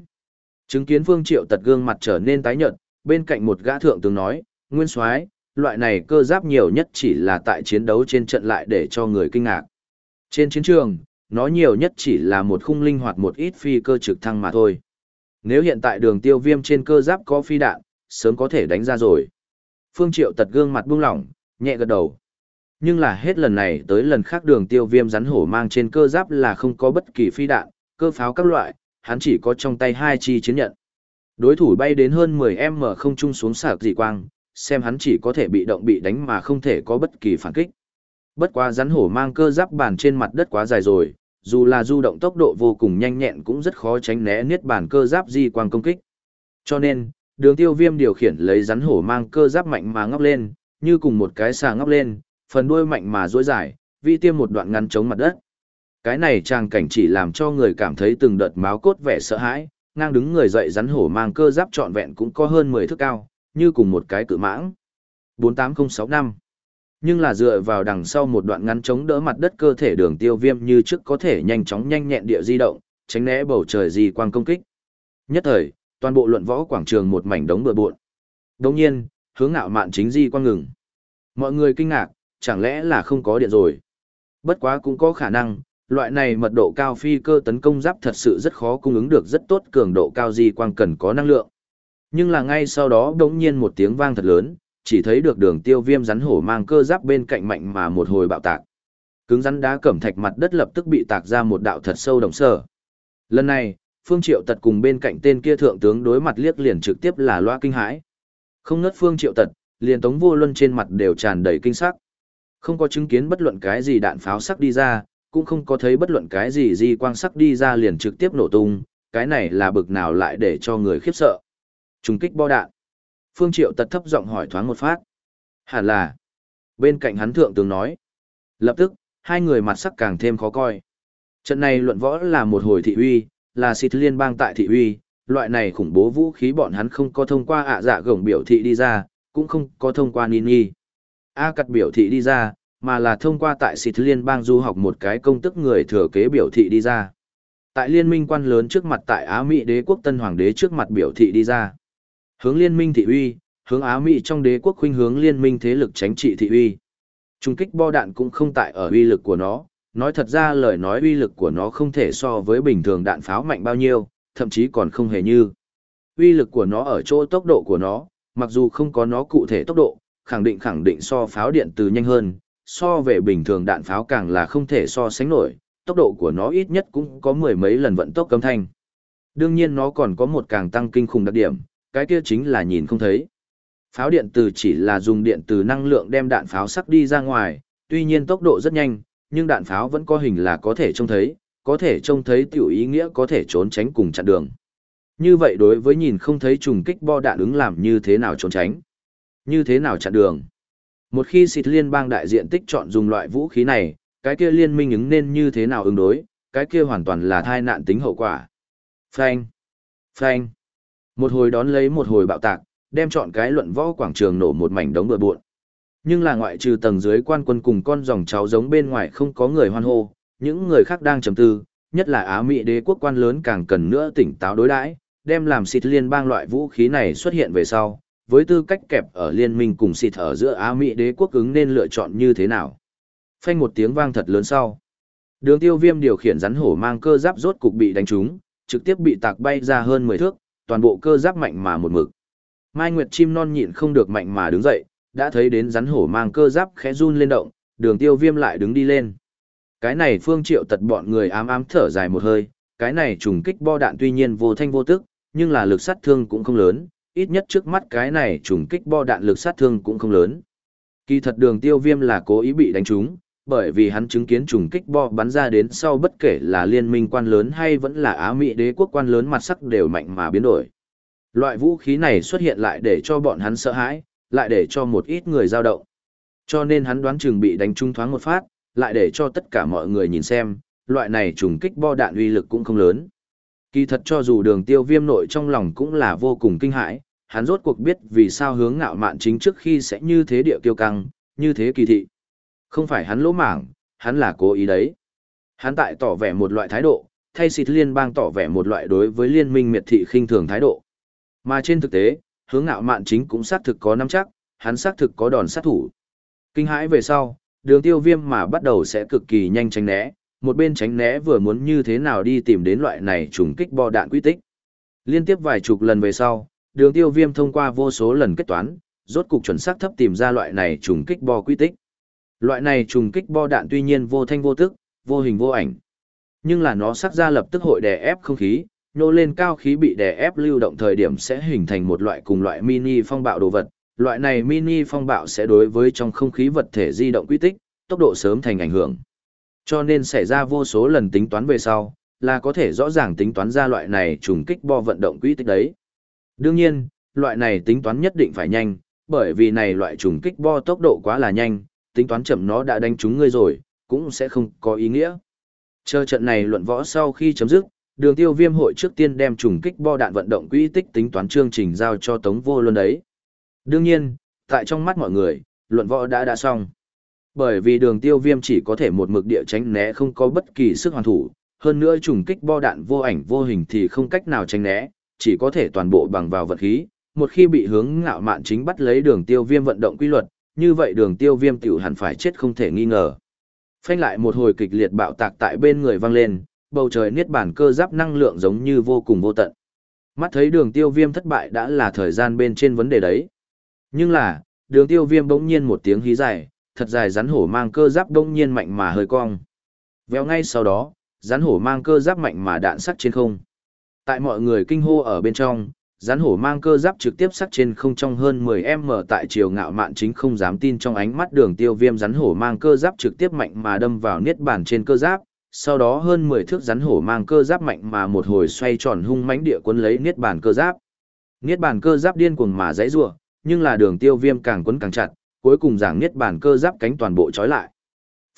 Chứng kiến Phương Triệu tật gương mặt trở nên tái nhợt, bên cạnh một gã thượng tướng nói, "Nguyên soái, loại này cơ giáp nhiều nhất chỉ là tại chiến đấu trên trận lại để cho người kinh ngạc. Trên chiến trường, nó nhiều nhất chỉ là một khung linh hoạt một ít phi cơ trực thăng mà thôi. Nếu hiện tại đường tiêu viêm trên cơ giáp có phi đạn, sớm có thể đánh ra rồi." Phương Triệu tật gương mặt buông lỏng, nhẹ gật đầu. Nhưng là hết lần này tới lần khác đường tiêu viêm rắn hổ mang trên cơ giáp là không có bất kỳ phi đạn, cơ pháo các loại, hắn chỉ có trong tay hai chi chiến nhận. Đối thủ bay đến hơn 10m không trung xuống sạc dị quang, xem hắn chỉ có thể bị động bị đánh mà không thể có bất kỳ phản kích. Bất quá rắn hổ mang cơ giáp bàn trên mặt đất quá dài rồi, dù là du động tốc độ vô cùng nhanh nhẹn cũng rất khó tránh né niết bàn cơ giáp di quang công kích. Cho nên, đường tiêu viêm điều khiển lấy rắn hổ mang cơ giáp mạnh mà ngóc lên, như cùng một cái xà ngóc lên, phần đuôi mạnh mà dối dài, vi tiêm một đoạn ngăn chống mặt đất. Cái này trang cảnh chỉ làm cho người cảm thấy từng đợt máu cốt vẻ sợ hãi, ngang đứng người dậy rắn hổ mang cơ giáp trọn vẹn cũng có hơn 10 thước cao, như cùng một cái cự mãng. 48065 nhưng là dựa vào đằng sau một đoạn ngắn chống đỡ mặt đất cơ thể đường tiêu viêm như trước có thể nhanh chóng nhanh nhẹn địa di động, tránh né bầu trời di quang công kích. Nhất thời, toàn bộ luận võ quảng trường một mảnh đống bừa bộn. Đồng nhiên, hướng ngạo mạn chính di quang ngừng. Mọi người kinh ngạc, chẳng lẽ là không có điện rồi. Bất quá cũng có khả năng, loại này mật độ cao phi cơ tấn công giáp thật sự rất khó cung ứng được rất tốt cường độ cao di quang cần có năng lượng. Nhưng là ngay sau đó đống nhiên một tiếng vang thật lớn, chỉ thấy được đường tiêu viêm rắn hổ mang cơ giáp bên cạnh mạnh mà một hồi bạo tạc. Cứng rắn đá cẩm thạch mặt đất lập tức bị tạc ra một đạo thật sâu đồng sở. Lần này, Phương Triệu Tật cùng bên cạnh tên kia thượng tướng đối mặt liếc liền trực tiếp là loa kinh hãi. Không ngất Phương Triệu Tật, liền Tống Vô Luân trên mặt đều tràn đầy kinh sắc. Không có chứng kiến bất luận cái gì đạn pháo sắc đi ra, cũng không có thấy bất luận cái gì di quang sắc đi ra liền trực tiếp nổ tung, cái này là bực nào lại để cho người khiếp sợ. Trùng kích bo đạn. Phương Triệu tật thấp giọng hỏi thoáng một phát. Hẳn là. Bên cạnh hắn thượng tướng nói. Lập tức, hai người mặt sắc càng thêm khó coi. Trận này luận võ là một hồi thị uy, là xịt liên bang tại thị uy, loại này khủng bố vũ khí bọn hắn không có thông qua ạ dạ gồng biểu thị đi ra, cũng không có thông qua Nini. A cắt biểu thị đi ra, mà là thông qua tại xịt liên bang du học một cái công tức người thừa kế biểu thị đi ra. Tại liên minh quan lớn trước mặt tại Á Mỹ đế quốc tân hoàng đế trước mặt biểu thị đi ra. Hướng liên minh thị uy, hướng Á Mỹ trong đế quốc khuynh hướng liên minh thế lực tránh trị thị uy. Trung kích bo đạn cũng không tại ở uy lực của nó, nói thật ra lời nói uy lực của nó không thể so với bình thường đạn pháo mạnh bao nhiêu, thậm chí còn không hề như. Uy lực của nó ở chỗ tốc độ của nó, mặc dù không có nó cụ thể tốc độ, khẳng định khẳng định so pháo điện từ nhanh hơn, so về bình thường đạn pháo càng là không thể so sánh nổi, tốc độ của nó ít nhất cũng có mười mấy lần vận tốc cấm thanh. Đương nhiên nó còn có một càng tăng kinh khủng đặc điểm, cái kia chính là nhìn không thấy. Pháo điện từ chỉ là dùng điện từ năng lượng đem đạn pháo sắc đi ra ngoài, tuy nhiên tốc độ rất nhanh, nhưng đạn pháo vẫn có hình là có thể trông thấy, có thể trông thấy tiểu ý nghĩa có thể trốn tránh cùng chặn đường. Như vậy đối với nhìn không thấy trùng kích bo đạn ứng làm như thế nào trốn tránh, như thế nào chặn đường. Một khi xịt liên bang đại diện tích chọn dùng loại vũ khí này, cái kia liên minh ứng nên như thế nào ứng đối, cái kia hoàn toàn là thai nạn tính hậu quả. Frank, Frank. Một hồi đón lấy một hồi bạo tạc, đem chọn cái luận võ quảng trường nổ một mảnh đống bừa bộn. Nhưng là ngoại trừ tầng dưới quan quân cùng con dòng cháu giống bên ngoài không có người hoan hô, những người khác đang trầm tư, nhất là Á Mỹ đế quốc quan lớn càng cần nữa tỉnh táo đối đãi, đem làm xịt liên bang loại vũ khí này xuất hiện về sau, với tư cách kẹp ở liên minh cùng xịt ở giữa Á Mỹ đế quốc ứng nên lựa chọn như thế nào. Phanh một tiếng vang thật lớn sau. Đường tiêu viêm điều khiển rắn hổ mang cơ giáp rốt cục bị đánh trúng, trực tiếp bị tạc bay ra hơn 10 thước, toàn bộ cơ giáp mạnh mà một mực. Mai Nguyệt chim non nhịn không được mạnh mà đứng dậy, đã thấy đến rắn hổ mang cơ giáp khẽ run lên động, đường tiêu viêm lại đứng đi lên. Cái này phương triệu tật bọn người ám ám thở dài một hơi, cái này trùng kích bo đạn tuy nhiên vô thanh vô tức, nhưng là lực sát thương cũng không lớn, ít nhất trước mắt cái này trùng kích bo đạn lực sát thương cũng không lớn. Kỳ thật đường tiêu viêm là cố ý bị đánh trúng, bởi vì hắn chứng kiến trùng kích bo bắn ra đến sau bất kể là liên minh quan lớn hay vẫn là Á Mỹ đế quốc quan lớn mặt sắc đều mạnh mà biến đổi. Loại vũ khí này xuất hiện lại để cho bọn hắn sợ hãi, lại để cho một ít người dao động. Cho nên hắn đoán chừng bị đánh trúng thoáng một phát, lại để cho tất cả mọi người nhìn xem, loại này trùng kích bo đạn uy lực cũng không lớn. Kỳ thật cho dù đường tiêu viêm nội trong lòng cũng là vô cùng kinh hãi, hắn rốt cuộc biết vì sao hướng ngạo mạn chính trước khi sẽ như thế địa kiêu căng, như thế kỳ thị. Không phải hắn lỗ mảng, hắn là cố ý đấy. Hắn tại tỏ vẻ một loại thái độ, thay xịt liên bang tỏ vẻ một loại đối với liên minh miệt thị khinh thường thái độ. Mà trên thực tế, hướng ngạo mạn chính cũng xác thực có nắm chắc, hắn xác thực có đòn sát thủ. Kinh hãi về sau, đường tiêu viêm mà bắt đầu sẽ cực kỳ nhanh tránh né, một bên tránh né vừa muốn như thế nào đi tìm đến loại này trùng kích bo đạn quy tích. Liên tiếp vài chục lần về sau, đường tiêu viêm thông qua vô số lần kết toán, rốt cục chuẩn xác thấp tìm ra loại này trùng kích bo quy tích. Loại này trùng kích bo đạn tuy nhiên vô thanh vô tức, vô hình vô ảnh. Nhưng là nó sắc ra lập tức hội đè ép không khí, nô lên cao khí bị đè ép lưu động thời điểm sẽ hình thành một loại cùng loại mini phong bạo đồ vật. Loại này mini phong bạo sẽ đối với trong không khí vật thể di động quy tích, tốc độ sớm thành ảnh hưởng. Cho nên xảy ra vô số lần tính toán về sau, là có thể rõ ràng tính toán ra loại này trùng kích bo vận động quy tích đấy. Đương nhiên, loại này tính toán nhất định phải nhanh, bởi vì này loại trùng kích bo tốc độ quá là nhanh, tính toán chậm nó đã đánh trúng ngươi rồi, cũng sẽ không có ý nghĩa. Chờ trận này luận võ sau khi chấm dứt, đường tiêu viêm hội trước tiên đem trùng kích bo đạn vận động quỹ tích tính toán chương trình giao cho Tống Vô Luân đấy. Đương nhiên, tại trong mắt mọi người, luận võ đã đã xong. Bởi vì đường tiêu viêm chỉ có thể một mực địa tránh né không có bất kỳ sức hoàn thủ, hơn nữa trùng kích bo đạn vô ảnh vô hình thì không cách nào tránh né, chỉ có thể toàn bộ bằng vào vật khí. Một khi bị hướng ngạo mạn chính bắt lấy đường tiêu viêm vận động quy luật, như vậy đường tiêu viêm tiểu hẳn phải chết không thể nghi ngờ. Phanh lại một hồi kịch liệt bạo tạc tại bên người vang lên, bầu trời niết bản cơ giáp năng lượng giống như vô cùng vô tận. Mắt thấy đường tiêu viêm thất bại đã là thời gian bên trên vấn đề đấy. Nhưng là, đường tiêu viêm bỗng nhiên một tiếng hí dài, thật dài rắn hổ mang cơ giáp bỗng nhiên mạnh mà hơi cong. Véo ngay sau đó, rắn hổ mang cơ giáp mạnh mà đạn sắt trên không. Tại mọi người kinh hô ở bên trong, rắn hổ mang cơ giáp trực tiếp sắc trên không trong hơn 10m tại chiều ngạo mạn chính không dám tin trong ánh mắt đường tiêu viêm rắn hổ mang cơ giáp trực tiếp mạnh mà đâm vào niết bàn trên cơ giáp, sau đó hơn 10 thước rắn hổ mang cơ giáp mạnh mà một hồi xoay tròn hung mãnh địa quân lấy niết bàn cơ giáp. Niết bàn cơ giáp điên cuồng mà giãy giụa, nhưng là đường tiêu viêm càng quấn càng chặt, cuối cùng giảng niết bàn cơ giáp cánh toàn bộ trói lại.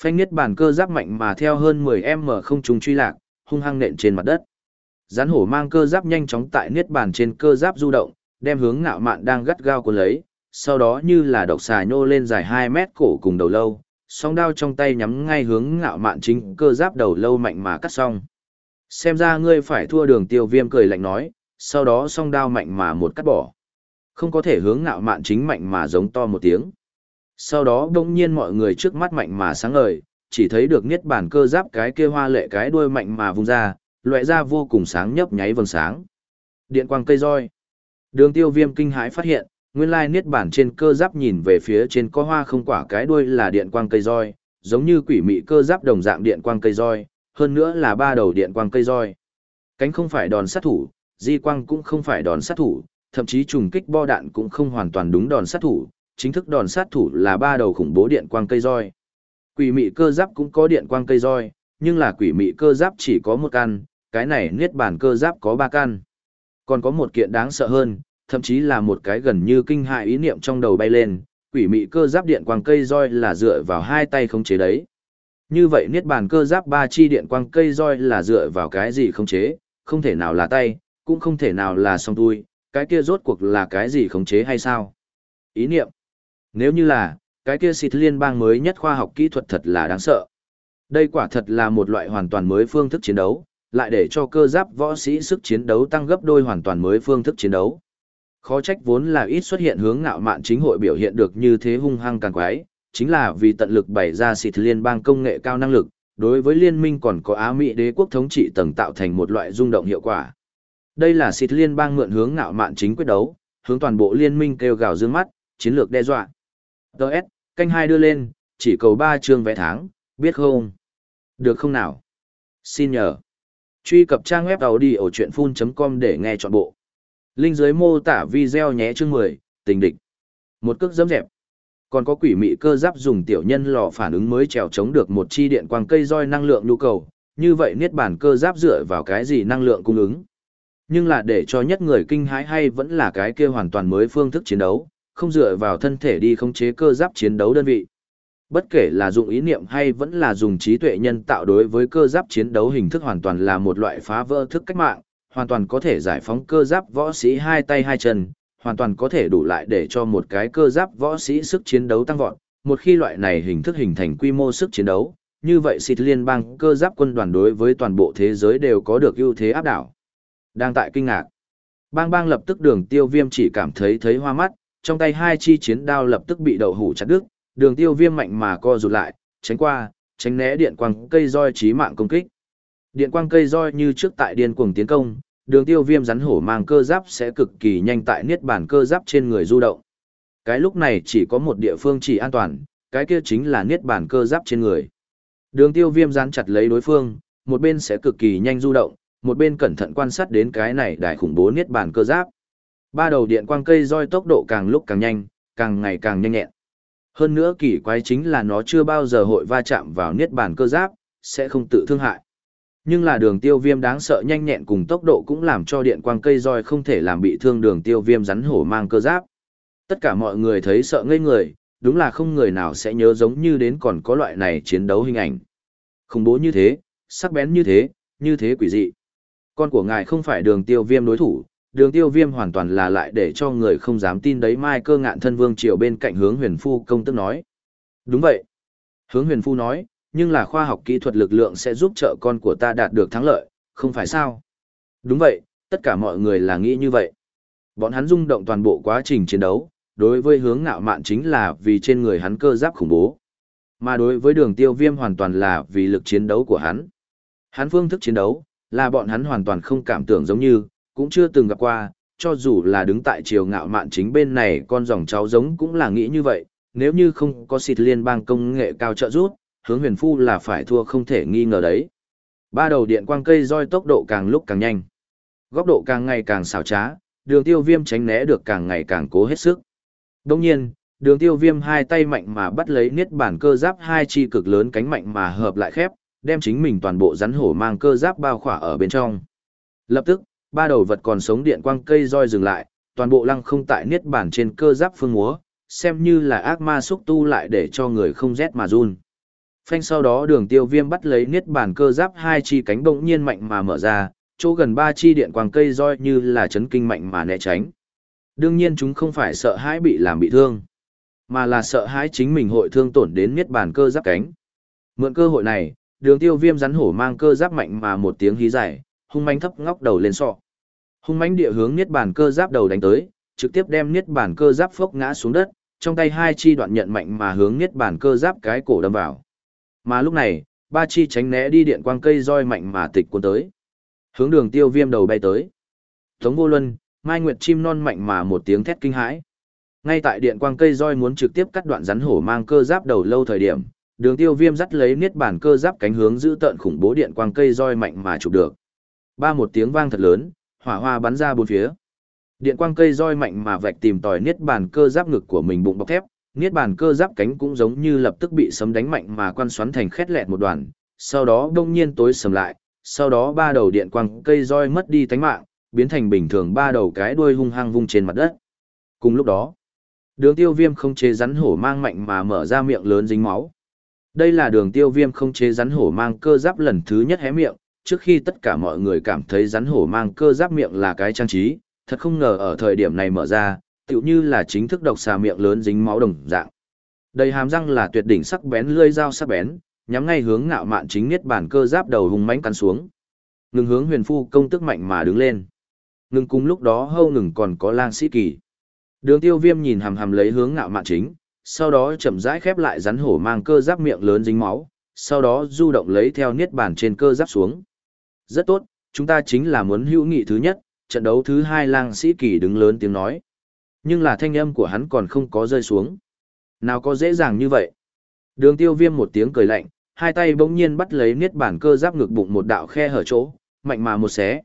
Phanh niết bàn cơ giáp mạnh mà theo hơn 10m không trùng truy lạc, hung hăng nện trên mặt đất. Rắn hổ mang cơ giáp nhanh chóng tại niết bàn trên cơ giáp du động, đem hướng ngạo mạn đang gắt gao cuốn lấy, sau đó như là độc xà nhô lên dài 2 mét cổ cùng đầu lâu, song đao trong tay nhắm ngay hướng ngạo mạn chính cơ giáp đầu lâu mạnh mà cắt xong. Xem ra ngươi phải thua đường tiêu viêm cười lạnh nói, sau đó song đao mạnh mà một cắt bỏ. Không có thể hướng ngạo mạn chính mạnh mà giống to một tiếng. Sau đó đông nhiên mọi người trước mắt mạnh mà sáng ngời, chỉ thấy được niết bản cơ giáp cái kia hoa lệ cái đuôi mạnh mà vung ra, loại ra vô cùng sáng nhấp nháy vầng sáng. Điện quang cây roi. Đường tiêu viêm kinh hãi phát hiện, nguyên lai niết bản trên cơ giáp nhìn về phía trên có hoa không quả cái đuôi là điện quang cây roi, giống như quỷ mị cơ giáp đồng dạng điện quang cây roi, hơn nữa là ba đầu điện quang cây roi. Cánh không phải đòn sát thủ, di quang cũng không phải đòn sát thủ, thậm chí trùng kích bo đạn cũng không hoàn toàn đúng đòn sát thủ, chính thức đòn sát thủ là ba đầu khủng bố điện quang cây roi. Quỷ mị cơ giáp cũng có điện quang cây roi, nhưng là quỷ mị cơ giáp chỉ có một căn, cái này niết bàn cơ giáp có ba căn. Còn có một kiện đáng sợ hơn, thậm chí là một cái gần như kinh hại ý niệm trong đầu bay lên, quỷ mị cơ giáp điện quang cây roi là dựa vào hai tay khống chế đấy. Như vậy niết bàn cơ giáp ba chi điện quang cây roi là dựa vào cái gì khống chế, không thể nào là tay, cũng không thể nào là song tui, cái kia rốt cuộc là cái gì khống chế hay sao? Ý niệm. Nếu như là, cái kia xịt liên bang mới nhất khoa học kỹ thuật thật là đáng sợ. Đây quả thật là một loại hoàn toàn mới phương thức chiến đấu, lại để cho cơ giáp võ sĩ sức chiến đấu tăng gấp đôi hoàn toàn mới phương thức chiến đấu. Khó trách vốn là ít xuất hiện hướng ngạo mạn chính hội biểu hiện được như thế hung hăng càng quái, chính là vì tận lực bày ra xịt liên bang công nghệ cao năng lực, đối với liên minh còn có Á Mỹ đế quốc thống trị tầng tạo thành một loại rung động hiệu quả. Đây là xịt liên bang mượn hướng ngạo mạn chính quyết đấu, hướng toàn bộ liên minh kêu gào dương mắt, chiến lược đe dọa. Đợt, canh hai đưa lên, chỉ cầu ba chương vẽ tháng, biết không? Được không nào? Xin nhờ. Truy cập trang web đầu đi ở chuyện full.com để nghe trọn bộ. Linh dưới mô tả video nhé chương 10, tình địch. Một cước dẫm dẹp. Còn có quỷ mị cơ giáp dùng tiểu nhân lò phản ứng mới trèo chống được một chi điện quang cây roi năng lượng nhu cầu, như vậy niết bản cơ giáp dựa vào cái gì năng lượng cung ứng. Nhưng là để cho nhất người kinh hãi hay vẫn là cái kia hoàn toàn mới phương thức chiến đấu, không dựa vào thân thể đi khống chế cơ giáp chiến đấu đơn vị. Bất kể là dùng ý niệm hay vẫn là dùng trí tuệ nhân tạo đối với cơ giáp chiến đấu hình thức hoàn toàn là một loại phá vỡ thức cách mạng, hoàn toàn có thể giải phóng cơ giáp võ sĩ hai tay hai chân, hoàn toàn có thể đủ lại để cho một cái cơ giáp võ sĩ sức chiến đấu tăng vọt. Một khi loại này hình thức hình thành quy mô sức chiến đấu, như vậy xịt liên bang cơ giáp quân đoàn đối với toàn bộ thế giới đều có được ưu thế áp đảo. Đang tại kinh ngạc. Bang bang lập tức đường tiêu viêm chỉ cảm thấy thấy hoa mắt, trong tay hai chi chiến đao lập tức bị đậu hủ chặt đứt, đường tiêu viêm mạnh mà co rụt lại, tránh qua, tránh né điện quang cây roi trí mạng công kích. Điện quang cây roi như trước tại điên cuồng tiến công, đường tiêu viêm rắn hổ mang cơ giáp sẽ cực kỳ nhanh tại niết bản cơ giáp trên người du động. Cái lúc này chỉ có một địa phương chỉ an toàn, cái kia chính là niết bản cơ giáp trên người. Đường tiêu viêm rắn chặt lấy đối phương, một bên sẽ cực kỳ nhanh du động, một bên cẩn thận quan sát đến cái này đại khủng bố niết bản cơ giáp. Ba đầu điện quang cây roi tốc độ càng lúc càng nhanh, càng ngày càng nhanh nhẹn. Hơn nữa kỳ quái chính là nó chưa bao giờ hội va chạm vào niết bàn cơ giáp, sẽ không tự thương hại. Nhưng là đường tiêu viêm đáng sợ nhanh nhẹn cùng tốc độ cũng làm cho điện quang cây roi không thể làm bị thương đường tiêu viêm rắn hổ mang cơ giáp. Tất cả mọi người thấy sợ ngây người, đúng là không người nào sẽ nhớ giống như đến còn có loại này chiến đấu hình ảnh. Khủng bố như thế, sắc bén như thế, như thế quỷ dị. Con của ngài không phải đường tiêu viêm đối thủ, đường tiêu viêm hoàn toàn là lại để cho người không dám tin đấy mai cơ ngạn thân vương triều bên cạnh hướng huyền phu công tức nói. Đúng vậy. Hướng huyền phu nói, nhưng là khoa học kỹ thuật lực lượng sẽ giúp trợ con của ta đạt được thắng lợi, không phải sao? Đúng vậy, tất cả mọi người là nghĩ như vậy. Bọn hắn rung động toàn bộ quá trình chiến đấu, đối với hướng ngạo mạn chính là vì trên người hắn cơ giáp khủng bố. Mà đối với đường tiêu viêm hoàn toàn là vì lực chiến đấu của hắn. Hắn phương thức chiến đấu, là bọn hắn hoàn toàn không cảm tưởng giống như, cũng chưa từng gặp qua, cho dù là đứng tại chiều ngạo mạn chính bên này con dòng cháu giống cũng là nghĩ như vậy, nếu như không có xịt liên bang công nghệ cao trợ giúp, hướng huyền phu là phải thua không thể nghi ngờ đấy. Ba đầu điện quang cây roi tốc độ càng lúc càng nhanh. Góc độ càng ngày càng xảo trá, đường tiêu viêm tránh né được càng ngày càng cố hết sức. Đồng nhiên, đường tiêu viêm hai tay mạnh mà bắt lấy niết bản cơ giáp hai chi cực lớn cánh mạnh mà hợp lại khép, đem chính mình toàn bộ rắn hổ mang cơ giáp bao khỏa ở bên trong. Lập tức, ba đầu vật còn sống điện quang cây roi dừng lại, toàn bộ lăng không tại niết bản trên cơ giáp phương múa, xem như là ác ma xúc tu lại để cho người không rét mà run. Phanh sau đó đường tiêu viêm bắt lấy niết bản cơ giáp hai chi cánh bỗng nhiên mạnh mà mở ra, chỗ gần ba chi điện quang cây roi như là chấn kinh mạnh mà né tránh. Đương nhiên chúng không phải sợ hãi bị làm bị thương, mà là sợ hãi chính mình hội thương tổn đến niết bản cơ giáp cánh. Mượn cơ hội này, đường tiêu viêm rắn hổ mang cơ giáp mạnh mà một tiếng hí dài, hung mãnh thấp ngóc đầu lên sọ. Hung mãnh địa hướng niết bản cơ giáp đầu đánh tới, trực tiếp đem niết bản cơ giáp phốc ngã xuống đất, trong tay hai chi đoạn nhận mạnh mà hướng niết bản cơ giáp cái cổ đâm vào. Mà lúc này, ba chi tránh né đi điện quang cây roi mạnh mà tịch cuốn tới. Hướng đường tiêu viêm đầu bay tới. Tống vô luân, mai nguyệt chim non mạnh mà một tiếng thét kinh hãi. Ngay tại điện quang cây roi muốn trực tiếp cắt đoạn rắn hổ mang cơ giáp đầu lâu thời điểm, đường tiêu viêm dắt lấy niết bản cơ giáp cánh hướng giữ tợn khủng bố điện quang cây roi mạnh mà chụp được. Ba một tiếng vang thật lớn, hỏa hoa bắn ra bốn phía. Điện quang cây roi mạnh mà vạch tìm tòi niết bàn cơ giáp ngực của mình bụng bọc thép, niết bàn cơ giáp cánh cũng giống như lập tức bị sấm đánh mạnh mà quan xoắn thành khét lẹt một đoàn, sau đó đông nhiên tối sầm lại, sau đó ba đầu điện quang cây roi mất đi tánh mạng, biến thành bình thường ba đầu cái đuôi hung hăng vung trên mặt đất. Cùng lúc đó, đường tiêu viêm không chế rắn hổ mang mạnh mà mở ra miệng lớn dính máu. Đây là đường tiêu viêm không chế rắn hổ mang cơ giáp lần thứ nhất hé miệng, trước khi tất cả mọi người cảm thấy rắn hổ mang cơ giáp miệng là cái trang trí, thật không ngờ ở thời điểm này mở ra, tựu như là chính thức độc xà miệng lớn dính máu đồng dạng. Đầy hàm răng là tuyệt đỉnh sắc bén lưỡi dao sắc bén, nhắm ngay hướng ngạo mạn chính niết bản cơ giáp đầu hùng mãnh cắn xuống. Ngừng hướng huyền phu công tức mạnh mà đứng lên. Ngừng cùng lúc đó hâu ngừng còn có lang sĩ kỳ. Đường tiêu viêm nhìn hàm hàm lấy hướng ngạo mạn chính, sau đó chậm rãi khép lại rắn hổ mang cơ giáp miệng lớn dính máu, sau đó du động lấy theo niết bản trên cơ giáp xuống. Rất tốt, chúng ta chính là muốn hữu nghị thứ nhất, trận đấu thứ hai lang sĩ kỳ đứng lớn tiếng nói. Nhưng là thanh âm của hắn còn không có rơi xuống. Nào có dễ dàng như vậy. Đường tiêu viêm một tiếng cười lạnh, hai tay bỗng nhiên bắt lấy niết bản cơ giáp ngực bụng một đạo khe hở chỗ, mạnh mà một xé.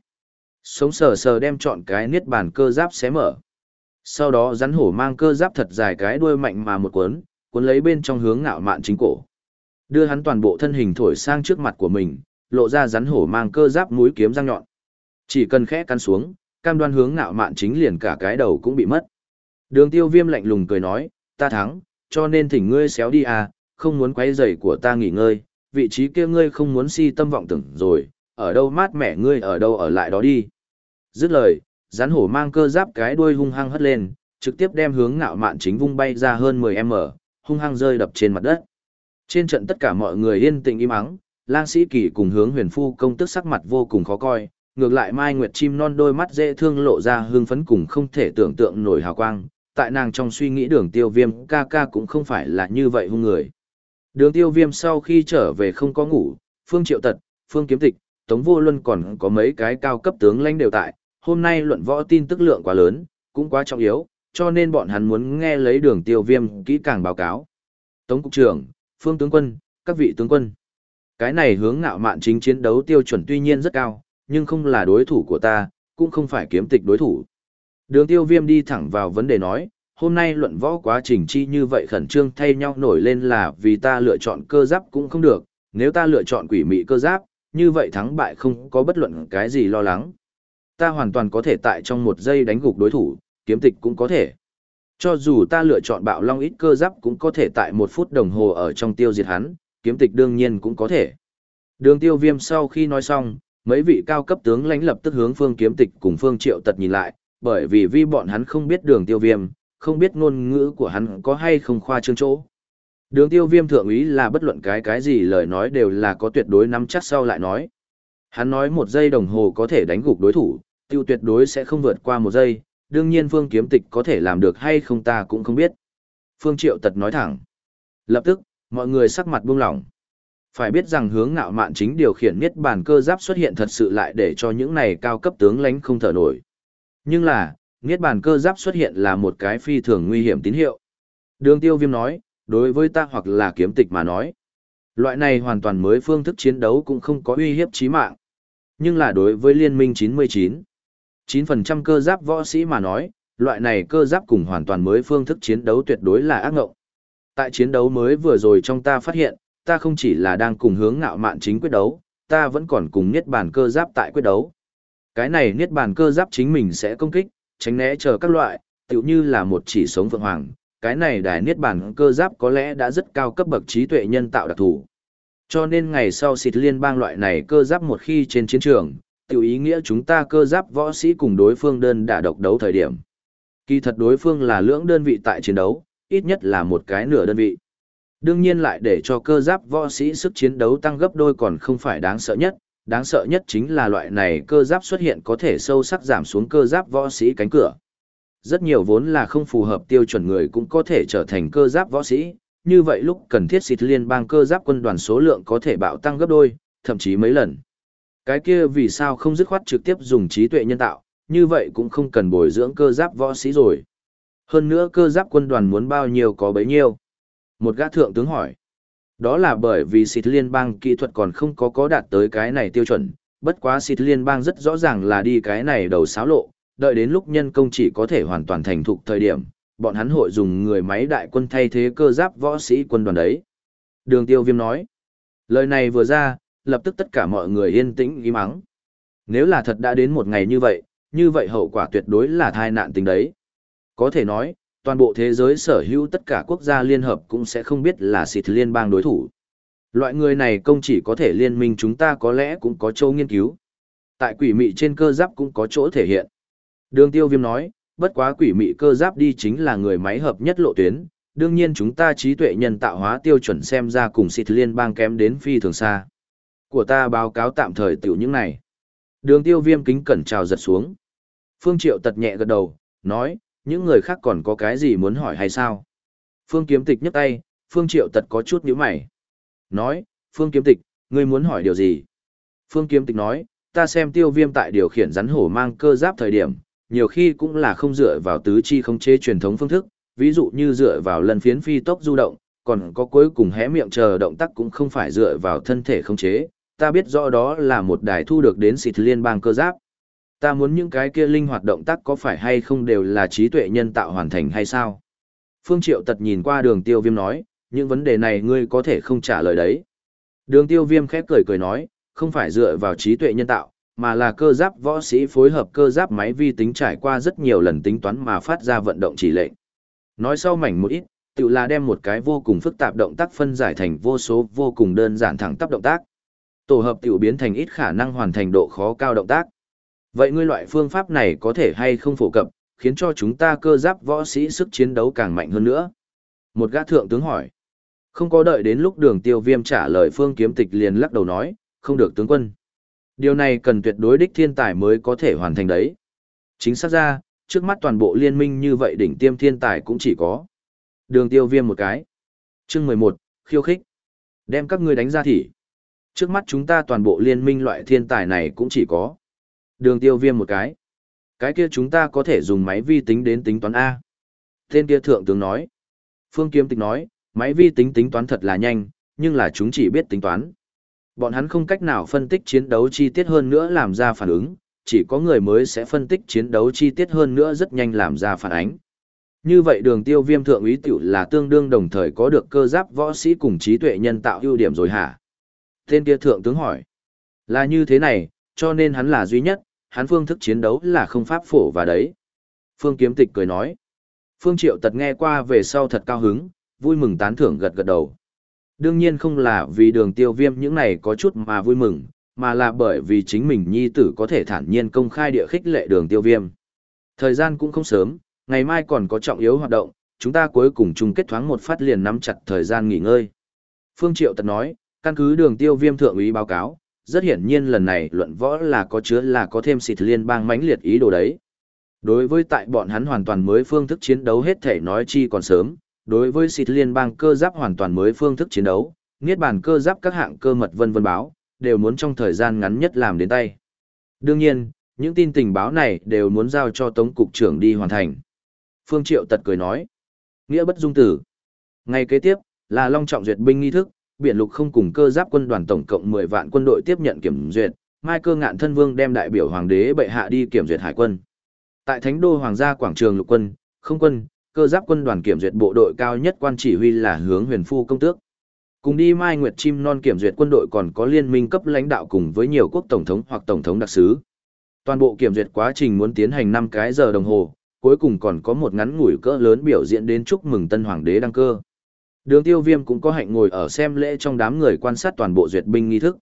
Sống sờ sờ đem chọn cái niết bản cơ giáp xé mở. Sau đó rắn hổ mang cơ giáp thật dài cái đuôi mạnh mà một cuốn, cuốn lấy bên trong hướng ngạo mạn chính cổ. Đưa hắn toàn bộ thân hình thổi sang trước mặt của mình, lộ ra rắn hổ mang cơ giáp mũi kiếm răng nhọn. Chỉ cần khẽ căn xuống, cam đoan hướng ngạo mạn chính liền cả cái đầu cũng bị mất. Đường tiêu viêm lạnh lùng cười nói, ta thắng, cho nên thỉnh ngươi xéo đi à, không muốn quấy rầy của ta nghỉ ngơi, vị trí kia ngươi không muốn si tâm vọng tưởng rồi, ở đâu mát mẻ ngươi ở đâu ở lại đó đi. Dứt lời, rắn hổ mang cơ giáp cái đuôi hung hăng hất lên, trực tiếp đem hướng ngạo mạn chính vung bay ra hơn 10m, hung hăng rơi đập trên mặt đất. Trên trận tất cả mọi người yên tĩnh im ắng, lang sĩ kỳ cùng hướng huyền phu công tức sắc mặt vô cùng khó coi, ngược lại mai nguyệt chim non đôi mắt dễ thương lộ ra hương phấn cùng không thể tưởng tượng nổi hào quang, tại nàng trong suy nghĩ đường tiêu viêm ca ca cũng không phải là như vậy hung người. Đường tiêu viêm sau khi trở về không có ngủ, phương triệu tật, phương kiếm tịch, tống vô luân còn có mấy cái cao cấp tướng lãnh đều tại, hôm nay luận võ tin tức lượng quá lớn, cũng quá trọng yếu, cho nên bọn hắn muốn nghe lấy đường tiêu viêm kỹ càng báo cáo. Tống cục trưởng, phương tướng quân, các vị tướng quân. Cái này hướng ngạo mạn chính chiến đấu tiêu chuẩn tuy nhiên rất cao, nhưng không là đối thủ của ta, cũng không phải kiếm tịch đối thủ. Đường tiêu viêm đi thẳng vào vấn đề nói, hôm nay luận võ quá trình chi như vậy khẩn trương thay nhau nổi lên là vì ta lựa chọn cơ giáp cũng không được, nếu ta lựa chọn quỷ mị cơ giáp, như vậy thắng bại không có bất luận cái gì lo lắng. Ta hoàn toàn có thể tại trong một giây đánh gục đối thủ, kiếm tịch cũng có thể. Cho dù ta lựa chọn bạo long ít cơ giáp cũng có thể tại một phút đồng hồ ở trong tiêu diệt hắn, kiếm tịch đương nhiên cũng có thể. Đường tiêu viêm sau khi nói xong, mấy vị cao cấp tướng lãnh lập tức hướng phương kiếm tịch cùng phương triệu tật nhìn lại, bởi vì vi bọn hắn không biết đường tiêu viêm, không biết ngôn ngữ của hắn có hay không khoa trương chỗ. Đường tiêu viêm thượng ý là bất luận cái cái gì lời nói đều là có tuyệt đối nắm chắc sau lại nói. Hắn nói một giây đồng hồ có thể đánh gục đối thủ, tiêu tuyệt đối sẽ không vượt qua một giây, đương nhiên phương kiếm tịch có thể làm được hay không ta cũng không biết. Phương triệu tật nói thẳng. Lập tức, mọi người sắc mặt buông lỏng. Phải biết rằng hướng ngạo mạn chính điều khiển niết bàn cơ giáp xuất hiện thật sự lại để cho những này cao cấp tướng lãnh không thở nổi. Nhưng là, niết bàn cơ giáp xuất hiện là một cái phi thường nguy hiểm tín hiệu. Đường tiêu viêm nói, đối với ta hoặc là kiếm tịch mà nói. Loại này hoàn toàn mới phương thức chiến đấu cũng không có uy hiếp chí mạng. Nhưng là đối với liên minh 99, 9% cơ giáp võ sĩ mà nói, loại này cơ giáp cùng hoàn toàn mới phương thức chiến đấu tuyệt đối là ác ngộng. Tại chiến đấu mới vừa rồi trong ta phát hiện, ta không chỉ là đang cùng hướng ngạo mạn chính quyết đấu, ta vẫn còn cùng niết bàn cơ giáp tại quyết đấu. Cái này niết bàn cơ giáp chính mình sẽ công kích, tránh né chờ các loại, tựu như là một chỉ sống vượng hoàng. Cái này đài niết bàn cơ giáp có lẽ đã rất cao cấp bậc trí tuệ nhân tạo đặc thù. Cho nên ngày sau xịt liên bang loại này cơ giáp một khi trên chiến trường, tiểu ý nghĩa chúng ta cơ giáp võ sĩ cùng đối phương đơn đả độc đấu thời điểm. Kỳ thật đối phương là lưỡng đơn vị tại chiến đấu, ít nhất là một cái nửa đơn vị. Đương nhiên lại để cho cơ giáp võ sĩ sức chiến đấu tăng gấp đôi còn không phải đáng sợ nhất, đáng sợ nhất chính là loại này cơ giáp xuất hiện có thể sâu sắc giảm xuống cơ giáp võ sĩ cánh cửa. Rất nhiều vốn là không phù hợp tiêu chuẩn người cũng có thể trở thành cơ giáp võ sĩ, như vậy lúc cần thiết xịt liên bang cơ giáp quân đoàn số lượng có thể bạo tăng gấp đôi, thậm chí mấy lần. Cái kia vì sao không dứt khoát trực tiếp dùng trí tuệ nhân tạo, như vậy cũng không cần bồi dưỡng cơ giáp võ sĩ rồi. Hơn nữa cơ giáp quân đoàn muốn bao nhiêu có bấy nhiêu. Một gã thượng tướng hỏi. Đó là bởi vì xịt liên bang kỹ thuật còn không có có đạt tới cái này tiêu chuẩn, bất quá xịt liên bang rất rõ ràng là đi cái này đầu xáo lộ, đợi đến lúc nhân công chỉ có thể hoàn toàn thành thục thời điểm, bọn hắn hội dùng người máy đại quân thay thế cơ giáp võ sĩ quân đoàn đấy. Đường tiêu viêm nói. Lời này vừa ra, lập tức tất cả mọi người yên tĩnh im mắng. Nếu là thật đã đến một ngày như vậy, như vậy hậu quả tuyệt đối là thai nạn tình đấy. Có thể nói, toàn bộ thế giới sở hữu tất cả quốc gia liên hợp cũng sẽ không biết là xịt liên bang đối thủ. Loại người này công chỉ có thể liên minh chúng ta có lẽ cũng có châu nghiên cứu. Tại quỷ mị trên cơ giáp cũng có chỗ thể hiện. Đường tiêu viêm nói, bất quá quỷ mị cơ giáp đi chính là người máy hợp nhất lộ tuyến, đương nhiên chúng ta trí tuệ nhân tạo hóa tiêu chuẩn xem ra cùng xịt liên bang kém đến phi thường xa. Của ta báo cáo tạm thời tiểu những này. Đường tiêu viêm kính cẩn trào giật xuống. Phương Triệu tật nhẹ gật đầu, nói, những người khác còn có cái gì muốn hỏi hay sao? Phương kiếm tịch nhấc tay, Phương Triệu tật có chút nhíu mày. Nói, Phương kiếm tịch, ngươi muốn hỏi điều gì? Phương kiếm tịch nói, ta xem tiêu viêm tại điều khiển rắn hổ mang cơ giáp thời điểm, nhiều khi cũng là không dựa vào tứ chi không chế truyền thống phương thức, ví dụ như dựa vào lần phiến phi tốc du động, còn có cuối cùng hé miệng chờ động tác cũng không phải dựa vào thân thể không chế, ta biết rõ đó là một đài thu được đến xịt liên bang cơ giáp. Ta muốn những cái kia linh hoạt động tác có phải hay không đều là trí tuệ nhân tạo hoàn thành hay sao? Phương Triệu tật nhìn qua đường tiêu viêm nói, những vấn đề này ngươi có thể không trả lời đấy. Đường tiêu viêm khép cười cười nói, không phải dựa vào trí tuệ nhân tạo, mà là cơ giáp võ sĩ phối hợp cơ giáp máy vi tính trải qua rất nhiều lần tính toán mà phát ra vận động chỉ lệnh. Nói sau mảnh một ít, tự là đem một cái vô cùng phức tạp động tác phân giải thành vô số vô cùng đơn giản thẳng tắp động tác. Tổ hợp tiểu biến thành ít khả năng hoàn thành độ khó cao động tác. Vậy ngươi loại phương pháp này có thể hay không phổ cập, khiến cho chúng ta cơ giáp võ sĩ sức chiến đấu càng mạnh hơn nữa? Một gã thượng tướng hỏi. Không có đợi đến lúc đường tiêu viêm trả lời phương kiếm tịch liền lắc đầu nói, không được tướng quân. Điều này cần tuyệt đối đích thiên tài mới có thể hoàn thành đấy. Chính xác ra, trước mắt toàn bộ liên minh như vậy đỉnh tiêm thiên tài cũng chỉ có. Đường tiêu viêm một cái. chương 11, khiêu khích. Đem các ngươi đánh ra thỉ. Trước mắt chúng ta toàn bộ liên minh loại thiên tài này cũng chỉ có. Đường tiêu viêm một cái. Cái kia chúng ta có thể dùng máy vi tính đến tính toán A. Tên kia thượng tướng nói. Phương Kiếm Tịch nói, Máy vi tính tính toán thật là nhanh, nhưng là chúng chỉ biết tính toán. Bọn hắn không cách nào phân tích chiến đấu chi tiết hơn nữa làm ra phản ứng, chỉ có người mới sẽ phân tích chiến đấu chi tiết hơn nữa rất nhanh làm ra phản ánh. Như vậy đường tiêu viêm thượng úy tiểu là tương đương đồng thời có được cơ giáp võ sĩ cùng trí tuệ nhân tạo ưu điểm rồi hả? Tên kia thượng tướng hỏi. Là như thế này, cho nên hắn là duy nhất, hắn phương thức chiến đấu là không pháp phổ và đấy. Phương kiếm tịch cười nói. Phương triệu tật nghe qua về sau thật cao hứng, vui mừng tán thưởng gật gật đầu. Đương nhiên không là vì đường tiêu viêm những này có chút mà vui mừng, mà là bởi vì chính mình nhi tử có thể thản nhiên công khai địa khích lệ đường tiêu viêm. Thời gian cũng không sớm, ngày mai còn có trọng yếu hoạt động, chúng ta cuối cùng chung kết thoáng một phát liền nắm chặt thời gian nghỉ ngơi. Phương Triệu Tật nói, căn cứ đường tiêu viêm thượng úy báo cáo, rất hiển nhiên lần này luận võ là có chứa là có thêm xịt liên bang mãnh liệt ý đồ đấy. Đối với tại bọn hắn hoàn toàn mới phương thức chiến đấu hết thể nói chi còn sớm, đối với xịt liên bang cơ giáp hoàn toàn mới phương thức chiến đấu, niết bàn cơ giáp các hạng cơ mật vân vân báo, đều muốn trong thời gian ngắn nhất làm đến tay. Đương nhiên, những tin tình báo này đều muốn giao cho Tống Cục trưởng đi hoàn thành. Phương Triệu tật cười nói. Nghĩa bất dung tử. Ngày kế tiếp, là Long Trọng duyệt binh nghi thức, biển lục không cùng cơ giáp quân đoàn tổng cộng 10 vạn quân đội tiếp nhận kiểm duyệt, Mai cơ ngạn thân vương đem đại biểu hoàng đế bệ hạ đi kiểm duyệt hải quân. Tại Thánh đô hoàng gia quảng trường lục quân, không quân, cơ giáp quân đoàn kiểm duyệt bộ đội cao nhất quan chỉ huy là hướng huyền phu công tước. Cùng đi Mai Nguyệt Chim Non kiểm duyệt quân đội còn có liên minh cấp lãnh đạo cùng với nhiều quốc tổng thống hoặc tổng thống đặc sứ. Toàn bộ kiểm duyệt quá trình muốn tiến hành 5 cái giờ đồng hồ, cuối cùng còn có một ngắn ngủi cỡ lớn biểu diễn đến chúc mừng tân hoàng đế đăng cơ. Đường tiêu viêm cũng có hạnh ngồi ở xem lễ trong đám người quan sát toàn bộ duyệt binh nghi thức.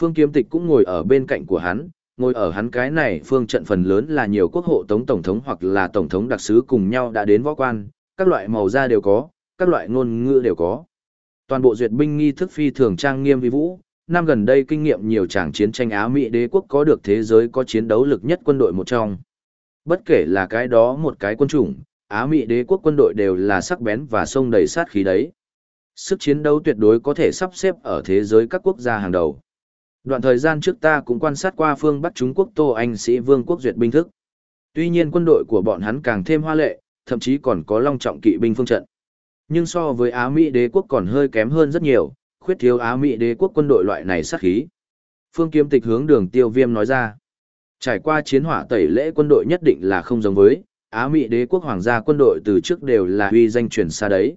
Phương Kiếm Tịch cũng ngồi ở bên cạnh của hắn, ngồi ở hắn cái này phương trận phần lớn là nhiều quốc hộ tống tổng thống hoặc là tổng thống đặc sứ cùng nhau đã đến võ quan, các loại màu da đều có, các loại ngôn ngữ đều có. Toàn bộ duyệt binh nghi thức phi thường trang nghiêm vi vũ, năm gần đây kinh nghiệm nhiều tràng chiến tranh Á Mỹ đế quốc có được thế giới có chiến đấu lực nhất quân đội một trong. Bất kể là cái đó một cái quân chủng, Á Mỹ đế quốc quân đội đều là sắc bén và sông đầy sát khí đấy. Sức chiến đấu tuyệt đối có thể sắp xếp ở thế giới các quốc gia hàng đầu. Đoạn thời gian trước ta cũng quan sát qua phương Bắc Trung Quốc Tô Anh sĩ vương quốc duyệt binh thức. Tuy nhiên quân đội của bọn hắn càng thêm hoa lệ, thậm chí còn có long trọng kỵ binh phương trận. Nhưng so với Á Mỹ đế quốc còn hơi kém hơn rất nhiều, khuyết thiếu Á Mỹ đế quốc quân đội loại này sát khí. Phương Kiếm Tịch hướng đường tiêu viêm nói ra. Trải qua chiến hỏa tẩy lễ quân đội nhất định là không giống với, Á Mỹ đế quốc hoàng gia quân đội từ trước đều là huy danh truyền xa đấy.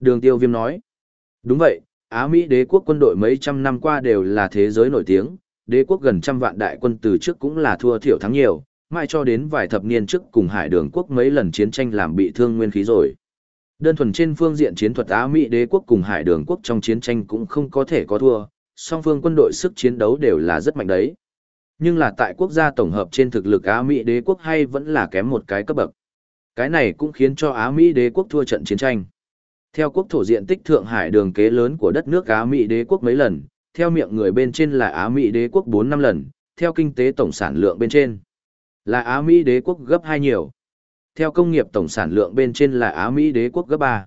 Đường tiêu viêm nói. Đúng vậy, Á Mỹ đế quốc quân đội mấy trăm năm qua đều là thế giới nổi tiếng, đế quốc gần trăm vạn đại quân từ trước cũng là thua thiểu thắng nhiều, mãi cho đến vài thập niên trước cùng hải đường quốc mấy lần chiến tranh làm bị thương nguyên khí rồi. Đơn thuần trên phương diện chiến thuật Á Mỹ đế quốc cùng hải đường quốc trong chiến tranh cũng không có thể có thua, song phương quân đội sức chiến đấu đều là rất mạnh đấy. Nhưng là tại quốc gia tổng hợp trên thực lực Á Mỹ đế quốc hay vẫn là kém một cái cấp bậc. Cái này cũng khiến cho Á Mỹ đế quốc thua trận chiến tranh. Theo quốc thổ diện tích Thượng Hải đường kế lớn của đất nước Á Mỹ đế quốc mấy lần, theo miệng người bên trên là Á Mỹ đế quốc 4 năm lần, theo kinh tế tổng sản lượng bên trên là Á Mỹ đế quốc gấp 2 nhiều. Theo công nghiệp tổng sản lượng bên trên là Á Mỹ đế quốc gấp 3.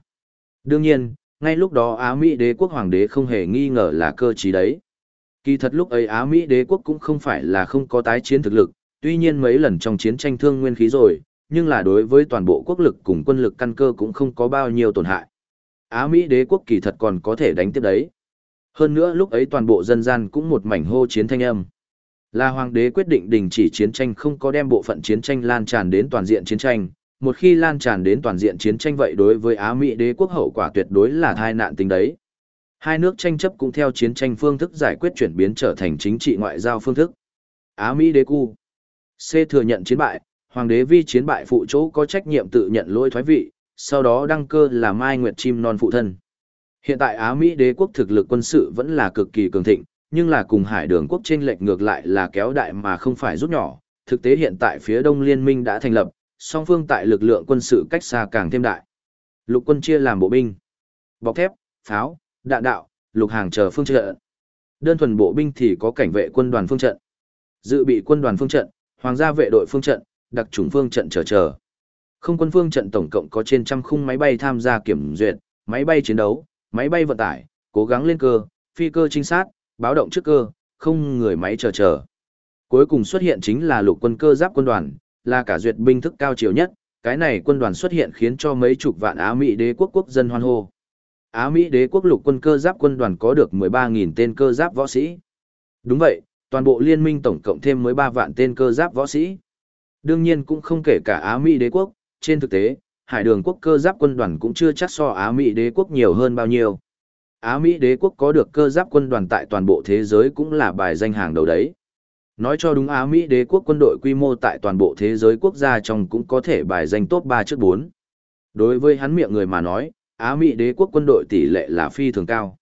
Đương nhiên, ngay lúc đó Á Mỹ đế quốc hoàng đế không hề nghi ngờ là cơ trí đấy. Kỳ thật lúc ấy Á Mỹ đế quốc cũng không phải là không có tái chiến thực lực, tuy nhiên mấy lần trong chiến tranh thương nguyên khí rồi, nhưng là đối với toàn bộ quốc lực cùng quân lực căn cơ cũng không có bao nhiêu tổn hại. Á Mỹ đế quốc kỳ thật còn có thể đánh tiếp đấy. Hơn nữa lúc ấy toàn bộ dân gian cũng một mảnh hô chiến thanh âm. Là hoàng đế quyết định đình chỉ chiến tranh không có đem bộ phận chiến tranh lan tràn đến toàn diện chiến tranh. Một khi lan tràn đến toàn diện chiến tranh vậy đối với Á Mỹ đế quốc hậu quả tuyệt đối là tai nạn tính đấy. Hai nước tranh chấp cũng theo chiến tranh phương thức giải quyết chuyển biến trở thành chính trị ngoại giao phương thức. Á Mỹ đế cu. C thừa nhận chiến bại, hoàng đế vi chiến bại phụ chỗ có trách nhiệm tự nhận lỗi thoái vị, sau đó đăng cơ là Mai Nguyệt Chim Non phụ thân. Hiện tại Á Mỹ đế quốc thực lực quân sự vẫn là cực kỳ cường thịnh, nhưng là cùng hải đường quốc trên lệch ngược lại là kéo đại mà không phải rút nhỏ. Thực tế hiện tại phía đông liên minh đã thành lập, song phương tại lực lượng quân sự cách xa càng thêm đại. Lục quân chia làm bộ binh, bọc thép, pháo, đạn đạo, lục hàng chờ phương trận. Đơn thuần bộ binh thì có cảnh vệ quân đoàn phương trận, dự bị quân đoàn phương trận, hoàng gia vệ đội phương trận, đặc chủng phương trận chờ chờ. Không quân phương trận tổng cộng có trên trăm khung máy bay tham gia kiểm duyệt, máy bay chiến đấu, máy bay vận tải, cố gắng lên cơ, phi cơ trinh sát, báo động trước cơ, không người máy chờ chờ. Cuối cùng xuất hiện chính là lục quân cơ giáp quân đoàn, là cả duyệt binh thức cao chiều nhất, cái này quân đoàn xuất hiện khiến cho mấy chục vạn Á Mỹ đế quốc quốc dân hoan hô. Á Mỹ đế quốc lục quân cơ giáp quân đoàn có được 13.000 tên cơ giáp võ sĩ. Đúng vậy, toàn bộ liên minh tổng cộng thêm 13 vạn tên cơ giáp võ sĩ. Đương nhiên cũng không kể cả Á Mỹ đế quốc, trên thực tế, hải đường quốc cơ giáp quân đoàn cũng chưa chắc so Á Mỹ đế quốc nhiều hơn bao nhiêu. Á Mỹ đế quốc có được cơ giáp quân đoàn tại toàn bộ thế giới cũng là bài danh hàng đầu đấy. Nói cho đúng Á Mỹ đế quốc quân đội quy mô tại toàn bộ thế giới quốc gia trong cũng có thể bài danh top 3 trước 4. Đối với hắn miệng người mà nói, Á Mỹ đế quốc quân đội tỷ lệ là phi thường cao.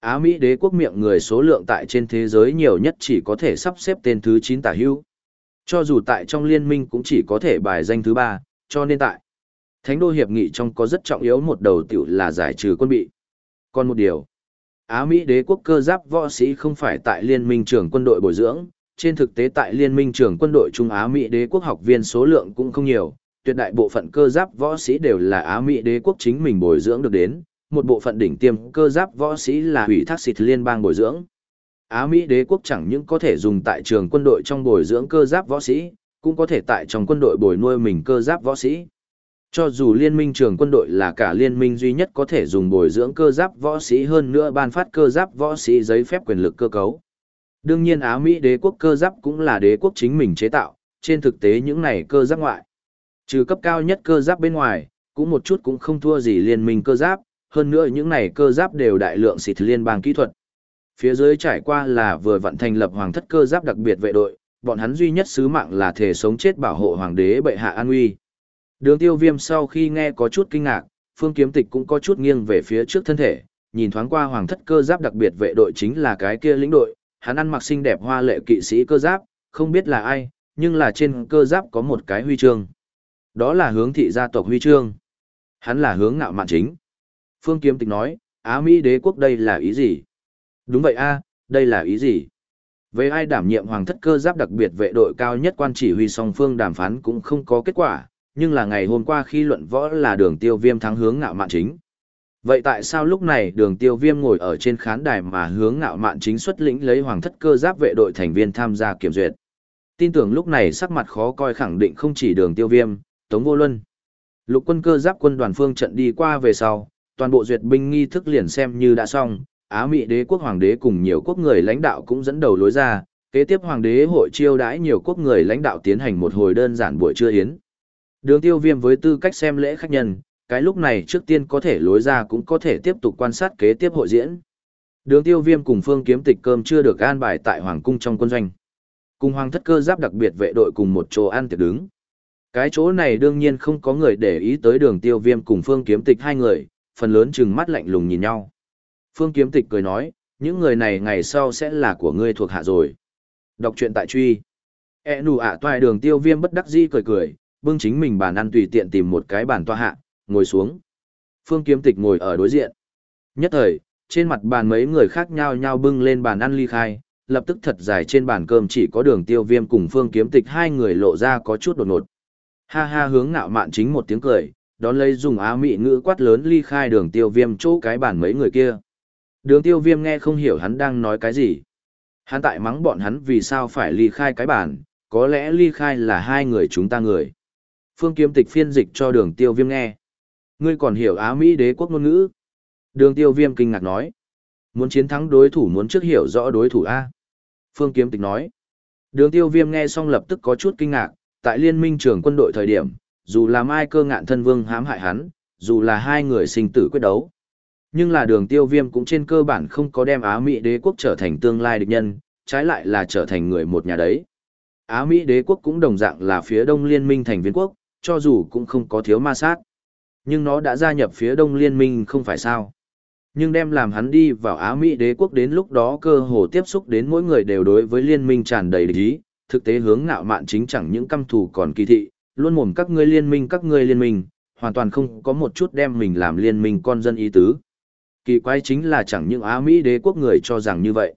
Á Mỹ đế quốc miệng người số lượng tại trên thế giới nhiều nhất chỉ có thể sắp xếp tên thứ 9 tả hữu. Cho dù tại trong liên minh cũng chỉ có thể bài danh thứ 3, cho nên tại Thánh đô hiệp nghị trong có rất trọng yếu một đầu tiểu là giải trừ quân bị. Còn một điều, Á Mỹ đế quốc cơ giáp võ sĩ không phải tại liên minh trưởng quân đội bồi dưỡng, trên thực tế tại liên minh trưởng quân đội Trung Á Mỹ đế quốc học viên số lượng cũng không nhiều, tuyệt đại bộ phận cơ giáp võ sĩ đều là Á Mỹ đế quốc chính mình bồi dưỡng được đến, một bộ phận đỉnh tiêm cơ giáp võ sĩ là ủy thác xịt liên bang bồi dưỡng. Á Mỹ đế quốc chẳng những có thể dùng tại trường quân đội trong bồi dưỡng cơ giáp võ sĩ, cũng có thể tại trong quân đội bồi nuôi mình cơ giáp võ sĩ. Cho dù liên minh trường quân đội là cả liên minh duy nhất có thể dùng bồi dưỡng cơ giáp võ sĩ hơn nữa ban phát cơ giáp võ sĩ giấy phép quyền lực cơ cấu. Đương nhiên Á Mỹ đế quốc cơ giáp cũng là đế quốc chính mình chế tạo, trên thực tế những này cơ giáp ngoại. Trừ cấp cao nhất cơ giáp bên ngoài, cũng một chút cũng không thua gì liên minh cơ giáp, hơn nữa những này cơ giáp đều đại lượng xịt liên bang kỹ thuật. Phía dưới trải qua là vừa vận thành lập hoàng thất cơ giáp đặc biệt vệ đội, bọn hắn duy nhất sứ mạng là thể sống chết bảo hộ hoàng đế bệ hạ an uy. Đường tiêu viêm sau khi nghe có chút kinh ngạc, phương kiếm tịch cũng có chút nghiêng về phía trước thân thể, nhìn thoáng qua hoàng thất cơ giáp đặc biệt vệ đội chính là cái kia lĩnh đội, hắn ăn mặc xinh đẹp hoa lệ kỵ sĩ cơ giáp, không biết là ai, nhưng là trên cơ giáp có một cái huy chương. Đó là hướng thị gia tộc huy chương. Hắn là hướng ngạo mạn chính. Phương kiếm tịch nói, Á Mỹ đế quốc đây là ý gì? Đúng vậy a đây là ý gì? Về ai đảm nhiệm hoàng thất cơ giáp đặc biệt vệ đội cao nhất quan chỉ huy song phương đàm phán cũng không có kết quả, nhưng là ngày hôm qua khi luận võ là đường tiêu viêm thắng hướng ngạo mạn chính. Vậy tại sao lúc này đường tiêu viêm ngồi ở trên khán đài mà hướng ngạo mạn chính xuất lĩnh lấy hoàng thất cơ giáp vệ đội thành viên tham gia kiểm duyệt? Tin tưởng lúc này sắc mặt khó coi khẳng định không chỉ đường tiêu viêm, tống vô luân. Lục quân cơ giáp quân đoàn phương trận đi qua về sau, toàn bộ duyệt binh nghi thức liền xem như đã xong, Á Mỹ đế quốc hoàng đế cùng nhiều quốc người lãnh đạo cũng dẫn đầu lối ra, kế tiếp hoàng đế hội chiêu đãi nhiều quốc người lãnh đạo tiến hành một hồi đơn giản buổi trưa yến. Đường tiêu viêm với tư cách xem lễ khách nhân, cái lúc này trước tiên có thể lối ra cũng có thể tiếp tục quan sát kế tiếp hội diễn. Đường tiêu viêm cùng phương kiếm tịch cơm chưa được an bài tại hoàng cung trong quân doanh. Cùng hoàng thất cơ giáp đặc biệt vệ đội cùng một chỗ ăn tiệc đứng. Cái chỗ này đương nhiên không có người để ý tới đường tiêu viêm cùng phương kiếm tịch hai người, phần lớn chừng mắt lạnh lùng nhìn nhau. Phương kiếm tịch cười nói, những người này ngày sau sẽ là của ngươi thuộc hạ rồi. Đọc truyện tại truy. E nụ ạ toài đường tiêu viêm bất đắc di cười cười, bưng chính mình bàn ăn tùy tiện tìm một cái bàn toa hạ, ngồi xuống. Phương kiếm tịch ngồi ở đối diện. Nhất thời, trên mặt bàn mấy người khác nhau nhau bưng lên bàn ăn ly khai, lập tức thật dài trên bàn cơm chỉ có đường tiêu viêm cùng phương kiếm tịch hai người lộ ra có chút đột ngột. Ha ha hướng ngạo mạn chính một tiếng cười, đón lấy dùng á mị ngữ quát lớn ly khai đường tiêu viêm chỗ cái bàn mấy người kia. Đường tiêu viêm nghe không hiểu hắn đang nói cái gì. Hắn tại mắng bọn hắn vì sao phải ly khai cái bàn, có lẽ ly khai là hai người chúng ta người. Phương kiếm tịch phiên dịch cho đường tiêu viêm nghe. Ngươi còn hiểu Á Mỹ đế quốc ngôn ngữ. Đường tiêu viêm kinh ngạc nói. Muốn chiến thắng đối thủ muốn trước hiểu rõ đối thủ A. Phương kiếm tịch nói. Đường tiêu viêm nghe xong lập tức có chút kinh ngạc, tại liên minh trưởng quân đội thời điểm, dù là mai cơ ngạn thân vương hãm hại hắn, dù là hai người sinh tử quyết đấu. Nhưng là đường tiêu viêm cũng trên cơ bản không có đem Á Mỹ đế quốc trở thành tương lai địch nhân, trái lại là trở thành người một nhà đấy. Á Mỹ đế quốc cũng đồng dạng là phía đông liên minh thành viên quốc, cho dù cũng không có thiếu ma sát. Nhưng nó đã gia nhập phía đông liên minh không phải sao. Nhưng đem làm hắn đi vào Á Mỹ đế quốc đến lúc đó cơ hồ tiếp xúc đến mỗi người đều đối với liên minh tràn đầy địch ý, thực tế hướng ngạo mạn chính chẳng những căm thù còn kỳ thị, luôn mồm các ngươi liên minh các ngươi liên minh, hoàn toàn không có một chút đem mình làm liên minh con dân ý tứ. Kỳ quái chính là chẳng những Á Mỹ đế quốc người cho rằng như vậy.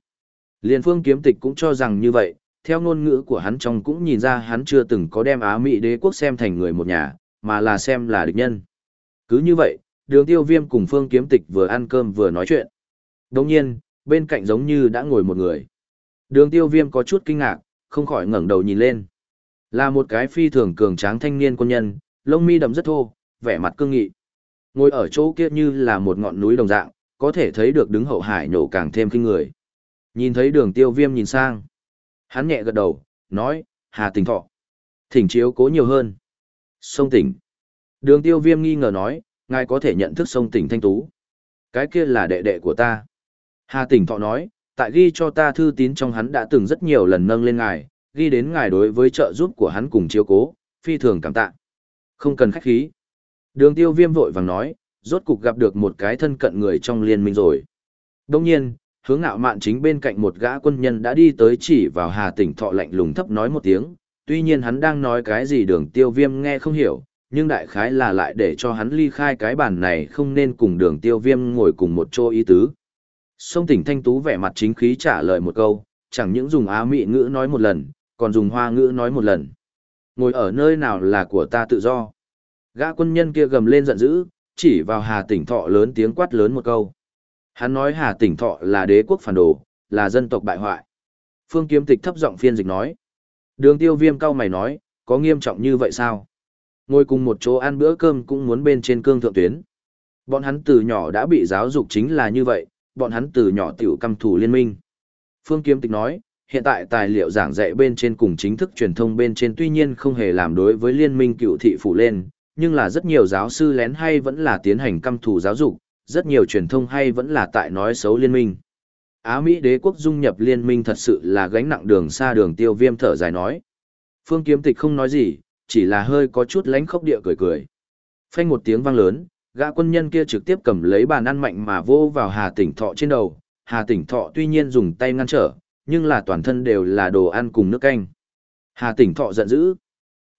Liên phương kiếm tịch cũng cho rằng như vậy, theo ngôn ngữ của hắn trong cũng nhìn ra hắn chưa từng có đem Á Mỹ đế quốc xem thành người một nhà, mà là xem là địch nhân. Cứ như vậy, đường tiêu viêm cùng phương kiếm tịch vừa ăn cơm vừa nói chuyện. Đồng nhiên, bên cạnh giống như đã ngồi một người. Đường tiêu viêm có chút kinh ngạc, không khỏi ngẩng đầu nhìn lên. Là một cái phi thường cường tráng thanh niên quân nhân, lông mi đậm rất thô, vẻ mặt cương nghị. Ngồi ở chỗ kia như là một ngọn núi đồng dạng, có thể thấy được đứng hậu hải nổ càng thêm kinh người. Nhìn thấy đường tiêu viêm nhìn sang. Hắn nhẹ gật đầu, nói, hà tỉnh thọ. Thỉnh chiếu cố nhiều hơn. Sông tỉnh. Đường tiêu viêm nghi ngờ nói, ngài có thể nhận thức sông tỉnh thanh tú. Cái kia là đệ đệ của ta. Hà tỉnh thọ nói, tại ghi cho ta thư tín trong hắn đã từng rất nhiều lần nâng lên ngài, ghi đến ngài đối với trợ giúp của hắn cùng chiếu cố, phi thường cảm tạ. Không cần khách khí. Đường tiêu viêm vội vàng nói, rốt cục gặp được một cái thân cận người trong liên minh rồi. Đông nhiên, hướng ngạo mạn chính bên cạnh một gã quân nhân đã đi tới chỉ vào hà tỉnh thọ lạnh lùng thấp nói một tiếng, tuy nhiên hắn đang nói cái gì đường tiêu viêm nghe không hiểu, nhưng đại khái là lại để cho hắn ly khai cái bàn này không nên cùng đường tiêu viêm ngồi cùng một chỗ ý tứ. Sông tỉnh thanh tú vẻ mặt chính khí trả lời một câu, chẳng những dùng á mị ngữ nói một lần, còn dùng hoa ngữ nói một lần. Ngồi ở nơi nào là của ta tự do. Gã quân nhân kia gầm lên giận dữ, chỉ vào Hà Tỉnh Thọ lớn tiếng quát lớn một câu. Hắn nói Hà Tỉnh Thọ là đế quốc phản đồ, là dân tộc bại hoại. Phương Kiếm Tịch thấp giọng phiên dịch nói. Đường tiêu viêm cao mày nói, có nghiêm trọng như vậy sao? Ngồi cùng một chỗ ăn bữa cơm cũng muốn bên trên cương thượng tuyến. Bọn hắn từ nhỏ đã bị giáo dục chính là như vậy, bọn hắn từ nhỏ tiểu căm thủ liên minh. Phương Kiếm Tịch nói, hiện tại tài liệu giảng dạy bên trên cùng chính thức truyền thông bên trên tuy nhiên không hề làm đối với liên minh cựu thị phủ lên, nhưng là rất nhiều giáo sư lén hay vẫn là tiến hành căm thủ giáo dục, rất nhiều truyền thông hay vẫn là tại nói xấu liên minh. Á Mỹ đế quốc dung nhập liên minh thật sự là gánh nặng đường xa đường tiêu viêm thở dài nói. Phương kiếm tịch không nói gì, chỉ là hơi có chút lánh khốc địa cười cười. Phanh một tiếng vang lớn, gã quân nhân kia trực tiếp cầm lấy bàn ăn mạnh mà vô vào Hà Tỉnh Thọ trên đầu. Hà Tỉnh Thọ tuy nhiên dùng tay ngăn trở, nhưng là toàn thân đều là đồ ăn cùng nước canh. Hà Tỉnh Thọ giận dữ.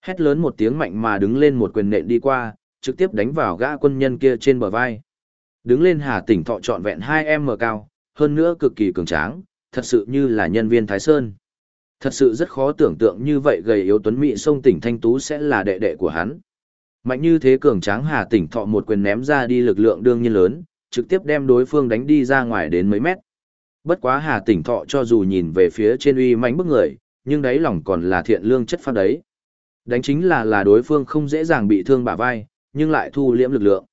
Hét lớn một tiếng mạnh mà đứng lên một quyền nện đi qua, trực tiếp đánh vào gã quân nhân kia trên bờ vai. Đứng lên Hà Tỉnh Thọ trọn vẹn 2m cao, hơn nữa cực kỳ cường tráng, thật sự như là nhân viên Thái Sơn. Thật sự rất khó tưởng tượng như vậy gầy yếu tuấn mỹ sông tỉnh Thanh Tú sẽ là đệ đệ của hắn. Mạnh như thế cường tráng Hà Tỉnh Thọ một quyền ném ra đi lực lượng đương nhiên lớn, trực tiếp đem đối phương đánh đi ra ngoài đến mấy mét. Bất quá Hà Tỉnh Thọ cho dù nhìn về phía trên uy mãnh bức người, nhưng đáy lòng còn là thiện lương chất phát đấy. Đánh chính là là đối phương không dễ dàng bị thương bả vai, nhưng lại thu liễm lực lượng.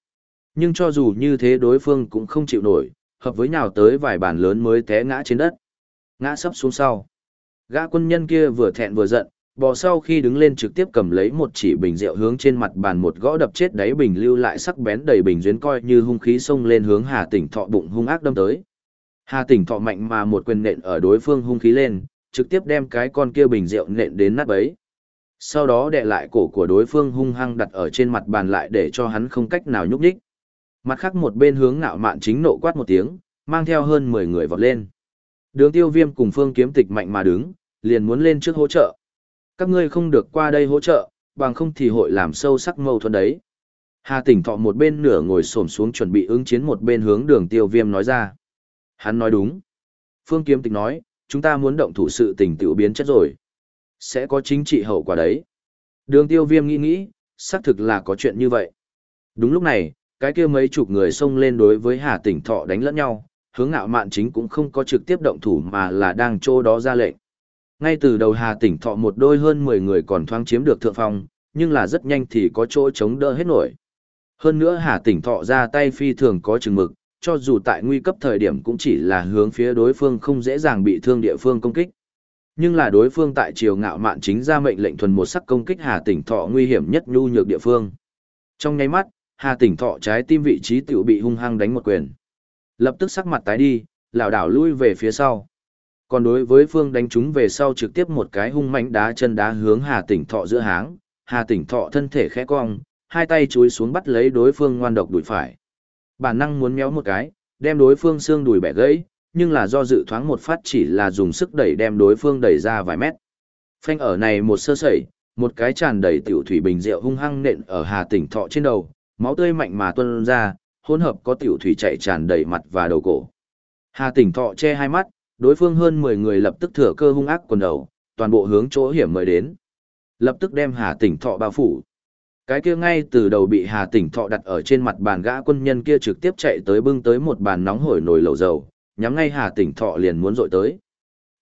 Nhưng cho dù như thế đối phương cũng không chịu nổi, hợp với nhào tới vài bàn lớn mới té ngã trên đất. Ngã sấp xuống sau. Gã quân nhân kia vừa thẹn vừa giận, bò sau khi đứng lên trực tiếp cầm lấy một chỉ bình rượu hướng trên mặt bàn một gõ đập chết đáy bình lưu lại sắc bén đầy bình duyến coi như hung khí xông lên hướng Hà Tỉnh Thọ bụng hung ác đâm tới. Hà Tỉnh Thọ mạnh mà một quyền nện ở đối phương hung khí lên, trực tiếp đem cái con kia bình rượu nện đến nát bấy. Sau đó đè lại cổ của đối phương hung hăng đặt ở trên mặt bàn lại để cho hắn không cách nào nhúc nhích. Mặt khác một bên hướng nạo mạn chính nộ quát một tiếng, mang theo hơn 10 người vọt lên. Đường tiêu viêm cùng phương kiếm tịch mạnh mà đứng, liền muốn lên trước hỗ trợ. Các ngươi không được qua đây hỗ trợ, bằng không thì hội làm sâu sắc mâu thuẫn đấy. Hà tỉnh thọ một bên nửa ngồi xổm xuống chuẩn bị ứng chiến một bên hướng đường tiêu viêm nói ra. Hắn nói đúng. Phương kiếm tịch nói, chúng ta muốn động thủ sự tình tiểu biến chất rồi. Sẽ có chính trị hậu quả đấy. Đường tiêu viêm nghĩ nghĩ, xác thực là có chuyện như vậy. Đúng lúc này, cái kia mấy chục người xông lên đối với Hà Tỉnh Thọ đánh lẫn nhau, hướng ngạo mạn chính cũng không có trực tiếp động thủ mà là đang chỗ đó ra lệnh. Ngay từ đầu Hà Tỉnh Thọ một đôi hơn 10 người còn thoáng chiếm được thượng phong, nhưng là rất nhanh thì có chỗ chống đỡ hết nổi. Hơn nữa Hà Tỉnh Thọ ra tay phi thường có chừng mực, cho dù tại nguy cấp thời điểm cũng chỉ là hướng phía đối phương không dễ dàng bị thương địa phương công kích. Nhưng là đối phương tại triều ngạo mạn chính ra mệnh lệnh thuần một sắc công kích Hà Tỉnh Thọ nguy hiểm nhất nhu nhược địa phương. Trong nháy mắt, Hà Tỉnh Thọ trái tim vị trí tiểu bị hung hăng đánh một quyền. Lập tức sắc mặt tái đi, lảo đảo lui về phía sau. Còn đối với phương đánh chúng về sau trực tiếp một cái hung mạnh đá chân đá hướng Hà Tỉnh Thọ giữa háng, Hà Tỉnh Thọ thân thể khẽ cong, hai tay chúi xuống bắt lấy đối phương ngoan độc đuổi phải. Bản năng muốn méo một cái, đem đối phương xương đùi bẻ gãy, nhưng là do dự thoáng một phát chỉ là dùng sức đẩy đem đối phương đẩy ra vài mét. Phanh ở này một sơ sẩy, một cái tràn đầy tiểu thủy bình rượu hung hăng nện ở Hà Tỉnh Thọ trên đầu, máu tươi mạnh mà tuôn ra, hỗn hợp có tiểu thủy chảy tràn đầy mặt và đầu cổ. Hà Tỉnh Thọ che hai mắt, đối phương hơn 10 người lập tức thừa cơ hung ác quần đầu, toàn bộ hướng chỗ hiểm mới đến. Lập tức đem Hà Tỉnh Thọ bao phủ. Cái kia ngay từ đầu bị Hà Tỉnh Thọ đặt ở trên mặt bàn gã quân nhân kia trực tiếp chạy tới bưng tới một bàn nóng hổi nồi lẩu dầu, nhắm ngay Hà Tỉnh Thọ liền muốn dội tới.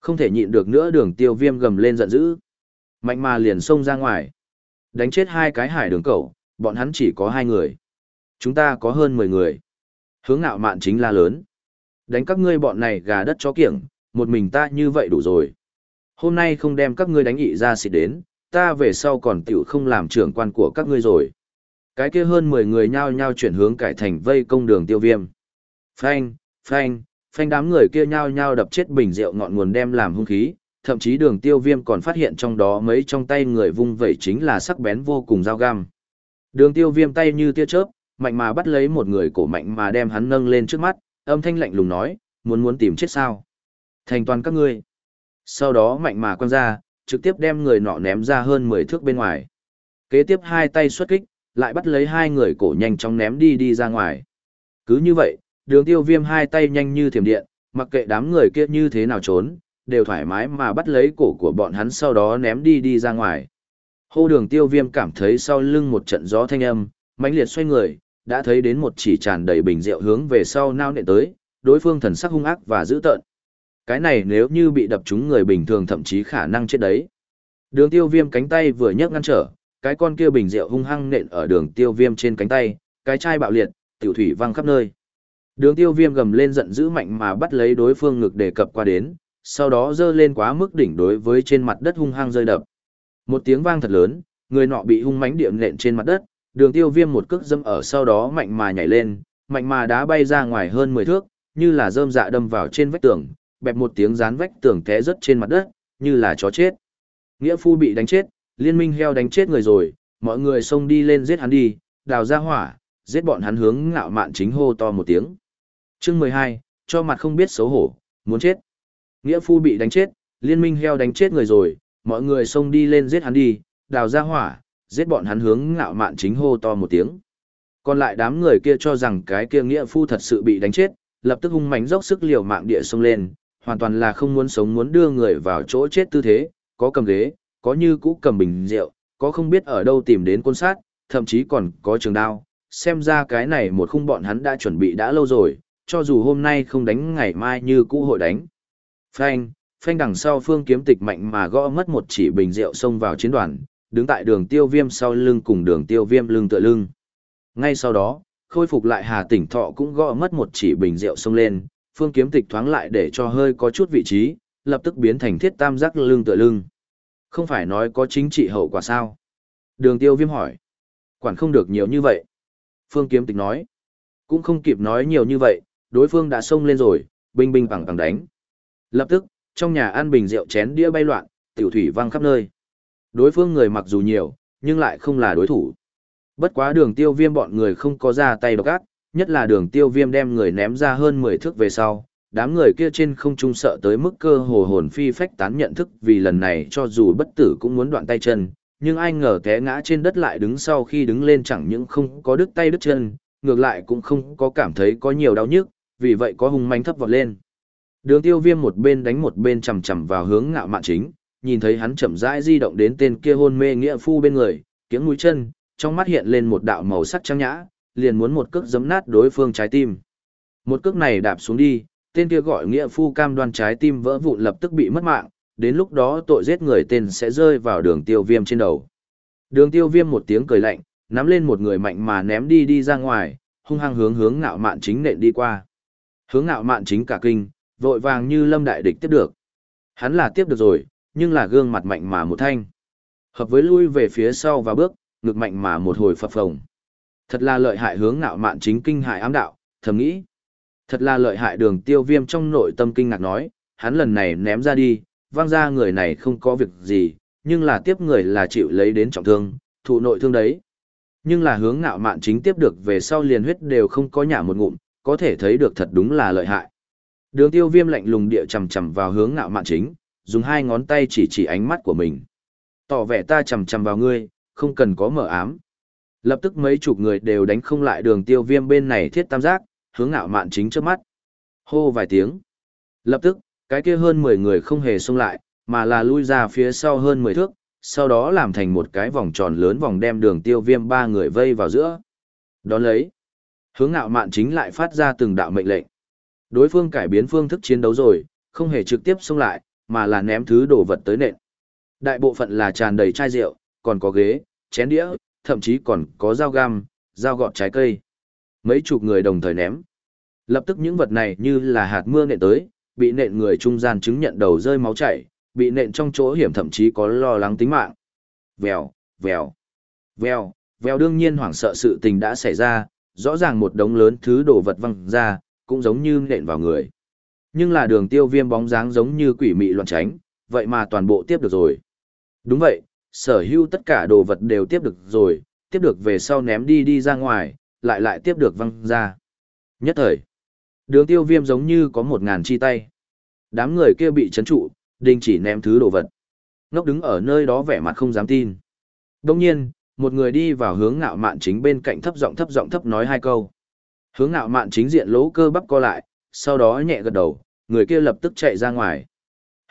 Không thể nhịn được nữa đường tiêu viêm gầm lên giận dữ. Mạnh mà liền xông ra ngoài. Đánh chết hai cái hải đường cẩu, bọn hắn chỉ có hai người. Chúng ta có hơn 10 người. Hướng ngạo mạn chính là lớn. Đánh các ngươi bọn này gà đất chó kiểng, một mình ta như vậy đủ rồi. Hôm nay không đem các ngươi đánh ị ra xịt đến, ta về sau còn tiểu không làm trưởng quan của các ngươi rồi. Cái kia hơn 10 người nhao nhao chuyển hướng cải thành vây công đường tiêu viêm. Phanh, phanh, phanh đám người kia nhao nhao đập chết bình rượu ngọn nguồn đem làm hung khí, thậm chí đường tiêu viêm còn phát hiện trong đó mấy trong tay người vung vẩy chính là sắc bén vô cùng dao găm. Đường tiêu viêm tay như tia chớp, mạnh mà bắt lấy một người cổ mạnh mà đem hắn nâng lên trước mắt, âm thanh lạnh lùng nói, muốn muốn tìm chết sao. Thành toàn các ngươi. Sau đó mạnh mà quăng ra, trực tiếp đem người nọ ném ra hơn 10 thước bên ngoài. Kế tiếp hai tay xuất kích, lại bắt lấy hai người cổ nhanh chóng ném đi đi ra ngoài. Cứ như vậy, đường tiêu viêm hai tay nhanh như thiểm điện, mặc kệ đám người kia như thế nào trốn, đều thoải mái mà bắt lấy cổ của bọn hắn sau đó ném đi đi ra ngoài. Hô đường tiêu viêm cảm thấy sau lưng một trận gió thanh âm, mãnh liệt xoay người, đã thấy đến một chỉ tràn đầy bình rượu hướng về sau nao nện tới, đối phương thần sắc hung ác và dữ tợn. Cái này nếu như bị đập trúng người bình thường thậm chí khả năng chết đấy. Đường tiêu viêm cánh tay vừa nhấc ngăn trở, cái con kia bình rượu hung hăng nện ở đường tiêu viêm trên cánh tay, cái chai bạo liệt, tiểu thủy văng khắp nơi. Đường tiêu viêm gầm lên giận dữ mạnh mà bắt lấy đối phương ngực để cập qua đến, sau đó dơ lên quá mức đỉnh đối với trên mặt đất hung hăng rơi đập. Một tiếng vang thật lớn, người nọ bị hung mãnh điểm nện trên mặt đất, đường tiêu viêm một cước dâm ở sau đó mạnh mà nhảy lên, mạnh mà đá bay ra ngoài hơn 10 thước, như là rơm dạ đâm vào trên vách tường, bẹp một tiếng dán vách tường té rớt trên mặt đất, như là chó chết. Nghĩa phu bị đánh chết, liên minh heo đánh chết người rồi, mọi người xông đi lên giết hắn đi, đào ra hỏa, giết bọn hắn hướng ngạo mạn chính hô to một tiếng. chương 12, cho mặt không biết xấu hổ, muốn chết. Nghĩa phu bị đánh chết, liên minh heo đánh chết người rồi, mọi người xông đi lên giết hắn đi, đào ra hỏa, giết bọn hắn hướng ngạo mạn chính hô to một tiếng. Còn lại đám người kia cho rằng cái kia nghĩa phu thật sự bị đánh chết, lập tức hung mãnh dốc sức liều mạng địa xông lên, hoàn toàn là không muốn sống muốn đưa người vào chỗ chết tư thế, có cầm ghế, có như cũ cầm bình rượu, có không biết ở đâu tìm đến côn sát, thậm chí còn có trường đao. Xem ra cái này một khung bọn hắn đã chuẩn bị đã lâu rồi, cho dù hôm nay không đánh ngày mai như cũ hội đánh. Phanh, phanh đằng sau phương kiếm tịch mạnh mà gõ mất một chỉ bình rượu xông vào chiến đoàn, đứng tại đường tiêu viêm sau lưng cùng đường tiêu viêm lưng tựa lưng. Ngay sau đó, khôi phục lại hà tỉnh thọ cũng gõ mất một chỉ bình rượu xông lên, phương kiếm tịch thoáng lại để cho hơi có chút vị trí, lập tức biến thành thiết tam giác lưng tựa lưng. Không phải nói có chính trị hậu quả sao? Đường tiêu viêm hỏi. Quản không được nhiều như vậy. Phương kiếm tịch nói. Cũng không kịp nói nhiều như vậy, đối phương đã xông lên rồi, binh binh bằng bằng đánh. Lập tức, trong nhà ăn bình rượu chén đĩa bay loạn, tiểu thủy văng khắp nơi. Đối phương người mặc dù nhiều, nhưng lại không là đối thủ. Bất quá đường tiêu viêm bọn người không có ra tay độc ác, nhất là đường tiêu viêm đem người ném ra hơn 10 thước về sau, đám người kia trên không trung sợ tới mức cơ hồ hồn phi phách tán nhận thức vì lần này cho dù bất tử cũng muốn đoạn tay chân, nhưng ai ngờ té ngã trên đất lại đứng sau khi đứng lên chẳng những không có đứt tay đứt chân, ngược lại cũng không có cảm thấy có nhiều đau nhức, vì vậy có hung manh thấp vọt lên. Đường tiêu viêm một bên đánh một bên chầm chầm vào hướng ngạo mạn chính, nhìn thấy hắn chậm rãi di động đến tên kia hôn mê nghĩa phu bên người, kiếng mũi chân, trong mắt hiện lên một đạo màu sắc trắng nhã, liền muốn một cước giấm nát đối phương trái tim. Một cước này đạp xuống đi, tên kia gọi nghĩa phu cam đoan trái tim vỡ vụn lập tức bị mất mạng, đến lúc đó tội giết người tên sẽ rơi vào đường tiêu viêm trên đầu. Đường tiêu viêm một tiếng cười lạnh, nắm lên một người mạnh mà ném đi đi ra ngoài, hung hăng hướng hướng ngạo mạn chính nện đi qua. Hướng ngạo mạn chính cả kinh, vội vàng như lâm đại địch tiếp được. Hắn là tiếp được rồi, nhưng là gương mặt mạnh mà một thanh. Hợp với lui về phía sau và bước, ngực mạnh mà một hồi phập phồng. Thật là lợi hại hướng ngạo mạn chính kinh hại ám đạo, thầm nghĩ. Thật là lợi hại đường tiêu viêm trong nội tâm kinh ngạc nói, hắn lần này ném ra đi, vang ra người này không có việc gì, nhưng là tiếp người là chịu lấy đến trọng thương, thụ nội thương đấy. Nhưng là hướng ngạo mạn chính tiếp được về sau liền huyết đều không có nhả một ngụm, có thể thấy được thật đúng là lợi hại. Đường tiêu viêm lạnh lùng địa chầm chầm vào hướng ngạo mạn chính, dùng hai ngón tay chỉ chỉ ánh mắt của mình. Tỏ vẻ ta chầm chầm vào ngươi, không cần có mở ám. Lập tức mấy chục người đều đánh không lại đường tiêu viêm bên này thiết tam giác, hướng ngạo mạn chính trước mắt. Hô vài tiếng. Lập tức, cái kia hơn 10 người không hề xông lại, mà là lui ra phía sau hơn 10 thước, sau đó làm thành một cái vòng tròn lớn vòng đem đường tiêu viêm ba người vây vào giữa. Đón lấy. Hướng ngạo mạn chính lại phát ra từng đạo mệnh lệnh. Đối phương cải biến phương thức chiến đấu rồi, không hề trực tiếp xông lại, mà là ném thứ đồ vật tới nện. Đại bộ phận là tràn đầy chai rượu, còn có ghế, chén đĩa, thậm chí còn có dao găm, dao gọt trái cây. Mấy chục người đồng thời ném. Lập tức những vật này như là hạt mưa nện tới, bị nện người trung gian chứng nhận đầu rơi máu chảy, bị nện trong chỗ hiểm thậm chí có lo lắng tính mạng. Vèo, vèo, vèo, vèo đương nhiên hoảng sợ sự tình đã xảy ra, rõ ràng một đống lớn thứ đồ vật văng ra, cũng giống như nện vào người. Nhưng là đường tiêu viêm bóng dáng giống như quỷ mị loạn tránh, vậy mà toàn bộ tiếp được rồi. Đúng vậy, sở hữu tất cả đồ vật đều tiếp được rồi, tiếp được về sau ném đi đi ra ngoài, lại lại tiếp được văng ra. Nhất thời, đường tiêu viêm giống như có một ngàn chi tay. Đám người kia bị chấn trụ, đình chỉ ném thứ đồ vật. Ngốc đứng ở nơi đó vẻ mặt không dám tin. Đông nhiên, một người đi vào hướng ngạo mạn chính bên cạnh thấp giọng thấp giọng thấp nói hai câu. Hướng ngạo mạn chính diện lỗ cơ bắp co lại, sau đó nhẹ gật đầu, người kia lập tức chạy ra ngoài.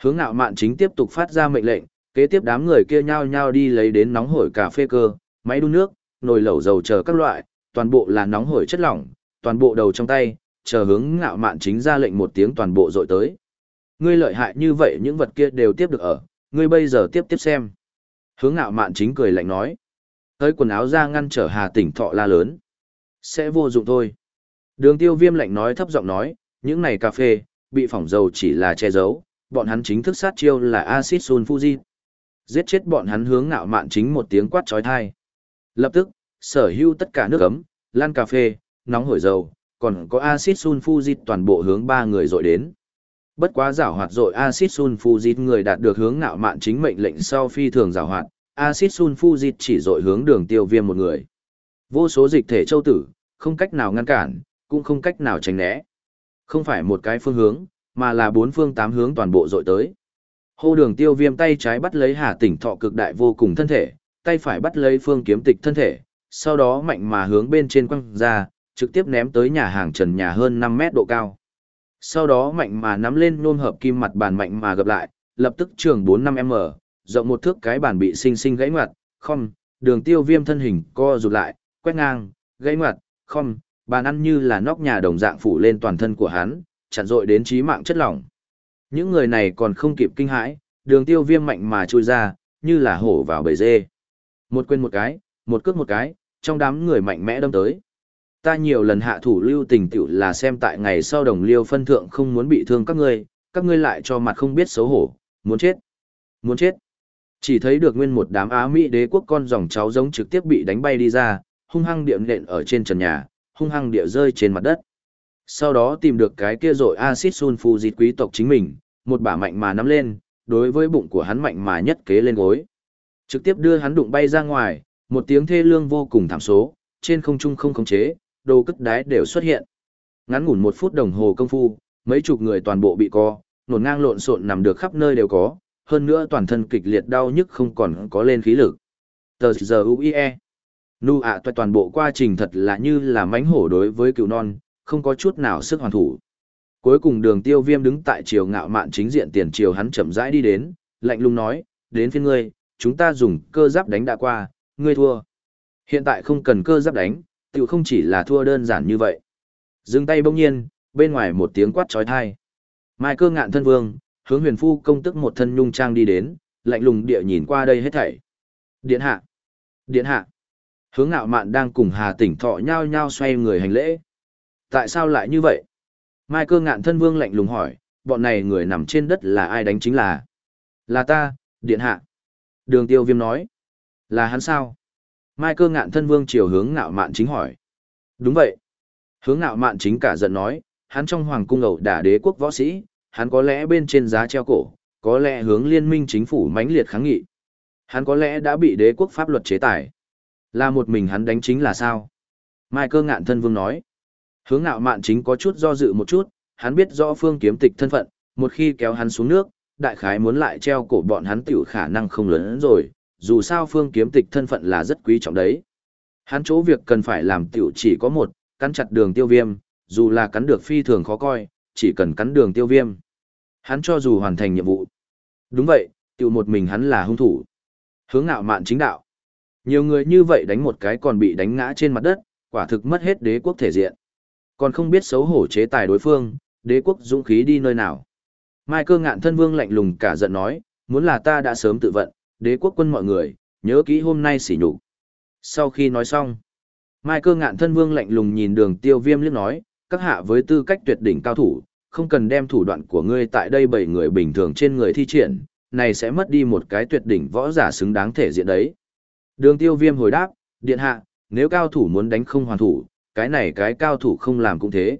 Hướng ngạo mạn chính tiếp tục phát ra mệnh lệnh, kế tiếp đám người kia nhao nhao đi lấy đến nóng hổi cà phê cơ, máy đun nước, nồi lẩu dầu chờ các loại, toàn bộ là nóng hổi chất lỏng, toàn bộ đầu trong tay, chờ hướng ngạo mạn chính ra lệnh một tiếng toàn bộ dội tới. Ngươi lợi hại như vậy những vật kia đều tiếp được ở, ngươi bây giờ tiếp tiếp xem. Hướng ngạo mạn chính cười lạnh nói. Tới quần áo ra ngăn trở hà tỉnh thọ la lớn. Sẽ vô dụng thôi. Đường tiêu viêm lạnh nói thấp giọng nói, những này cà phê, bị phỏng dầu chỉ là che giấu, bọn hắn chính thức sát chiêu là acid sulfuric. Giết chết bọn hắn hướng ngạo mạn chính một tiếng quát chói tai. Lập tức, sở hữu tất cả nước ấm, lan cà phê, nóng hổi dầu, còn có acid sulfuric toàn bộ hướng ba người dội đến. Bất quá giảo hoạt dội acid sulfuric người đạt được hướng ngạo mạn chính mệnh lệnh sau phi thường giảo hoạt, acid sulfuric chỉ dội hướng đường tiêu viêm một người. Vô số dịch thể châu tử, không cách nào ngăn cản, cũng không cách nào tránh né. Không phải một cái phương hướng, mà là bốn phương tám hướng toàn bộ dội tới. Hô đường tiêu viêm tay trái bắt lấy hà tỉnh thọ cực đại vô cùng thân thể, tay phải bắt lấy phương kiếm tịch thân thể, sau đó mạnh mà hướng bên trên quăng ra, trực tiếp ném tới nhà hàng trần nhà hơn 5 mét độ cao. Sau đó mạnh mà nắm lên nôn hợp kim mặt bàn mạnh mà gập lại, lập tức trường 4-5m, rộng một thước cái bàn bị sinh sinh gãy ngoặt, không, đường tiêu viêm thân hình co rụt lại, quét ngang, gãy ngoặt, không, bàn ăn như là nóc nhà đồng dạng phủ lên toàn thân của hắn, chặn rội đến trí mạng chất lỏng. Những người này còn không kịp kinh hãi, đường tiêu viêm mạnh mà chui ra, như là hổ vào bầy dê. Một quên một cái, một cước một cái, trong đám người mạnh mẽ đâm tới. Ta nhiều lần hạ thủ lưu tình tiểu là xem tại ngày sau đồng liêu phân thượng không muốn bị thương các ngươi, các ngươi lại cho mặt không biết xấu hổ, muốn chết, muốn chết. Chỉ thấy được nguyên một đám Á Mỹ đế quốc con dòng cháu giống trực tiếp bị đánh bay đi ra, hung hăng điệm nện ở trên trần nhà, hung hăng địa rơi trên mặt đất. Sau đó tìm được cái kia rồi acid sulfuric quý tộc chính mình, một bả mạnh mà nắm lên, đối với bụng của hắn mạnh mà nhất kế lên gối. Trực tiếp đưa hắn đụng bay ra ngoài, một tiếng thê lương vô cùng thảm số, trên không trung không khống chế, đồ cất đái đều xuất hiện. Ngắn ngủn một phút đồng hồ công phu, mấy chục người toàn bộ bị co, nổn ngang lộn xộn nằm được khắp nơi đều có, hơn nữa toàn thân kịch liệt đau nhức không còn có lên khí lực. Tờ giờ UIE. Nu ạ à toàn bộ quá trình thật là như là mánh hổ đối với cựu non, không có chút nào sức hoàn thủ. Cuối cùng đường tiêu viêm đứng tại chiều ngạo mạn chính diện tiền chiều hắn chậm rãi đi đến, lạnh lùng nói, đến phiên ngươi, chúng ta dùng cơ giáp đánh đã qua, ngươi thua. Hiện tại không cần cơ giáp đánh, tiểu không chỉ là thua đơn giản như vậy. Dừng tay bỗng nhiên, bên ngoài một tiếng quát trói thai. Mai cơ ngạn thân vương, hướng huyền phu công tức một thân nhung trang đi đến, lạnh lùng địa nhìn qua đây hết thảy. Điện hạ! Điện hạ! Hướng ngạo mạn đang cùng hà tỉnh thọ nhau nhau xoay người hành lễ. Tại sao lại như vậy? Mai cơ ngạn thân vương lạnh lùng hỏi, bọn này người nằm trên đất là ai đánh chính là? Là ta, điện hạ. Đường tiêu viêm nói. Là hắn sao? Mai cơ ngạn thân vương chiều hướng ngạo mạn chính hỏi. Đúng vậy. Hướng ngạo mạn chính cả giận nói, hắn trong hoàng cung ẩu đả đế quốc võ sĩ, hắn có lẽ bên trên giá treo cổ, có lẽ hướng liên minh chính phủ mãnh liệt kháng nghị. Hắn có lẽ đã bị đế quốc pháp luật chế tài. Là một mình hắn đánh chính là sao? Mai cơ ngạn thân vương nói. Hướng ngạo mạn chính có chút do dự một chút, hắn biết rõ phương kiếm tịch thân phận, một khi kéo hắn xuống nước, đại khái muốn lại treo cổ bọn hắn tiểu khả năng không lớn rồi, dù sao phương kiếm tịch thân phận là rất quý trọng đấy. Hắn chỗ việc cần phải làm tiểu chỉ có một, cắn chặt đường tiêu viêm, dù là cắn được phi thường khó coi, chỉ cần cắn đường tiêu viêm. Hắn cho dù hoàn thành nhiệm vụ. Đúng vậy, tiểu một mình hắn là hung thủ. Hướng ngạo mạn chính đạo. Nhiều người như vậy đánh một cái còn bị đánh ngã trên mặt đất, quả thực mất hết đế quốc thể diện. Còn không biết xấu hổ chế tài đối phương, đế quốc dũng khí đi nơi nào. Mai cơ ngạn thân vương lạnh lùng cả giận nói, muốn là ta đã sớm tự vận, đế quốc quân mọi người, nhớ kỹ hôm nay xỉ nhục. Sau khi nói xong, Mai cơ ngạn thân vương lạnh lùng nhìn đường tiêu viêm liếc nói, các hạ với tư cách tuyệt đỉnh cao thủ, không cần đem thủ đoạn của ngươi tại đây bảy người bình thường trên người thi triển, này sẽ mất đi một cái tuyệt đỉnh võ giả xứng đáng thể diện đấy. Đường tiêu viêm hồi đáp, điện hạ, nếu cao thủ muốn đánh không hoàn thủ, cái này cái cao thủ không làm cũng thế.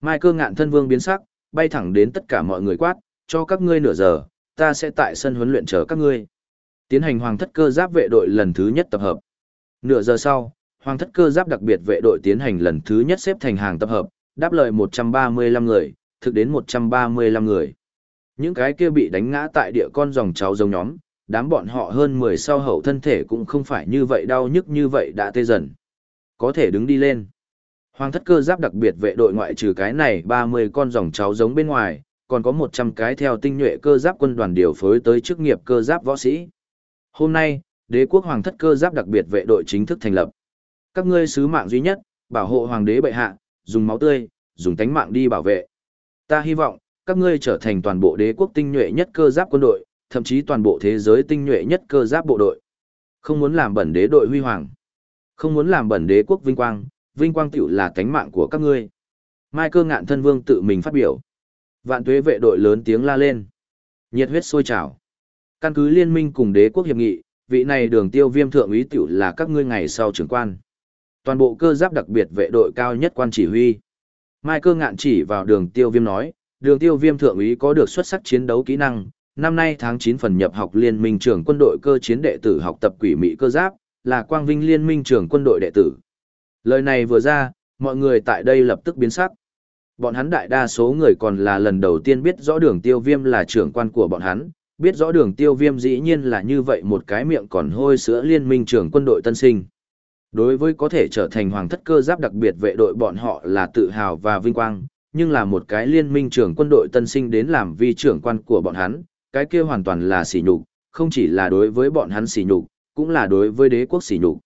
Mai cơ ngạn thân vương biến sắc, bay thẳng đến tất cả mọi người quát, cho các ngươi nửa giờ, ta sẽ tại sân huấn luyện chờ các ngươi. Tiến hành hoàng thất cơ giáp vệ đội lần thứ nhất tập hợp. Nửa giờ sau, hoàng thất cơ giáp đặc biệt vệ đội tiến hành lần thứ nhất xếp thành hàng tập hợp, đáp lời 135 người, thực đến 135 người. Những cái kia bị đánh ngã tại địa con dòng cháu giống nhóm, đám bọn họ hơn 10 sau hậu thân thể cũng không phải như vậy đau nhức như vậy đã tê dần. Có thể đứng đi lên. Hoàng thất cơ giáp đặc biệt vệ đội ngoại trừ cái này 30 con dòng cháu giống bên ngoài, còn có 100 cái theo tinh nhuệ cơ giáp quân đoàn điều phối tới chức nghiệp cơ giáp võ sĩ. Hôm nay, đế quốc hoàng thất cơ giáp đặc biệt vệ đội chính thức thành lập. Các ngươi sứ mạng duy nhất, bảo hộ hoàng đế bệ hạ, dùng máu tươi, dùng tánh mạng đi bảo vệ. Ta hy vọng, các ngươi trở thành toàn bộ đế quốc tinh nhuệ nhất cơ giáp quân đội, thậm chí toàn bộ thế giới tinh nhuệ nhất cơ giáp bộ đội. Không muốn làm bẩn đế đội huy hoàng. Không muốn làm bẩn đế quốc vinh quang, vinh quang tiểu là tánh mạng của các ngươi. Mai cơ ngạn thân vương tự mình phát biểu. Vạn tuế vệ đội lớn tiếng la lên. Nhiệt huyết sôi trào. Căn cứ liên minh cùng đế quốc hiệp nghị, vị này đường tiêu viêm thượng úy tiểu là các ngươi ngày sau trưởng quan. Toàn bộ cơ giáp đặc biệt vệ đội cao nhất quan chỉ huy. Mai cơ ngạn chỉ vào đường tiêu viêm nói, đường tiêu viêm thượng úy có được xuất sắc chiến đấu kỹ năng, năm nay tháng 9 phần nhập học liên minh trưởng quân đội cơ chiến đệ tử học tập quỷ mỹ cơ giáp, là quang vinh liên minh trưởng quân đội đệ tử. Lời này vừa ra, mọi người tại đây lập tức biến sắc. Bọn hắn đại đa số người còn là lần đầu tiên biết rõ đường tiêu viêm là trưởng quan của bọn hắn, biết rõ đường tiêu viêm dĩ nhiên là như vậy một cái miệng còn hôi sữa liên minh trưởng quân đội tân sinh. Đối với có thể trở thành hoàng thất cơ giáp đặc biệt vệ đội bọn họ là tự hào và vinh quang, nhưng là một cái liên minh trưởng quân đội tân sinh đến làm vi trưởng quan của bọn hắn, cái kia hoàn toàn là sỉ nhục, không chỉ là đối với bọn hắn sỉ nhục, cũng là đối với đế quốc sỉ nhục.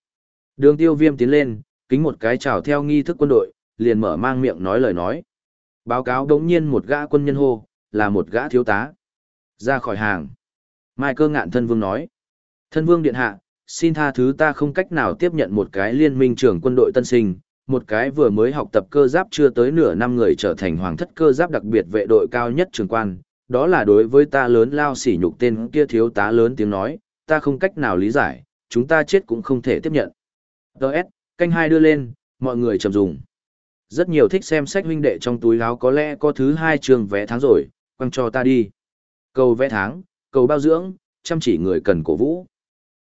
Đường tiêu viêm tiến lên, kính một cái chào theo nghi thức quân đội, liền mở mang miệng nói lời nói. Báo cáo đống nhiên một gã quân nhân hô, là một gã thiếu tá. Ra khỏi hàng. Mai cơ ngạn thân vương nói. Thân vương điện hạ, xin tha thứ ta không cách nào tiếp nhận một cái liên minh trưởng quân đội tân sinh, một cái vừa mới học tập cơ giáp chưa tới nửa năm người trở thành hoàng thất cơ giáp đặc biệt vệ đội cao nhất trường quan, đó là đối với ta lớn lao sỉ nhục tên kia thiếu tá lớn tiếng nói, ta không cách nào lý giải, chúng ta chết cũng không thể tiếp nhận. Đợt, canh hai đưa lên, mọi người chậm dùng. Rất nhiều thích xem sách huynh đệ trong túi áo có lẽ có thứ hai trường vẽ tháng rồi, quăng cho ta đi. Cầu vẽ tháng, cầu bao dưỡng, chăm chỉ người cần cổ vũ.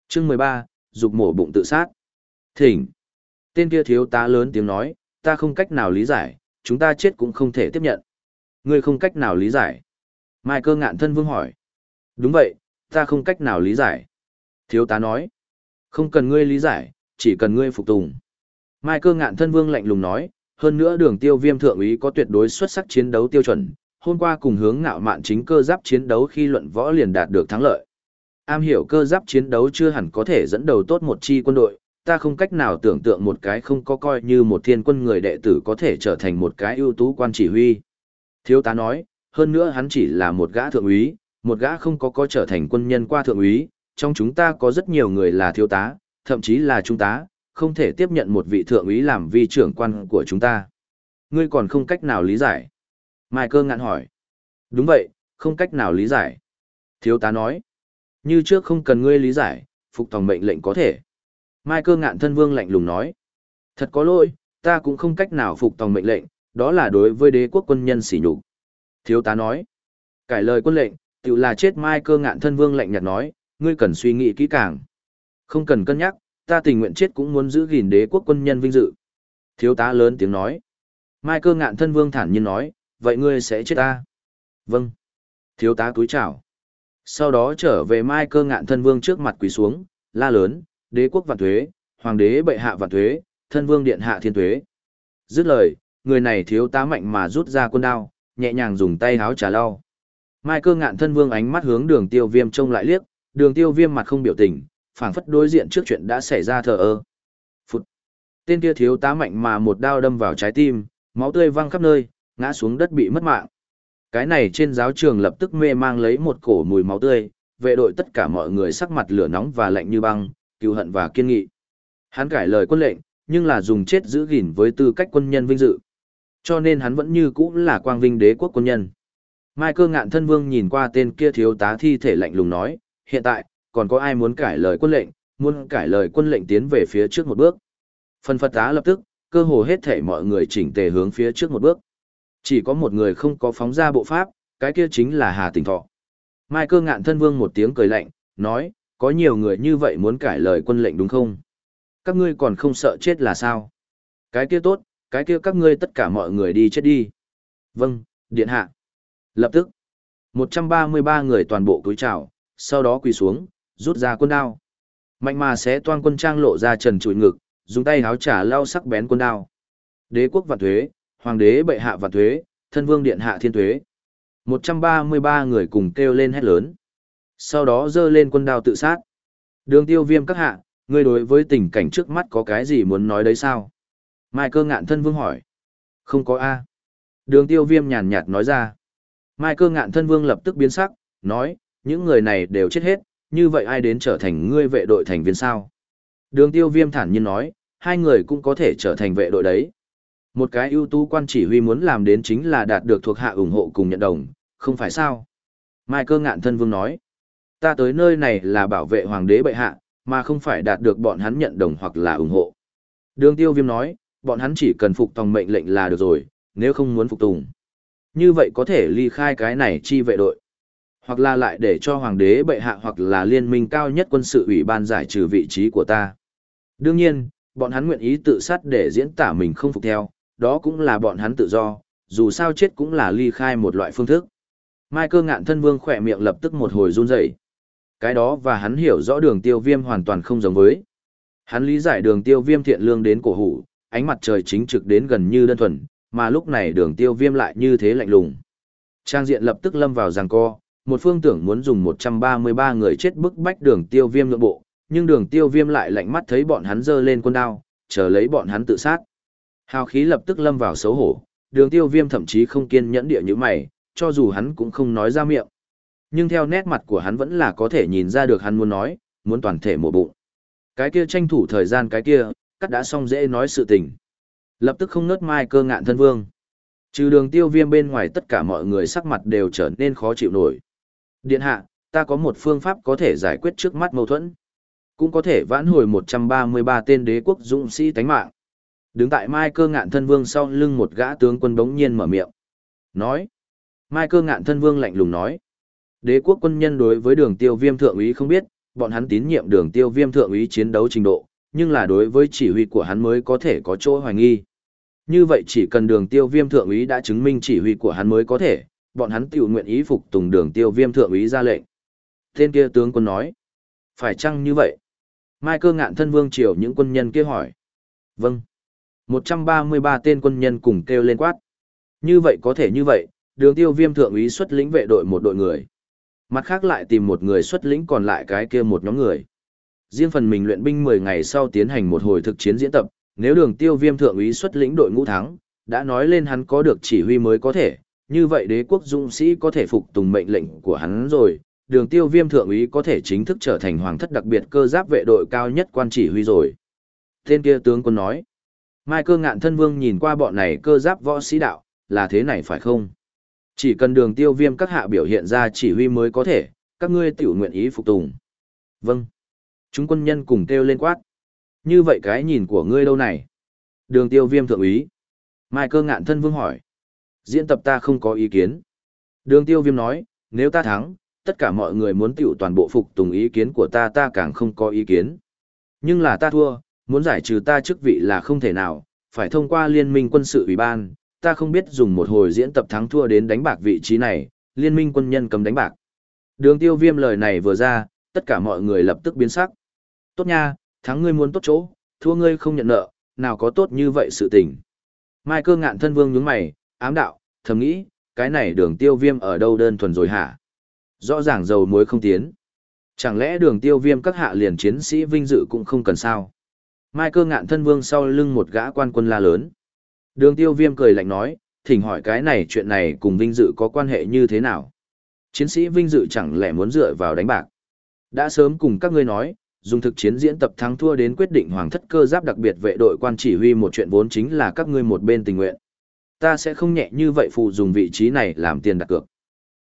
Chương mười ba, dục mổ bụng tự sát. Thỉnh. Tên kia thiếu tá lớn tiếng nói, ta không cách nào lý giải, chúng ta chết cũng không thể tiếp nhận. Ngươi không cách nào lý giải. Mai cơ ngạn thân vương hỏi. Đúng vậy, ta không cách nào lý giải. Thiếu tá nói. Không cần ngươi lý giải, chỉ cần ngươi phục tùng. Mai cơ ngạn thân vương lạnh lùng nói, hơn nữa đường tiêu viêm thượng úy có tuyệt đối xuất sắc chiến đấu tiêu chuẩn, hôm qua cùng hướng ngạo mạn chính cơ giáp chiến đấu khi luận võ liền đạt được thắng lợi. Am hiểu cơ giáp chiến đấu chưa hẳn có thể dẫn đầu tốt một chi quân đội, ta không cách nào tưởng tượng một cái không có coi như một thiên quân người đệ tử có thể trở thành một cái ưu tú quan chỉ huy. Thiếu tá nói, hơn nữa hắn chỉ là một gã thượng úy, một gã không có có trở thành quân nhân qua thượng úy, trong chúng ta có rất nhiều người là thiếu tá, thậm chí là trung tá, không thể tiếp nhận một vị thượng úy làm vi trưởng quan của chúng ta. Ngươi còn không cách nào lý giải. Mai cơ ngạn hỏi. Đúng vậy, không cách nào lý giải. Thiếu tá nói. Như trước không cần ngươi lý giải, phục tòng mệnh lệnh có thể. Mai cơ ngạn thân vương lạnh lùng nói. Thật có lỗi, ta cũng không cách nào phục tòng mệnh lệnh, đó là đối với đế quốc quân nhân sỉ nhục. Thiếu tá nói. Cải lời quân lệnh, tự là chết mai cơ ngạn thân vương lạnh nhạt nói, ngươi cần suy nghĩ kỹ càng. Không cần cân nhắc, ta tình nguyện chết cũng muốn giữ gìn đế quốc quân nhân vinh dự. Thiếu tá lớn tiếng nói. Mai cơ ngạn thân vương thản nhiên nói, vậy ngươi sẽ chết ta. Vâng. Thiếu tá cúi chào. Sau đó trở về mai cơ ngạn thân vương trước mặt quỳ xuống, la lớn, đế quốc vạn thuế, hoàng đế bệ hạ vạn thuế, thân vương điện hạ thiên thuế. Dứt lời, người này thiếu tá mạnh mà rút ra quân đao, nhẹ nhàng dùng tay háo trà lau. Mai cơ ngạn thân vương ánh mắt hướng đường tiêu viêm trông lại liếc, đường tiêu viêm mặt không biểu tình, phảng phất đối diện trước chuyện đã xảy ra thờ ơ. Phụt! Tên kia thiếu tá mạnh mà một đao đâm vào trái tim, máu tươi văng khắp nơi, ngã xuống đất bị mất mạng. Cái này trên giáo trường lập tức mê mang lấy một cổ mùi máu tươi, vệ đội tất cả mọi người sắc mặt lửa nóng và lạnh như băng, cừu hận và kiên nghị. Hắn cải lời quân lệnh, nhưng là dùng chết giữ gìn với tư cách quân nhân vinh dự. Cho nên hắn vẫn như cũ là quang vinh đế quốc quân nhân. Mai cơ ngạn thân vương nhìn qua tên kia thiếu tá thi thể lạnh lùng nói, hiện tại, còn có ai muốn cải lời quân lệnh, muốn cải lời quân lệnh tiến về phía trước một bước. Phần phật tá lập tức, cơ hồ hết thể mọi người chỉnh tề hướng phía trước một bước. Chỉ có một người không có phóng ra bộ pháp, cái kia chính là Hà Tỉnh Thọ. Mai cơ ngạn thân vương một tiếng cười lạnh, nói, có nhiều người như vậy muốn cải lời quân lệnh đúng không? Các ngươi còn không sợ chết là sao? Cái kia tốt, cái kia các ngươi tất cả mọi người đi chết đi. Vâng, điện hạ. Lập tức, 133 người toàn bộ cúi chào, sau đó quỳ xuống, rút ra quân đao. Mạnh mà sẽ toan quân trang lộ ra trần trụi ngực, dùng tay háo trả lao sắc bén quân đao. Đế quốc vạn thuế, hoàng đế bệ hạ vạn thuế, thân vương điện hạ thiên thuế. 133 người cùng kêu lên hét lớn. Sau đó dơ lên quân đao tự sát. Đường tiêu viêm các hạ, ngươi đối với tình cảnh trước mắt có cái gì muốn nói đấy sao? Mai cơ ngạn thân vương hỏi. Không có A. Đường tiêu viêm nhàn nhạt nói ra. Mai cơ ngạn thân vương lập tức biến sắc, nói, những người này đều chết hết, như vậy ai đến trở thành ngươi vệ đội thành viên sao? Đường tiêu viêm thản nhiên nói, hai người cũng có thể trở thành vệ đội đấy. Một cái ưu tú quan chỉ huy muốn làm đến chính là đạt được thuộc hạ ủng hộ cùng nhận đồng, không phải sao? Mai cơ ngạn thân vương nói, ta tới nơi này là bảo vệ hoàng đế bệ hạ, mà không phải đạt được bọn hắn nhận đồng hoặc là ủng hộ. Đường tiêu viêm nói, bọn hắn chỉ cần phục tòng mệnh lệnh là được rồi, nếu không muốn phục tùng. Như vậy có thể ly khai cái này chi vệ đội. Hoặc là lại để cho hoàng đế bệ hạ hoặc là liên minh cao nhất quân sự ủy ban giải trừ vị trí của ta. Đương nhiên, bọn hắn nguyện ý tự sát để diễn tả mình không phục theo, đó cũng là bọn hắn tự do, dù sao chết cũng là ly khai một loại phương thức. Mai cơ ngạn thân vương khỏe miệng lập tức một hồi run rẩy. Cái đó và hắn hiểu rõ đường tiêu viêm hoàn toàn không giống với. Hắn lý giải đường tiêu viêm thiện lương đến cổ hủ, ánh mặt trời chính trực đến gần như đơn thuần, mà lúc này đường tiêu viêm lại như thế lạnh lùng. Trang diện lập tức lâm vào giằng co, một phương tưởng muốn dùng 133 người chết bức bách đường tiêu viêm nội bộ, nhưng đường tiêu viêm lại lạnh mắt thấy bọn hắn dơ lên quân đao, chờ lấy bọn hắn tự sát. Hào khí lập tức lâm vào xấu hổ, đường tiêu viêm thậm chí không kiên nhẫn địa như mày, cho dù hắn cũng không nói ra miệng. Nhưng theo nét mặt của hắn vẫn là có thể nhìn ra được hắn muốn nói, muốn toàn thể mổ bụng. Cái kia tranh thủ thời gian cái kia, cắt đã xong dễ nói sự tình. Lập tức không nớt mai cơ ngạn thân vương. Trừ đường tiêu viêm bên ngoài tất cả mọi người sắc mặt đều trở nên khó chịu nổi. Điện hạ, ta có một phương pháp có thể giải quyết trước mắt mâu thuẫn. Cũng có thể vãn hồi 133 tên đế quốc dũng sĩ tánh mạng. Đứng tại mai cơ ngạn thân vương sau lưng một gã tướng quân bỗng nhiên mở miệng. Nói. Mai cơ ngạn thân vương lạnh lùng nói. Đế quốc quân nhân đối với đường tiêu viêm thượng úy không biết, bọn hắn tín nhiệm đường tiêu viêm thượng úy chiến đấu trình độ, nhưng là đối với chỉ huy của hắn mới có thể có chỗ hoài nghi. Như vậy chỉ cần đường tiêu viêm thượng úy đã chứng minh chỉ huy của hắn mới có thể, bọn hắn tiểu nguyện ý phục tùng đường tiêu viêm thượng úy ra lệnh. Tên kia tướng quân nói, phải chăng như vậy? Mai cơ ngạn thân vương triều những quân nhân kia hỏi. Vâng. 133 tên quân nhân cùng kêu lên quát. Như vậy có thể như vậy, đường tiêu viêm thượng úy xuất lĩnh vệ đội một đội người. Mặt khác lại tìm một người xuất lĩnh còn lại cái kia một nhóm người. Riêng phần mình luyện binh 10 ngày sau tiến hành một hồi thực chiến diễn tập, nếu đường tiêu viêm thượng úy xuất lĩnh đội ngũ thắng, đã nói lên hắn có được chỉ huy mới có thể, như vậy đế quốc dũng sĩ có thể phục tùng mệnh lệnh của hắn rồi, đường tiêu viêm thượng úy có thể chính thức trở thành hoàng thất đặc biệt cơ giáp vệ đội cao nhất quan chỉ huy rồi. Tên kia tướng quân nói, Mai cơ ngạn thân vương nhìn qua bọn này cơ giáp võ sĩ đạo, là thế này phải không? Chỉ cần đường tiêu viêm các hạ biểu hiện ra chỉ huy mới có thể, các ngươi tiểu nguyện ý phục tùng. Vâng. Chúng quân nhân cùng kêu lên quát. Như vậy cái nhìn của ngươi đâu này? Đường tiêu viêm thượng úy. Mai cơ ngạn thân vương hỏi. Diễn tập ta không có ý kiến. Đường tiêu viêm nói, nếu ta thắng, tất cả mọi người muốn tiểu toàn bộ phục tùng ý kiến của ta ta càng không có ý kiến. Nhưng là ta thua, muốn giải trừ ta chức vị là không thể nào, phải thông qua liên minh quân sự ủy ban, ta không biết dùng một hồi diễn tập thắng thua đến đánh bạc vị trí này, liên minh quân nhân cầm đánh bạc. Đường tiêu viêm lời này vừa ra, tất cả mọi người lập tức biến sắc. Tốt nha, thắng ngươi muốn tốt chỗ, thua ngươi không nhận nợ, nào có tốt như vậy sự tình. Mai cơ ngạn thân vương nhướng mày, ám đạo, thầm nghĩ, cái này đường tiêu viêm ở đâu đơn thuần rồi hả? Rõ ràng dầu muối không tiến. Chẳng lẽ đường tiêu viêm các hạ liền chiến sĩ vinh dự cũng không cần sao? Mai cơ ngạn thân vương sau lưng một gã quan quân la lớn. Đường tiêu viêm cười lạnh nói, thỉnh hỏi cái này chuyện này cùng vinh dự có quan hệ như thế nào? Chiến sĩ vinh dự chẳng lẽ muốn dựa vào đánh bạc? Đã sớm cùng các ngươi nói, dùng thực chiến diễn tập thắng thua đến quyết định hoàng thất cơ giáp đặc biệt vệ đội quan chỉ huy một chuyện vốn chính là các ngươi một bên tình nguyện. Ta sẽ không nhẹ như vậy phụ dùng vị trí này làm tiền đặt cược.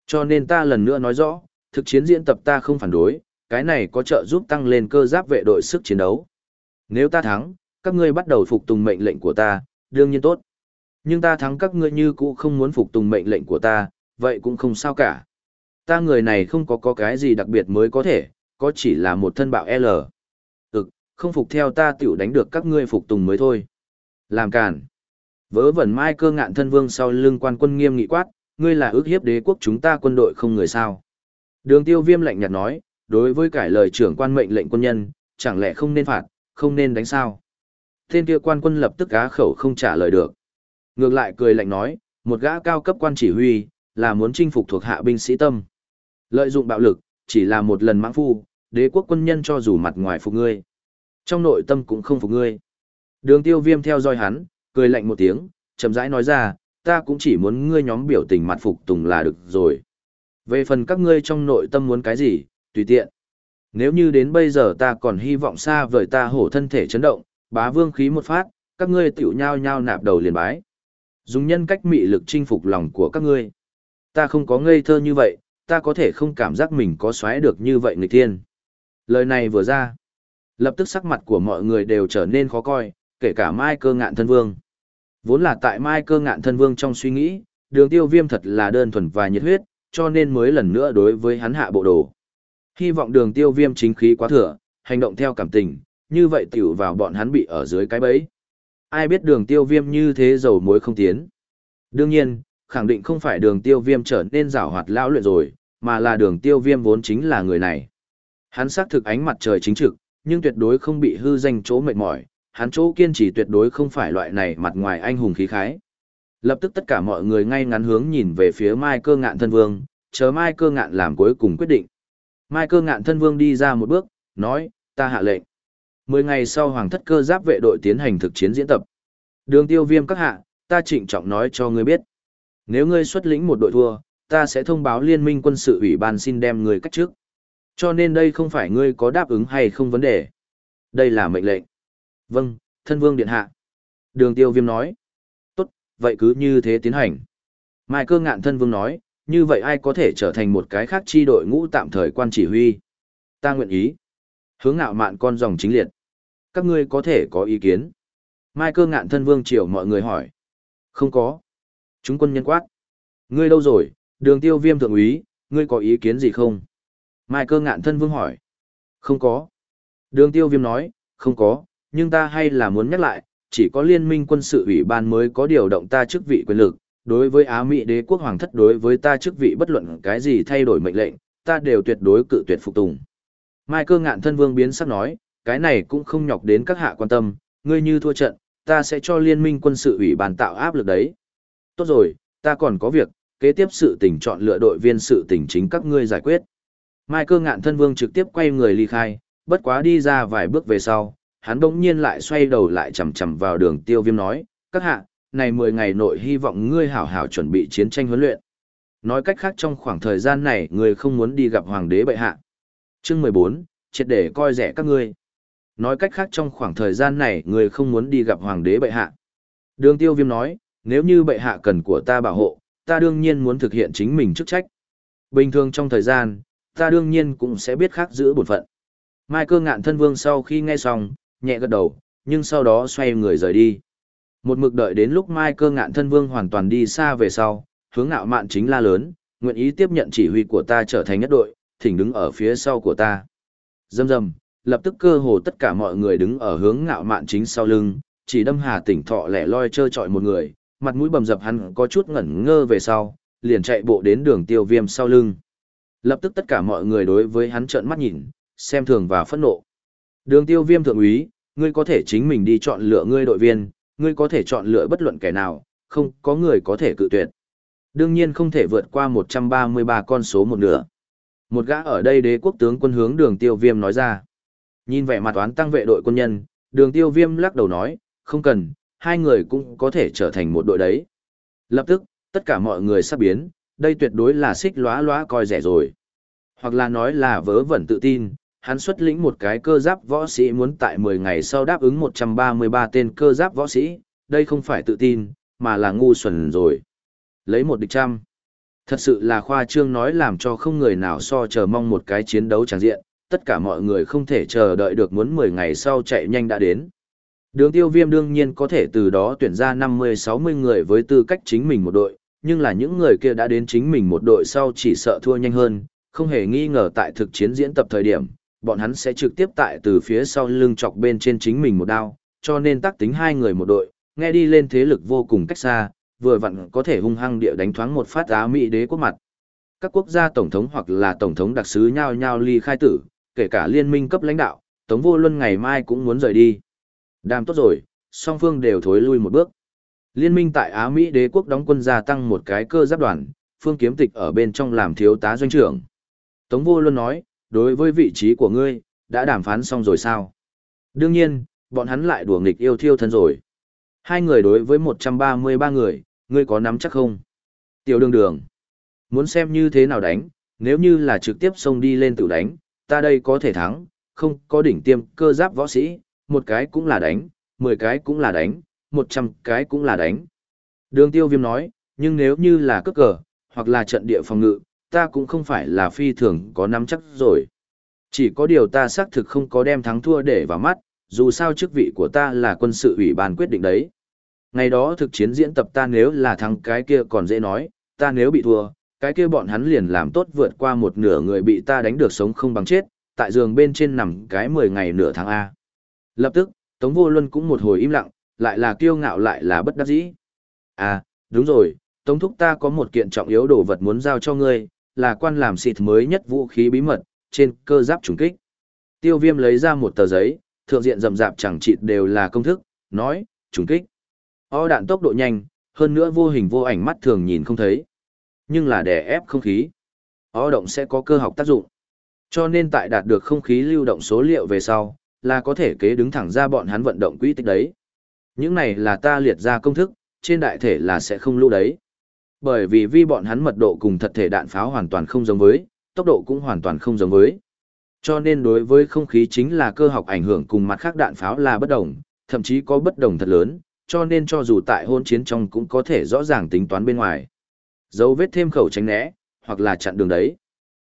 Cho nên ta lần nữa nói rõ, thực chiến diễn tập ta không phản đối, cái này có trợ giúp tăng lên cơ giáp vệ đội sức chiến đấu. Nếu ta thắng, các ngươi bắt đầu phục tùng mệnh lệnh của ta, đương nhiên tốt. Nhưng ta thắng các ngươi như cũ không muốn phục tùng mệnh lệnh của ta, vậy cũng không sao cả. Ta người này không có có cái gì đặc biệt mới có thể, có chỉ là một thân bạo L. Ừc, không phục theo ta tiểu đánh được các ngươi phục tùng mới thôi. Làm cản. Vớ vẩn mai cơ ngạn thân vương sau lưng quan quân nghiêm nghị quát, ngươi là ước hiếp đế quốc chúng ta quân đội không người sao. Đường tiêu viêm lạnh nhạt nói, đối với cải lời trưởng quan mệnh lệnh quân nhân, chẳng lẽ không nên phạt, không nên đánh sao. Tên kia quan quân lập tức á khẩu không trả lời được. Ngược lại cười lạnh nói, một gã cao cấp quan chỉ huy, là muốn chinh phục thuộc hạ binh sĩ tâm. Lợi dụng bạo lực, chỉ là một lần mãng phu, đế quốc quân nhân cho dù mặt ngoài phục ngươi. Trong nội tâm cũng không phục ngươi. Đường tiêu viêm theo dõi hắn, cười lạnh một tiếng, chậm rãi nói ra, ta cũng chỉ muốn ngươi nhóm biểu tình mặt phục tùng là được rồi. Về phần các ngươi trong nội tâm muốn cái gì, tùy tiện. Nếu như đến bây giờ ta còn hy vọng xa vời ta hổ thân thể chấn động, bá vương khí một phát, các ngươi tiểu nhao nhao nạp đầu liền bái. Dùng nhân cách mị lực chinh phục lòng của các ngươi. Ta không có ngây thơ như vậy, ta có thể không cảm giác mình có xoáy được như vậy người thiên. Lời này vừa ra, lập tức sắc mặt của mọi người đều trở nên khó coi, kể cả Mai cơ ngạn thân vương. Vốn là tại Mai cơ ngạn thân vương trong suy nghĩ, đường tiêu viêm thật là đơn thuần và nhiệt huyết, cho nên mới lần nữa đối với hắn hạ bộ đồ. Hy vọng đường tiêu viêm chính khí quá thừa, hành động theo cảm tình, như vậy tiểu vào bọn hắn bị ở dưới cái bẫy. Ai biết đường tiêu viêm như thế dầu muối không tiến. Đương nhiên, khẳng định không phải đường tiêu viêm trở nên rảo hoạt lão luyện rồi, mà là đường tiêu viêm vốn chính là người này. Hắn xác thực ánh mặt trời chính trực, nhưng tuyệt đối không bị hư danh chỗ mệt mỏi, hắn chỗ kiên trì tuyệt đối không phải loại này mặt ngoài anh hùng khí khái. Lập tức tất cả mọi người ngay ngắn hướng nhìn về phía Mai cơ ngạn thân vương, chờ Mai cơ ngạn làm cuối cùng quyết định. Mai cơ ngạn thân vương đi ra một bước, nói, ta hạ lệnh. Mười ngày sau hoàng thất cơ giáp vệ đội tiến hành thực chiến diễn tập. Đường tiêu viêm các hạ, ta trịnh trọng nói cho ngươi biết. Nếu ngươi xuất lĩnh một đội thua, ta sẽ thông báo liên minh quân sự ủy ban xin đem ngươi cách trước. Cho nên đây không phải ngươi có đáp ứng hay không vấn đề. Đây là mệnh lệnh. Vâng, thân vương điện hạ. Đường tiêu viêm nói. Tốt, vậy cứ như thế tiến hành. Mai cơ ngạn thân vương nói, như vậy ai có thể trở thành một cái khác chi đội ngũ tạm thời quan chỉ huy. Ta nguyện ý. Hướng ngạo mạn con dòng chính liệt. Các ngươi có thể có ý kiến. Mai cơ ngạn thân vương triều mọi người hỏi. Không có. Chúng quân nhân quát. Ngươi đâu rồi, đường tiêu viêm thượng úy, ngươi có ý kiến gì không? Mai cơ ngạn thân vương hỏi. Không có. Đường tiêu viêm nói, không có, nhưng ta hay là muốn nhắc lại, chỉ có liên minh quân sự ủy ban mới có điều động ta chức vị quyền lực. Đối với Á Mỹ đế quốc hoàng thất đối với ta chức vị bất luận cái gì thay đổi mệnh lệnh, ta đều tuyệt đối cự tuyệt phục tùng. Mai cơ ngạn thân vương biến sắc nói, cái này cũng không nhọc đến các hạ quan tâm, ngươi như thua trận, ta sẽ cho liên minh quân sự ủy ban tạo áp lực đấy. Tốt rồi, ta còn có việc, kế tiếp sự tình chọn lựa đội viên sự tình chính các ngươi giải quyết. Mai cơ ngạn thân vương trực tiếp quay người ly khai, bất quá đi ra vài bước về sau, hắn bỗng nhiên lại xoay đầu lại chầm chầm vào đường tiêu viêm nói, các hạ, này 10 ngày nội hy vọng ngươi hảo hảo chuẩn bị chiến tranh huấn luyện. Nói cách khác trong khoảng thời gian này ngươi không muốn đi gặp hoàng đế bệ hạ. Chương 14, triệt để coi rẻ các ngươi. Nói cách khác trong khoảng thời gian này ngươi không muốn đi gặp hoàng đế bệ hạ. Đường tiêu viêm nói, nếu như bệ hạ cần của ta bảo hộ, ta đương nhiên muốn thực hiện chính mình chức trách. Bình thường trong thời gian, ta đương nhiên cũng sẽ biết khác giữ bổn phận. Mai cơ ngạn thân vương sau khi nghe xong, nhẹ gật đầu, nhưng sau đó xoay người rời đi. Một mực đợi đến lúc Mai cơ ngạn thân vương hoàn toàn đi xa về sau, hướng ngạo mạn chính la lớn, nguyện ý tiếp nhận chỉ huy của ta trở thành nhất đội, thỉnh đứng ở phía sau của ta. Dầm dầm, lập tức cơ hồ tất cả mọi người đứng ở hướng ngạo mạn chính sau lưng, chỉ đâm hà tỉnh thọ lẻ loi trơ trọi một người, mặt mũi bầm dập hắn có chút ngẩn ngơ về sau, liền chạy bộ đến đường tiêu viêm sau lưng. Lập tức tất cả mọi người đối với hắn trợn mắt nhìn, xem thường và phẫn nộ. Đường tiêu viêm thượng úy, ngươi có thể chính mình đi chọn lựa ngươi đội viên, ngươi có thể chọn lựa bất luận kẻ nào, không có người có thể cự tuyệt. Đương nhiên không thể vượt qua 133 con số một nửa. Một gã ở đây đế quốc tướng quân hướng đường tiêu viêm nói ra. Nhìn vẻ mặt toán tăng vệ đội quân nhân, đường tiêu viêm lắc đầu nói, không cần, hai người cũng có thể trở thành một đội đấy. Lập tức, tất cả mọi người sắp biến, đây tuyệt đối là xích lóa lóa coi rẻ rồi. Hoặc là nói là vớ vẩn tự tin, hắn xuất lĩnh một cái cơ giáp võ sĩ muốn tại 10 ngày sau đáp ứng 133 tên cơ giáp võ sĩ, đây không phải tự tin, mà là ngu xuẩn rồi. Lấy một địch trăm. Thật sự là khoa trương nói làm cho không người nào so chờ mong một cái chiến đấu tràng diện, tất cả mọi người không thể chờ đợi được muốn 10 ngày sau chạy nhanh đã đến. Đường tiêu viêm đương nhiên có thể từ đó tuyển ra 50-60 người với tư cách chính mình một đội, nhưng là những người kia đã đến chính mình một đội sau chỉ sợ thua nhanh hơn, không hề nghi ngờ tại thực chiến diễn tập thời điểm, bọn hắn sẽ trực tiếp tại từ phía sau lưng chọc bên trên chính mình một đao, cho nên tác tính hai người một đội, nghe đi lên thế lực vô cùng cách xa, vừa vặn có thể hung hăng địa đánh thoáng một phát Á Mỹ đế quốc mặt. Các quốc gia tổng thống hoặc là tổng thống đặc sứ nhau nhau ly khai tử, kể cả liên minh cấp lãnh đạo, Tống Vô Luân ngày mai cũng muốn rời đi. Đàm tốt rồi, song phương đều thối lui một bước. Liên minh tại Á Mỹ đế quốc đóng quân gia tăng một cái cơ giáp đoàn, phương kiếm tịch ở bên trong làm thiếu tá doanh trưởng. Tống Vô Luân nói, đối với vị trí của ngươi, đã đàm phán xong rồi sao? Đương nhiên, bọn hắn lại đùa nghịch yêu thiêu thân rồi. Hai người đối với 133 người, ngươi có nắm chắc không? Tiểu đường đường. Muốn xem như thế nào đánh, nếu như là trực tiếp xông đi lên tự đánh, ta đây có thể thắng, không có đỉnh tiêm cơ giáp võ sĩ, một cái cũng là đánh, 10 cái cũng là đánh, 100 cái cũng là đánh. Đường tiêu viêm nói, nhưng nếu như là cướp cờ, hoặc là trận địa phòng ngự, ta cũng không phải là phi thường có nắm chắc rồi. Chỉ có điều ta xác thực không có đem thắng thua để vào mắt, dù sao chức vị của ta là quân sự ủy ban quyết định đấy. Ngày đó thực chiến diễn tập ta nếu là thắng cái kia còn dễ nói, ta nếu bị thua, cái kia bọn hắn liền làm tốt vượt qua một nửa người bị ta đánh được sống không bằng chết, tại giường bên trên nằm cái 10 ngày nửa tháng A. Lập tức, Tống Vô Luân cũng một hồi im lặng, lại là kiêu ngạo lại là bất đắc dĩ. À, đúng rồi, Tống Thúc ta có một kiện trọng yếu đồ vật muốn giao cho ngươi, là quan làm xịt mới nhất vũ khí bí mật, trên cơ giáp trùng kích. Tiêu viêm lấy ra một tờ giấy, thượng diện rậm rạp chẳng chịt đều là công thức, nói, trùng kích. O đạn tốc độ nhanh, hơn nữa vô hình vô ảnh mắt thường nhìn không thấy. Nhưng là đè ép không khí. O động sẽ có cơ học tác dụng. Cho nên tại đạt được không khí lưu động số liệu về sau, là có thể kế đứng thẳng ra bọn hắn vận động quỹ tích đấy. Những này là ta liệt ra công thức, trên đại thể là sẽ không lưu đấy. Bởi vì vi bọn hắn mật độ cùng thật thể đạn pháo hoàn toàn không giống với, tốc độ cũng hoàn toàn không giống với. Cho nên đối với không khí chính là cơ học ảnh hưởng cùng mặt khác đạn pháo là bất đồng, thậm chí có bất đồng thật lớn, cho nên cho dù tại hôn chiến trong cũng có thể rõ ràng tính toán bên ngoài. Dấu vết thêm khẩu tránh né, hoặc là chặn đường đấy.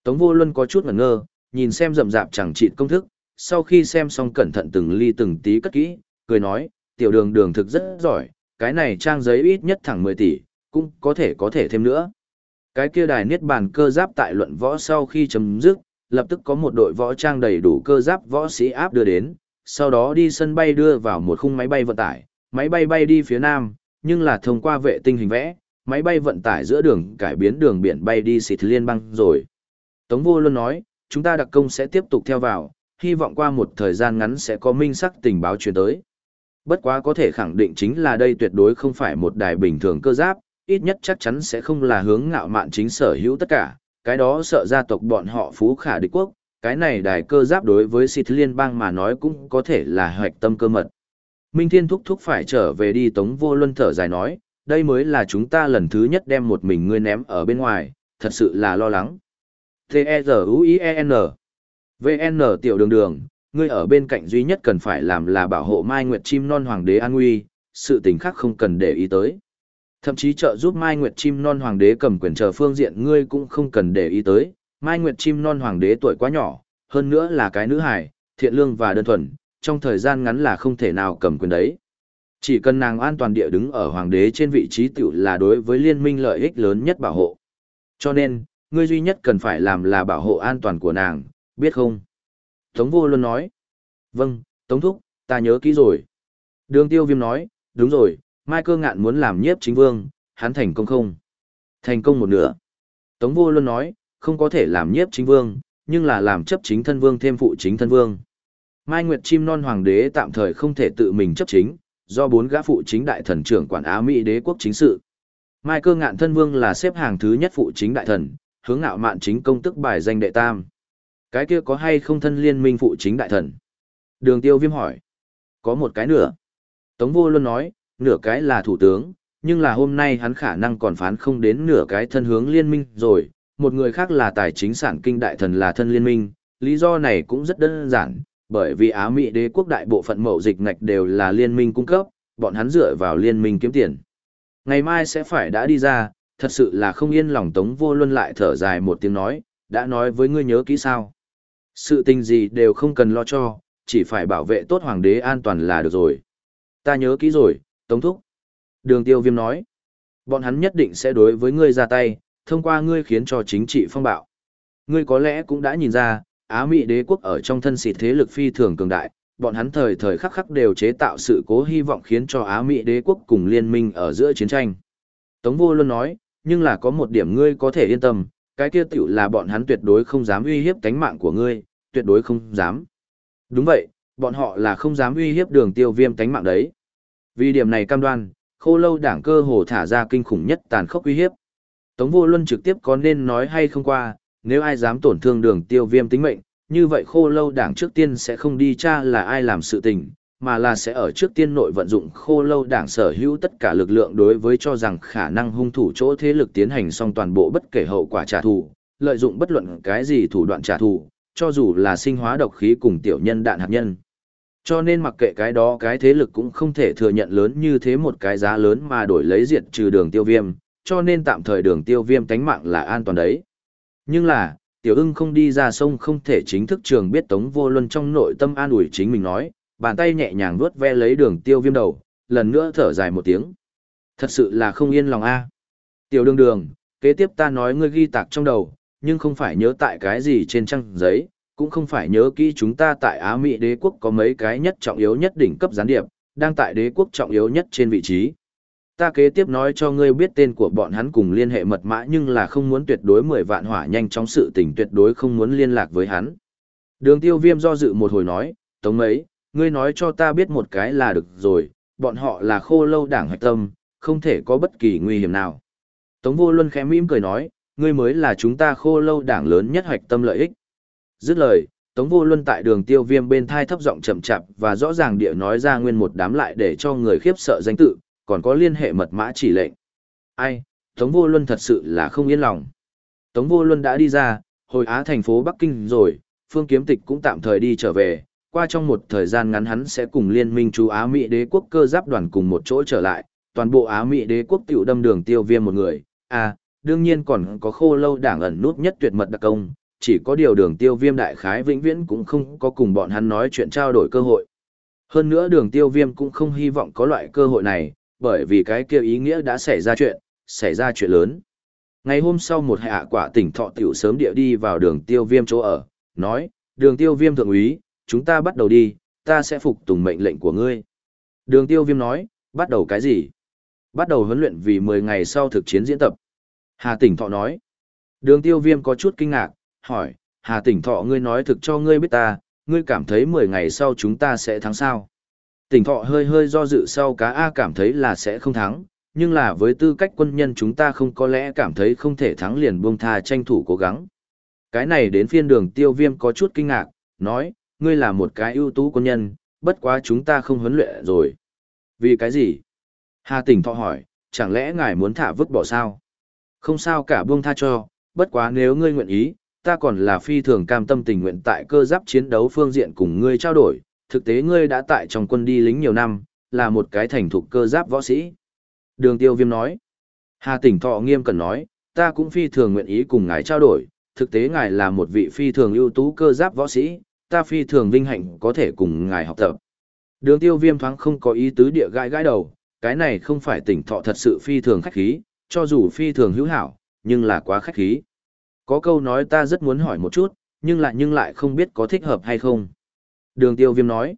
Tống vô luân có chút ngẩn ngơ, nhìn xem rậm rạp chẳng trị công thức, sau khi xem xong cẩn thận từng ly từng tí cất kỹ, cười nói, tiểu đường đường thực rất giỏi, cái này trang giấy ít nhất thẳng 10 tỷ, cũng có thể có thể thêm nữa. Cái kia đài niết bàn cơ giáp tại luận võ sau khi chấm dứt, lập tức có một đội võ trang đầy đủ cơ giáp võ sĩ áp đưa đến, sau đó đi sân bay đưa vào một khung máy bay vận tải, máy bay bay đi phía nam, nhưng là thông qua vệ tinh hình vẽ, máy bay vận tải giữa đường cải biến đường biển bay đi xịt liên bang rồi. Tống vô luôn nói, chúng ta đặc công sẽ tiếp tục theo vào, hy vọng qua một thời gian ngắn sẽ có minh sắc tình báo truyền tới. Bất quá có thể khẳng định chính là đây tuyệt đối không phải một đài bình thường cơ giáp, ít nhất chắc chắn sẽ không là hướng ngạo mạn chính sở hữu tất cả, cái đó sợ gia tộc bọn họ phú khả địch quốc, cái này đài cơ giáp đối với xịt liên bang mà nói cũng có thể là hoạch tâm cơ mật. Minh Thiên thúc thúc phải trở về đi tống vô luân thở dài nói, đây mới là chúng ta lần thứ nhất đem một mình ngươi ném ở bên ngoài, thật sự là lo lắng. T-E-Z-U-I-E-N VN tiểu đường đường, ngươi ở bên cạnh duy nhất cần phải làm là bảo hộ Mai Nguyệt chim non hoàng đế an nguy, sự tình khác không cần để ý tới. Thậm chí trợ giúp Mai Nguyệt chim non hoàng đế cầm quyền chờ phương diện ngươi cũng không cần để ý tới, Mai Nguyệt chim non hoàng đế tuổi quá nhỏ, hơn nữa là cái nữ hài, thiện lương và đơn thuần, trong thời gian ngắn là không thể nào cầm quyền đấy. Chỉ cần nàng an toàn địa đứng ở hoàng đế trên vị trí tiểu là đối với liên minh lợi ích lớn nhất bảo hộ. Cho nên, ngươi duy nhất cần phải làm là bảo hộ an toàn của nàng, biết không? Tống vô luôn nói. Vâng, Tống Thúc, ta nhớ kỹ rồi. Đường tiêu viêm nói, đúng rồi, Mai cơ ngạn muốn làm nhiếp chính vương, hắn thành công không? Thành công một nửa. Tống vô luôn nói, không có thể làm nhiếp chính vương, nhưng là làm chấp chính thân vương thêm phụ chính thân vương. Mai Nguyệt chim non hoàng đế tạm thời không thể tự mình chấp chính, do bốn gã phụ chính đại thần trưởng quản Á Mỹ đế quốc chính sự. Mai cơ ngạn thân vương là xếp hàng thứ nhất phụ chính đại thần, hướng ngạo mạn chính công tức bài danh đệ tam. Cái kia có hay không thân liên minh phụ chính đại thần? Đường tiêu viêm hỏi. Có một cái nữa. Tống vô luôn nói, nửa cái là thủ tướng, nhưng là hôm nay hắn khả năng còn phán không đến nửa cái thân hướng liên minh rồi. Một người khác là tài chính sản kinh đại thần là thân liên minh, lý do này cũng rất đơn giản, bởi vì Á Mỹ đế quốc đại bộ phận mậu dịch ngạch đều là liên minh cung cấp, bọn hắn dựa vào liên minh kiếm tiền. Ngày mai sẽ phải đã đi ra, thật sự là không yên lòng Tống Vô Luân lại thở dài một tiếng nói, đã nói với ngươi nhớ kỹ sao. Sự tình gì đều không cần lo cho, chỉ phải bảo vệ tốt hoàng đế an toàn là được rồi. Ta nhớ kỹ rồi, Tống Thúc. Đường tiêu viêm nói, bọn hắn nhất định sẽ đối với ngươi ra tay, thông qua ngươi khiến cho chính trị phong bạo. Ngươi có lẽ cũng đã nhìn ra, Á Mỹ đế quốc ở trong thân xịt thế lực phi thường cường đại, bọn hắn thời thời khắc khắc đều chế tạo sự cố hy vọng khiến cho Á Mỹ đế quốc cùng liên minh ở giữa chiến tranh. Tống vô luôn nói, nhưng là có một điểm ngươi có thể yên tâm, cái kia tiểu là bọn hắn tuyệt đối không dám uy hiếp cánh mạng của ngươi, tuyệt đối không dám. Đúng vậy, bọn họ là không dám uy hiếp đường tiêu viêm tánh mạng đấy. Vì điểm này cam đoan, khô lâu đảng cơ hồ thả ra kinh khủng nhất tàn khốc uy hiếp. Tống vô luân trực tiếp có nên nói hay không qua, nếu ai dám tổn thương đường tiêu viêm tính mệnh, như vậy khô lâu đảng trước tiên sẽ không đi tra là ai làm sự tình, mà là sẽ ở trước tiên nội vận dụng khô lâu đảng sở hữu tất cả lực lượng đối với cho rằng khả năng hung thủ chỗ thế lực tiến hành xong toàn bộ bất kể hậu quả trả thù, lợi dụng bất luận cái gì thủ đoạn trả thù, cho dù là sinh hóa độc khí cùng tiểu nhân đạn hạt nhân. Cho nên mặc kệ cái đó cái thế lực cũng không thể thừa nhận lớn như thế một cái giá lớn mà đổi lấy diệt trừ đường tiêu viêm, cho nên tạm thời đường tiêu viêm tánh mạng là an toàn đấy. Nhưng là, tiểu ưng không đi ra sông không thể chính thức trường biết tống vô luân trong nội tâm an ủi chính mình nói, bàn tay nhẹ nhàng vuốt ve lấy đường tiêu viêm đầu, lần nữa thở dài một tiếng. Thật sự là không yên lòng a Tiểu đường đường, kế tiếp ta nói ngươi ghi tạc trong đầu, nhưng không phải nhớ tại cái gì trên trang giấy, cũng không phải nhớ kỹ chúng ta tại Á Mỹ đế quốc có mấy cái nhất trọng yếu nhất đỉnh cấp gián điệp, đang tại đế quốc trọng yếu nhất trên vị trí. Ta kế tiếp nói cho ngươi biết tên của bọn hắn cùng liên hệ mật mã nhưng là không muốn tuyệt đối mười vạn hỏa nhanh chóng sự tình tuyệt đối không muốn liên lạc với hắn. Đường tiêu viêm do dự một hồi nói, tống mấy, ngươi nói cho ta biết một cái là được rồi, bọn họ là khô lâu đảng hạch tâm, không thể có bất kỳ nguy hiểm nào. Tống vô luân khẽ mỉm cười nói, ngươi mới là chúng ta khô lâu đảng lớn nhất hoạch tâm lợi ích. Dứt lời, Tống vô luân tại đường tiêu viêm bên thai thấp giọng chậm chạp và rõ ràng địa nói ra nguyên một đám lại để cho người khiếp sợ danh tự, còn có liên hệ mật mã chỉ lệnh. Ai, Tống vô luân thật sự là không yên lòng. Tống vô luân đã đi ra, hồi Á thành phố Bắc Kinh rồi, phương kiếm tịch cũng tạm thời đi trở về, qua trong một thời gian ngắn hắn sẽ cùng liên minh chú Á Mỹ đế quốc cơ giáp đoàn cùng một chỗ trở lại, toàn bộ Á Mỹ đế quốc tiểu đâm đường tiêu viêm một người, à, đương nhiên còn có khô lâu đảng ẩn nút nhất tuyệt mật đặc công, chỉ có điều đường tiêu viêm đại khái vĩnh viễn cũng không có cùng bọn hắn nói chuyện trao đổi cơ hội. Hơn nữa đường tiêu viêm cũng không hy vọng có loại cơ hội này, bởi vì cái kia ý nghĩa đã xảy ra chuyện, xảy ra chuyện lớn. Ngày hôm sau một hạ quả tỉnh thọ tiểu sớm địa đi vào đường tiêu viêm chỗ ở, nói, đường tiêu viêm thượng úy, chúng ta bắt đầu đi, ta sẽ phục tùng mệnh lệnh của ngươi. Đường tiêu viêm nói, bắt đầu cái gì? Bắt đầu huấn luyện vì 10 ngày sau thực chiến diễn tập. Hà tỉnh thọ nói, đường tiêu viêm có chút kinh ngạc, hỏi, Hà tỉnh thọ ngươi nói thực cho ngươi biết ta, ngươi cảm thấy 10 ngày sau chúng ta sẽ thắng sao? Tỉnh thọ hơi hơi do dự sau cá A cảm thấy là sẽ không thắng, nhưng là với tư cách quân nhân chúng ta không có lẽ cảm thấy không thể thắng liền buông tha tranh thủ cố gắng. Cái này đến phiên đường tiêu viêm có chút kinh ngạc, nói, ngươi là một cái ưu tú quân nhân, bất quá chúng ta không huấn luyện rồi. Vì cái gì? Hà tỉnh thọ hỏi, chẳng lẽ ngài muốn thả vứt bỏ sao? Không sao cả buông tha cho, bất quá nếu ngươi nguyện ý, ta còn là phi thường cam tâm tình nguyện tại cơ giáp chiến đấu phương diện cùng ngươi trao đổi, thực tế ngươi đã tại trong quân đi lính nhiều năm, là một cái thành thục cơ giáp võ sĩ. Đường tiêu viêm nói. Hà tỉnh thọ nghiêm cần nói, ta cũng phi thường nguyện ý cùng ngài trao đổi, thực tế ngài là một vị phi thường ưu tú cơ giáp võ sĩ, ta phi thường vinh hạnh có thể cùng ngài học tập. Đường tiêu viêm thoáng không có ý tứ địa gãi gãi đầu, cái này không phải tỉnh thọ thật sự phi thường khách khí, cho dù phi thường hữu hảo, nhưng là quá khách khí. Có câu nói ta rất muốn hỏi một chút, nhưng lại nhưng lại không biết có thích hợp hay không. Đường tiêu viêm nói.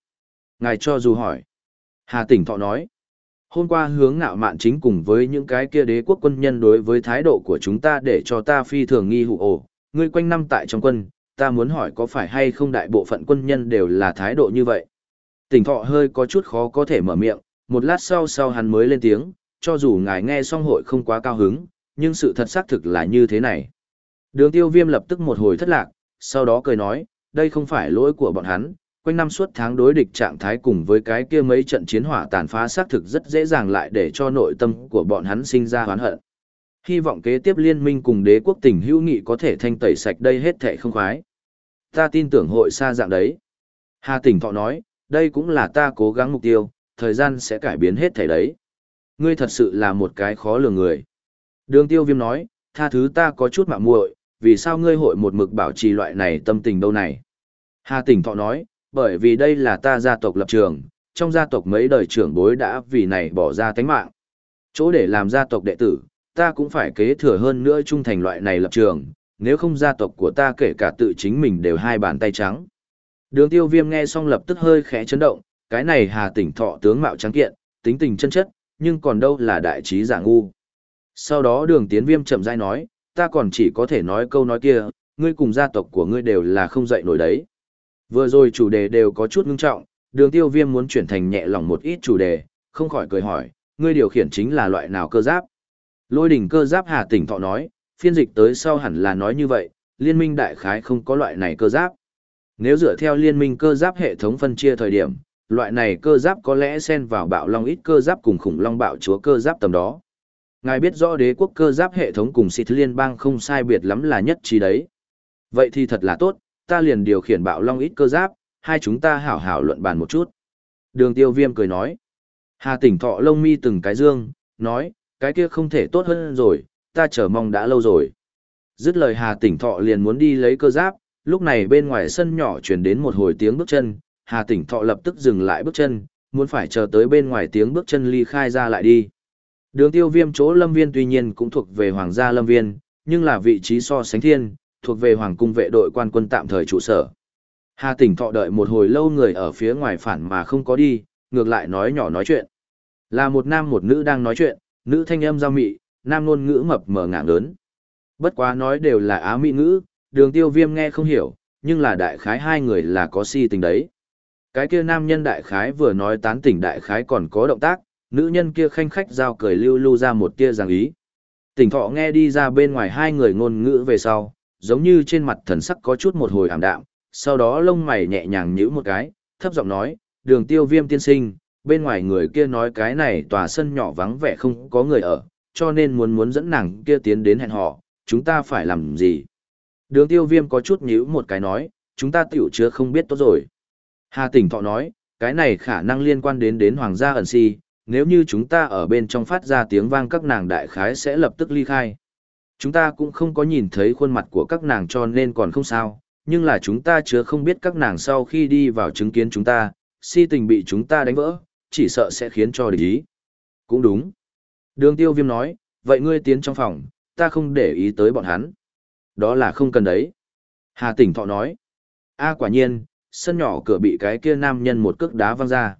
Ngài cho dù hỏi. Hà tỉnh thọ nói. Hôm qua hướng ngạo mạn chính cùng với những cái kia đế quốc quân nhân đối với thái độ của chúng ta để cho ta phi thường nghi hụ ổ. Ngươi quanh năm tại trong quân, ta muốn hỏi có phải hay không đại bộ phận quân nhân đều là thái độ như vậy. Tỉnh thọ hơi có chút khó có thể mở miệng, một lát sau sau hắn mới lên tiếng, cho dù ngài nghe xong hội không quá cao hứng, nhưng sự thật xác thực là như thế này. Đường tiêu viêm lập tức một hồi thất lạc, sau đó cười nói, đây không phải lỗi của bọn hắn, quanh năm suốt tháng đối địch trạng thái cùng với cái kia mấy trận chiến hỏa tàn phá xác thực rất dễ dàng lại để cho nội tâm của bọn hắn sinh ra hoán hận. Hy vọng kế tiếp liên minh cùng đế quốc tình hữu nghị có thể thanh tẩy sạch đây hết thảy không khoái. Ta tin tưởng hội xa dạng đấy. Hà tỉnh thọ nói, đây cũng là ta cố gắng mục tiêu, thời gian sẽ cải biến hết thảy đấy. Ngươi thật sự là một cái khó lường người. Đường tiêu viêm nói, tha thứ ta có chút mạng muội vì sao ngươi hội một mực bảo trì loại này tâm tình đâu này. Hà tỉnh thọ nói, bởi vì đây là ta gia tộc lập trường, trong gia tộc mấy đời trưởng bối đã vì này bỏ ra tánh mạng. Chỗ để làm gia tộc đệ tử, ta cũng phải kế thừa hơn nữa trung thành loại này lập trường, nếu không gia tộc của ta kể cả tự chính mình đều hai bàn tay trắng. Đường tiêu viêm nghe xong lập tức hơi khẽ chấn động, cái này hà tỉnh thọ tướng mạo trắng kiện, tính tình chân chất, nhưng còn đâu là đại trí giả ngu. Sau đó đường tiến viêm chậm rãi nói, ta còn chỉ có thể nói câu nói kia, ngươi cùng gia tộc của ngươi đều là không dậy nổi đấy. Vừa rồi chủ đề đều có chút ngưng trọng, đường tiêu viêm muốn chuyển thành nhẹ lòng một ít chủ đề, không khỏi cười hỏi, ngươi điều khiển chính là loại nào cơ giáp? Lôi đỉnh cơ giáp hà tỉnh thọ nói, phiên dịch tới sau hẳn là nói như vậy, liên minh đại khái không có loại này cơ giáp. Nếu dựa theo liên minh cơ giáp hệ thống phân chia thời điểm, loại này cơ giáp có lẽ xen vào bạo long ít cơ giáp cùng khủng long bạo chúa cơ giáp tầm đó. Ngài biết rõ đế quốc cơ giáp hệ thống cùng xịt liên bang không sai biệt lắm là nhất trí đấy. Vậy thì thật là tốt, ta liền điều khiển bạo long ít cơ giáp, hai chúng ta hảo hảo luận bàn một chút. Đường tiêu viêm cười nói. Hà tỉnh thọ lông mi từng cái dương, nói, cái kia không thể tốt hơn rồi, ta chờ mong đã lâu rồi. Dứt lời Hà tỉnh thọ liền muốn đi lấy cơ giáp, lúc này bên ngoài sân nhỏ chuyển đến một hồi tiếng bước chân, Hà tỉnh thọ lập tức dừng lại bước chân, muốn phải chờ tới bên ngoài tiếng bước chân ly khai ra lại đi. Đường tiêu viêm chỗ lâm viên tuy nhiên cũng thuộc về hoàng gia lâm viên, nhưng là vị trí so sánh thiên, thuộc về hoàng cung vệ đội quan quân tạm thời trụ sở. Hà tỉnh thọ đợi một hồi lâu người ở phía ngoài phản mà không có đi, ngược lại nói nhỏ nói chuyện. Là một nam một nữ đang nói chuyện, nữ thanh âm giao mị, nam ngôn ngữ mập mờ ngạng lớn. Bất quá nói đều là á mỹ ngữ, đường tiêu viêm nghe không hiểu, nhưng là đại khái hai người là có si tình đấy. Cái kia nam nhân đại khái vừa nói tán tỉnh đại khái còn có động tác, nữ nhân kia khanh khách giao cười lưu lưu ra một tia giảng ý. Tỉnh thọ nghe đi ra bên ngoài hai người ngôn ngữ về sau, giống như trên mặt thần sắc có chút một hồi ảm đạm, sau đó lông mày nhẹ nhàng nhíu một cái, thấp giọng nói, đường tiêu viêm tiên sinh, bên ngoài người kia nói cái này tòa sân nhỏ vắng vẻ không có người ở, cho nên muốn muốn dẫn nàng kia tiến đến hẹn họ, chúng ta phải làm gì? Đường tiêu viêm có chút nhíu một cái nói, chúng ta tiểu chứa không biết tốt rồi. Hà tỉnh thọ nói, cái này khả năng liên quan đến đến hoàng gia ẩn si, nếu như chúng ta ở bên trong phát ra tiếng vang các nàng đại khái sẽ lập tức ly khai. Chúng ta cũng không có nhìn thấy khuôn mặt của các nàng cho nên còn không sao, nhưng là chúng ta chứa không biết các nàng sau khi đi vào chứng kiến chúng ta, si tình bị chúng ta đánh vỡ, chỉ sợ sẽ khiến cho địch ý. Cũng đúng. Đường tiêu viêm nói, vậy ngươi tiến trong phòng, ta không để ý tới bọn hắn. Đó là không cần đấy. Hà tỉnh thọ nói. a quả nhiên, sân nhỏ cửa bị cái kia nam nhân một cước đá văng ra.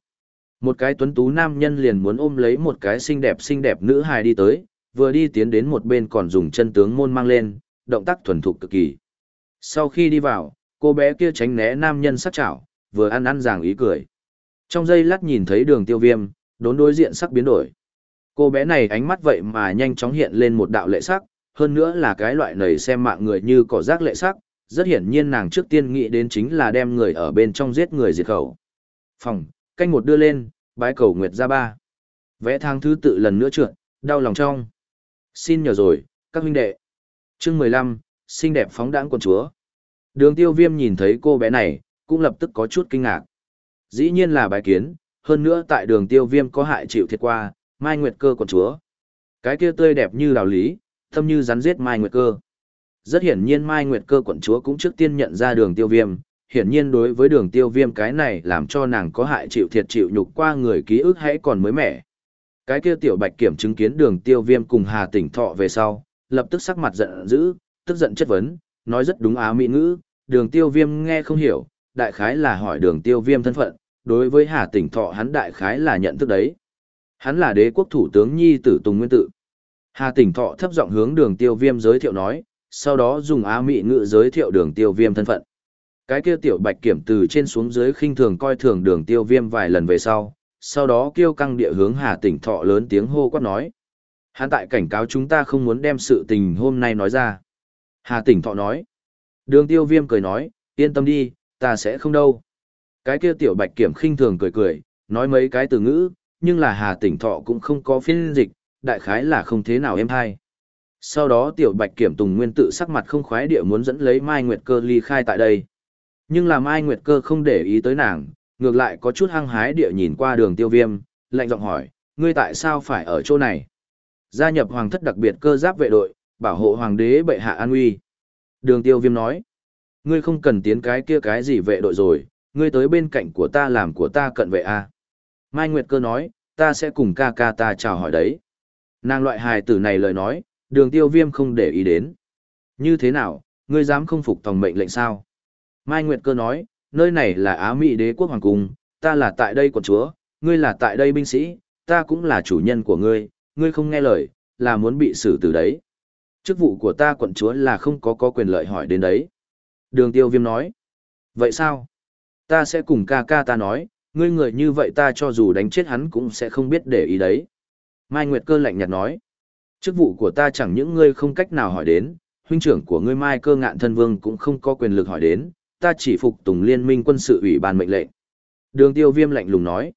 Một cái tuấn tú nam nhân liền muốn ôm lấy một cái xinh đẹp xinh đẹp nữ hài đi tới, vừa đi tiến đến một bên còn dùng chân tướng môn mang lên, động tác thuần thục cực kỳ. Sau khi đi vào, cô bé kia tránh né nam nhân sắc chảo, vừa ăn ăn giảng ý cười. Trong giây lát nhìn thấy đường tiêu viêm, đốn đối diện sắc biến đổi. Cô bé này ánh mắt vậy mà nhanh chóng hiện lên một đạo lệ sắc, hơn nữa là cái loại nầy xem mạng người như cỏ rác lệ sắc, rất hiển nhiên nàng trước tiên nghĩ đến chính là đem người ở bên trong giết người diệt khẩu. Phòng, canh một đưa lên, bái cầu nguyệt ra ba. Vẽ thang thứ tự lần nữa trượt, đau lòng trong. Xin nhờ rồi, các huynh đệ. chương mười lăm xinh đẹp phóng đãng quân chúa. Đường tiêu viêm nhìn thấy cô bé này, cũng lập tức có chút kinh ngạc. Dĩ nhiên là bái kiến, hơn nữa tại đường tiêu viêm có hại chịu thiệt qua, Mai Nguyệt Cơ quần chúa. Cái kia tươi đẹp như đào lý, thâm như rắn giết Mai Nguyệt Cơ. Rất hiển nhiên Mai Nguyệt Cơ quận chúa cũng trước tiên nhận ra đường tiêu viêm, hiển nhiên đối với đường tiêu viêm cái này làm cho nàng có hại chịu thiệt chịu nhục qua người ký ức hãy còn mới mẻ. Cái kia tiểu bạch kiểm chứng kiến đường tiêu viêm cùng Hà tỉnh thọ về sau, lập tức sắc mặt giận dữ, tức giận chất vấn, nói rất đúng á mỹ ngữ, đường tiêu viêm nghe không hiểu, đại khái là hỏi đường tiêu viêm thân phận, đối với Hà tỉnh thọ hắn đại khái là nhận thức đấy. Hắn là đế quốc thủ tướng nhi tử Tùng Nguyên Tự. Hà tỉnh thọ thấp giọng hướng đường tiêu viêm giới thiệu nói, sau đó dùng á mị ngữ giới thiệu đường tiêu viêm thân phận. Cái kia tiểu bạch kiểm từ trên xuống dưới khinh thường coi thường đường tiêu viêm vài lần về sau, sau đó kêu căng địa hướng Hà tỉnh thọ lớn tiếng hô quát nói. Hắn tại cảnh cáo chúng ta không muốn đem sự tình hôm nay nói ra. Hà tỉnh thọ nói. Đường tiêu viêm cười nói, yên tâm đi, ta sẽ không đâu. Cái kia tiểu bạch kiểm khinh thường cười cười, nói mấy cái từ ngữ, nhưng là hà tỉnh thọ cũng không có phiên dịch, đại khái là không thế nào em hay. Sau đó tiểu bạch kiểm tùng nguyên tự sắc mặt không khoái địa muốn dẫn lấy Mai Nguyệt cơ ly khai tại đây. Nhưng là Mai Nguyệt Cơ không để ý tới nàng, ngược lại có chút hăng hái địa nhìn qua đường tiêu viêm, lạnh giọng hỏi, ngươi tại sao phải ở chỗ này? Gia nhập hoàng thất đặc biệt cơ giáp vệ đội, bảo hộ hoàng đế bệ hạ an uy. Đường tiêu viêm nói, ngươi không cần tiến cái kia cái gì vệ đội rồi, ngươi tới bên cạnh của ta làm của ta cận vệ a à? Mai Nguyệt Cơ nói, ta sẽ cùng ca ca ta chào hỏi đấy. Nàng loại hài tử này lời nói, đường tiêu viêm không để ý đến. Như thế nào, ngươi dám không phục tòng mệnh lệnh sao? Mai Nguyệt Cơ nói, nơi này là Á Mỹ đế quốc hoàng cung, ta là tại đây quận chúa, ngươi là tại đây binh sĩ, ta cũng là chủ nhân của ngươi, ngươi không nghe lời, là muốn bị xử từ đấy. Chức vụ của ta quận chúa là không có có quyền lợi hỏi đến đấy. Đường tiêu viêm nói, vậy sao? Ta sẽ cùng ca ca ta nói, ngươi người như vậy ta cho dù đánh chết hắn cũng sẽ không biết để ý đấy. Mai Nguyệt Cơ lạnh nhạt nói, chức vụ của ta chẳng những ngươi không cách nào hỏi đến, huynh trưởng của ngươi Mai Cơ ngạn thân vương cũng không có quyền lực hỏi đến, ta chỉ phục tùng liên minh quân sự ủy ban mệnh lệnh. Đường tiêu viêm lạnh lùng nói.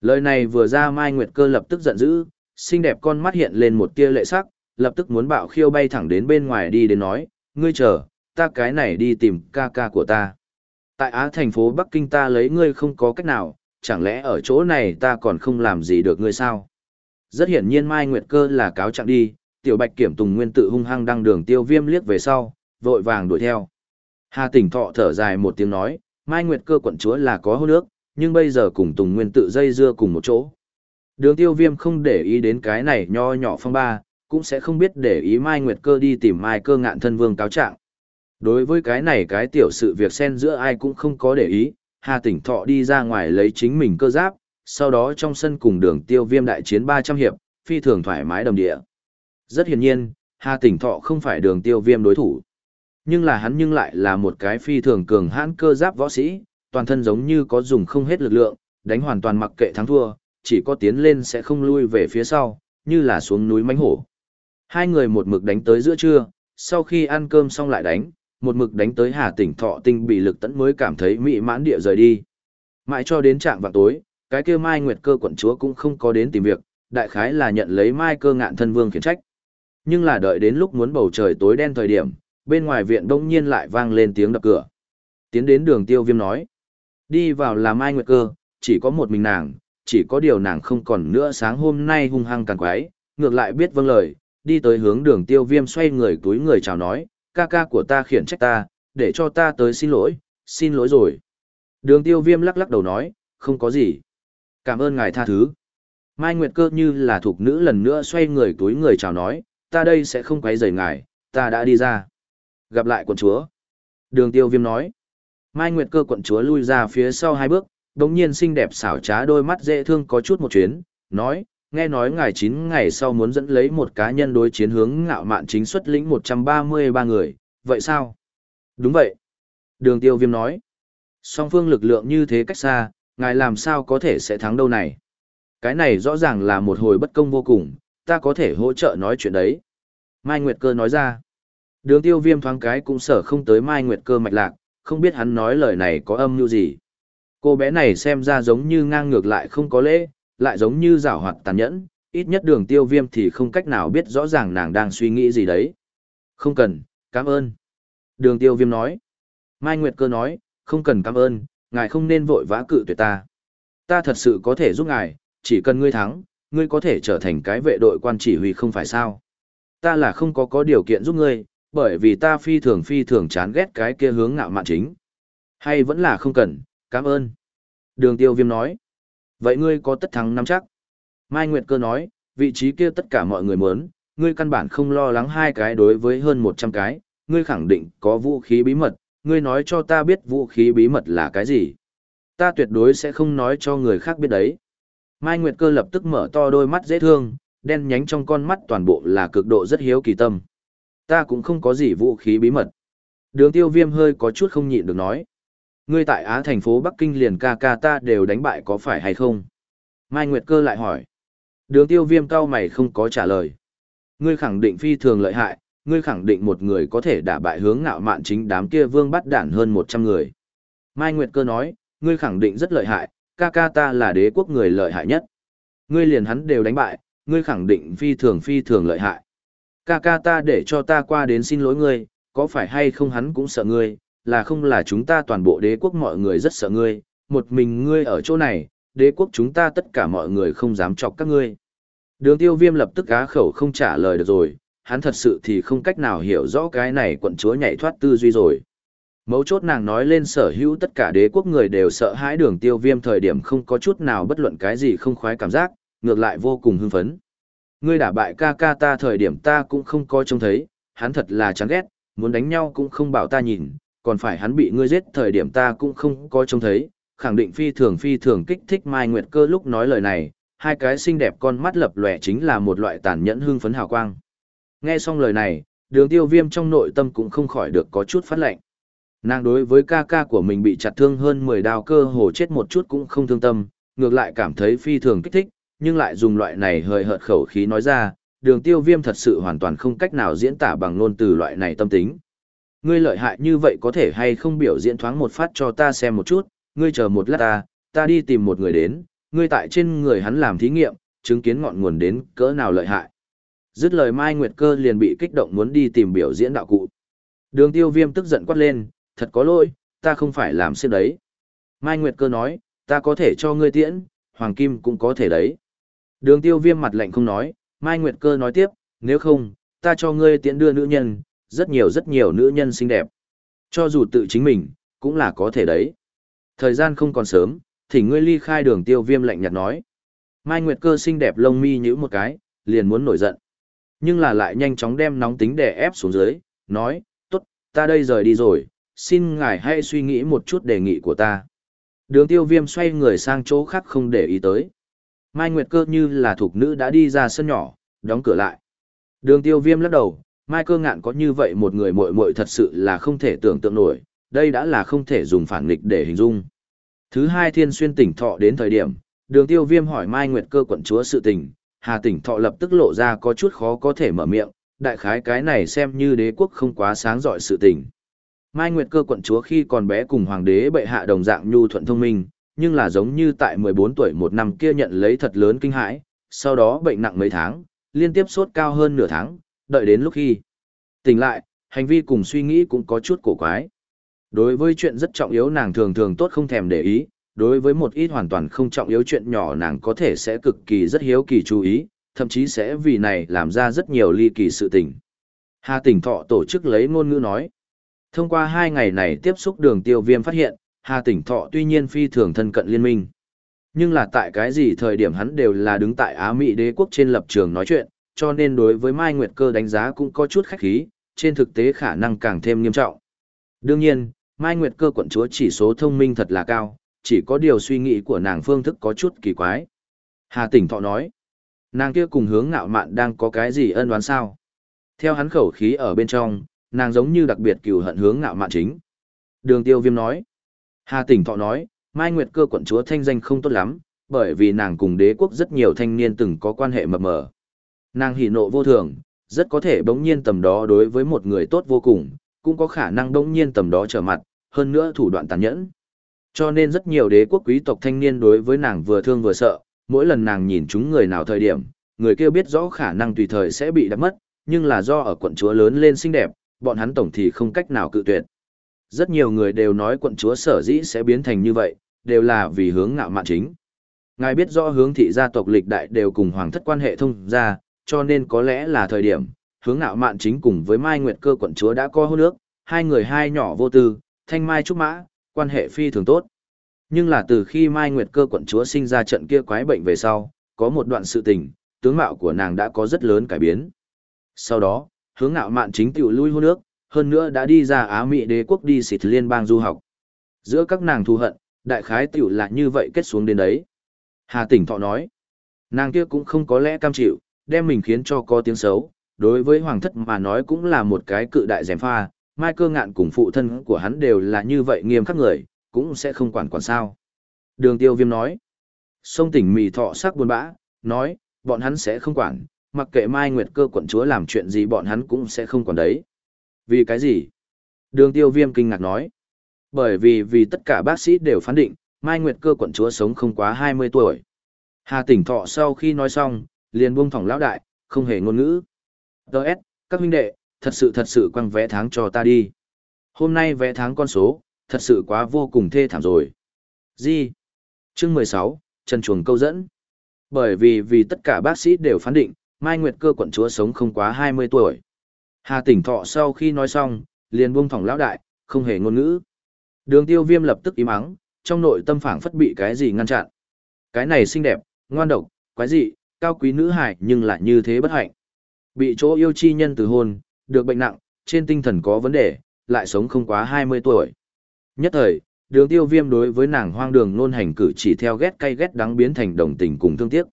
Lời này vừa ra Mai Nguyệt Cơ lập tức giận dữ, xinh đẹp con mắt hiện lên một tia lệ sắc, lập tức muốn bạo khiêu bay thẳng đến bên ngoài đi đến nói, ngươi chờ, ta cái này đi tìm ca ca của ta. Tại Á thành phố Bắc Kinh ta lấy ngươi không có cách nào, chẳng lẽ ở chỗ này ta còn không làm gì được ngươi sao? Rất hiển nhiên Mai Nguyệt Cơ là cáo trạng đi, tiểu bạch kiểm tùng nguyên tự hung hăng đăng đường tiêu viêm liếc về sau, vội vàng đuổi theo. Hà tỉnh thọ thở dài một tiếng nói, Mai Nguyệt cơ quận chúa là có hôn nước, nhưng bây giờ cùng Tùng Nguyên tự dây dưa cùng một chỗ. Đường tiêu viêm không để ý đến cái này nho nhỏ phong ba, cũng sẽ không biết để ý Mai Nguyệt cơ đi tìm Mai cơ ngạn thân vương cáo trạng. Đối với cái này cái tiểu sự việc xen giữa ai cũng không có để ý, Hà tỉnh thọ đi ra ngoài lấy chính mình cơ giáp, sau đó trong sân cùng đường tiêu viêm đại chiến 300 hiệp, phi thường thoải mái đồng địa. Rất hiển nhiên, Hà tỉnh thọ không phải đường tiêu viêm đối thủ nhưng là hắn nhưng lại là một cái phi thường cường hãn cơ giáp võ sĩ, toàn thân giống như có dùng không hết lực lượng, đánh hoàn toàn mặc kệ thắng thua, chỉ có tiến lên sẽ không lui về phía sau, như là xuống núi mánh hổ. Hai người một mực đánh tới giữa trưa, sau khi ăn cơm xong lại đánh, một mực đánh tới Hà Tỉnh Thọ Tinh bị lực tẫn mới cảm thấy mị mãn địa rời đi. Mãi cho đến trạng vào tối, cái kia Mai Nguyệt cơ quận chúa cũng không có đến tìm việc, đại khái là nhận lấy Mai cơ ngạn thân vương khiển trách. Nhưng là đợi đến lúc muốn bầu trời tối đen thời điểm, bên ngoài viện đông nhiên lại vang lên tiếng đập cửa. Tiến đến đường tiêu viêm nói. Đi vào là Mai Nguyệt Cơ, chỉ có một mình nàng, chỉ có điều nàng không còn nữa sáng hôm nay hung hăng càng quái, ngược lại biết vâng lời, đi tới hướng đường tiêu viêm xoay người túi người chào nói, ca ca của ta khiển trách ta, để cho ta tới xin lỗi, xin lỗi rồi. Đường tiêu viêm lắc lắc đầu nói, không có gì. Cảm ơn ngài tha thứ. Mai Nguyệt Cơ như là thuộc nữ lần nữa xoay người túi người chào nói, ta đây sẽ không quấy rầy ngài, ta đã đi ra. Gặp lại quận chúa. Đường tiêu viêm nói. Mai Nguyệt cơ quận chúa lui ra phía sau hai bước, đồng nhiên xinh đẹp xảo trá đôi mắt dễ thương có chút một chuyến, nói, nghe nói ngài 9 ngày sau muốn dẫn lấy một cá nhân đối chiến hướng ngạo mạn chính xuất lĩnh 133 người, vậy sao? Đúng vậy. Đường tiêu viêm nói. Song phương lực lượng như thế cách xa, ngài làm sao có thể sẽ thắng đâu này? Cái này rõ ràng là một hồi bất công vô cùng, ta có thể hỗ trợ nói chuyện đấy. Mai Nguyệt Cơ nói ra. Đường tiêu viêm thoáng cái cũng sở không tới Mai Nguyệt cơ mạch lạc, không biết hắn nói lời này có âm mưu gì. Cô bé này xem ra giống như ngang ngược lại không có lễ, lại giống như rảo hoạt tàn nhẫn, ít nhất đường tiêu viêm thì không cách nào biết rõ ràng nàng đang suy nghĩ gì đấy. Không cần, cảm ơn. Đường tiêu viêm nói. Mai Nguyệt cơ nói, không cần cảm ơn, ngài không nên vội vã cự tuyệt ta. Ta thật sự có thể giúp ngài, chỉ cần ngươi thắng, ngươi có thể trở thành cái vệ đội quan chỉ huy không phải sao. Ta là không có có điều kiện giúp ngươi, bởi vì ta phi thường phi thường chán ghét cái kia hướng ngạo mạn chính. Hay vẫn là không cần, cảm ơn. Đường tiêu viêm nói. Vậy ngươi có tất thắng nắm chắc. Mai Nguyệt Cơ nói, vị trí kia tất cả mọi người muốn, ngươi căn bản không lo lắng hai cái đối với hơn 100 cái, ngươi khẳng định có vũ khí bí mật, ngươi nói cho ta biết vũ khí bí mật là cái gì. Ta tuyệt đối sẽ không nói cho người khác biết đấy. Mai Nguyệt Cơ lập tức mở to đôi mắt dễ thương, đen nhánh trong con mắt toàn bộ là cực độ rất hiếu kỳ tâm. Ta cũng không có gì vũ khí bí mật. Đường tiêu viêm hơi có chút không nhịn được nói. Ngươi tại Á thành phố Bắc Kinh liền ca ca ta đều đánh bại có phải hay không? Mai Nguyệt Cơ lại hỏi. Đường tiêu viêm cao mày không có trả lời. Ngươi khẳng định phi thường lợi hại, ngươi khẳng định một người có thể đả bại hướng ngạo mạn chính đám kia vương bắt đản hơn 100 người. Mai Nguyệt Cơ nói, ngươi khẳng định rất lợi hại, ca ca ta là đế quốc người lợi hại nhất. Ngươi liền hắn đều đánh bại, ngươi khẳng định phi thường phi thường lợi hại ca ca ta để cho ta qua đến xin lỗi ngươi, có phải hay không hắn cũng sợ ngươi, là không là chúng ta toàn bộ đế quốc mọi người rất sợ ngươi, một mình ngươi ở chỗ này, đế quốc chúng ta tất cả mọi người không dám chọc các ngươi. Đường tiêu viêm lập tức á khẩu không trả lời được rồi, hắn thật sự thì không cách nào hiểu rõ cái này quận chúa nhảy thoát tư duy rồi. Mấu chốt nàng nói lên sở hữu tất cả đế quốc người đều sợ hãi đường tiêu viêm thời điểm không có chút nào bất luận cái gì không khoái cảm giác, ngược lại vô cùng hưng phấn. Ngươi đả bại ca ca ta thời điểm ta cũng không coi trông thấy, hắn thật là chán ghét, muốn đánh nhau cũng không bảo ta nhìn, còn phải hắn bị ngươi giết thời điểm ta cũng không coi trông thấy, khẳng định phi thường phi thường kích thích Mai Nguyệt Cơ lúc nói lời này, hai cái xinh đẹp con mắt lập lòe chính là một loại tàn nhẫn hưng phấn hào quang. Nghe xong lời này, đường tiêu viêm trong nội tâm cũng không khỏi được có chút phát lệnh. Nàng đối với ca ca của mình bị chặt thương hơn 10 đao cơ hồ chết một chút cũng không thương tâm, ngược lại cảm thấy phi thường kích thích, nhưng lại dùng loại này hơi hợt khẩu khí nói ra, đường tiêu viêm thật sự hoàn toàn không cách nào diễn tả bằng ngôn từ loại này tâm tính. Ngươi lợi hại như vậy có thể hay không biểu diễn thoáng một phát cho ta xem một chút, ngươi chờ một lát ta, ta đi tìm một người đến, ngươi tại trên người hắn làm thí nghiệm, chứng kiến ngọn nguồn đến cỡ nào lợi hại. Dứt lời Mai Nguyệt Cơ liền bị kích động muốn đi tìm biểu diễn đạo cụ. Đường tiêu viêm tức giận quát lên, thật có lỗi, ta không phải làm xếp đấy. Mai Nguyệt Cơ nói, ta có thể cho ngươi tiễn, Hoàng Kim cũng có thể đấy. Đường tiêu viêm mặt lạnh không nói, Mai Nguyệt Cơ nói tiếp, nếu không, ta cho ngươi tiễn đưa nữ nhân, rất nhiều rất nhiều nữ nhân xinh đẹp. Cho dù tự chính mình, cũng là có thể đấy. Thời gian không còn sớm, thì ngươi ly khai đường tiêu viêm lạnh nhạt nói. Mai Nguyệt Cơ xinh đẹp lông mi nhữ một cái, liền muốn nổi giận. Nhưng là lại nhanh chóng đem nóng tính đè ép xuống dưới, nói, tốt, ta đây rời đi rồi, xin ngài hãy suy nghĩ một chút đề nghị của ta. Đường tiêu viêm xoay người sang chỗ khác không để ý tới. Mai Nguyệt Cơ như là thuộc nữ đã đi ra sân nhỏ, đóng cửa lại. Đường tiêu viêm lắc đầu, Mai Cơ ngạn có như vậy một người muội muội thật sự là không thể tưởng tượng nổi, đây đã là không thể dùng phản nghịch để hình dung. Thứ hai thiên xuyên tỉnh thọ đến thời điểm, đường tiêu viêm hỏi Mai Nguyệt Cơ quận chúa sự tình, Hà tỉnh thọ lập tức lộ ra có chút khó có thể mở miệng, đại khái cái này xem như đế quốc không quá sáng dọi sự tình. Mai Nguyệt Cơ quận chúa khi còn bé cùng hoàng đế bệ hạ đồng dạng nhu thuận thông minh, nhưng là giống như tại 14 tuổi một năm kia nhận lấy thật lớn kinh hãi, sau đó bệnh nặng mấy tháng, liên tiếp sốt cao hơn nửa tháng, đợi đến lúc khi tỉnh lại, hành vi cùng suy nghĩ cũng có chút cổ quái. Đối với chuyện rất trọng yếu nàng thường thường tốt không thèm để ý, đối với một ít hoàn toàn không trọng yếu chuyện nhỏ nàng có thể sẽ cực kỳ rất hiếu kỳ chú ý, thậm chí sẽ vì này làm ra rất nhiều ly kỳ sự tình. Hà tỉnh thọ tổ chức lấy ngôn ngữ nói. Thông qua hai ngày này tiếp xúc đường tiêu viêm phát hiện, Hà tỉnh thọ tuy nhiên phi thường thân cận liên minh. Nhưng là tại cái gì thời điểm hắn đều là đứng tại Á Mỹ đế quốc trên lập trường nói chuyện, cho nên đối với Mai Nguyệt Cơ đánh giá cũng có chút khách khí, trên thực tế khả năng càng thêm nghiêm trọng. Đương nhiên, Mai Nguyệt Cơ quận chúa chỉ số thông minh thật là cao, chỉ có điều suy nghĩ của nàng phương thức có chút kỳ quái. Hà tỉnh thọ nói, nàng kia cùng hướng ngạo mạn đang có cái gì ân oán sao? Theo hắn khẩu khí ở bên trong, nàng giống như đặc biệt cừu hận hướng ngạo mạn chính. Đường tiêu viêm nói, Hà tỉnh thọ nói, Mai Nguyệt cơ quận chúa thanh danh không tốt lắm, bởi vì nàng cùng đế quốc rất nhiều thanh niên từng có quan hệ mập mờ. Nàng hỉ nộ vô thường, rất có thể bỗng nhiên tầm đó đối với một người tốt vô cùng, cũng có khả năng bỗng nhiên tầm đó trở mặt, hơn nữa thủ đoạn tàn nhẫn. Cho nên rất nhiều đế quốc quý tộc thanh niên đối với nàng vừa thương vừa sợ, mỗi lần nàng nhìn chúng người nào thời điểm, người kia biết rõ khả năng tùy thời sẽ bị đập mất, nhưng là do ở quận chúa lớn lên xinh đẹp, bọn hắn tổng thì không cách nào cự tuyệt. Rất nhiều người đều nói quận chúa sở dĩ sẽ biến thành như vậy, đều là vì hướng ngạo mạn chính. Ngài biết rõ hướng thị gia tộc lịch đại đều cùng hoàng thất quan hệ thông ra, cho nên có lẽ là thời điểm, hướng ngạo mạn chính cùng với Mai Nguyệt cơ quận chúa đã có hôn nước, hai người hai nhỏ vô tư, thanh mai trúc mã, quan hệ phi thường tốt. Nhưng là từ khi Mai Nguyệt cơ quận chúa sinh ra trận kia quái bệnh về sau, có một đoạn sự tình, tướng mạo của nàng đã có rất lớn cải biến. Sau đó, hướng ngạo mạn chính tiểu lui hôn nước, hơn nữa đã đi ra Á Mỹ đế quốc đi xịt liên bang du học. Giữa các nàng thù hận, đại khái tiểu là như vậy kết xuống đến đấy. Hà tỉnh thọ nói, nàng kia cũng không có lẽ cam chịu, đem mình khiến cho có tiếng xấu, đối với hoàng thất mà nói cũng là một cái cự đại dèm pha, mai cơ ngạn cùng phụ thân của hắn đều là như vậy nghiêm khắc người, cũng sẽ không quản quản sao. Đường tiêu viêm nói, sông tỉnh mì thọ sắc buồn bã, nói, bọn hắn sẽ không quản, mặc kệ mai nguyệt cơ quận chúa làm chuyện gì bọn hắn cũng sẽ không quản đấy. Vì cái gì? Đường tiêu viêm kinh ngạc nói. Bởi vì vì tất cả bác sĩ đều phán định, Mai Nguyệt cơ quận chúa sống không quá 20 tuổi. Hà tỉnh thọ sau khi nói xong, liền buông thỏng lão đại, không hề ngôn ngữ. Đợt, các huynh đệ, thật sự thật sự quăng vé tháng cho ta đi. Hôm nay vẽ tháng con số, thật sự quá vô cùng thê thảm rồi. Gì? Chương 16, Trần Chuồng câu dẫn. Bởi vì vì tất cả bác sĩ đều phán định, Mai Nguyệt cơ quận chúa sống không quá 20 tuổi. Hà tỉnh thọ sau khi nói xong, liền buông thỏng lão đại, không hề ngôn ngữ. Đường tiêu viêm lập tức im ắng, trong nội tâm phảng phất bị cái gì ngăn chặn. Cái này xinh đẹp, ngoan độc, quái dị, cao quý nữ hải nhưng lại như thế bất hạnh. Bị chỗ yêu chi nhân từ hôn, được bệnh nặng, trên tinh thần có vấn đề, lại sống không quá 20 tuổi. Nhất thời, đường tiêu viêm đối với nàng hoang đường nôn hành cử chỉ theo ghét cay ghét đắng biến thành đồng tình cùng thương tiếc.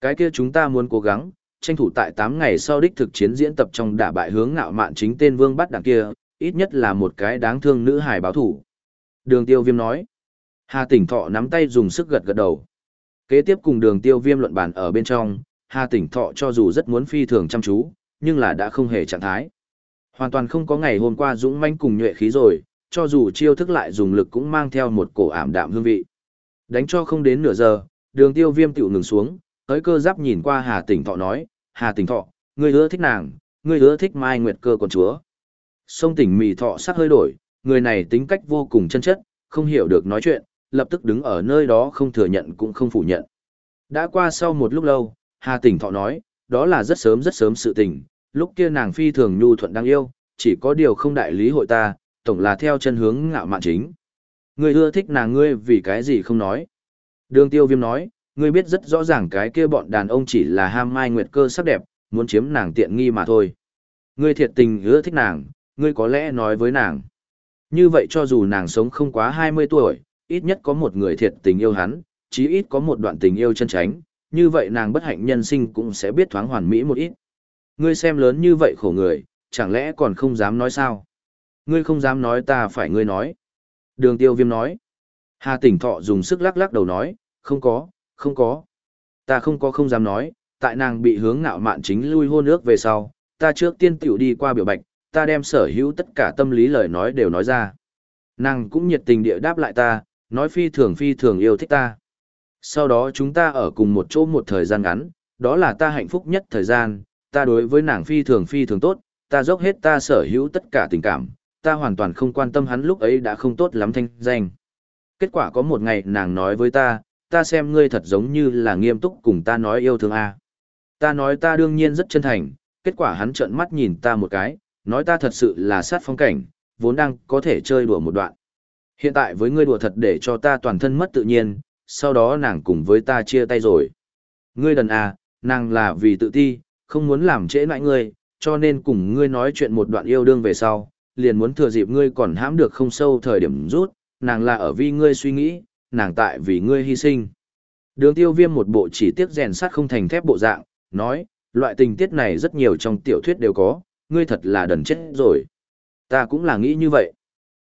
Cái kia chúng ta muốn cố gắng, tranh thủ tại 8 ngày sau đích thực chiến diễn tập trong đả bại hướng ngạo mạn chính tên vương bắt đằng kia, ít nhất là một cái đáng thương nữ hài báo thủ. Đường tiêu viêm nói. Hà tỉnh thọ nắm tay dùng sức gật gật đầu. Kế tiếp cùng đường tiêu viêm luận bàn ở bên trong, Hà tỉnh thọ cho dù rất muốn phi thường chăm chú, nhưng là đã không hề trạng thái. Hoàn toàn không có ngày hôm qua dũng manh cùng nhuệ khí rồi, cho dù chiêu thức lại dùng lực cũng mang theo một cổ ảm đạm hương vị. Đánh cho không đến nửa giờ, đường tiêu viêm tiểu ngừng xuống, tới cơ giáp nhìn qua Hà tỉnh thọ nói, Hà tỉnh thọ, ngươi hứa thích nàng, ngươi hứa thích mai nguyệt cơ con chúa. Sông tỉnh mì thọ sắc hơi đổi, người này tính cách vô cùng chân chất, không hiểu được nói chuyện, lập tức đứng ở nơi đó không thừa nhận cũng không phủ nhận. Đã qua sau một lúc lâu, Hà tỉnh thọ nói, đó là rất sớm rất sớm sự tình, lúc kia nàng phi thường nhu thuận đáng yêu, chỉ có điều không đại lý hội ta, tổng là theo chân hướng ngạo mạn chính. Ngươi ưa thích nàng ngươi vì cái gì không nói. Đường tiêu viêm nói, ngươi biết rất rõ ràng cái kia bọn đàn ông chỉ là ham mai nguyệt cơ sắc đẹp, muốn chiếm nàng tiện nghi mà thôi. Ngươi thiệt tình ưa thích nàng, ngươi có lẽ nói với nàng. Như vậy cho dù nàng sống không quá 20 tuổi, ít nhất có một người thiệt tình yêu hắn, chí ít có một đoạn tình yêu chân tránh, như vậy nàng bất hạnh nhân sinh cũng sẽ biết thoáng hoàn mỹ một ít. Ngươi xem lớn như vậy khổ người, chẳng lẽ còn không dám nói sao? Ngươi không dám nói ta phải ngươi nói. Đường tiêu viêm nói. Hà tỉnh thọ dùng sức lắc lắc đầu nói, không có, không có. Ta không có không dám nói, tại nàng bị hướng ngạo mạn chính lui hôn ước về sau, ta trước tiên tiểu đi qua biểu bạch, ta đem sở hữu tất cả tâm lý lời nói đều nói ra. Nàng cũng nhiệt tình địa đáp lại ta, nói phi thường phi thường yêu thích ta. Sau đó chúng ta ở cùng một chỗ một thời gian ngắn, đó là ta hạnh phúc nhất thời gian, ta đối với nàng phi thường phi thường tốt, ta dốc hết ta sở hữu tất cả tình cảm, ta hoàn toàn không quan tâm hắn lúc ấy đã không tốt lắm thanh danh. Kết quả có một ngày nàng nói với ta, ta xem ngươi thật giống như là nghiêm túc cùng ta nói yêu thương a. Ta nói ta đương nhiên rất chân thành, kết quả hắn trợn mắt nhìn ta một cái, nói ta thật sự là sát phong cảnh, vốn đang có thể chơi đùa một đoạn. Hiện tại với ngươi đùa thật để cho ta toàn thân mất tự nhiên, sau đó nàng cùng với ta chia tay rồi. Ngươi đần à, nàng là vì tự ti, không muốn làm trễ nãi ngươi, cho nên cùng ngươi nói chuyện một đoạn yêu đương về sau, liền muốn thừa dịp ngươi còn hãm được không sâu thời điểm rút, nàng là ở vì ngươi suy nghĩ, nàng tại vì ngươi hy sinh. Đường tiêu viêm một bộ chỉ tiếc rèn sắt không thành thép bộ dạng, nói, loại tình tiết này rất nhiều trong tiểu thuyết đều có, ngươi thật là đần chết rồi. Ta cũng là nghĩ như vậy.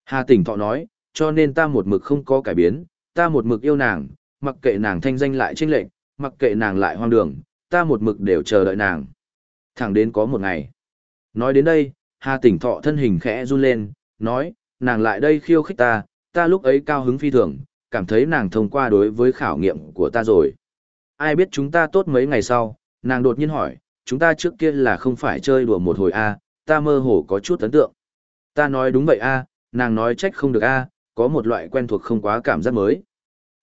Hà tỉnh thọ nói, cho nên ta một mực không có cải biến, ta một mực yêu nàng, mặc kệ nàng thanh danh lại trinh lệch, mặc kệ nàng lại hoang đường, ta một mực đều chờ đợi nàng. Thẳng đến có một ngày. Nói đến đây, Hà tỉnh thọ thân hình khẽ run lên, nói, nàng lại đây khiêu khích ta, ta lúc ấy cao hứng phi thường, cảm thấy nàng thông qua đối với khảo nghiệm của ta rồi. Ai biết chúng ta tốt mấy ngày sau, nàng đột nhiên hỏi, chúng ta trước kia là không phải chơi đùa một hồi a à, ta mơ hồ có chút ấn tượng. Ta nói đúng vậy a à, nàng nói trách không được a à, có một loại quen thuộc không quá cảm giác mới.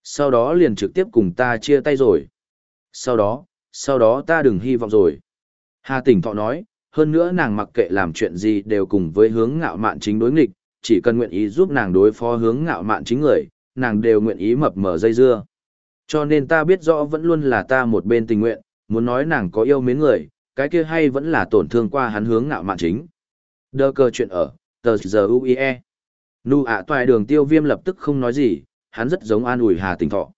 Sau đó liền trực tiếp cùng ta chia tay rồi. Sau đó, sau đó ta đừng hy vọng rồi. Hà tỉnh thọ nói, hơn nữa nàng mặc kệ làm chuyện gì đều cùng với hướng ngạo mạn chính đối nghịch, chỉ cần nguyện ý giúp nàng đối phó hướng ngạo mạn chính người, nàng đều nguyện ý mập mở dây dưa. Cho nên ta biết rõ vẫn luôn là ta một bên tình nguyện, muốn nói nàng có yêu mến người, cái kia hay vẫn là tổn thương qua hắn hướng ngạo mạn chính. Đơ cơ chuyện ở, tờ giờ UIE. Nụ ạ toài đường tiêu viêm lập tức không nói gì, hắn rất giống an ủi Hà Tỉnh Thọ.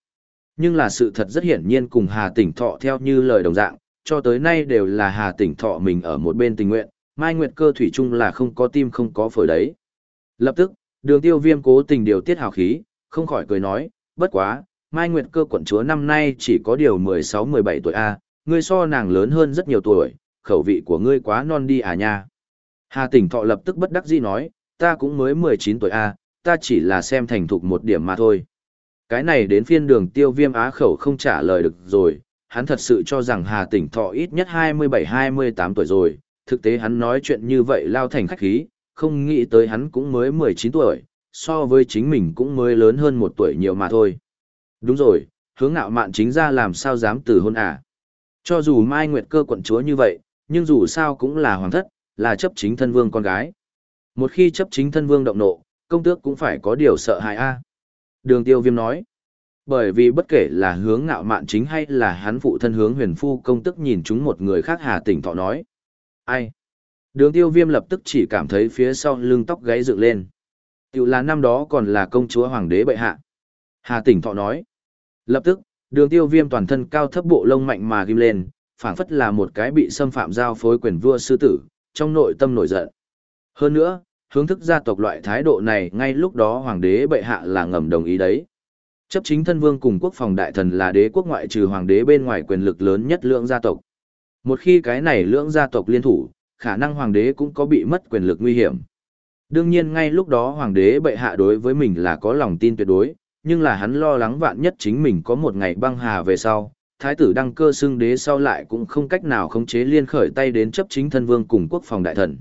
Nhưng là sự thật rất hiển nhiên cùng Hà Tỉnh Thọ theo như lời đồng dạng, cho tới nay đều là Hà Tỉnh Thọ mình ở một bên tình nguyện, Mai Nguyệt cơ thủy chung là không có tim không có phổi đấy. Lập tức, đường tiêu viêm cố tình điều tiết hào khí, không khỏi cười nói, bất quá, Mai Nguyệt cơ quận chúa năm nay chỉ có điều 16-17 tuổi A, ngươi so nàng lớn hơn rất nhiều tuổi, khẩu vị của ngươi quá non đi à nha. Hà tỉnh thọ lập tức bất đắc dĩ nói, ta cũng mới 19 tuổi A, ta chỉ là xem thành thục một điểm mà thôi. Cái này đến phiên đường tiêu viêm á khẩu không trả lời được rồi, hắn thật sự cho rằng Hà tỉnh thọ ít nhất 27-28 tuổi rồi, thực tế hắn nói chuyện như vậy lao thành khách khí, không nghĩ tới hắn cũng mới 19 tuổi, so với chính mình cũng mới lớn hơn một tuổi nhiều mà thôi. Đúng rồi, hướng ngạo mạn chính ra làm sao dám từ hôn à. Cho dù Mai Nguyệt cơ quận chúa như vậy, nhưng dù sao cũng là hoàng thất, là chấp chính thân vương con gái. Một khi chấp chính thân vương động nộ, công tước cũng phải có điều sợ hãi a. Đường tiêu viêm nói. Bởi vì bất kể là hướng ngạo mạn chính hay là hắn phụ thân hướng huyền phu công tức nhìn chúng một người khác hà tỉnh thọ nói. Ai? Đường tiêu viêm lập tức chỉ cảm thấy phía sau lưng tóc gáy dựng lên. Tiểu là năm đó còn là công chúa hoàng đế bệ hạ. Hà tỉnh thọ nói. Lập tức, đường tiêu viêm toàn thân cao thấp bộ lông mạnh mà ghim lên, phảng phất là một cái bị xâm phạm giao phối quyền vua sư tử, trong nội tâm nổi giận. Hơn nữa, hướng thức gia tộc loại thái độ này ngay lúc đó hoàng đế bệ hạ là ngầm đồng ý đấy. Chấp chính thân vương cùng quốc phòng đại thần là đế quốc ngoại trừ hoàng đế bên ngoài quyền lực lớn nhất lượng gia tộc. Một khi cái này lượng gia tộc liên thủ, khả năng hoàng đế cũng có bị mất quyền lực nguy hiểm. Đương nhiên ngay lúc đó hoàng đế bệ hạ đối với mình là có lòng tin tuyệt đối, nhưng là hắn lo lắng vạn nhất chính mình có một ngày băng hà về sau, thái tử đăng cơ xưng đế sau lại cũng không cách nào khống chế liên khởi tay đến chấp chính thân vương cùng quốc phòng đại thần.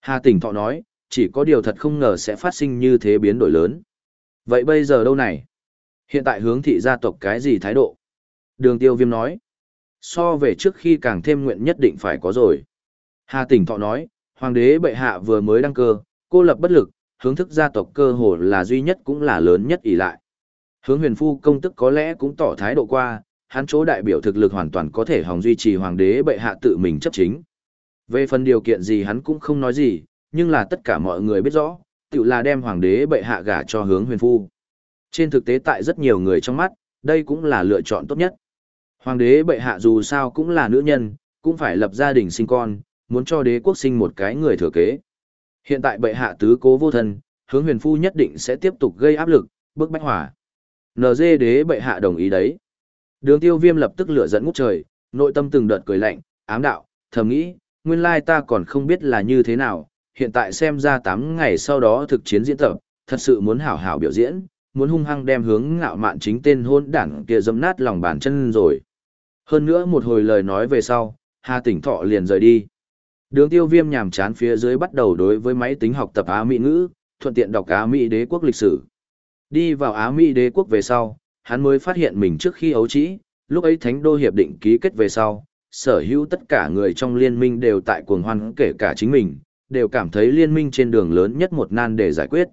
Hà tỉnh thọ nói, chỉ có điều thật không ngờ sẽ phát sinh như thế biến đổi lớn. Vậy bây giờ đâu này? Hiện tại hướng thị gia tộc cái gì thái độ? Đường tiêu viêm nói. So về trước khi càng thêm nguyện nhất định phải có rồi. Hà tỉnh thọ nói, hoàng đế bệ hạ vừa mới đăng cơ, cô lập bất lực, hướng thức gia tộc cơ hồ là duy nhất cũng là lớn nhất ỷ lại. Hướng huyền phu công tức có lẽ cũng tỏ thái độ qua, hắn chỗ đại biểu thực lực hoàn toàn có thể hòng duy trì hoàng đế bệ hạ tự mình chấp chính. Về phần điều kiện gì hắn cũng không nói gì, nhưng là tất cả mọi người biết rõ, tự là đem hoàng đế bệ hạ gả cho hướng huyền phu. Trên thực tế tại rất nhiều người trong mắt, đây cũng là lựa chọn tốt nhất. Hoàng đế bệ hạ dù sao cũng là nữ nhân, cũng phải lập gia đình sinh con, muốn cho đế quốc sinh một cái người thừa kế. Hiện tại bệ hạ tứ cố vô thân, hướng huyền phu nhất định sẽ tiếp tục gây áp lực, bức bách hỏa. NG đế bệ hạ đồng ý đấy. Đường tiêu viêm lập tức lửa dẫn ngút trời, nội tâm từng đợt cười lạnh, ám đạo, thầm nghĩ, nguyên lai ta còn không biết là như thế nào, hiện tại xem ra 8 ngày sau đó thực chiến diễn tập, thật sự muốn hảo hảo biểu diễn, muốn hung hăng đem hướng ngạo mạn chính tên hôn đảng kia dẫm nát lòng bàn chân rồi. Hơn nữa một hồi lời nói về sau, Hà Tỉnh Thọ liền rời đi. Đường tiêu viêm nhàm chán phía dưới bắt đầu đối với máy tính học tập Á Mỹ ngữ, thuận tiện đọc Á Mỹ đế quốc lịch sử. Đi vào Á Mỹ đế quốc về sau, hắn mới phát hiện mình trước khi ấu trĩ, lúc ấy Thánh Đô Hiệp định ký kết về sau, sở hữu tất cả người trong liên minh đều tại cuồng hoan kể cả chính mình, đều cảm thấy liên minh trên đường lớn nhất một nan để giải quyết.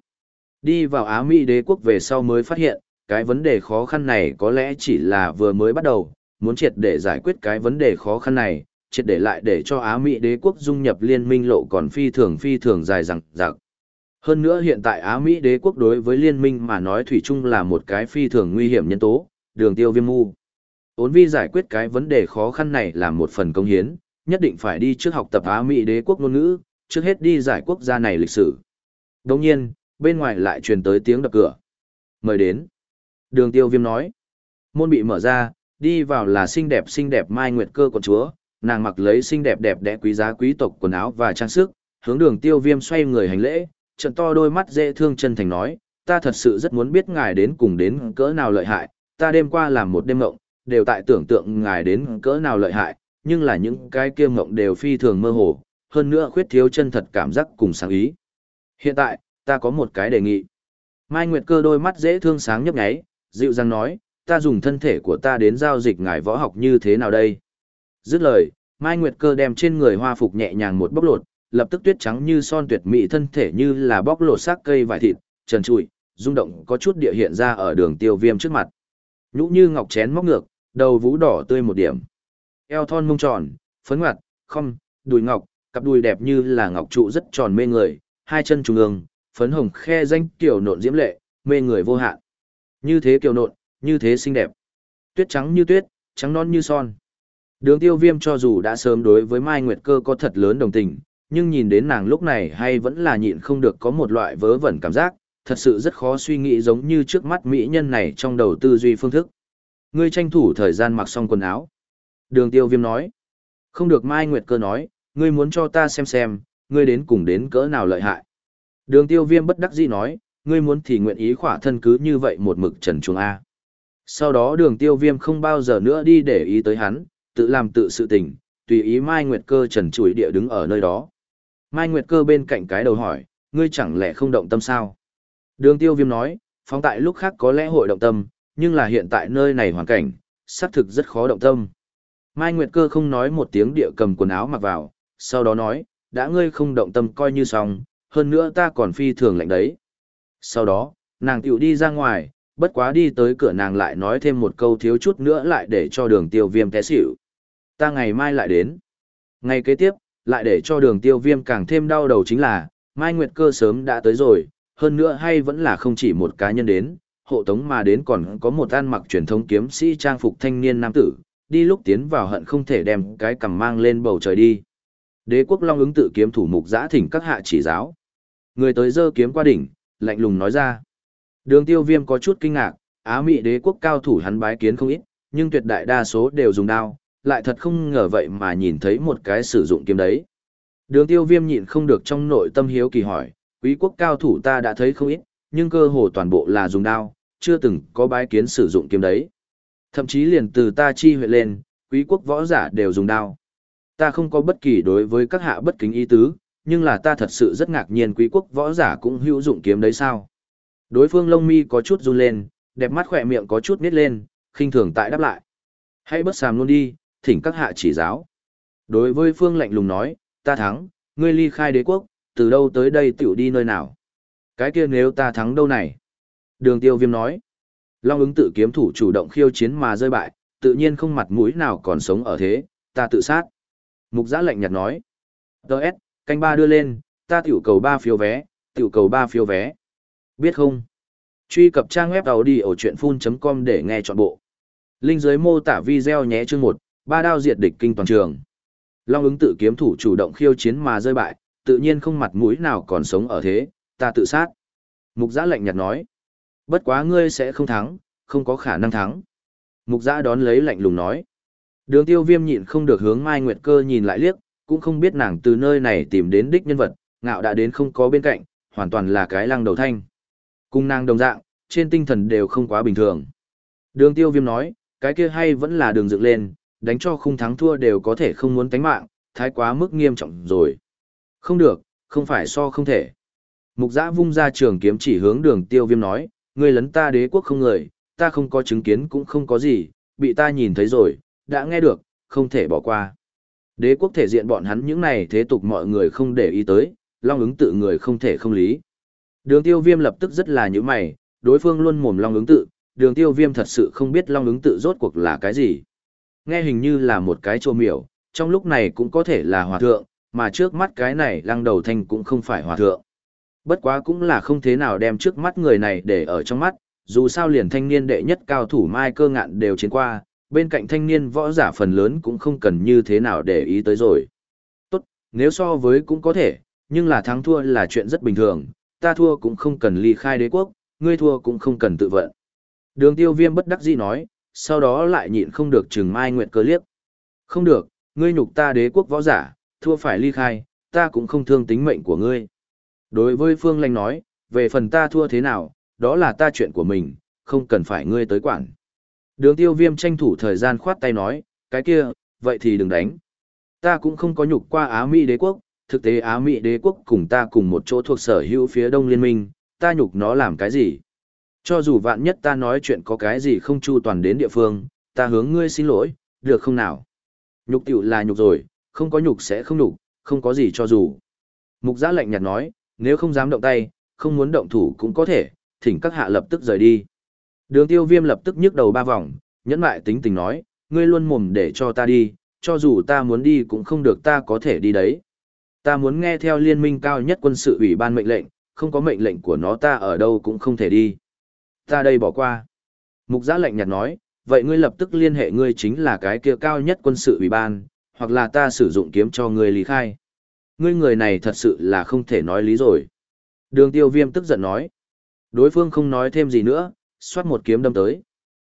Đi vào Á Mỹ đế quốc về sau mới phát hiện, cái vấn đề khó khăn này có lẽ chỉ là vừa mới bắt đầu, muốn triệt để giải quyết cái vấn đề khó khăn này, triệt để lại để cho Á Mỹ đế quốc dung nhập liên minh lộ còn phi thường phi thường dài rằng rằng. Hơn nữa hiện tại Á Mỹ đế quốc đối với liên minh mà nói thủy chung là một cái phi thường nguy hiểm nhân tố, đường tiêu viêm mu. Ốn vi giải quyết cái vấn đề khó khăn này là một phần công hiến, nhất định phải đi trước học tập Á Mỹ đế quốc ngôn ngữ, trước hết đi giải quốc gia này lịch sử. Đồng nhiên, bên ngoài lại truyền tới tiếng đập cửa. Mời đến. Đường tiêu viêm nói. Môn bị mở ra, đi vào là xinh đẹp xinh đẹp Mai Nguyệt cơ con chúa, nàng mặc lấy xinh đẹp đẹp đẽ quý giá quý tộc quần áo và trang sức, hướng đường tiêu viêm xoay người hành lễ, trận to đôi mắt dễ thương chân thành nói, ta thật sự rất muốn biết ngài đến cùng đến cỡ nào lợi hại, ta đêm qua làm một đêm mộng, đều tại tưởng tượng ngài đến cỡ nào lợi hại, nhưng là những cái kia mộng đều phi thường mơ hồ, hơn nữa khuyết thiếu chân thật cảm giác cùng sáng ý. Hiện tại, ta có một cái đề nghị. Mai Nguyệt cơ đôi mắt dễ thương sáng nhấp nháy, dịu dàng nói, ta dùng thân thể của ta đến giao dịch ngài võ học như thế nào đây? Dứt lời, Mai Nguyệt cơ đem trên người hoa phục nhẹ nhàng một bóc lột, lập tức tuyết trắng như son tuyệt mỹ thân thể như là bóc lột xác cây vải thịt, trần trụi, rung động có chút địa hiện ra ở đường tiêu viêm trước mặt. Nhũ như ngọc chén móc ngược, đầu vũ đỏ tươi một điểm. Eo thon mông tròn, phấn ngoặt, không, đùi ngọc, cặp đùi đẹp như là ngọc trụ rất tròn mê người, hai chân trung ương, phấn hồng khe danh kiểu nộn diễm lệ, mê người vô hạn. Như thế kiểu nộn, như thế xinh đẹp. Tuyết trắng như tuyết, trắng non như son. Đường tiêu viêm cho dù đã sớm đối với Mai Nguyệt Cơ có thật lớn đồng tình, nhưng nhìn đến nàng lúc này hay vẫn là nhịn không được có một loại vớ vẩn cảm giác, thật sự rất khó suy nghĩ giống như trước mắt mỹ nhân này trong đầu tư duy phương thức. Ngươi tranh thủ thời gian mặc xong quần áo. Đường tiêu viêm nói. Không được Mai Nguyệt Cơ nói, ngươi muốn cho ta xem xem, ngươi đến cùng đến cỡ nào lợi hại. Đường tiêu viêm bất đắc dĩ nói, ngươi muốn thì nguyện ý khỏa thân cứ như vậy một mực trần chuồng A. Sau đó đường tiêu viêm không bao giờ nữa đi để ý tới hắn, tự làm tự sự tình, tùy ý Mai Nguyệt Cơ trần chuỗi địa đứng ở nơi đó. Mai Nguyệt Cơ bên cạnh cái đầu hỏi, ngươi chẳng lẽ không động tâm sao? Đường tiêu viêm nói, phóng tại lúc khác có lẽ hội động tâm, nhưng là hiện tại nơi này hoàn cảnh, xác thực rất khó động tâm. Mai Nguyệt Cơ không nói một tiếng địa cầm quần áo mặc vào, sau đó nói, đã ngươi không động tâm coi như xong, hơn nữa ta còn phi thường lạnh đấy. Sau đó, nàng tiểu đi ra ngoài, bất quá đi tới cửa nàng lại nói thêm một câu thiếu chút nữa lại để cho đường tiêu viêm té xỉu. Ta ngày mai lại đến. Ngày kế tiếp, lại để cho đường tiêu viêm càng thêm đau đầu chính là, Mai Nguyệt Cơ sớm đã tới rồi, hơn nữa hay vẫn là không chỉ một cá nhân đến, hộ tống mà đến còn có một ăn mặc truyền thống kiếm sĩ trang phục thanh niên nam tử, đi lúc tiến vào hận không thể đem cái cầm mang lên bầu trời đi. Đế quốc long ứng tự kiếm thủ mục giã thỉnh các hạ chỉ giáo. Người tới dơ kiếm qua đỉnh, lạnh lùng nói ra. Đường tiêu viêm có chút kinh ngạc, Á Mỹ đế quốc cao thủ hắn bái kiến không ít, nhưng tuyệt đại đa số đều dùng đao, lại thật không ngờ vậy mà nhìn thấy một cái sử dụng kiếm đấy. Đường tiêu viêm nhịn không được trong nội tâm hiếu kỳ hỏi, quý quốc cao thủ ta đã thấy không ít, nhưng cơ hồ toàn bộ là dùng đao, chưa từng có bái kiến sử dụng kiếm đấy. Thậm chí liền từ ta chi huyện lên, quý quốc võ giả đều dùng đao. Ta không có bất kỳ đối với các hạ bất kính ý tứ, nhưng là ta thật sự rất ngạc nhiên quý quốc võ giả cũng hữu dụng kiếm đấy sao. Đối phương lông mi có chút run lên, đẹp mắt khỏe miệng có chút nít lên, khinh thường tại đáp lại. Hãy bất sàm luôn đi, thỉnh các hạ chỉ giáo. Đối với phương lạnh lùng nói, ta thắng, ngươi ly khai đế quốc, từ đâu tới đây tiểu đi nơi nào. Cái kia nếu ta thắng đâu này? Đường tiêu viêm nói. Long ứng tự kiếm thủ chủ động khiêu chiến mà rơi bại, tự nhiên không mặt mũi nào còn sống ở thế, ta tự sát. Mục giã lạnh nhạt nói. Đợt, canh ba đưa lên, ta tiểu cầu ba phiếu vé, tiểu cầu ba phiếu vé. Biết không? Truy cập trang web đầu đi ở chuyện full.com để nghe trọn bộ. Linh dưới mô tả video nhé chương một, ba đao diệt địch kinh toàn trường. Long ứng tự kiếm thủ chủ động khiêu chiến mà rơi bại, tự nhiên không mặt mũi nào còn sống ở thế, ta tự sát. Mục giã lạnh nhạt nói. Bất quá ngươi sẽ không thắng, không có khả năng thắng. Mục giã đón lấy lạnh lùng nói. Đường tiêu viêm nhịn không được hướng Mai Nguyệt Cơ nhìn lại liếc, cũng không biết nàng từ nơi này tìm đến đích nhân vật, ngạo đã đến không có bên cạnh, hoàn toàn là cái lăng đầu thanh. Cung nàng đồng dạng, trên tinh thần đều không quá bình thường. Đường tiêu viêm nói, cái kia hay vẫn là đường dựng lên, đánh cho khung thắng thua đều có thể không muốn tánh mạng, thái quá mức nghiêm trọng rồi. Không được, không phải so không thể. Mục giã vung ra trường kiếm chỉ hướng đường tiêu viêm nói, ngươi lấn ta đế quốc không người, ta không có chứng kiến cũng không có gì, bị ta nhìn thấy rồi, đã nghe được, không thể bỏ qua. Đế quốc thể diện bọn hắn những này thế tục mọi người không để ý tới, long ứng tự người không thể không lý. Đường tiêu viêm lập tức rất là như mày, đối phương luôn mồm long ứng tự, đường tiêu viêm thật sự không biết long ứng tự rốt cuộc là cái gì. Nghe hình như là một cái trô miểu, trong lúc này cũng có thể là hòa thượng, mà trước mắt cái này lăng đầu thanh cũng không phải hòa thượng. Bất quá cũng là không thế nào đem trước mắt người này để ở trong mắt, dù sao liền thanh niên đệ nhất cao thủ mai cơ ngạn đều chiến qua, bên cạnh thanh niên võ giả phần lớn cũng không cần như thế nào để ý tới rồi. Tốt, nếu so với cũng có thể, nhưng là thắng thua là chuyện rất bình thường, ta thua cũng không cần ly khai đế quốc, ngươi thua cũng không cần tự vận. Đường tiêu viêm bất đắc dĩ nói, sau đó lại nhịn không được trừng mai nguyệt cơ liếc. Không được, ngươi nhục ta đế quốc võ giả, thua phải ly khai, ta cũng không thương tính mệnh của ngươi. Đối với Phương Lanh nói, về phần ta thua thế nào, đó là ta chuyện của mình, không cần phải ngươi tới quản. Đường tiêu viêm tranh thủ thời gian khoát tay nói, cái kia, vậy thì đừng đánh. Ta cũng không có nhục qua Á Mỹ đế quốc, thực tế Á Mỹ đế quốc cùng ta cùng một chỗ thuộc sở hữu phía đông liên minh, ta nhục nó làm cái gì? Cho dù vạn nhất ta nói chuyện có cái gì không chu toàn đến địa phương, ta hướng ngươi xin lỗi, được không nào? Nhục tiểu là nhục rồi, không có nhục sẽ không nhục, không có gì cho dù. Mục giã lạnh nhạt nói, nếu không dám động tay, không muốn động thủ cũng có thể, thỉnh các hạ lập tức rời đi. Đường tiêu viêm lập tức nhức đầu ba vòng, nhẫn mại tính tình nói, ngươi luôn mồm để cho ta đi, cho dù ta muốn đi cũng không được ta có thể đi đấy. Ta muốn nghe theo liên minh cao nhất quân sự ủy ban mệnh lệnh, không có mệnh lệnh của nó ta ở đâu cũng không thể đi. Ta đây bỏ qua. Mục giã lệnh nhạt nói, vậy ngươi lập tức liên hệ ngươi chính là cái kia cao nhất quân sự ủy ban, hoặc là ta sử dụng kiếm cho ngươi lý khai. Ngươi người này thật sự là không thể nói lý rồi. Đường tiêu viêm tức giận nói. Đối phương không nói thêm gì nữa, xoát một kiếm đâm tới.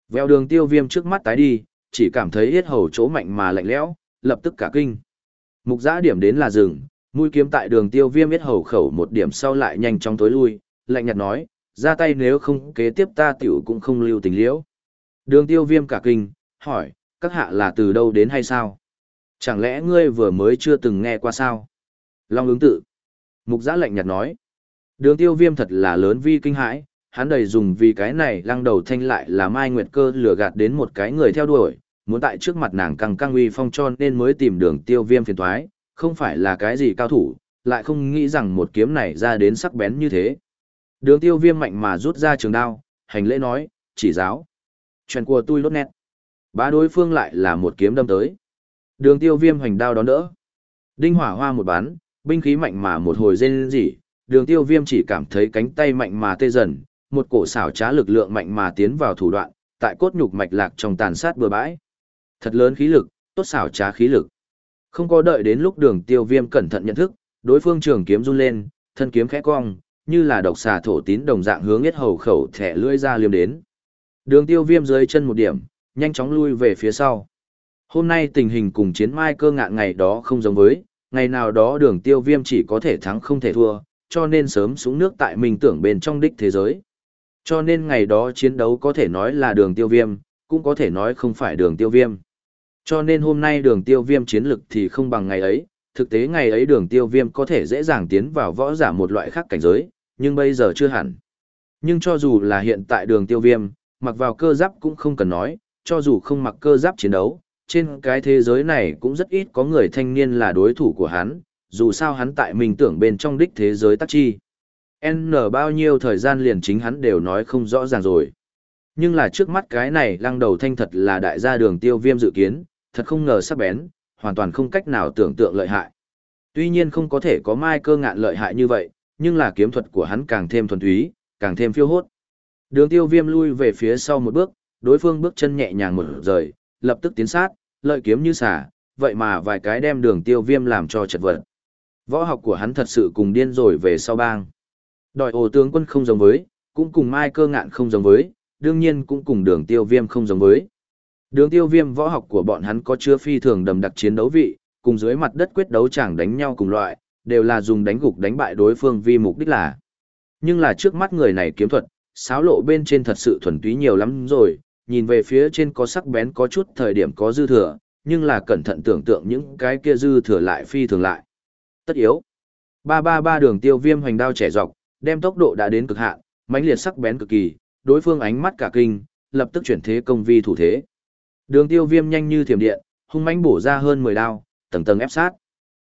Vèo đường tiêu viêm trước mắt tái đi, chỉ cảm thấy hết hầu chỗ mạnh mà lạnh lẽo, lập tức cả kinh. Mục giã điểm đến là rừng, mũi kiếm tại đường tiêu viêm hết hầu khẩu một điểm sau lại nhanh chóng tối lui, lạnh nhạt nói, ra tay nếu không kế tiếp ta tiểu cũng không lưu tình liễu. Đường tiêu viêm cả kinh, hỏi, các hạ là từ đâu đến hay sao? Chẳng lẽ ngươi vừa mới chưa từng nghe qua sao? Long ứng tự. Mục giã lạnh nhạt nói. Đường tiêu viêm thật là lớn vi kinh hãi, hắn đầy dùng vì cái này lăng đầu thanh lại là Mai Nguyệt Cơ lừa gạt đến một cái người theo đuổi, muốn tại trước mặt nàng căng căng uy phong tròn nên mới tìm đường tiêu viêm phiền thoái, không phải là cái gì cao thủ, lại không nghĩ rằng một kiếm này ra đến sắc bén như thế. Đường tiêu viêm mạnh mà rút ra trường đao, hành lễ nói, chỉ giáo. Chuyện của tôi lốt nét. Bá đối phương lại là một kiếm đâm tới. Đường tiêu viêm hoành đao đón đỡ. Đinh hỏa hoa một bán, binh khí mạnh mà một hồi rên rỉ, đường tiêu viêm chỉ cảm thấy cánh tay mạnh mà tê dần, một cổ xảo trá lực lượng mạnh mà tiến vào thủ đoạn, tại cốt nhục mạch lạc trong tàn sát bừa bãi. Thật lớn khí lực, tốt xảo trá khí lực. Không có đợi đến lúc đường tiêu viêm cẩn thận nhận thức, đối phương trường kiếm run lên, thân kiếm khẽ cong, như là độc xà thổ tín đồng dạng hướng hết hầu khẩu thẻ lưỡi ra liêm đến. Đường tiêu viêm dưới chân một điểm, nhanh chóng lui về phía sau. Hôm nay tình hình cùng chiến mai cơ ngạn ngày đó không giống với, ngày nào đó đường tiêu viêm chỉ có thể thắng không thể thua, cho nên sớm xuống nước tại mình tưởng bên trong đích thế giới. Cho nên ngày đó chiến đấu có thể nói là đường tiêu viêm, cũng có thể nói không phải đường tiêu viêm. Cho nên hôm nay đường tiêu viêm chiến lực thì không bằng ngày ấy, thực tế ngày ấy đường tiêu viêm có thể dễ dàng tiến vào võ giả một loại khác cảnh giới, nhưng bây giờ chưa hẳn. Nhưng cho dù là hiện tại đường tiêu viêm, mặc vào cơ giáp cũng không cần nói, cho dù không mặc cơ giáp chiến đấu, trên cái thế giới này cũng rất ít có người thanh niên là đối thủ của hắn, dù sao hắn tại mình tưởng bên trong đích thế giới tắc chi. N bao nhiêu thời gian liền chính hắn đều nói không rõ ràng rồi. Nhưng là trước mắt cái này lăng đầu thanh thật là đại gia đường tiêu viêm dự kiến, thật không ngờ sắc bén, hoàn toàn không cách nào tưởng tượng lợi hại. Tuy nhiên không có thể có mai cơ ngạn lợi hại như vậy, nhưng là kiếm thuật của hắn càng thêm thuần túy, càng thêm phiêu hốt. Đường tiêu viêm lui về phía sau một bước, đối phương bước chân nhẹ nhàng một rời, lập tức tiến sát, lợi kiếm như xả, vậy mà vài cái đem đường tiêu viêm làm cho chật vật. Võ học của hắn thật sự cùng điên rồi về sau bang. Đòi ổ tướng quân không giống với, cũng cùng mai cơ ngạn không giống với, đương nhiên cũng cùng đường tiêu viêm không giống với. Đường tiêu viêm võ học của bọn hắn có chứa phi thường đầm đặc chiến đấu vị, cùng dưới mặt đất quyết đấu chẳng đánh nhau cùng loại, đều là dùng đánh gục đánh bại đối phương vì mục đích là. Nhưng là trước mắt người này kiếm thuật, sáo lộ bên trên thật sự thuần túy nhiều lắm rồi, nhìn về phía trên có sắc bén có chút thời điểm có dư thừa, nhưng là cẩn thận tưởng tượng những cái kia dư thừa lại phi thường lại. Tất yếu. Ba ba ba đường tiêu viêm hoành đao trẻ dọc, đem tốc độ đã đến cực hạn, mãnh liệt sắc bén cực kỳ, đối phương ánh mắt cả kinh, lập tức chuyển thế công vi thủ thế. Đường tiêu viêm nhanh như thiểm điện, hung mãnh bổ ra hơn 10 đao, tầng tầng ép sát.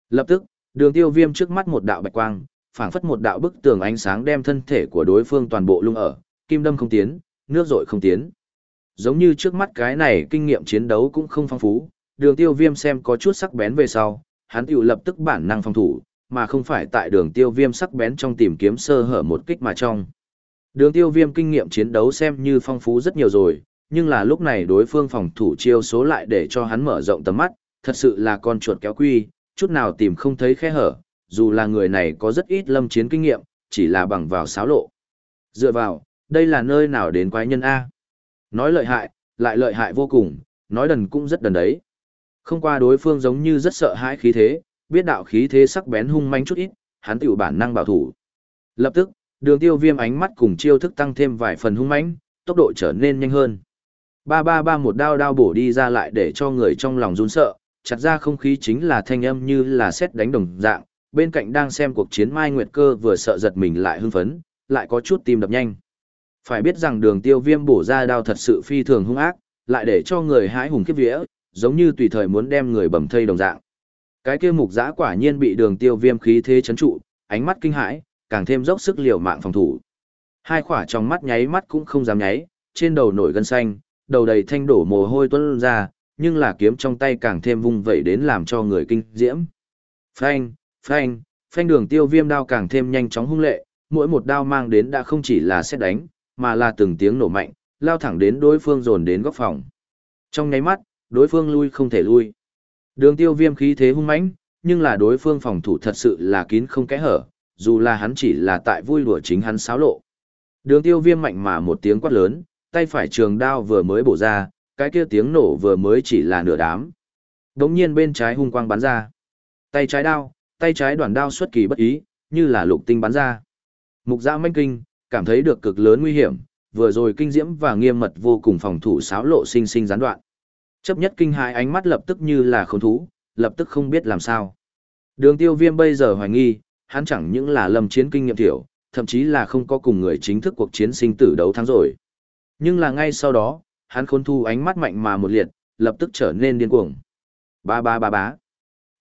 Lập tức, đường tiêu viêm trước mắt một đạo bạch quang, phảng phất một đạo bức tường ánh sáng đem thân thể của đối phương toàn bộ lung ở, kim đâm không tiến, nước rội không tiến. Giống như trước mắt cái này kinh nghiệm chiến đấu cũng không phong phú, đường tiêu viêm xem có chút sắc bén về sau, hắn tiểu lập tức bản năng phòng thủ, mà không phải tại đường tiêu viêm sắc bén trong tìm kiếm sơ hở một kích mà trong. Đường tiêu viêm kinh nghiệm chiến đấu xem như phong phú rất nhiều rồi, nhưng là lúc này đối phương phòng thủ chiêu số lại để cho hắn mở rộng tầm mắt, thật sự là con chuột kéo quy, chút nào tìm không thấy khe hở, dù là người này có rất ít lâm chiến kinh nghiệm, chỉ là bằng vào xáo lộ. Dựa vào, đây là nơi nào đến quái nhân A. Nói lợi hại, lại lợi hại vô cùng, nói đần cũng rất đần đấy. Không qua đối phương giống như rất sợ hãi khí thế, biết đạo khí thế sắc bén hung manh chút ít, hắn tiểu bản năng bảo thủ. Lập tức, đường tiêu viêm ánh mắt cùng chiêu thức tăng thêm vài phần hung mãnh, tốc độ trở nên nhanh hơn. Ba ba ba một đao đao bổ đi ra lại để cho người trong lòng run sợ, chặt ra không khí chính là thanh âm như là xét đánh đồng dạng, bên cạnh đang xem cuộc chiến Mai Nguyệt Cơ vừa sợ giật mình lại hưng phấn, lại có chút tim đập nhanh. Phải biết rằng đường tiêu viêm bổ ra đao thật sự phi thường hung ác, lại để cho người hãi hùng kiếp vía, giống như tùy thời muốn đem người bầm thây đồng dạng. Cái kia mục giã quả nhiên bị đường tiêu viêm khí thế chấn trụ, ánh mắt kinh hãi, càng thêm dốc sức liều mạng phòng thủ. Hai khỏa trong mắt nháy mắt cũng không dám nháy, trên đầu nổi gân xanh, đầu đầy thanh đổ mồ hôi tuôn ra, nhưng là kiếm trong tay càng thêm vung vẩy đến làm cho người kinh diễm. Phanh, phanh, phanh đường tiêu viêm đao càng thêm nhanh chóng hung lệ, mỗi một đao mang đến đã không chỉ là xét đánh, mà là từng tiếng nổ mạnh, lao thẳng đến đối phương dồn đến góc phòng. Trong nháy mắt, đối phương lui không thể lui. Đường tiêu viêm khí thế hung mãnh, nhưng là đối phương phòng thủ thật sự là kín không kẽ hở, dù là hắn chỉ là tại vui đùa chính hắn xáo lộ. Đường tiêu viêm mạnh mà một tiếng quát lớn, tay phải trường đao vừa mới bổ ra, cái kia tiếng nổ vừa mới chỉ là nửa đám. Đống nhiên bên trái hung quang bắn ra. Tay trái đao, tay trái đoàn đao xuất kỳ bất ý, như là lục tinh bắn ra. Mục giã manh kinh, cảm thấy được cực lớn nguy hiểm, vừa rồi kinh diễm và nghiêm mật vô cùng phòng thủ xáo lộ sinh sinh gián đoạn. Chấp nhất kinh hãi ánh mắt lập tức như là khốn thú, lập tức không biết làm sao. Đường tiêu viêm bây giờ hoài nghi, hắn chẳng những là lâm chiến kinh nghiệm thiểu, thậm chí là không có cùng người chính thức cuộc chiến sinh tử đấu thắng rồi. Nhưng là ngay sau đó, hắn khôn thu ánh mắt mạnh mà một liệt, lập tức trở nên điên cuồng. Ba ba ba bá.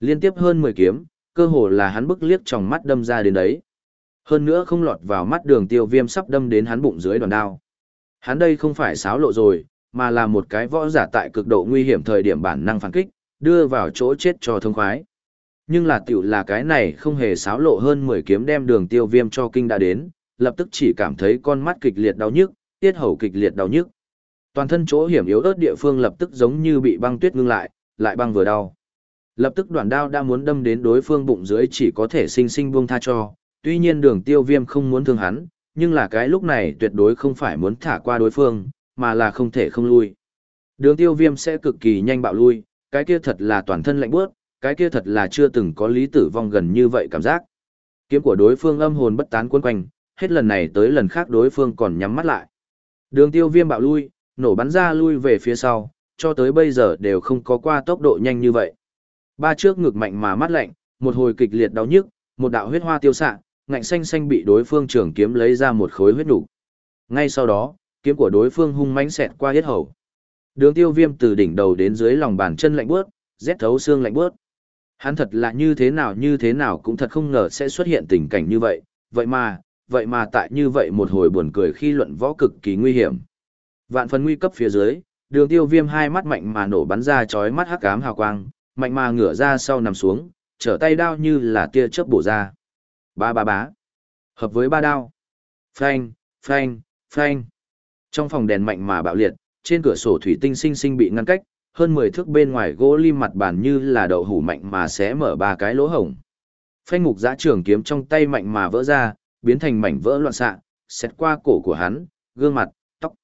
Liên tiếp hơn 10 kiếm, cơ hồ là hắn bức liếc trong mắt đâm ra đến đấy. Hơn nữa không lọt vào mắt đường tiêu viêm sắp đâm đến hắn bụng dưới đòn đao. Hắn đây không phải xáo lộ rồi, mà là một cái võ giả tại cực độ nguy hiểm thời điểm bản năng phản kích, đưa vào chỗ chết cho thông khoái. Nhưng là tiểu là cái này không hề xáo lộ hơn 10 kiếm đem đường tiêu viêm cho kinh đã đến, lập tức chỉ cảm thấy con mắt kịch liệt đau nhức, tiết hầu kịch liệt đau nhức. Toàn thân chỗ hiểm yếu ớt địa phương lập tức giống như bị băng tuyết ngưng lại, lại băng vừa đau. Lập tức đoạn đao đã muốn đâm đến đối phương bụng dưới chỉ có thể sinh sinh buông tha cho, tuy nhiên đường tiêu viêm không muốn thương hắn, nhưng là cái lúc này tuyệt đối không phải muốn thả qua đối phương, mà là không thể không lui. Đường tiêu viêm sẽ cực kỳ nhanh bạo lui, cái kia thật là toàn thân lạnh bước, cái kia thật là chưa từng có lý tử vong gần như vậy cảm giác. Kiếm của đối phương âm hồn bất tán cuốn quanh, hết lần này tới lần khác đối phương còn nhắm mắt lại. Đường tiêu viêm bạo lui, nổ bắn ra lui về phía sau, cho tới bây giờ đều không có qua tốc độ nhanh như vậy. Ba trước ngực mạnh mà mắt lạnh, một hồi kịch liệt đau nhức, một đạo huyết hoa tiêu xạ, ngạnh xanh xanh bị đối phương trường kiếm lấy ra một khối huyết nục. Ngay sau đó, kiếm của đối phương hung mãnh xẹt qua huyết hầu. Đường Tiêu Viêm từ đỉnh đầu đến dưới lòng bàn chân lạnh buốt, rét thấu xương lạnh buốt. Hắn thật là như thế nào như thế nào cũng thật không ngờ sẽ xuất hiện tình cảnh như vậy, vậy mà, vậy mà tại như vậy một hồi buồn cười khi luận võ cực kỳ nguy hiểm. Vạn phần nguy cấp phía dưới, đường tiêu viêm hai mắt mạnh mà nổ bắn ra chói mắt hắc ám hào quang, mạnh mà ngửa ra sau nằm xuống, trở tay đao như là tia chớp bổ ra. Ba ba bá. Hợp với ba đao. Phanh, phanh, phanh. Trong phòng đèn mạnh mà bạo liệt, trên cửa sổ thủy tinh sinh sinh bị ngăn cách, hơn 10 thước bên ngoài gỗ lim mặt bàn như là đậu hủ mạnh mà sẽ mở ba cái lỗ hổng. Phanh mục giã trưởng kiếm trong tay mạnh mà vỡ ra, biến thành mảnh vỡ loạn xạ, xét qua cổ của hắn, gương mặt, tóc.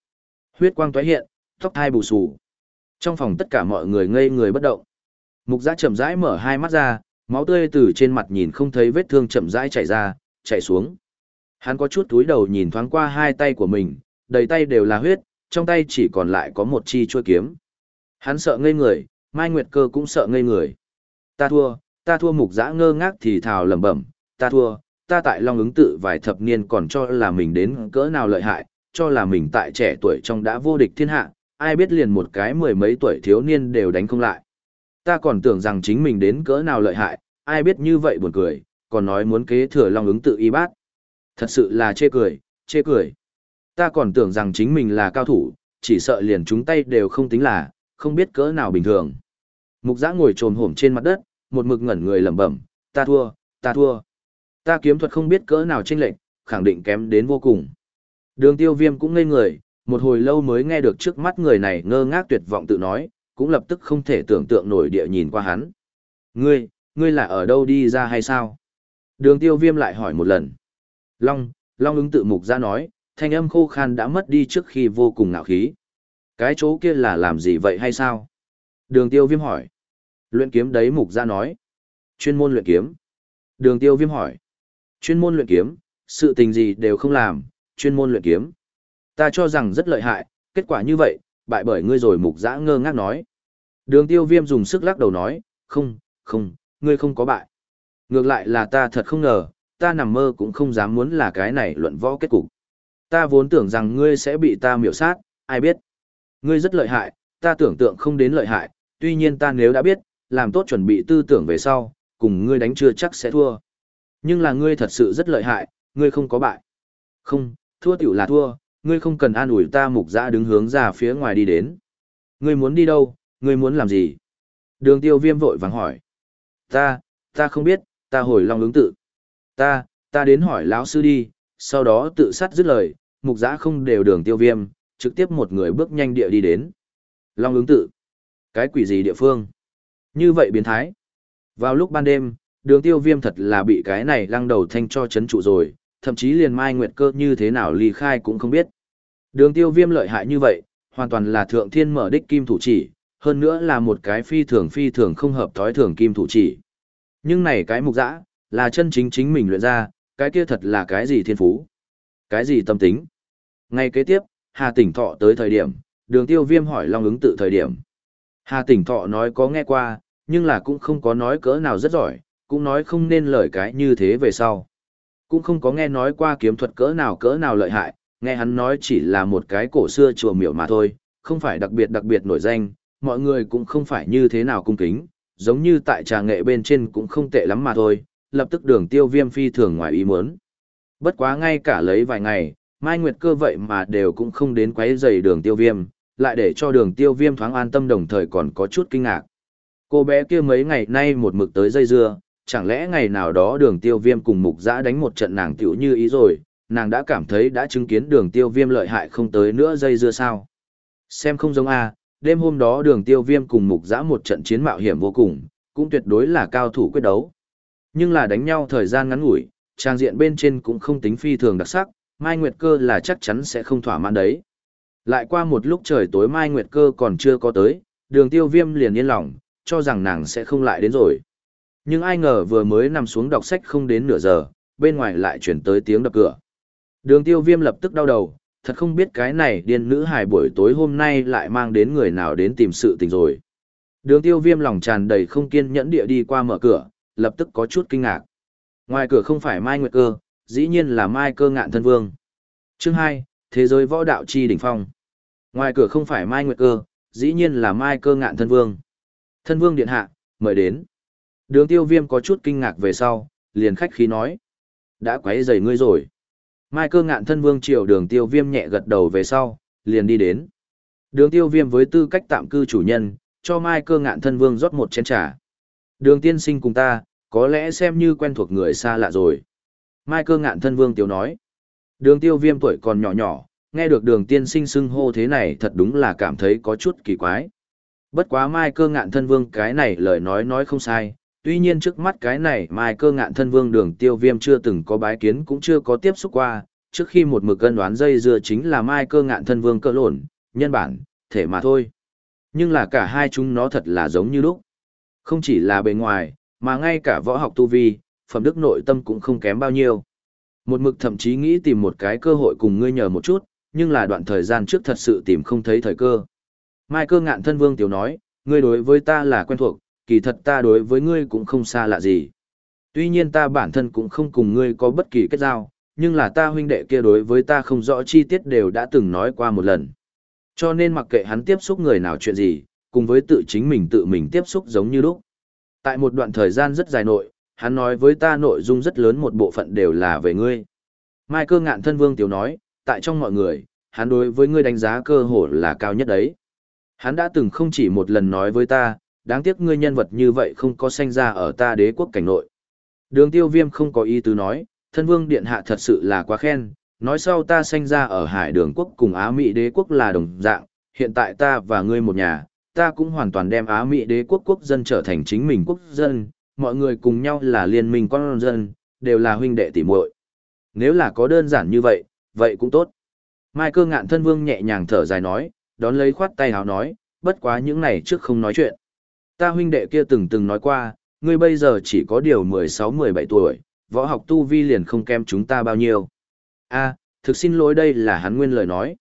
Huyết quang tóe hiện, tóc hai bù xù. Trong phòng tất cả mọi người ngây người bất động. Mục giã chậm rãi mở hai mắt ra, máu tươi từ trên mặt nhìn không thấy vết thương chậm rãi chảy ra, chảy xuống. Hắn có chút túi đầu nhìn thoáng qua hai tay của mình, đầy tay đều là huyết, trong tay chỉ còn lại có một chi chuôi kiếm. Hắn sợ ngây người, Mai Nguyệt Cơ cũng sợ ngây người. Ta thua, ta thua mục giã ngơ ngác thì thào lẩm bẩm, ta thua, ta tại Long ứng tự vài thập niên còn cho là mình đến cỡ nào lợi hại, cho là mình tại trẻ tuổi trong đã vô địch thiên hạ, ai biết liền một cái mười mấy tuổi thiếu niên đều đánh không lại. Ta còn tưởng rằng chính mình đến cỡ nào lợi hại, ai biết như vậy buồn cười, còn nói muốn kế thừa Long ứng tự y bát. Thật sự là chê cười, chê cười. Ta còn tưởng rằng chính mình là cao thủ, chỉ sợ liền chúng tay đều không tính là, không biết cỡ nào bình thường. Mục giã ngồi trồm hổm trên mặt đất, một mực ngẩn người lẩm bẩm, ta thua, ta thua. Ta kiếm thuật không biết cỡ nào chênh lệch, khẳng định kém đến vô cùng. Đường tiêu viêm cũng ngây người, một hồi lâu mới nghe được trước mắt người này ngơ ngác tuyệt vọng tự nói, cũng lập tức không thể tưởng tượng nổi địa nhìn qua hắn. Ngươi, ngươi là ở đâu đi ra hay sao? Đường tiêu viêm lại hỏi một lần. Long, Long ứng tự mục ra nói, thanh âm khô khan đã mất đi trước khi vô cùng ngạo khí. Cái chỗ kia là làm gì vậy hay sao? Đường tiêu viêm hỏi. Luyện kiếm đấy mục ra nói. Chuyên môn luyện kiếm. Đường tiêu viêm hỏi. Chuyên môn luyện kiếm, sự tình gì đều không làm, chuyên môn luyện kiếm. Ta cho rằng rất lợi hại, kết quả như vậy, bại bởi ngươi rồi mục giã ngơ ngác nói. Đường tiêu viêm dùng sức lắc đầu nói, không, không, ngươi không có bại. Ngược lại là ta thật không ngờ, ta nằm mơ cũng không dám muốn là cái này luận võ kết cục. Ta vốn tưởng rằng ngươi sẽ bị ta miểu sát, ai biết. Ngươi rất lợi hại, ta tưởng tượng không đến lợi hại, tuy nhiên ta nếu đã biết, làm tốt chuẩn bị tư tưởng về sau, cùng ngươi đánh chưa chắc sẽ thua. Nhưng là ngươi thật sự rất lợi hại, ngươi không có bại. Không, thua tiểu là thua, ngươi không cần an ủi ta mục dã đứng hướng ra phía ngoài đi đến. Ngươi muốn đi đâu, ngươi muốn làm gì? Đường tiêu viêm vội vàng hỏi. Ta, ta không biết, ta hồi long ứng tự. Ta, ta đến hỏi lão sư đi, sau đó tự sát dứt lời, mục giã không đều đường tiêu viêm, trực tiếp một người bước nhanh địa đi đến. Long ứng tự. Cái quỷ gì địa phương? Như vậy biến thái. Vào lúc ban đêm, đường tiêu viêm thật là bị cái này lăng đầu thanh cho chấn trụ rồi, thậm chí liền mai nguyệt cơ như thế nào ly khai cũng không biết. Đường tiêu viêm lợi hại như vậy, hoàn toàn là thượng thiên mở đích kim thủ chỉ, hơn nữa là một cái phi thường phi thường không hợp thói thường kim thủ chỉ. Nhưng này cái mục dã, là chân chính chính mình luyện ra, cái kia thật là cái gì thiên phú, cái gì tâm tính. Ngay kế tiếp, Hà Tỉnh Thọ tới thời điểm, đường tiêu viêm hỏi Long ứng tự thời điểm. Hà Tỉnh Thọ nói có nghe qua, nhưng là cũng không có nói cỡ nào rất giỏi, cũng nói không nên lời cái như thế về sau. Cũng không có nghe nói qua kiếm thuật cỡ nào cỡ nào lợi hại, nghe hắn nói chỉ là một cái cổ xưa chùa miểu mà thôi, không phải đặc biệt đặc biệt nổi danh, mọi người cũng không phải như thế nào cung kính, giống như tại trà nghệ bên trên cũng không tệ lắm mà thôi, lập tức đường tiêu viêm phi thường ngoài ý muốn. Bất quá ngay cả lấy vài ngày, Mai Nguyệt cơ vậy mà đều cũng không đến quấy rầy đường tiêu viêm, lại để cho đường tiêu viêm thoáng an tâm đồng thời còn có chút kinh ngạc. Cô bé kia mấy ngày nay một mực tới dây dưa, chẳng lẽ ngày nào đó đường tiêu viêm cùng mục giã đánh một trận nàng tiểu như ý rồi, nàng đã cảm thấy đã chứng kiến đường tiêu viêm lợi hại không tới nữa dây dưa sao. Xem không giống a đêm hôm đó đường tiêu viêm cùng mục giã một trận chiến mạo hiểm vô cùng, cũng tuyệt đối là cao thủ quyết đấu. Nhưng là đánh nhau thời gian ngắn ngủi, trang diện bên trên cũng không tính phi thường đặc sắc, Mai Nguyệt Cơ là chắc chắn sẽ không thỏa mãn đấy. Lại qua một lúc trời tối Mai Nguyệt Cơ còn chưa có tới, đường tiêu viêm liền yên lòng, cho rằng nàng sẽ không lại đến rồi. Nhưng ai ngờ vừa mới nằm xuống đọc sách không đến nửa giờ, bên ngoài lại chuyển tới tiếng đập cửa. Đường tiêu viêm lập tức đau đầu, thật không biết cái này điên nữ hài buổi tối hôm nay lại mang đến người nào đến tìm sự tình rồi. Đường tiêu viêm lòng tràn đầy không kiên nhẫn địa đi qua mở cửa, lập tức có chút kinh ngạc. Ngoài cửa không phải Mai Nguyệt Cơ, dĩ nhiên là Mai Cơ ngạn thân vương. Chương 2, Thế giới võ đạo chi đỉnh phong. Ngoài cửa không phải Mai Nguyệt Cơ, dĩ nhiên là Mai Cơ ngạn thân vương. Thân vương điện hạ, mời đến. Đường tiêu viêm có chút kinh ngạc về sau, liền khách khí nói. Đã quấy rầy ngươi rồi. Mai cơ ngạn thân vương triều đường tiêu viêm nhẹ gật đầu về sau, liền đi đến. Đường tiêu viêm với tư cách tạm cư chủ nhân, cho Mai cơ ngạn thân vương rót một chén trà. Đường tiên sinh cùng ta, có lẽ xem như quen thuộc người xa lạ rồi. Mai cơ ngạn thân vương tiêu nói. Đường tiêu viêm tuổi còn nhỏ nhỏ, nghe được đường tiên sinh xưng hô thế này thật đúng là cảm thấy có chút kỳ quái. Bất quá Mai cơ ngạn thân vương cái này lời nói nói không sai, tuy nhiên trước mắt cái này Mai cơ ngạn thân vương đường tiêu viêm chưa từng có bái kiến cũng chưa có tiếp xúc qua, trước khi một mực cân đoán dây dưa chính là Mai cơ ngạn thân vương cơ lộn, nhân bản, thể mà thôi. Nhưng là cả hai chúng nó thật là giống như lúc. Không chỉ là bề ngoài, mà ngay cả võ học tu vi, phẩm đức nội tâm cũng không kém bao nhiêu. Một mực thậm chí nghĩ tìm một cái cơ hội cùng ngươi nhờ một chút, nhưng là đoạn thời gian trước thật sự tìm không thấy thời cơ. Mai cơ ngạn thân vương tiểu nói, ngươi đối với ta là quen thuộc, kỳ thật ta đối với ngươi cũng không xa lạ gì. Tuy nhiên ta bản thân cũng không cùng ngươi có bất kỳ kết giao, nhưng là ta huynh đệ kia đối với ta không rõ chi tiết đều đã từng nói qua một lần. Cho nên mặc kệ hắn tiếp xúc người nào chuyện gì, cùng với tự chính mình tự mình tiếp xúc giống như lúc. Tại một đoạn thời gian rất dài nội, hắn nói với ta nội dung rất lớn một bộ phận đều là về ngươi. Mai cơ ngạn thân vương tiểu nói, tại trong mọi người, hắn đối với ngươi đánh giá cơ hội là cao nhất đấy. Hắn đã từng không chỉ một lần nói với ta, đáng tiếc ngươi nhân vật như vậy không có sanh ra ở ta đế quốc cảnh nội. Đường tiêu viêm không có ý tứ nói, thân vương điện hạ thật sự là quá khen, nói sau ta sanh ra ở hải đường quốc cùng Á Mỹ đế quốc là đồng dạng, hiện tại ta và ngươi một nhà, ta cũng hoàn toàn đem Á Mỹ đế quốc quốc dân trở thành chính mình quốc dân, mọi người cùng nhau là liên minh con dân, đều là huynh đệ tỉ muội. Nếu là có đơn giản như vậy, vậy cũng tốt. Mai cơ ngạn thân vương nhẹ nhàng thở dài nói, đón lấy khoát tay hào nói, bất quá những này trước không nói chuyện. Ta huynh đệ kia từng từng nói qua, ngươi bây giờ chỉ có điều 16-17 tuổi, võ học tu vi liền không kém chúng ta bao nhiêu. a thực xin lỗi đây là hắn nguyên lời nói.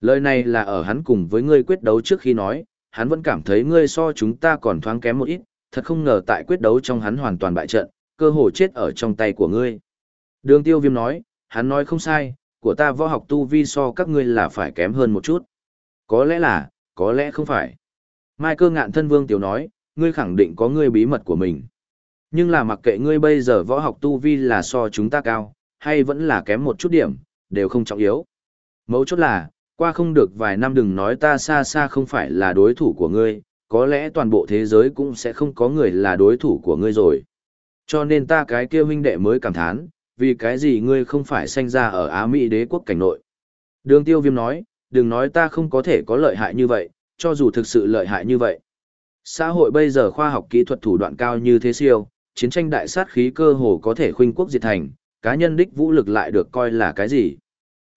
Lời này là ở hắn cùng với ngươi quyết đấu trước khi nói, hắn vẫn cảm thấy ngươi so chúng ta còn thoáng kém một ít, thật không ngờ tại quyết đấu trong hắn hoàn toàn bại trận, cơ hồ chết ở trong tay của ngươi. Đường tiêu viêm nói, hắn nói không sai, của ta võ học tu vi so các ngươi là phải kém hơn một chút. Có lẽ là, có lẽ không phải. Mai cơ ngạn thân vương tiểu nói, ngươi khẳng định có ngươi bí mật của mình. Nhưng là mặc kệ ngươi bây giờ võ học tu vi là so chúng ta cao, hay vẫn là kém một chút điểm, đều không trọng yếu. Mấu chốt là, qua không được vài năm đừng nói ta xa xa không phải là đối thủ của ngươi, có lẽ toàn bộ thế giới cũng sẽ không có người là đối thủ của ngươi rồi. Cho nên ta cái kia huynh đệ mới cảm thán, vì cái gì ngươi không phải sanh ra ở Á Mỹ đế quốc cảnh nội. Đường tiêu viêm nói, đừng nói ta không có thể có lợi hại như vậy, cho dù thực sự lợi hại như vậy. Xã hội bây giờ khoa học kỹ thuật thủ đoạn cao như thế siêu, chiến tranh đại sát khí cơ hồ có thể khuynh quốc diệt thành, cá nhân đích vũ lực lại được coi là cái gì.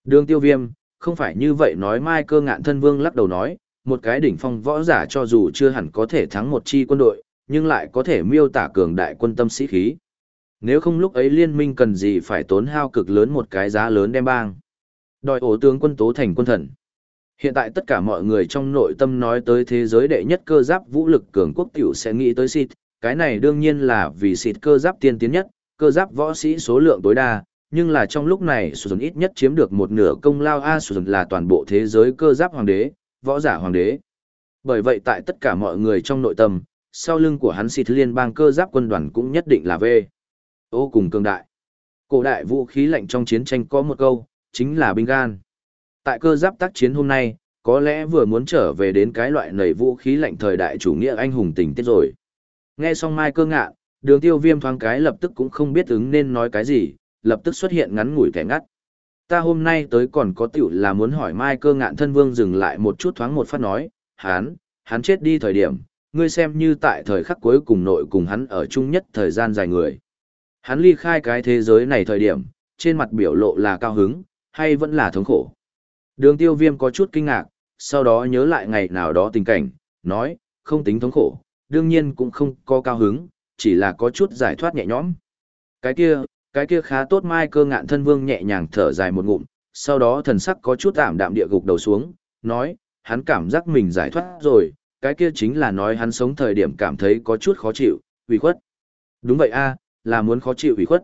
Đường tiêu viêm, không phải như vậy nói mai cơ ngạn thân vương lắc đầu nói, một cái đỉnh phong võ giả cho dù chưa hẳn có thể thắng một chi quân đội, nhưng lại có thể miêu tả cường đại quân tâm sĩ khí. Nếu không lúc ấy liên minh cần gì phải tốn hao cực lớn một cái giá lớn đem bang. Đòi ổ tướng quân tố thành quân thần. Hiện tại tất cả mọi người trong nội tâm nói tới thế giới đệ nhất cơ giáp vũ lực cường quốc tiểu sẽ nghĩ tới xịt, cái này đương nhiên là vì xịt cơ giáp tiên tiến nhất, cơ giáp võ sĩ số lượng tối đa, nhưng là trong lúc này Sùn ít nhất chiếm được một nửa công lao A Sùn là toàn bộ thế giới cơ giáp hoàng đế, võ giả hoàng đế. Bởi vậy tại tất cả mọi người trong nội tâm, sau lưng của hắn xịt liên bang cơ giáp quân đoàn cũng nhất định là V. Ô cùng cường đại. Cổ đại vũ khí lạnh trong chiến tranh có một câu, chính là binh gan. Tại cơ giáp tác chiến hôm nay, có lẽ vừa muốn trở về đến cái loại nầy vũ khí lạnh thời đại chủ nghĩa anh hùng tình tiết rồi. Nghe xong Mai cơ ngạ, đường tiêu viêm thoáng cái lập tức cũng không biết ứng nên nói cái gì, lập tức xuất hiện ngắn ngủi kẻ ngắt. Ta hôm nay tới còn có tiểu là muốn hỏi Mai cơ ngạn thân vương dừng lại một chút thoáng một phát nói, hắn, hắn chết đi thời điểm, ngươi xem như tại thời khắc cuối cùng nội cùng hắn ở chung nhất thời gian dài người. Hắn ly khai cái thế giới này thời điểm, trên mặt biểu lộ là cao hứng, hay vẫn là thống khổ. Đường tiêu viêm có chút kinh ngạc, sau đó nhớ lại ngày nào đó tình cảnh, nói, không tính thống khổ, đương nhiên cũng không có cao hứng, chỉ là có chút giải thoát nhẹ nhõm. Cái kia, cái kia khá tốt mai cơ ngạn thân vương nhẹ nhàng thở dài một ngụm, sau đó thần sắc có chút ảm đạm địa gục đầu xuống, nói, hắn cảm giác mình giải thoát rồi, cái kia chính là nói hắn sống thời điểm cảm thấy có chút khó chịu, ủy khuất. Đúng vậy a, là muốn khó chịu ủy khuất.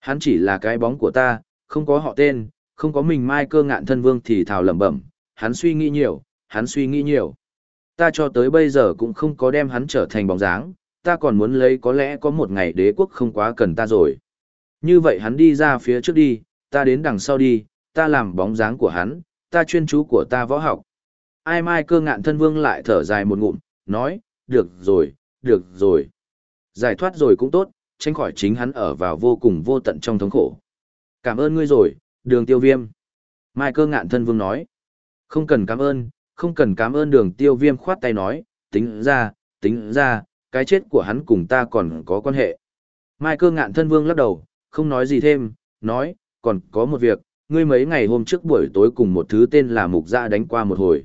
Hắn chỉ là cái bóng của ta, không có họ tên, không có mình mai cơ ngạn thân vương thì thào lẩm bẩm, hắn suy nghĩ nhiều, hắn suy nghĩ nhiều. Ta cho tới bây giờ cũng không có đem hắn trở thành bóng dáng, ta còn muốn lấy có lẽ có một ngày đế quốc không quá cần ta rồi. Như vậy hắn đi ra phía trước đi, ta đến đằng sau đi, ta làm bóng dáng của hắn, ta chuyên chú của ta võ học. Ai mai cơ ngạn thân vương lại thở dài một ngụm, nói, được rồi, được rồi. Giải thoát rồi cũng tốt, tránh khỏi chính hắn ở vào vô cùng vô tận trong thống khổ. Cảm ơn ngươi rồi, đường tiêu viêm. Mai cơ ngạn thân vương nói, không cần cảm ơn, không cần cảm ơn đường tiêu viêm khoát tay nói, tính ra, tính ra, cái chết của hắn cùng ta còn có quan hệ. Mai cơ ngạn thân vương lắc đầu, không nói gì thêm, nói, còn có một việc, ngươi mấy ngày hôm trước buổi tối cùng một thứ tên là mục Gia đánh qua một hồi.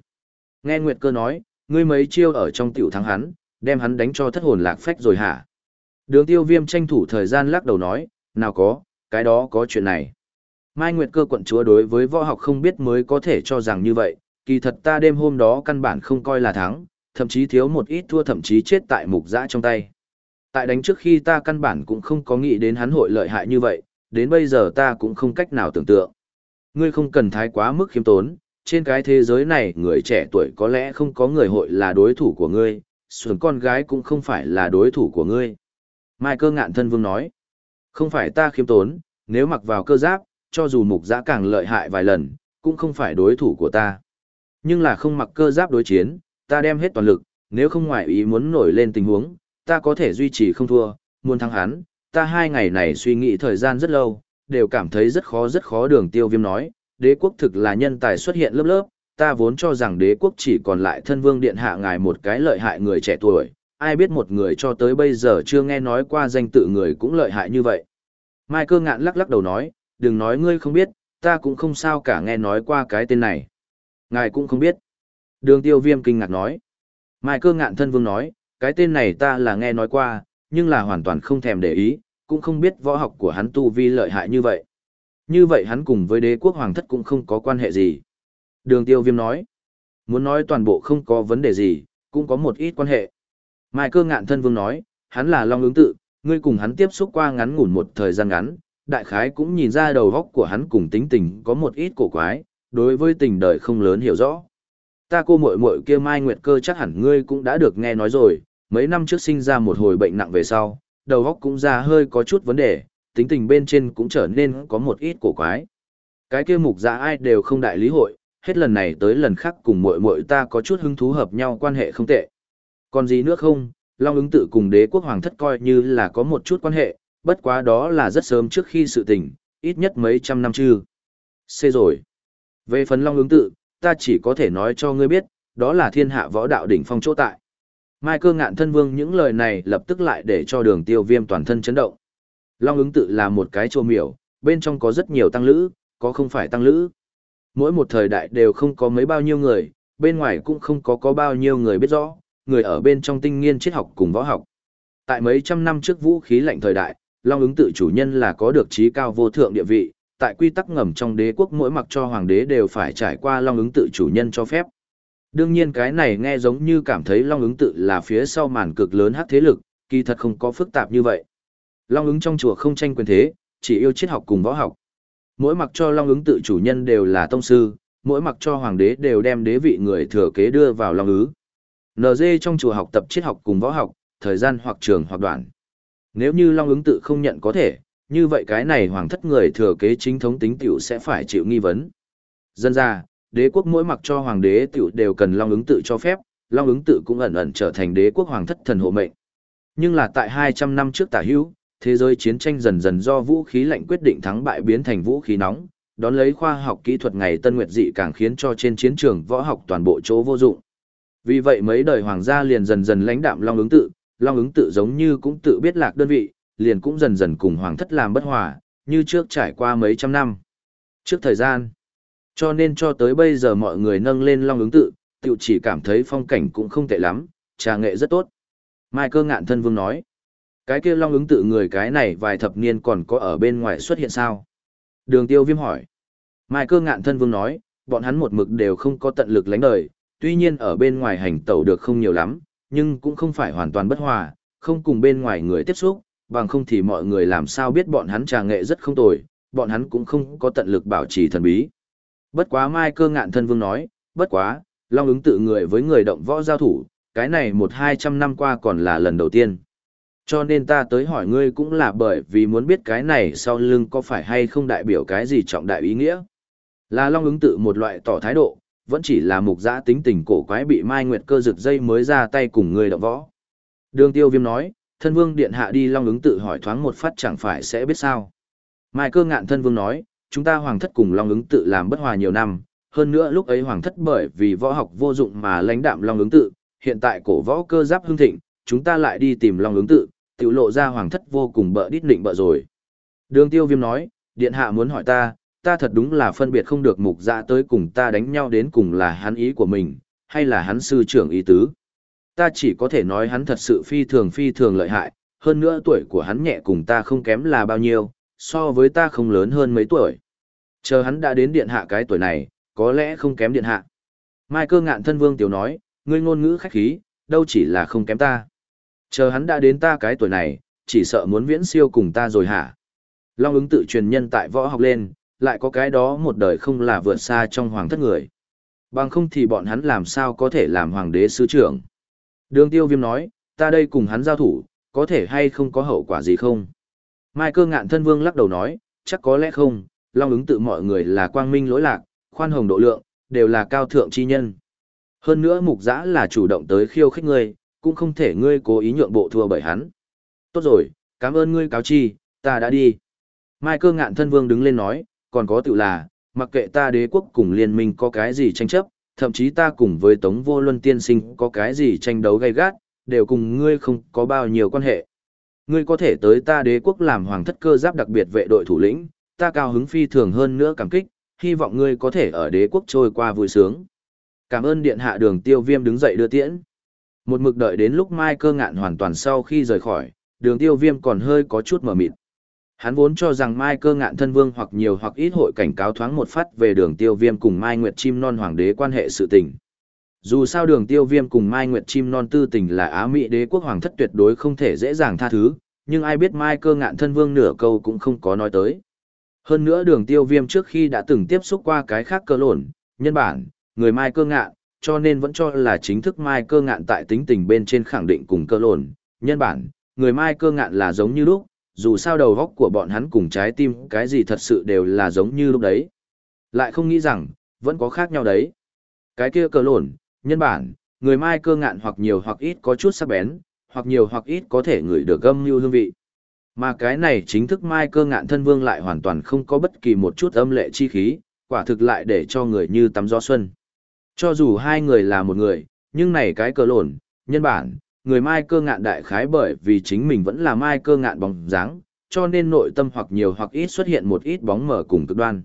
Nghe Nguyệt cơ nói, ngươi mấy chiêu ở trong tiểu thắng hắn, đem hắn đánh cho thất hồn lạc phách rồi hả? Đường tiêu viêm tranh thủ thời gian lắc đầu nói, nào có, cái đó có chuyện này. Mai Nguyệt cơ quận chúa đối với võ học không biết mới có thể cho rằng như vậy, kỳ thật ta đêm hôm đó căn bản không coi là thắng, thậm chí thiếu một ít thua thậm chí chết tại mục giã trong tay. Tại đánh trước khi ta căn bản cũng không có nghĩ đến hắn hội lợi hại như vậy, đến bây giờ ta cũng không cách nào tưởng tượng. Ngươi không cần thái quá mức khiêm tốn, trên cái thế giới này người trẻ tuổi có lẽ không có người hội là đối thủ của ngươi, xuân con gái cũng không phải là đối thủ của ngươi. Mai cơ ngạn thân vương nói, không phải ta khiêm tốn, nếu mặc vào cơ giáp, cho dù mục giã càng lợi hại vài lần, cũng không phải đối thủ của ta. Nhưng là không mặc cơ giáp đối chiến, ta đem hết toàn lực, nếu không ngoại ý muốn nổi lên tình huống, ta có thể duy trì không thua, muốn thắng hắn, ta hai ngày này suy nghĩ thời gian rất lâu, đều cảm thấy rất khó rất khó đường tiêu viêm nói, đế quốc thực là nhân tài xuất hiện lớp lớp, ta vốn cho rằng đế quốc chỉ còn lại thân vương điện hạ ngài một cái lợi hại người trẻ tuổi, ai biết một người cho tới bây giờ chưa nghe nói qua danh tự người cũng lợi hại như vậy. Mai cơ ngạn lắc lắc đầu nói, đừng nói ngươi không biết, ta cũng không sao cả nghe nói qua cái tên này. Ngài cũng không biết. Đường tiêu viêm kinh ngạc nói. Mai cơ ngạn thân vương nói, cái tên này ta là nghe nói qua, nhưng là hoàn toàn không thèm để ý, cũng không biết võ học của hắn tu vi lợi hại như vậy. Như vậy hắn cùng với đế quốc hoàng thất cũng không có quan hệ gì. Đường tiêu viêm nói, muốn nói toàn bộ không có vấn đề gì, cũng có một ít quan hệ. Mai cơ ngạn thân vương nói, hắn là Long ứng tự, ngươi cùng hắn tiếp xúc qua ngắn ngủn một thời gian ngắn, đại khái cũng nhìn ra đầu góc của hắn cùng tính tình có một ít cổ quái, đối với tình đời không lớn hiểu rõ. Ta cô muội muội kia Mai Nguyệt Cơ chắc hẳn ngươi cũng đã được nghe nói rồi, mấy năm trước sinh ra một hồi bệnh nặng về sau, đầu góc cũng ra hơi có chút vấn đề, tính tình bên trên cũng trở nên có một ít cổ quái. Cái kia mục dạ ai đều không đại lý hội, hết lần này tới lần khác cùng muội muội ta có chút hứng thú hợp nhau quan hệ không tệ. Còn gì nữa không, Long ứng tự cùng đế quốc hoàng thất coi như là có một chút quan hệ, bất quá đó là rất sớm trước khi sự tình, ít nhất mấy trăm năm chưa. Xê rồi. Về phần Long ứng tự, ta chỉ có thể nói cho ngươi biết, đó là thiên hạ võ đạo đỉnh phong chỗ tại. Mai cơ ngạn thân vương những lời này lập tức lại để cho đường tiêu viêm toàn thân chấn động. Long ứng tự là một cái trô miểu, bên trong có rất nhiều tăng lữ, có không phải tăng lữ. Mỗi một thời đại đều không có mấy bao nhiêu người, bên ngoài cũng không có có bao nhiêu người biết rõ, người ở bên trong tinh nghiên triết học cùng võ học. Tại mấy trăm năm trước vũ khí lạnh thời đại, Long ứng tự chủ nhân là có được trí cao vô thượng địa vị, tại quy tắc ngầm trong đế quốc mỗi mặc cho hoàng đế đều phải trải qua Long ứng tự chủ nhân cho phép. Đương nhiên cái này nghe giống như cảm thấy Long ứng tự là phía sau màn cực lớn hắc thế lực, kỳ thật không có phức tạp như vậy. Long ứng trong chùa không tranh quyền thế, chỉ yêu triết học cùng võ học. Mỗi mặc cho Long ứng tự chủ nhân đều là tông sư, mỗi mặc cho hoàng đế đều đem đế vị người thừa kế đưa vào Long ứ. NG trong chùa học tập triết học cùng võ học, thời gian hoặc trường hoặc đoạn. Nếu như Long ứng tự không nhận có thể, như vậy cái này hoàng thất người thừa kế chính thống tính tiểu sẽ phải chịu nghi vấn. Dân ra, đế quốc mỗi mặc cho hoàng đế tiểu đều cần Long ứng tự cho phép, Long ứng tự cũng ẩn ẩn trở thành đế quốc hoàng thất thần hộ mệnh. Nhưng là tại 200 năm trước tả hữu, thế giới chiến tranh dần dần do vũ khí lạnh quyết định thắng bại biến thành vũ khí nóng, đón lấy khoa học kỹ thuật ngày tân nguyệt dị càng khiến cho trên chiến trường võ học toàn bộ chỗ vô dụng. Vì vậy mấy đời hoàng gia liền dần dần lãnh đạm Long ứng tự, Long ứng tự giống như cũng tự biết lạc đơn vị, liền cũng dần dần cùng hoàng thất làm bất hòa, như trước trải qua mấy trăm năm. Trước thời gian, cho nên cho tới bây giờ mọi người nâng lên Long ứng tự, tự chỉ cảm thấy phong cảnh cũng không tệ lắm, trà nghệ rất tốt. Mai cơ ngạn thân vương nói, cái kia Long ứng tự người cái này vài thập niên còn có ở bên ngoài xuất hiện sao? Đường tiêu viêm hỏi. Mai cơ ngạn thân vương nói, bọn hắn một mực đều không có tận lực lánh đời, tuy nhiên ở bên ngoài hành tẩu được không nhiều lắm, nhưng cũng không phải hoàn toàn bất hòa, không cùng bên ngoài người tiếp xúc, bằng không thì mọi người làm sao biết bọn hắn trà nghệ rất không tồi, bọn hắn cũng không có tận lực bảo trì thần bí. Bất quá Mai cơ ngạn thân vương nói, bất quá, Long ứng tự người với người động võ giao thủ, cái này một hai trăm năm qua còn là lần đầu tiên. Cho nên ta tới hỏi ngươi cũng là bởi vì muốn biết cái này sau lưng có phải hay không đại biểu cái gì trọng đại ý nghĩa. Là Long ứng tự một loại tỏ thái độ, vẫn chỉ là mục giã tính tình cổ quái bị Mai Nguyệt cơ rực dây mới ra tay cùng người động võ. Đường tiêu viêm nói, thân vương điện hạ đi Long ứng tự hỏi thoáng một phát chẳng phải sẽ biết sao. Mai cơ ngạn thân vương nói, chúng ta hoàng thất cùng Long ứng tự làm bất hòa nhiều năm, hơn nữa lúc ấy hoàng thất bởi vì võ học vô dụng mà lãnh đạm Long ứng tự, hiện tại cổ võ cơ giáp hưng thịnh, chúng ta lại đi tìm Long ứng tự, tiểu lộ ra hoàng thất vô cùng bợ đít định bợ rồi. Đường tiêu viêm nói, điện hạ muốn hỏi ta, ta thật đúng là phân biệt không được mục dạ tới cùng ta đánh nhau đến cùng là hắn ý của mình, hay là hắn sư trưởng ý tứ. Ta chỉ có thể nói hắn thật sự phi thường phi thường lợi hại, hơn nữa tuổi của hắn nhẹ cùng ta không kém là bao nhiêu, so với ta không lớn hơn mấy tuổi. Chờ hắn đã đến điện hạ cái tuổi này, có lẽ không kém điện hạ. Mai cơ ngạn thân vương tiểu nói, ngươi ngôn ngữ khách khí, đâu chỉ là không kém ta. Chờ hắn đã đến ta cái tuổi này, chỉ sợ muốn viễn siêu cùng ta rồi hả? Long ứng tự truyền nhân tại võ học lên, lại có cái đó một đời không là vượt xa trong hoàng thất người. Bằng không thì bọn hắn làm sao có thể làm hoàng đế sứ trưởng. Đường tiêu viêm nói, ta đây cùng hắn giao thủ, có thể hay không có hậu quả gì không? Mai cơ ngạn thân vương lắc đầu nói, chắc có lẽ không, long ứng tự mọi người là quang minh lỗi lạc, khoan hồng độ lượng, đều là cao thượng chi nhân. Hơn nữa mục giã là chủ động tới khiêu khích ngươi, cũng không thể ngươi cố ý nhượng bộ thua bởi hắn. Tốt rồi, cảm ơn ngươi cáo chi, ta đã đi. Mai cơ ngạn thân vương đứng lên nói, còn có tự là, mặc kệ ta đế quốc cùng liên minh có cái gì tranh chấp, thậm chí ta cùng với Tống Vô Luân tiên sinh có cái gì tranh đấu gay gắt, đều cùng ngươi không có bao nhiêu quan hệ. Ngươi có thể tới ta đế quốc làm hoàng thất cơ giáp đặc biệt vệ đội thủ lĩnh, ta cao hứng phi thường hơn nữa cảm kích, hy vọng ngươi có thể ở đế quốc trôi qua vui sướng. Cảm ơn điện hạ đường tiêu viêm đứng dậy đưa tiễn. Một mực đợi đến lúc mai cơ ngạn hoàn toàn sau khi rời khỏi, đường tiêu viêm còn hơi có chút mở mịt. Hắn vốn cho rằng Mai cơ ngạn thân vương hoặc nhiều hoặc ít hội cảnh cáo thoáng một phát về đường tiêu viêm cùng Mai Nguyệt Chim Non Hoàng đế quan hệ sự tình. Dù sao đường tiêu viêm cùng Mai Nguyệt Chim Non tư tình là Á Mỹ đế quốc hoàng thất tuyệt đối không thể dễ dàng tha thứ, nhưng ai biết Mai cơ ngạn thân vương nửa câu cũng không có nói tới. Hơn nữa đường tiêu viêm trước khi đã từng tiếp xúc qua cái khác cơ lộn, nhân bản, người Mai cơ ngạn, cho nên vẫn cho là chính thức Mai cơ ngạn tại tính tình bên trên khẳng định cùng cơ lộn, nhân bản, người Mai cơ ngạn là giống như lúc, dù sao đầu góc của bọn hắn cùng trái tim cái gì thật sự đều là giống như lúc đấy. Lại không nghĩ rằng, vẫn có khác nhau đấy. Cái kia cờ lộn, nhân bản, người mai cơ ngạn hoặc nhiều hoặc ít có chút sắc bén, hoặc nhiều hoặc ít có thể ngửi được gâm như hương vị. Mà cái này chính thức mai cơ ngạn thân vương lại hoàn toàn không có bất kỳ một chút âm lệ chi khí, quả thực lại để cho người như tắm gió xuân. Cho dù hai người là một người, nhưng này cái cờ lộn, nhân bản, người mai cơ ngạn đại khái bởi vì chính mình vẫn là mai cơ ngạn bóng dáng, cho nên nội tâm hoặc nhiều hoặc ít xuất hiện một ít bóng mở cùng cực đoan.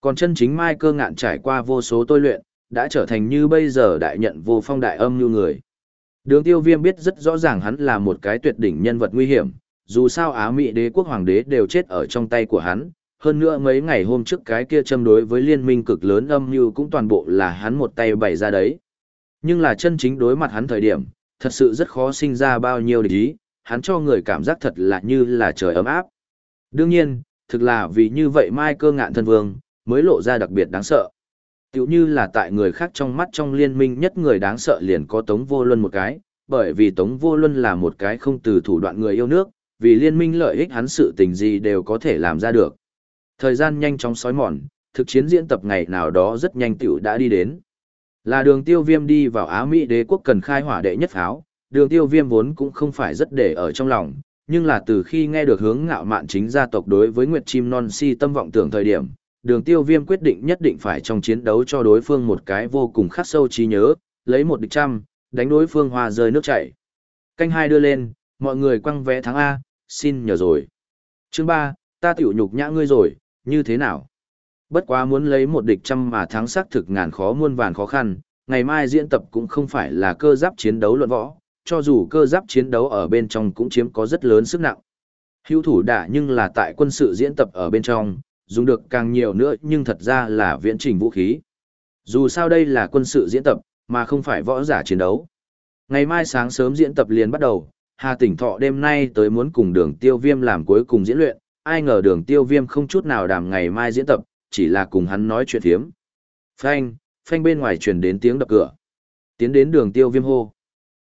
Còn chân chính mai cơ ngạn trải qua vô số tôi luyện, đã trở thành như bây giờ đại nhận vô phong đại âm như người. Đường tiêu viêm biết rất rõ ràng hắn là một cái tuyệt đỉnh nhân vật nguy hiểm, dù sao Á Mỹ đế quốc hoàng đế đều chết ở trong tay của hắn, hơn nữa mấy ngày hôm trước cái kia châm đối với liên minh cực lớn âm như cũng toàn bộ là hắn một tay bày ra đấy. Nhưng là chân chính đối mặt hắn thời điểm, thật sự rất khó sinh ra bao nhiêu địch ý, hắn cho người cảm giác thật là như là trời ấm áp. Đương nhiên, thực là vì như vậy mai cơ ngạn thân vương, mới lộ ra đặc biệt đáng sợ. Tiểu như là tại người khác trong mắt trong liên minh nhất người đáng sợ liền có Tống Vô Luân một cái, bởi vì Tống Vô Luân là một cái không từ thủ đoạn người yêu nước, vì liên minh lợi ích hắn sự tình gì đều có thể làm ra được. Thời gian nhanh chóng sói mòn, thực chiến diễn tập ngày nào đó rất nhanh tiểu đã đi đến. Là đường tiêu viêm đi vào Á Mỹ đế quốc cần khai hỏa đệ nhất pháo, đường tiêu viêm vốn cũng không phải rất để ở trong lòng, nhưng là từ khi nghe được hướng ngạo mạn chính gia tộc đối với Nguyệt Chim Non si tâm vọng tưởng thời điểm, đường tiêu viêm quyết định nhất định phải trong chiến đấu cho đối phương một cái vô cùng khắc sâu trí nhớ, lấy một địch trăm, đánh đối phương hoa rơi nước chảy. Canh hai đưa lên, mọi người quăng vé thắng A, xin nhờ rồi. Chương ba, ta tiểu nhục nhã ngươi rồi, như thế nào? Bất quá muốn lấy một địch trăm mà thắng xác thực ngàn khó muôn vàn khó khăn, ngày mai diễn tập cũng không phải là cơ giáp chiến đấu luận võ, cho dù cơ giáp chiến đấu ở bên trong cũng chiếm có rất lớn sức nặng. Hữu thủ đả nhưng là tại quân sự diễn tập ở bên trong, dùng được càng nhiều nữa nhưng thật ra là viễn trình vũ khí. Dù sao đây là quân sự diễn tập, mà không phải võ giả chiến đấu. Ngày mai sáng sớm diễn tập liền bắt đầu, Hà Tỉnh Thọ đêm nay tới muốn cùng đường tiêu viêm làm cuối cùng diễn luyện, ai ngờ đường tiêu viêm không chút nào đàm ngày mai diễn tập, chỉ là cùng hắn nói chuyện thiếm. Phanh, phanh bên ngoài truyền đến tiếng đập cửa. Tiến đến đường tiêu viêm hô.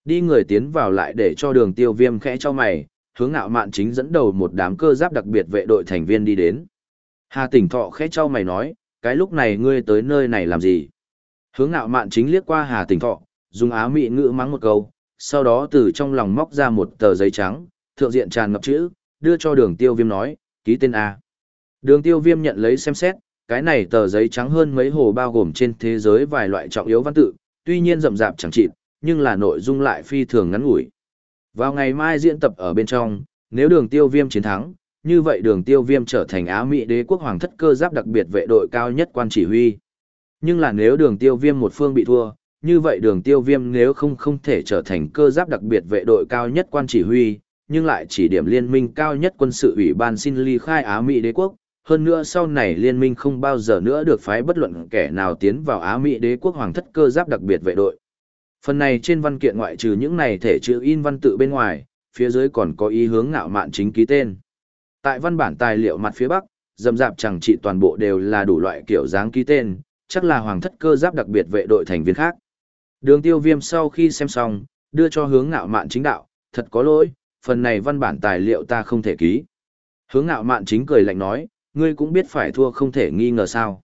Đi người tiến vào lại để cho đường tiêu viêm khẽ cho mày, hướng ngạo mạn chính dẫn đầu một đám cơ giáp đặc biệt vệ đội thành viên đi đến. Hà tỉnh thọ khẽ cho mày nói, cái lúc này ngươi tới nơi này làm gì? Hướng ngạo mạn chính liếc qua hà tỉnh thọ, dùng á mị ngữ mắng một câu, sau đó từ trong lòng móc ra một tờ giấy trắng, thượng diện tràn ngập chữ, đưa cho đường tiêu viêm nói, ký tên A. Đường tiêu viêm nhận lấy xem xét, cái này tờ giấy trắng hơn mấy hồ bao gồm trên thế giới vài loại trọng yếu văn tự, tuy nhiên rậm rạp chẳng chịt, nhưng là nội dung lại phi thường ngắn ngủi. Vào ngày mai diễn tập ở bên trong, nếu đường tiêu viêm chiến thắng, như vậy đường tiêu viêm trở thành Á Mỹ đế quốc hoàng thất cơ giáp đặc biệt vệ đội cao nhất quan chỉ huy. Nhưng là nếu đường tiêu viêm một phương bị thua, như vậy đường tiêu viêm nếu không không thể trở thành cơ giáp đặc biệt vệ đội cao nhất quan chỉ huy, nhưng lại chỉ điểm liên minh cao nhất quân sự ủy ban xin ly khai Á Mỹ đế quốc. Hơn nữa sau này liên minh không bao giờ nữa được phái bất luận kẻ nào tiến vào Á Mỹ đế quốc hoàng thất cơ giáp đặc biệt vệ đội. Phần này trên văn kiện ngoại trừ những này thể chữ in văn tự bên ngoài, phía dưới còn có ý hướng ngạo mạn chính ký tên. Tại văn bản tài liệu mặt phía bắc, dầm dạp chẳng trị toàn bộ đều là đủ loại kiểu dáng ký tên, chắc là hoàng thất cơ giáp đặc biệt vệ đội thành viên khác. Đường tiêu viêm sau khi xem xong, đưa cho hướng ngạo mạn chính đạo, thật có lỗi, phần này văn bản tài liệu ta không thể ký. Hướng ngạo mạn chính cười lạnh nói, ngươi cũng biết phải thua không thể nghi ngờ sao.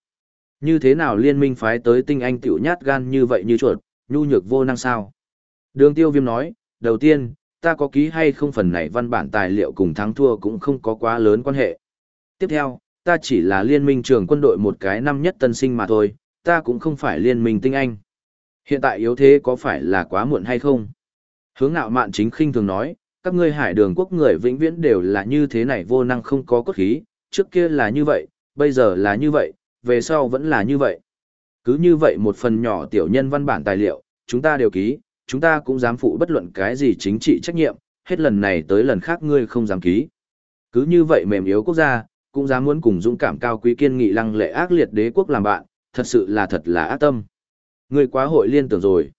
Như thế nào liên minh phái tới tinh anh tiểu nhát gan như vậy như chuột, nhu nhược vô năng sao? Đường tiêu viêm nói, đầu tiên, ta có ký hay không phần này văn bản tài liệu cùng thắng thua cũng không có quá lớn quan hệ. Tiếp theo, ta chỉ là liên minh trường quân đội một cái năm nhất tân sinh mà thôi, ta cũng không phải liên minh tinh anh. Hiện tại yếu thế có phải là quá muộn hay không? Hướng ngạo mạn chính khinh thường nói, các ngươi hải đường quốc người vĩnh viễn đều là như thế này vô năng không có cốt khí, trước kia là như vậy, bây giờ là như vậy, về sau vẫn là như vậy. Cứ như vậy một phần nhỏ tiểu nhân văn bản tài liệu, chúng ta đều ký, chúng ta cũng dám phụ bất luận cái gì chính trị trách nhiệm, hết lần này tới lần khác ngươi không dám ký. Cứ như vậy mềm yếu quốc gia, cũng dám muốn cùng dũng cảm cao quý kiên nghị lăng lệ ác liệt đế quốc làm bạn, thật sự là thật là ác tâm. Ngươi quá hội liên tưởng rồi.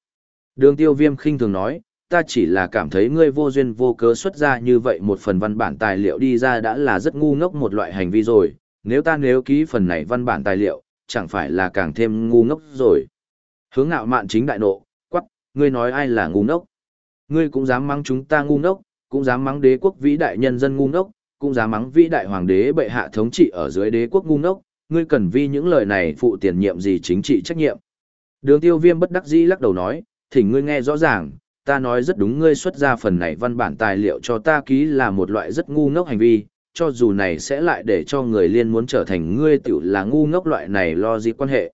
Đường tiêu viêm khinh thường nói, ta chỉ là cảm thấy ngươi vô duyên vô cớ xuất ra như vậy một phần văn bản tài liệu đi ra đã là rất ngu ngốc một loại hành vi rồi, nếu ta nếu ký phần này văn bản tài liệu, chẳng phải là càng thêm ngu ngốc rồi. Hướng ngạo mạn chính đại nộ, quắc, ngươi nói ai là ngu ngốc? Ngươi cũng dám mắng chúng ta ngu ngốc, cũng dám mắng đế quốc vĩ đại nhân dân ngu ngốc, cũng dám mắng vĩ đại hoàng đế bệ hạ thống trị ở dưới đế quốc ngu ngốc, ngươi cần vi những lời này phụ tiền nhiệm gì chính trị trách nhiệm. Đường tiêu viêm bất đắc dĩ lắc đầu nói, thỉnh ngươi nghe rõ ràng, ta nói rất đúng ngươi xuất ra phần này văn bản tài liệu cho ta ký là một loại rất ngu ngốc hành vi, cho dù này sẽ lại để cho người liên muốn trở thành ngươi tiểu là ngu ngốc loại này lo gì quan hệ.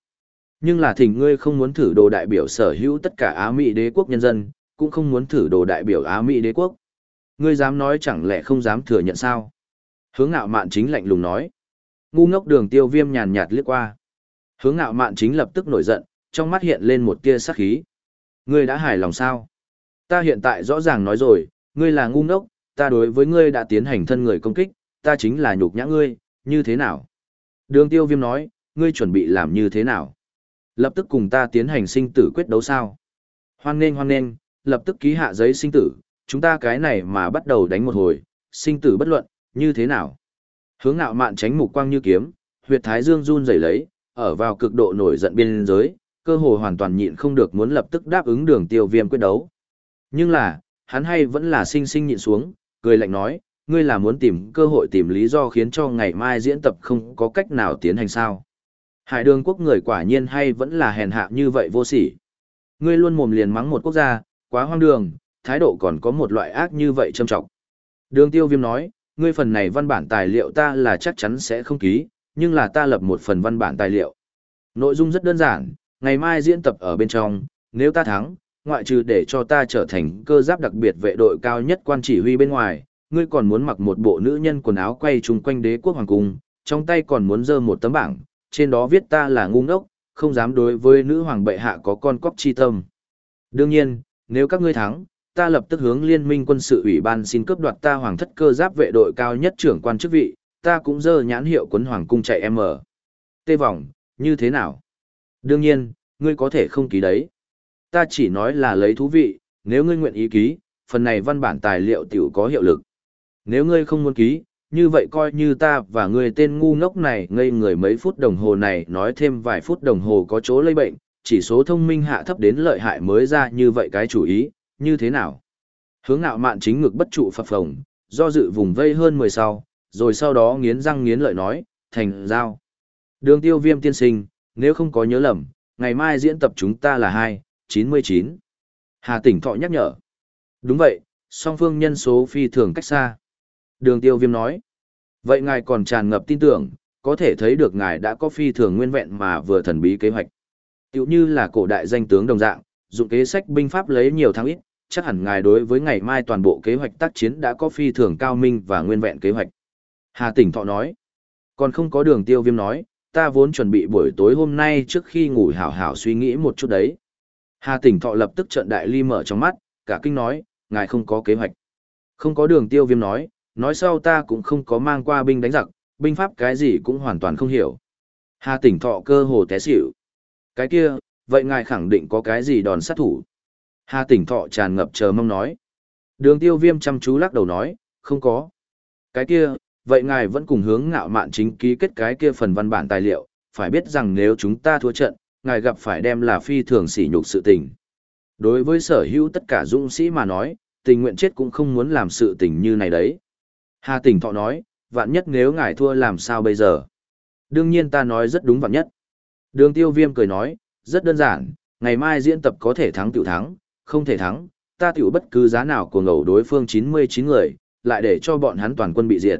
Nhưng là thỉnh ngươi không muốn thử đồ đại biểu sở hữu tất cả Á Mỹ đế quốc nhân dân, cũng không muốn thử đồ đại biểu Á Mỹ đế quốc. Ngươi dám nói chẳng lẽ không dám thừa nhận sao? Hướng ngạo mạn chính lạnh lùng nói. Ngu ngốc đường tiêu viêm nhàn nhạt liếc qua. Hướng ngạo mạn chính lập tức nổi giận, trong mắt hiện lên một tia sắc khí. Ngươi đã hài lòng sao? Ta hiện tại rõ ràng nói rồi, ngươi là ngu ngốc, ta đối với ngươi đã tiến hành thân người công kích, ta chính là nhục nhã ngươi, như thế nào? Đường tiêu viêm nói, ngươi chuẩn bị làm như thế nào? Lập tức cùng ta tiến hành sinh tử quyết đấu sao? Hoan nên hoan nên, lập tức ký hạ giấy sinh tử, chúng ta cái này mà bắt đầu đánh một hồi, sinh tử bất luận, như thế nào? Hướng Nạo mạn tránh mục quang như kiếm, huyệt thái dương run rẩy lấy, ở vào cực độ nổi giận biên giới, cơ hồ hoàn toàn nhịn không được muốn lập tức đáp ứng đường tiêu viêm quyết đấu. Nhưng là, hắn hay vẫn là sinh sinh nhịn xuống, cười lạnh nói, ngươi là muốn tìm cơ hội tìm lý do khiến cho ngày mai diễn tập không có cách nào tiến hành sao. Hải đường quốc người quả nhiên hay vẫn là hèn hạ như vậy vô sỉ. Ngươi luôn mồm liền mắng một quốc gia, quá hoang đường, thái độ còn có một loại ác như vậy châm trọng. Đường tiêu viêm nói, ngươi phần này văn bản tài liệu ta là chắc chắn sẽ không ký, nhưng là ta lập một phần văn bản tài liệu. Nội dung rất đơn giản, ngày mai diễn tập ở bên trong, nếu ta thắng, ngoại trừ để cho ta trở thành cơ giáp đặc biệt vệ đội cao nhất quan chỉ huy bên ngoài, ngươi còn muốn mặc một bộ nữ nhân quần áo quay chung quanh đế quốc hoàng cung, trong tay còn muốn dơ một tấm bảng, trên đó viết ta là ngu ngốc, không dám đối với nữ hoàng bệ hạ có con cóc chi tâm. Đương nhiên, nếu các ngươi thắng, ta lập tức hướng liên minh quân sự ủy ban xin cướp đoạt ta hoàng thất cơ giáp vệ đội cao nhất trưởng quan chức vị, ta cũng dơ nhãn hiệu quấn hoàng cung chạy em ở. Tê vòng, như thế nào? Đương nhiên, ngươi có thể không ký đấy. Ta chỉ nói là lấy thú vị, nếu ngươi nguyện ý ký, phần này văn bản tài liệu tiểu có hiệu lực. Nếu ngươi không muốn ký, như vậy coi như ta và ngươi tên ngu ngốc này ngây người mấy phút đồng hồ này nói thêm vài phút đồng hồ có chỗ lây bệnh, chỉ số thông minh hạ thấp đến lợi hại mới ra như vậy cái chủ ý, như thế nào? Hướng ngạo mạn chính ngực bất trụ phập phồng, do dự vùng vây hơn 10 sau, rồi sau đó nghiến răng nghiến lợi nói, thành giao. Đường tiêu viêm tiên sinh, nếu không có nhớ lầm, ngày mai diễn tập chúng ta là hai. 99. Hà tỉnh thọ nhắc nhở. Đúng vậy, song phương nhân số phi thường cách xa. Đường tiêu viêm nói. Vậy ngài còn tràn ngập tin tưởng, có thể thấy được ngài đã có phi thường nguyên vẹn mà vừa thần bí kế hoạch. Tiểu như là cổ đại danh tướng đồng dạng, dụng kế sách binh pháp lấy nhiều tháng ít, chắc hẳn ngài đối với ngày mai toàn bộ kế hoạch tác chiến đã có phi thường cao minh và nguyên vẹn kế hoạch. Hà tỉnh thọ nói. Còn không có đường tiêu viêm nói, ta vốn chuẩn bị buổi tối hôm nay trước khi ngủ hảo hảo suy nghĩ một chút đấy. Hà tỉnh thọ lập tức trận đại ly mở trong mắt, cả kinh nói, ngài không có kế hoạch. Không có đường tiêu viêm nói, nói sau ta cũng không có mang qua binh đánh giặc, binh pháp cái gì cũng hoàn toàn không hiểu. Hà tỉnh thọ cơ hồ té xỉu. Cái kia, vậy ngài khẳng định có cái gì đòn sát thủ. Hà tỉnh thọ tràn ngập chờ mong nói. Đường tiêu viêm chăm chú lắc đầu nói, không có. Cái kia, vậy ngài vẫn cùng hướng ngạo mạn chính ký kết cái kia phần văn bản tài liệu, phải biết rằng nếu chúng ta thua trận, ngài gặp phải đem là phi thường sỉ nhục sự tình. Đối với sở hữu tất cả dũng sĩ mà nói, tình nguyện chết cũng không muốn làm sự tình như này đấy. Hà tỉnh thọ nói, vạn nhất nếu ngài thua làm sao bây giờ? Đương nhiên ta nói rất đúng vạn nhất. Đường tiêu viêm cười nói, rất đơn giản, ngày mai diễn tập có thể thắng tiểu thắng, không thể thắng, ta tiểu bất cứ giá nào của ngầu đối phương 99 người, lại để cho bọn hắn toàn quân bị diệt.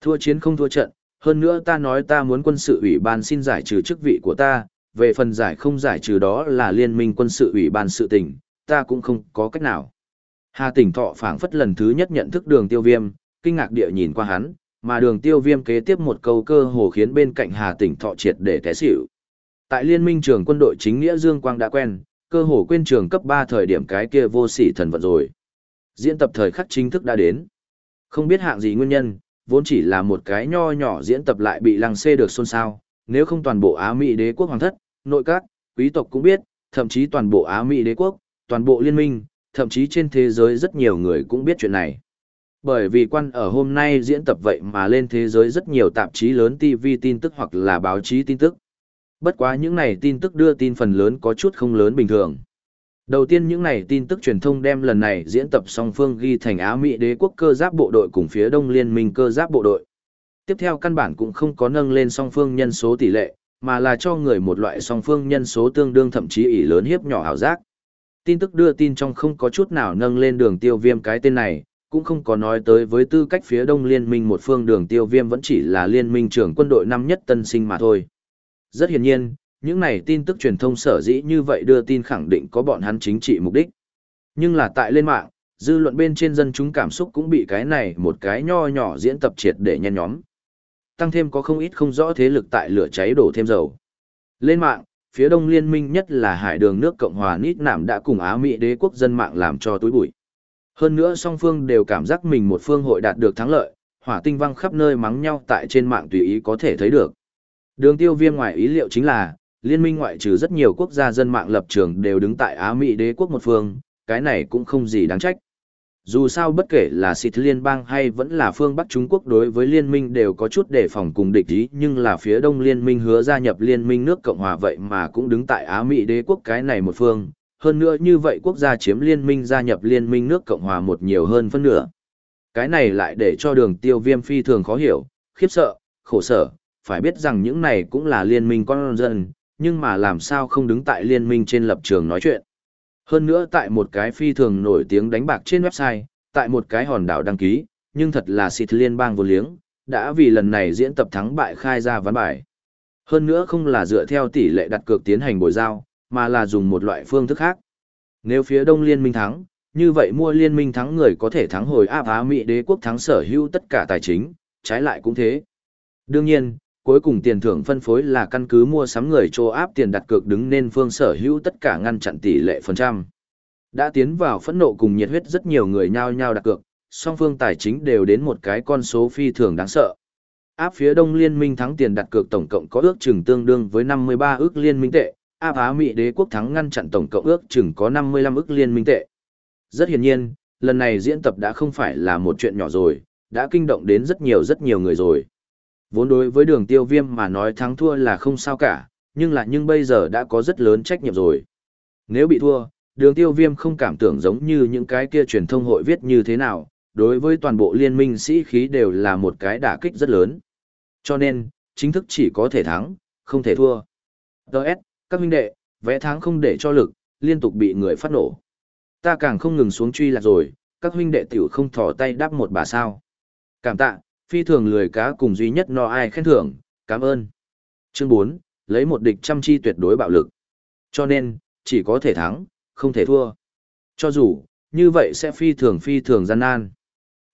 Thua chiến không thua trận, hơn nữa ta nói ta muốn quân sự ủy ban xin giải trừ chức vị của ta, về phần giải không giải trừ đó là liên minh quân sự ủy ban sự tình, ta cũng không có cách nào. Hà tỉnh thọ phảng phất lần thứ nhất nhận thức đường tiêu viêm, kinh ngạc địa nhìn qua hắn, mà đường tiêu viêm kế tiếp một câu cơ hồ khiến bên cạnh Hà tỉnh thọ triệt để té xỉu. Tại liên minh trường quân đội chính nghĩa Dương Quang đã quen, cơ hồ quên trường cấp 3 thời điểm cái kia vô sỉ thần vận rồi. Diễn tập thời khắc chính thức đã đến. Không biết hạng gì nguyên nhân, vốn chỉ là một cái nho nhỏ diễn tập lại bị lăng xê được xôn xao, nếu không toàn bộ Á Mỹ đế quốc hoàng thất, nội các, quý tộc cũng biết, thậm chí toàn bộ Á Mỹ đế quốc, toàn bộ liên minh, thậm chí trên thế giới rất nhiều người cũng biết chuyện này. Bởi vì quan ở hôm nay diễn tập vậy mà lên thế giới rất nhiều tạp chí lớn TV tin tức hoặc là báo chí tin tức. Bất quá những này tin tức đưa tin phần lớn có chút không lớn bình thường. Đầu tiên những này tin tức truyền thông đem lần này diễn tập song phương ghi thành Á Mỹ đế quốc cơ giáp bộ đội cùng phía đông liên minh cơ giáp bộ đội. Tiếp theo căn bản cũng không có nâng lên song phương nhân số tỷ lệ, mà là cho người một loại song phương nhân số tương đương thậm chí ỷ lớn hiếp nhỏ ảo giác. Tin tức đưa tin trong không có chút nào nâng lên đường tiêu viêm cái tên này, cũng không có nói tới với tư cách phía đông liên minh một phương đường tiêu viêm vẫn chỉ là liên minh trưởng quân đội năm nhất tân sinh mà thôi. Rất hiển nhiên, những này tin tức truyền thông sở dĩ như vậy đưa tin khẳng định có bọn hắn chính trị mục đích. Nhưng là tại lên mạng, dư luận bên trên dân chúng cảm xúc cũng bị cái này một cái nho nhỏ diễn tập triệt để nhen nhóm. Tăng thêm có không ít không rõ thế lực tại lửa cháy đổ thêm dầu. Lên mạng, phía đông liên minh nhất là hải đường nước Cộng hòa Nít Nạm đã cùng Á Mỹ đế quốc dân mạng làm cho túi bụi. Hơn nữa song phương đều cảm giác mình một phương hội đạt được thắng lợi, hỏa tinh văng khắp nơi mắng nhau tại trên mạng tùy ý có thể thấy được. Đường tiêu viêm ngoài ý liệu chính là, liên minh ngoại trừ rất nhiều quốc gia dân mạng lập trường đều đứng tại Á Mỹ đế quốc một phương, cái này cũng không gì đáng trách. Dù sao bất kể là xịt liên bang hay vẫn là phương Bắc Trung Quốc đối với liên minh đều có chút đề phòng cùng địch ý nhưng là phía đông liên minh hứa gia nhập liên minh nước Cộng Hòa vậy mà cũng đứng tại Á Mỹ đế quốc cái này một phương. Hơn nữa như vậy quốc gia chiếm liên minh gia nhập liên minh nước Cộng Hòa một nhiều hơn phân nửa. Cái này lại để cho đường tiêu viêm phi thường khó hiểu, khiếp sợ, khổ sở, phải biết rằng những này cũng là liên minh con dân, nhưng mà làm sao không đứng tại liên minh trên lập trường nói chuyện. Hơn nữa tại một cái phi thường nổi tiếng đánh bạc trên website, tại một cái hòn đảo đăng ký, nhưng thật là xịt liên bang vô liếng, đã vì lần này diễn tập thắng bại khai ra ván bài. Hơn nữa không là dựa theo tỷ lệ đặt cược tiến hành bồi giao, mà là dùng một loại phương thức khác. Nếu phía đông liên minh thắng, như vậy mua liên minh thắng người có thể thắng hồi áp Á Mỹ đế quốc thắng sở hữu tất cả tài chính, trái lại cũng thế. Đương nhiên, cuối cùng tiền thưởng phân phối là căn cứ mua sắm người chỗ áp tiền đặt cược đứng nên phương sở hữu tất cả ngăn chặn tỷ lệ phần trăm. Đã tiến vào phẫn nộ cùng nhiệt huyết rất nhiều người nhao nhao đặt cược, song phương tài chính đều đến một cái con số phi thường đáng sợ. Áp phía đông liên minh thắng tiền đặt cược tổng cộng có ước chừng tương đương với 53 ước liên minh tệ, áp Á Mỹ đế quốc thắng ngăn chặn tổng cộng ước chừng có 55 ước liên minh tệ. Rất hiển nhiên, lần này diễn tập đã không phải là một chuyện nhỏ rồi, đã kinh động đến rất nhiều rất nhiều người rồi. Vốn đối với đường tiêu viêm mà nói thắng thua là không sao cả, nhưng là nhưng bây giờ đã có rất lớn trách nhiệm rồi. Nếu bị thua, đường tiêu viêm không cảm tưởng giống như những cái kia truyền thông hội viết như thế nào, đối với toàn bộ liên minh sĩ khí đều là một cái đả kích rất lớn. Cho nên, chính thức chỉ có thể thắng, không thể thua. Đợt, các huynh đệ, vẽ thắng không để cho lực, liên tục bị người phát nổ. Ta càng không ngừng xuống truy lạc rồi, các huynh đệ tiểu không thỏ tay đáp một bà sao. Cảm tạ, phi thường lười cá cùng duy nhất no ai khen thưởng, cảm ơn. Chương 4, lấy một địch chăm chi tuyệt đối bạo lực. Cho nên, chỉ có thể thắng, không thể thua. Cho dù, như vậy sẽ phi thường phi thường gian nan.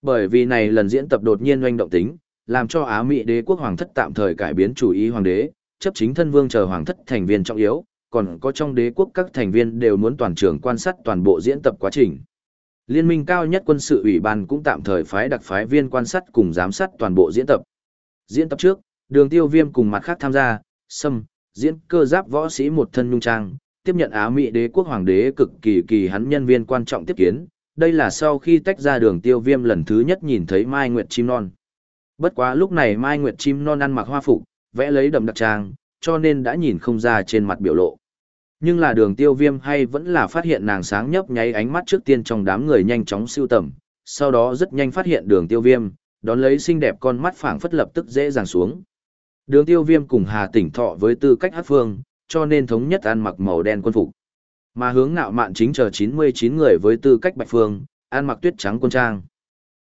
Bởi vì này lần diễn tập đột nhiên oanh động tính, làm cho Á Mỹ đế quốc hoàng thất tạm thời cải biến chủ ý hoàng đế, chấp chính thân vương chờ hoàng thất thành viên trọng yếu, còn có trong đế quốc các thành viên đều muốn toàn trường quan sát toàn bộ diễn tập quá trình. Liên minh cao nhất quân sự ủy ban cũng tạm thời phái đặc phái viên quan sát cùng giám sát toàn bộ diễn tập. Diễn tập trước, đường tiêu viêm cùng mặt khác tham gia, xâm, diễn cơ giáp võ sĩ một thân nhung trang, tiếp nhận Á Mỹ đế quốc hoàng đế cực kỳ kỳ hắn nhân viên quan trọng tiếp kiến. Đây là sau khi tách ra đường tiêu viêm lần thứ nhất nhìn thấy Mai Nguyệt Chim Non. Bất quá lúc này Mai Nguyệt Chim Non ăn mặc hoa phục, vẽ lấy đậm đặc trang, cho nên đã nhìn không ra trên mặt biểu lộ. Nhưng là đường tiêu viêm hay vẫn là phát hiện nàng sáng nhấp nháy ánh mắt trước tiên trong đám người nhanh chóng siêu tầm, sau đó rất nhanh phát hiện đường tiêu viêm, đón lấy xinh đẹp con mắt phảng phất lập tức dễ dàng xuống. Đường tiêu viêm cùng Hà Tỉnh Thọ với tư cách hát phương, cho nên thống nhất ăn mặc màu đen quân phục. Mà hướng nạo mạn chính chờ 99 người với tư cách bạch phương, ăn mặc tuyết trắng quân trang.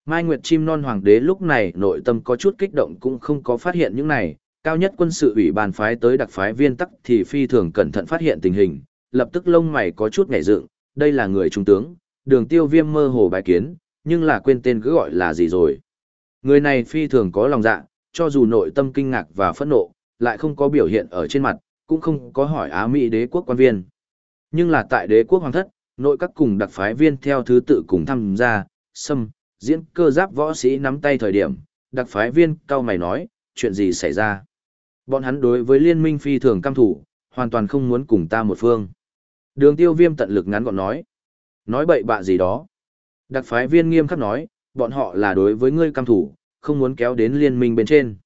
Mai Nguyệt chim non hoàng đế lúc này nội tâm có chút kích động cũng không có phát hiện những này, cao nhất quân sự ủy ban phái tới đặc phái viên tắc thì phi thường cẩn thận phát hiện tình hình, lập tức lông mày có chút nhảy dựng, đây là người trung tướng, đường tiêu viêm mơ hồ bài kiến, nhưng là quên tên cứ gọi là gì rồi. Người này phi thường có lòng dạ, cho dù nội tâm kinh ngạc và phẫn nộ, lại không có biểu hiện ở trên mặt, cũng không có hỏi Á Mỹ đế quốc quan viên. Nhưng là tại đế quốc hoàng thất, nội các cùng đặc phái viên theo thứ tự cùng tham gia, xâm, diễn cơ giáp võ sĩ nắm tay thời điểm, đặc phái viên cao mày nói, chuyện gì xảy ra. Bọn hắn đối với liên minh phi thường cam thủ, hoàn toàn không muốn cùng ta một phương. Đường tiêu viêm tận lực ngắn gọn nói. Nói bậy bạ gì đó. Đặc phái viên nghiêm khắc nói, bọn họ là đối với ngươi cam thủ, không muốn kéo đến liên minh bên trên.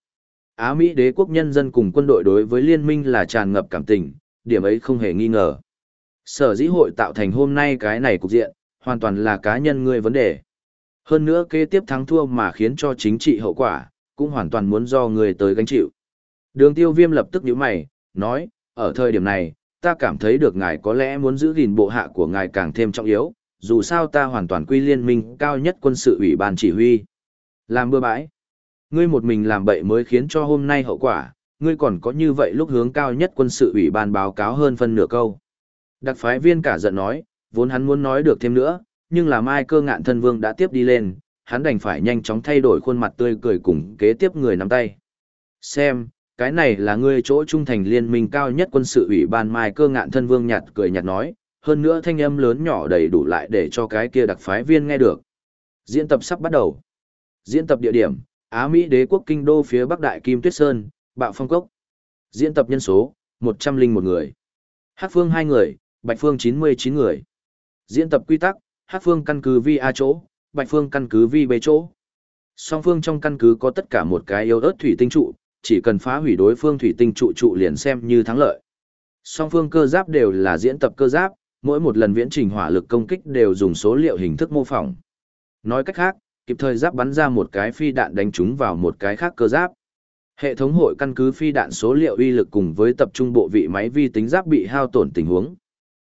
Á Mỹ đế quốc nhân dân cùng quân đội đối với liên minh là tràn ngập cảm tình, điểm ấy không hề nghi ngờ. Sở dĩ hội tạo thành hôm nay cái này cục diện, hoàn toàn là cá nhân ngươi vấn đề. Hơn nữa kế tiếp thắng thua mà khiến cho chính trị hậu quả, cũng hoàn toàn muốn do người tới gánh chịu. Đường tiêu viêm lập tức nhíu mày, nói, ở thời điểm này, ta cảm thấy được ngài có lẽ muốn giữ gìn bộ hạ của ngài càng thêm trọng yếu, dù sao ta hoàn toàn quy liên minh cao nhất quân sự ủy ban chỉ huy. Làm bừa bãi. Ngươi một mình làm bậy mới khiến cho hôm nay hậu quả, ngươi còn có như vậy lúc hướng cao nhất quân sự ủy ban báo cáo hơn phân nửa câu. Đặc phái viên cả giận nói, vốn hắn muốn nói được thêm nữa, nhưng là mai cơ ngạn thân vương đã tiếp đi lên, hắn đành phải nhanh chóng thay đổi khuôn mặt tươi cười cùng kế tiếp người nắm tay. Xem, cái này là ngươi chỗ trung thành liên minh cao nhất quân sự ủy ban mai cơ ngạn thân vương nhạt cười nhạt nói, hơn nữa thanh âm lớn nhỏ đầy đủ lại để cho cái kia đặc phái viên nghe được. Diễn tập sắp bắt đầu. Diễn tập địa điểm, Á Mỹ đế quốc kinh đô phía bắc đại Kim Tuyết Sơn, Bạo Phong Cốc. Diễn tập nhân số, 101 người. Hát Phương hai người, Bạch Phương 99 người. Diễn tập quy tắc, Hát Phương căn cứ vi A chỗ, Bạch Phương căn cứ vi b chỗ. Song phương trong căn cứ có tất cả một cái yếu ớt thủy tinh trụ, chỉ cần phá hủy đối phương thủy tinh trụ trụ liền xem như thắng lợi. Song phương cơ giáp đều là diễn tập cơ giáp, mỗi một lần viễn trình hỏa lực công kích đều dùng số liệu hình thức mô phỏng. Nói cách khác, kịp thời giáp bắn ra một cái phi đạn đánh trúng vào một cái khác cơ giáp. Hệ thống hội căn cứ phi đạn số liệu uy lực cùng với tập trung bộ vị máy vi tính giáp bị hao tổn tình huống.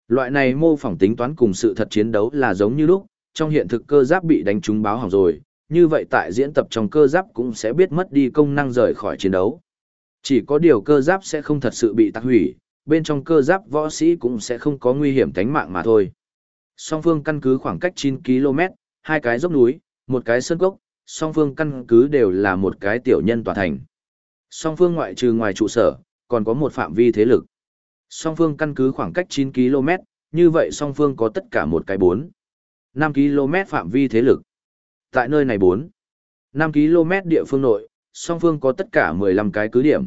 Loại này mô phỏng tính toán cùng sự thật chiến đấu là giống như lúc, trong hiện thực cơ giáp bị đánh trúng báo hỏng rồi, như vậy tại diễn tập trong cơ giáp cũng sẽ biết mất đi công năng rời khỏi chiến đấu. Chỉ có điều cơ giáp sẽ không thật sự bị tạc hủy, bên trong cơ giáp võ sĩ cũng sẽ không có nguy hiểm tính mạng mà thôi. Song phương căn cứ khoảng cách 9 km, hai cái dốc núi, một cái sơn cốc, song phương căn cứ đều là một cái tiểu nhân tòa thành. Song phương ngoại trừ ngoài trụ sở, còn có một phạm vi thế lực. Song phương căn cứ khoảng cách 9 km, như vậy song phương có tất cả một cái 4. 5 km phạm vi thế lực. Tại nơi này 4. 5 km địa phương nội, song phương có tất cả 15 cái cứ điểm.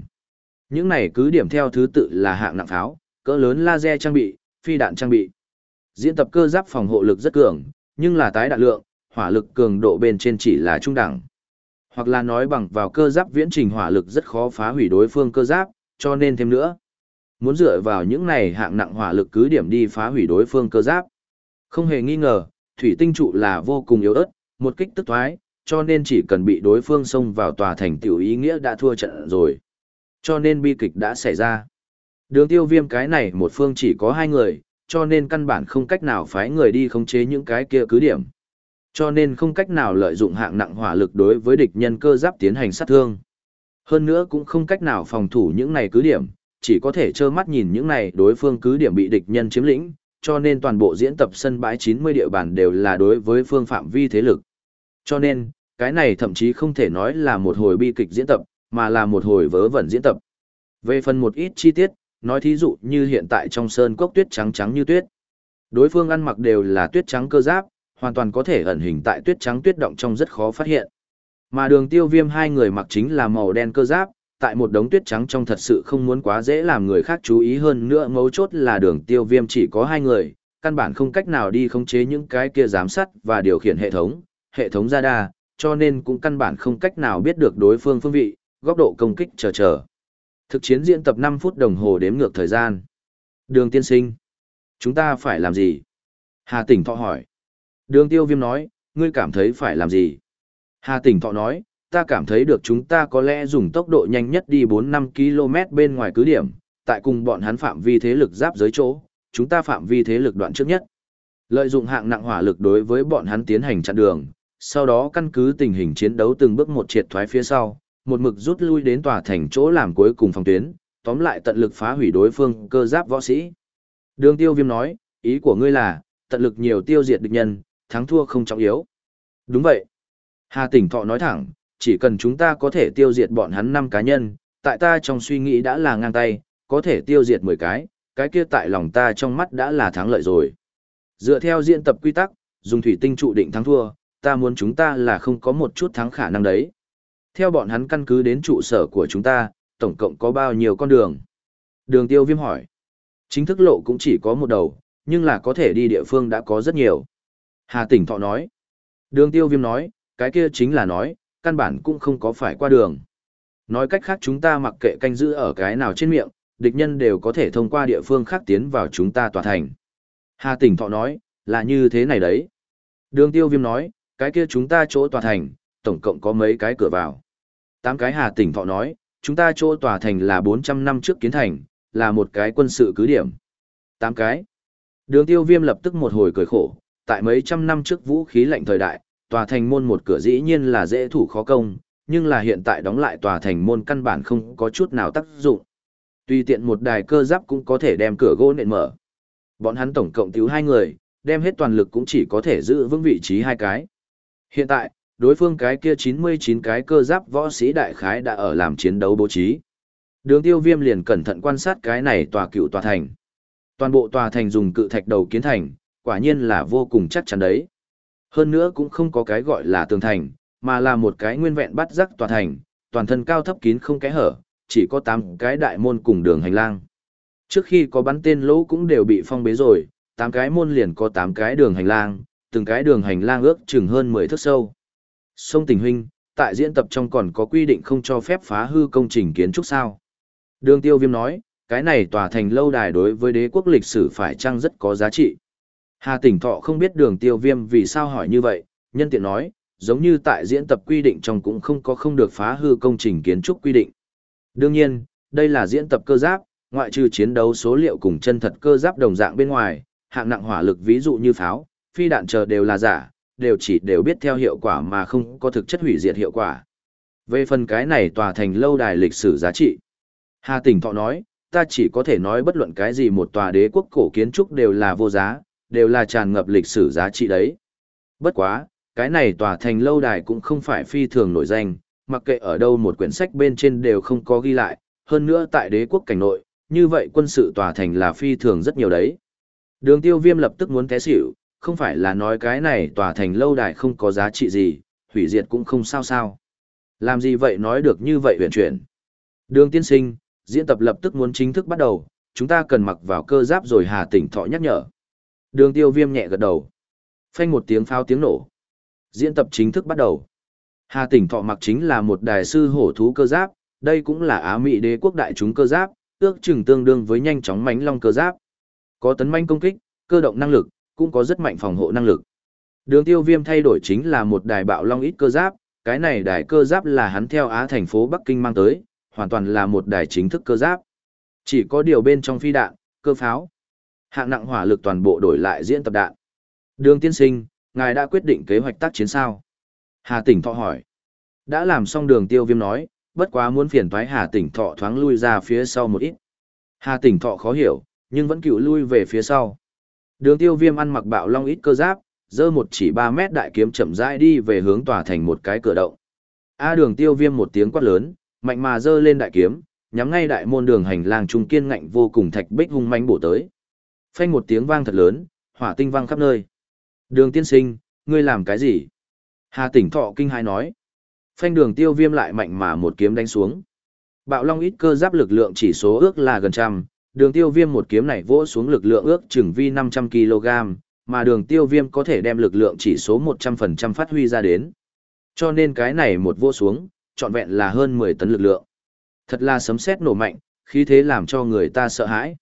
Những này cứ điểm theo thứ tự là hạng nặng pháo, cỡ lớn laser trang bị, phi đạn trang bị. Diễn tập cơ giáp phòng hộ lực rất cường, nhưng là tái đạn lượng, hỏa lực cường độ bên trên chỉ là trung đẳng. Hoặc là nói bằng vào cơ giáp viễn trình hỏa lực rất khó phá hủy đối phương cơ giáp, cho nên thêm nữa. Muốn dựa vào những này hạng nặng hỏa lực cứ điểm đi phá hủy đối phương cơ giáp. Không hề nghi ngờ, thủy tinh trụ là vô cùng yếu ớt, một kích tức thoái, cho nên chỉ cần bị đối phương xông vào tòa thành tiểu ý nghĩa đã thua trận rồi. Cho nên bi kịch đã xảy ra. Đường tiêu viêm cái này một phương chỉ có hai người, cho nên căn bản không cách nào phái người đi khống chế những cái kia cứ điểm. Cho nên không cách nào lợi dụng hạng nặng hỏa lực đối với địch nhân cơ giáp tiến hành sát thương. Hơn nữa cũng không cách nào phòng thủ những này cứ điểm, chỉ có thể trơ mắt nhìn những này đối phương cứ điểm bị địch nhân chiếm lĩnh, cho nên toàn bộ diễn tập sân bãi 90 địa bàn đều là đối với phương phạm vi thế lực. Cho nên, cái này thậm chí không thể nói là một hồi bi kịch diễn tập, mà là một hồi vớ vẩn diễn tập. Về phần một ít chi tiết, nói thí dụ như hiện tại trong sơn cốc tuyết trắng trắng như tuyết. Đối phương ăn mặc đều là tuyết trắng cơ giáp, hoàn toàn có thể ẩn hình tại tuyết trắng tuyết động trong rất khó phát hiện. Mà đường tiêu viêm hai người mặc chính là màu đen cơ giáp, tại một đống tuyết trắng trong thật sự không muốn quá dễ làm người khác chú ý hơn nữa mấu chốt là đường tiêu viêm chỉ có hai người, căn bản không cách nào đi khống chế những cái kia giám sát và điều khiển hệ thống, hệ thống radar, cho nên cũng căn bản không cách nào biết được đối phương phương vị, góc độ công kích chờ chờ. Thực chiến diễn tập 5 phút đồng hồ đếm ngược thời gian. Đường tiên sinh. Chúng ta phải làm gì? Hà tỉnh thọ hỏi. Đường tiêu viêm nói, ngươi cảm thấy phải làm gì? Hà tỉnh thọ nói, ta cảm thấy được chúng ta có lẽ dùng tốc độ nhanh nhất đi 4-5 km bên ngoài cứ điểm, tại cùng bọn hắn phạm vi thế lực giáp giới chỗ, chúng ta phạm vi thế lực đoạn trước nhất. Lợi dụng hạng nặng hỏa lực đối với bọn hắn tiến hành chặn đường, sau đó căn cứ tình hình chiến đấu từng bước một triệt thoái phía sau, một mực rút lui đến tòa thành chỗ làm cuối cùng phòng tuyến, tóm lại tận lực phá hủy đối phương cơ giáp võ sĩ. Đường tiêu viêm nói, ý của ngươi là, tận lực nhiều tiêu diệt địch nhân, thắng thua không trọng yếu. Đúng vậy. Hà tỉnh thọ nói thẳng, chỉ cần chúng ta có thể tiêu diệt bọn hắn năm cá nhân, tại ta trong suy nghĩ đã là ngang tay, có thể tiêu diệt 10 cái, cái kia tại lòng ta trong mắt đã là thắng lợi rồi. Dựa theo diễn tập quy tắc, dùng thủy tinh trụ định thắng thua, ta muốn chúng ta là không có một chút thắng khả năng đấy. Theo bọn hắn căn cứ đến trụ sở của chúng ta, tổng cộng có bao nhiêu con đường? Đường tiêu viêm hỏi. Chính thức lộ cũng chỉ có một đầu, nhưng là có thể đi địa phương đã có rất nhiều. Hà tỉnh thọ nói. Đường tiêu viêm nói, cái kia chính là nói, căn bản cũng không có phải qua đường. Nói cách khác chúng ta mặc kệ canh giữ ở cái nào trên miệng, địch nhân đều có thể thông qua địa phương khác tiến vào chúng ta tòa thành. Hà tỉnh thọ nói, là như thế này đấy. Đường tiêu viêm nói, cái kia chúng ta chỗ tòa thành, tổng cộng có mấy cái cửa vào. Tám cái hà tỉnh thọ nói, chúng ta chỗ tòa thành là 400 năm trước kiến thành, là một cái quân sự cứ điểm. Tám cái. Đường tiêu viêm lập tức một hồi cười khổ, tại mấy trăm năm trước vũ khí lạnh thời đại, tòa thành môn một cửa dĩ nhiên là dễ thủ khó công, nhưng là hiện tại đóng lại tòa thành môn căn bản không có chút nào tác dụng. tuy tiện một đài cơ giáp cũng có thể đem cửa gỗ nện mở. Bọn hắn tổng cộng thiếu hai người, đem hết toàn lực cũng chỉ có thể giữ vững vị trí hai cái. Hiện tại, đối phương cái kia 99 cái cơ giáp võ sĩ đại khái đã ở làm chiến đấu bố trí. Đường tiêu viêm liền cẩn thận quan sát cái này tòa cựu tòa thành. Toàn bộ tòa thành dùng cự thạch đầu kiến thành, quả nhiên là vô cùng chắc chắn đấy. Hơn nữa cũng không có cái gọi là tường thành, mà là một cái nguyên vẹn bắt rắc tòa thành, toàn thân cao thấp kín không kẽ hở, chỉ có 8 cái đại môn cùng đường hành lang. Trước khi có bắn tên lỗ cũng đều bị phong bế rồi, 8 cái môn liền có 8 cái đường hành lang, từng cái đường hành lang ước chừng hơn 10 thước sâu. Sông Tình Huynh, tại diễn tập trong còn có quy định không cho phép phá hư công trình kiến trúc sao. Đường tiêu viêm nói, cái này tòa thành lâu đài đối với đế quốc lịch sử phải chăng rất có giá trị. Hà tỉnh thọ không biết đường tiêu viêm vì sao hỏi như vậy, nhân tiện nói, giống như tại diễn tập quy định trong cũng không có không được phá hư công trình kiến trúc quy định. Đương nhiên, đây là diễn tập cơ giáp, ngoại trừ chiến đấu số liệu cùng chân thật cơ giáp đồng dạng bên ngoài, hạng nặng hỏa lực ví dụ như pháo, phi đạn chờ đều là giả, đều chỉ đều biết theo hiệu quả mà không có thực chất hủy diệt hiệu quả. Về phần cái này tòa thành lâu đài lịch sử giá trị. Hà Tỉnh Thọ nói, ta chỉ có thể nói bất luận cái gì một tòa đế quốc cổ kiến trúc đều là vô giá, đều là tràn ngập lịch sử giá trị đấy. Bất quá, cái này tòa thành lâu đài cũng không phải phi thường nổi danh, mặc kệ ở đâu một quyển sách bên trên đều không có ghi lại, hơn nữa tại đế quốc cảnh nội, như vậy quân sự tòa thành là phi thường rất nhiều đấy. Đường tiêu viêm lập tức muốn té xỉu, không phải là nói cái này tòa thành lâu đài không có giá trị gì, hủy diệt cũng không sao sao. Làm gì vậy nói được như vậy huyền chuyển. Đường tiên sinh, diễn tập lập tức muốn chính thức bắt đầu, chúng ta cần mặc vào cơ giáp rồi hà tỉnh thọ nhắc nhở. Đường tiêu viêm nhẹ gật đầu. Phanh một tiếng pháo tiếng nổ. Diễn tập chính thức bắt đầu. Hà tỉnh thọ mặc chính là một đài sư hổ thú cơ giáp, đây cũng là Á Mỹ đế quốc đại chúng cơ giáp, ước chừng tương đương với nhanh chóng mánh long cơ giáp. Có tấn manh công kích, cơ động năng lực, cũng có rất mạnh phòng hộ năng lực. Đường tiêu viêm thay đổi chính là một đài bạo long ít cơ giáp, cái này đài cơ giáp là hắn theo Á thành phố Bắc Kinh mang tới, hoàn toàn là một đài chính thức cơ giáp. Chỉ có điều bên trong phi đạn, cơ pháo. Hạng nặng hỏa lực toàn bộ đổi lại diễn tập đạn. Đường tiên sinh, ngài đã quyết định kế hoạch tác chiến sao? Hà tỉnh thọ hỏi. Đã làm xong đường tiêu viêm nói, bất quá muốn phiền thoái Hà tỉnh thọ thoáng lui ra phía sau một ít. Hà tỉnh thọ khó hiểu, nhưng vẫn cựu lui về phía sau. Đường tiêu viêm ăn mặc bạo long ít cơ giáp, dơ một chỉ 3 mét đại kiếm chậm rãi đi về hướng tòa thành một cái cửa động. A đường tiêu viêm một tiếng quát lớn, mạnh mà dơ lên đại kiếm, nhắm ngay đại môn đường hành lang trung kiên ngạnh vô cùng thạch bích hung manh bổ tới. Phanh một tiếng vang thật lớn, hỏa tinh vang khắp nơi. Đường tiên sinh, ngươi làm cái gì? Hà tỉnh thọ kinh hài nói. Phanh đường tiêu viêm lại mạnh mà một kiếm đánh xuống. Bạo long ít cơ giáp lực lượng chỉ số ước là gần trăm, đường tiêu viêm một kiếm này vỗ xuống lực lượng ước chừng vi 500 kg, mà đường tiêu viêm có thể đem lực lượng chỉ số 100% phát huy ra đến. Cho nên cái này một vỗ xuống, trọn vẹn là hơn 10 tấn lực lượng. Thật là sấm sét nổ mạnh, khí thế làm cho người ta sợ hãi.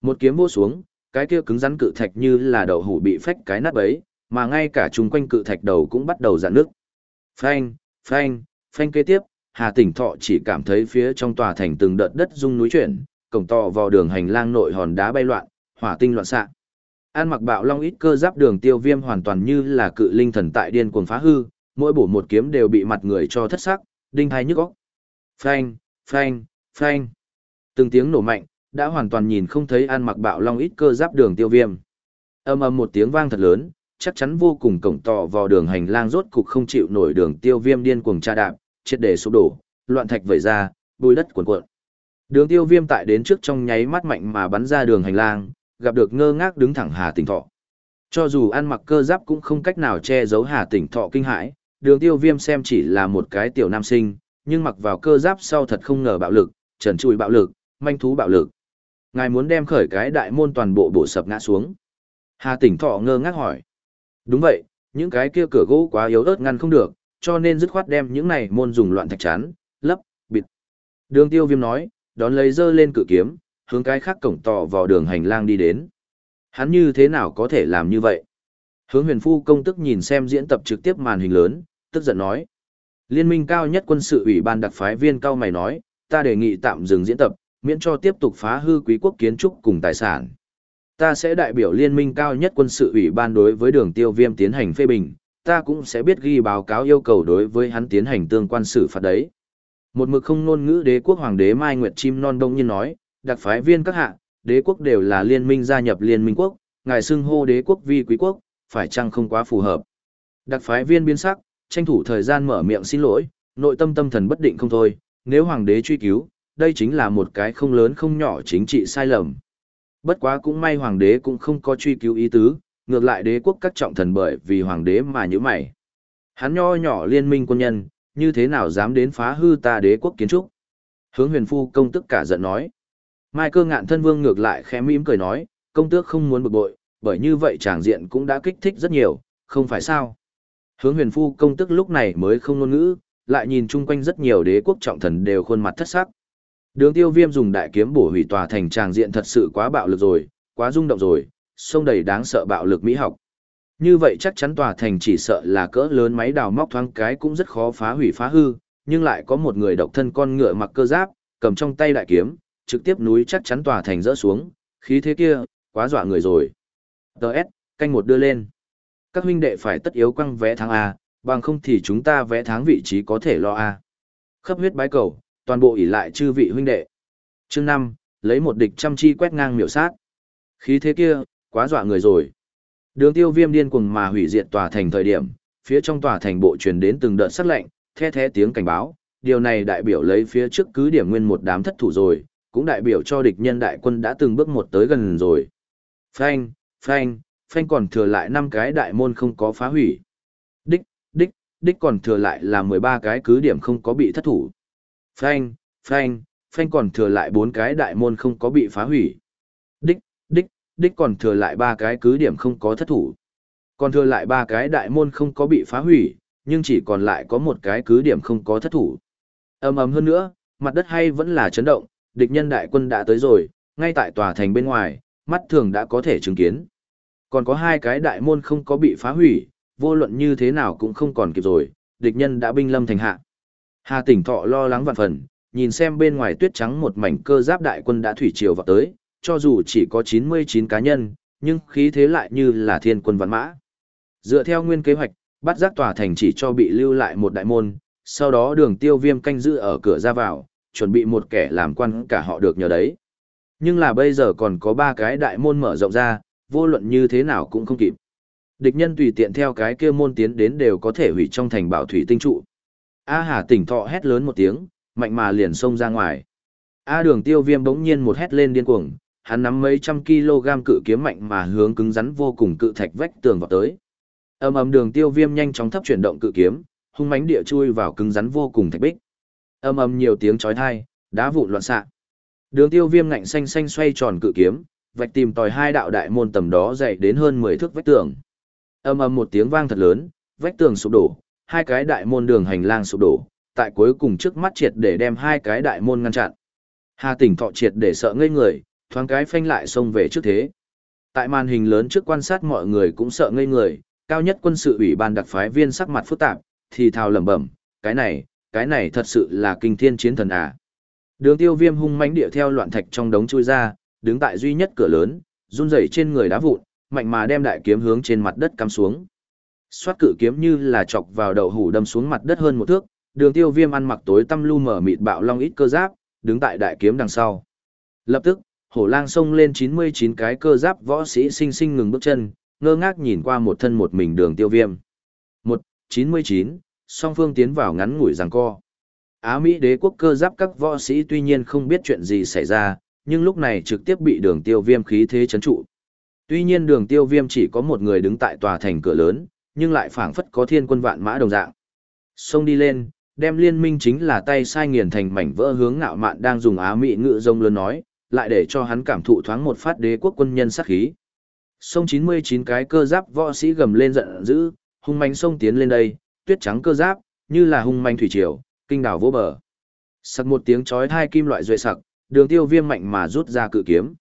Một kiếm vỗ xuống, cái kia cứng rắn cự thạch như là đầu hủ bị phách cái nát bấy, mà ngay cả chung quanh cự thạch đầu cũng bắt đầu dạn nước. Phanh, phanh, phanh kế tiếp, Hà Tỉnh Thọ chỉ cảm thấy phía trong tòa thành từng đợt đất rung núi chuyển, cổng to vào đường hành lang nội hòn đá bay loạn, hỏa tinh loạn xạ. An mặc bạo long ít cơ giáp đường tiêu viêm hoàn toàn như là cự linh thần tại điên cuồng phá hư, mỗi bổ một kiếm đều bị mặt người cho thất sắc, đinh hai nhức óc. Phanh, phanh, phanh. Từng tiếng nổ mạnh, đã hoàn toàn nhìn không thấy an mặc bạo long ít cơ giáp đường tiêu viêm. Âm ầm một tiếng vang thật lớn, chắc chắn vô cùng cổng to vào đường hành lang rốt cục không chịu nổi đường tiêu viêm điên cuồng tra đạp, triệt để sụp đổ, loạn thạch vẩy ra, bùi đất cuồn cuộn. Đường tiêu viêm tại đến trước trong nháy mắt mạnh mà bắn ra đường hành lang, gặp được ngơ ngác đứng thẳng Hà Tỉnh Thọ. Cho dù ăn mặc cơ giáp cũng không cách nào che giấu Hà Tỉnh Thọ kinh hãi, đường tiêu viêm xem chỉ là một cái tiểu nam sinh, nhưng mặc vào cơ giáp sau thật không ngờ bạo lực, trần trùi bạo lực, manh thú bạo lực. Ngài muốn đem khởi cái đại môn toàn bộ bổ sập ngã xuống. Hà Tỉnh Thọ ngơ ngác hỏi. Đúng vậy, những cái kia cửa gỗ quá yếu ớt ngăn không được, cho nên dứt khoát đem những này môn dùng loạn thạch chán, lấp, bịt. Đường tiêu viêm nói, đón lấy dơ lên cự kiếm, hướng cái khác cổng tỏ vào đường hành lang đi đến. Hắn như thế nào có thể làm như vậy? Hướng huyền phu công tức nhìn xem diễn tập trực tiếp màn hình lớn, tức giận nói. Liên minh cao nhất quân sự ủy ban đặc phái viên cao mày nói, ta đề nghị tạm dừng diễn tập, miễn cho tiếp tục phá hư quý quốc kiến trúc cùng tài sản. Ta sẽ đại biểu liên minh cao nhất quân sự ủy ban đối với đường tiêu viêm tiến hành phê bình, ta cũng sẽ biết ghi báo cáo yêu cầu đối với hắn tiến hành tương quan xử phạt đấy. Một mực không ngôn ngữ đế quốc hoàng đế Mai Nguyệt Chim Non Đông Nhiên nói, đặc phái viên các hạ, đế quốc đều là liên minh gia nhập liên minh quốc, ngài xưng hô đế quốc vi quý quốc, phải chăng không quá phù hợp. Đặc phái viên biến sắc, tranh thủ thời gian mở miệng xin lỗi, nội tâm tâm thần bất định không thôi, nếu hoàng đế truy cứu, đây chính là một cái không lớn không nhỏ chính trị sai lầm. Bất quá cũng may hoàng đế cũng không có truy cứu ý tứ, ngược lại đế quốc các trọng thần bởi vì hoàng đế mà như mày. Hắn nho nhỏ liên minh quân nhân, như thế nào dám đến phá hư ta đế quốc kiến trúc. Hướng huyền phu công tức cả giận nói. Mai cơ ngạn thân vương ngược lại khẽ mỉm cười nói, công tước không muốn bực bội, bởi như vậy tràng diện cũng đã kích thích rất nhiều, không phải sao. Hướng huyền phu công tức lúc này mới không ngôn ngữ, lại nhìn chung quanh rất nhiều đế quốc trọng thần đều khuôn mặt thất sắc. Đường tiêu viêm dùng đại kiếm bổ hủy tòa thành tràng diện thật sự quá bạo lực rồi, quá rung động rồi, sông đầy đáng sợ bạo lực mỹ học. Như vậy chắc chắn tòa thành chỉ sợ là cỡ lớn máy đào móc thoáng cái cũng rất khó phá hủy phá hư, nhưng lại có một người độc thân con ngựa mặc cơ giáp, cầm trong tay đại kiếm, trực tiếp núi chắc chắn tòa thành rỡ xuống, khí thế kia, quá dọa người rồi. Đợt, canh một đưa lên. Các huynh đệ phải tất yếu quăng vé tháng A, bằng không thì chúng ta vé tháng vị trí có thể lo A. Khắp huyết bái cầu, toàn bộ ỉ lại chư vị huynh đệ. Chương năm lấy một địch chăm chi quét ngang miểu sát. Khí thế kia, quá dọa người rồi. Đường tiêu viêm điên cuồng mà hủy diệt tòa thành thời điểm, phía trong tòa thành bộ truyền đến từng đợt sắc lệnh, the the tiếng cảnh báo, điều này đại biểu lấy phía trước cứ điểm nguyên một đám thất thủ rồi, cũng đại biểu cho địch nhân đại quân đã từng bước một tới gần rồi. Phanh, phanh, phanh còn thừa lại 5 cái đại môn không có phá hủy. Đích, đích, đích còn thừa lại là 13 cái cứ điểm không có bị thất thủ. Phanh, phanh, phanh còn thừa lại 4 cái đại môn không có bị phá hủy. Đích, còn thừa lại ba cái cứ điểm không có thất thủ. Còn thừa lại ba cái đại môn không có bị phá hủy, nhưng chỉ còn lại có một cái cứ điểm không có thất thủ. Ầm ầm hơn nữa, mặt đất hay vẫn là chấn động, địch nhân đại quân đã tới rồi, ngay tại tòa thành bên ngoài, mắt thường đã có thể chứng kiến. Còn có hai cái đại môn không có bị phá hủy, vô luận như thế nào cũng không còn kịp rồi, địch nhân đã binh lâm thành hạ. Hà tỉnh thọ lo lắng vạn phần, nhìn xem bên ngoài tuyết trắng một mảnh cơ giáp đại quân đã thủy triều vào tới, cho dù chỉ có 99 cá nhân, nhưng khí thế lại như là thiên quân vạn mã. Dựa theo nguyên kế hoạch, bắt giác tòa thành chỉ cho bị lưu lại một đại môn, sau đó đường tiêu viêm canh giữ ở cửa ra vào, chuẩn bị một kẻ làm quan cả họ được nhờ đấy. Nhưng là bây giờ còn có ba cái đại môn mở rộng ra, vô luận như thế nào cũng không kịp. Địch nhân tùy tiện theo cái kia môn tiến đến đều có thể hủy trong thành bảo thủy tinh trụ. A Hà tỉnh thọ hét lớn một tiếng, mạnh mà liền xông ra ngoài. A đường tiêu viêm bỗng nhiên một hét lên điên cuồng, hắn nắm mấy trăm kg cự kiếm mạnh mà hướng cứng rắn vô cùng cự thạch vách tường vào tới. Ầm ầm đường tiêu viêm nhanh chóng thấp chuyển động cự kiếm, hung mãnh địa chui vào cứng rắn vô cùng thạch bích. Ầm ầm nhiều tiếng chói tai, đá vụn loạn xạ. Đường Tiêu Viêm ngạnh xanh xanh xoay tròn cự kiếm, vạch tìm tòi hai đạo đại môn tầm đó dày đến hơn 10 thước vách tường. Ầm ầm một tiếng vang thật lớn, vách tường sụp đổ, hai cái đại môn đường hành lang sụp đổ, tại cuối cùng trước mắt triệt để đem hai cái đại môn ngăn chặn. Hà Tỉnh Thọ triệt để sợ ngây người, thoáng cái phanh lại xông về trước thế. Tại màn hình lớn trước quan sát mọi người cũng sợ ngây người, cao nhất quân sự ủy ban đặc phái viên sắc mặt phức tạp, thì thào lẩm bẩm, cái này, cái này thật sự là kinh thiên chiến thần à. Đường tiêu viêm hung mãnh địa theo loạn thạch trong đống chui ra, đứng tại duy nhất cửa lớn, run rẩy trên người đá vụn, mạnh mà đem đại kiếm hướng trên mặt đất cắm xuống. Xoát cự kiếm như là chọc vào đầu hủ đâm xuống mặt đất hơn một thước, đường tiêu viêm ăn mặc tối tăm lu mở mịt bạo long ít cơ giáp, đứng tại đại kiếm đằng sau. Lập tức, hổ lang xông lên 99 cái cơ giáp võ sĩ sinh sinh ngừng bước chân, ngơ ngác nhìn qua một thân một mình đường tiêu viêm. 1, 99, song phương tiến vào ngắn ngủi giằng co. Á Mỹ đế quốc cơ giáp các võ sĩ tuy nhiên không biết chuyện gì xảy ra, nhưng lúc này trực tiếp bị đường tiêu viêm khí thế chấn trụ. Tuy nhiên đường tiêu viêm chỉ có một người đứng tại tòa thành cửa lớn, nhưng lại phảng phất có thiên quân vạn mã đồng dạng. Xông đi lên, đem liên minh chính là tay sai nghiền thành mảnh vỡ hướng ngạo mạn đang dùng Á Mỹ ngự rông lớn nói, lại để cho hắn cảm thụ thoáng một phát đế quốc quân nhân sát khí. Sông 99 cái cơ giáp võ sĩ gầm lên giận dữ, hung manh sông tiến lên đây, tuyết trắng cơ giáp, như là hung manh thủy triều, kinh đảo vô bờ. Sặc một tiếng chói hai kim loại duệ sặc, đường tiêu viêm mạnh mà rút ra cự kiếm.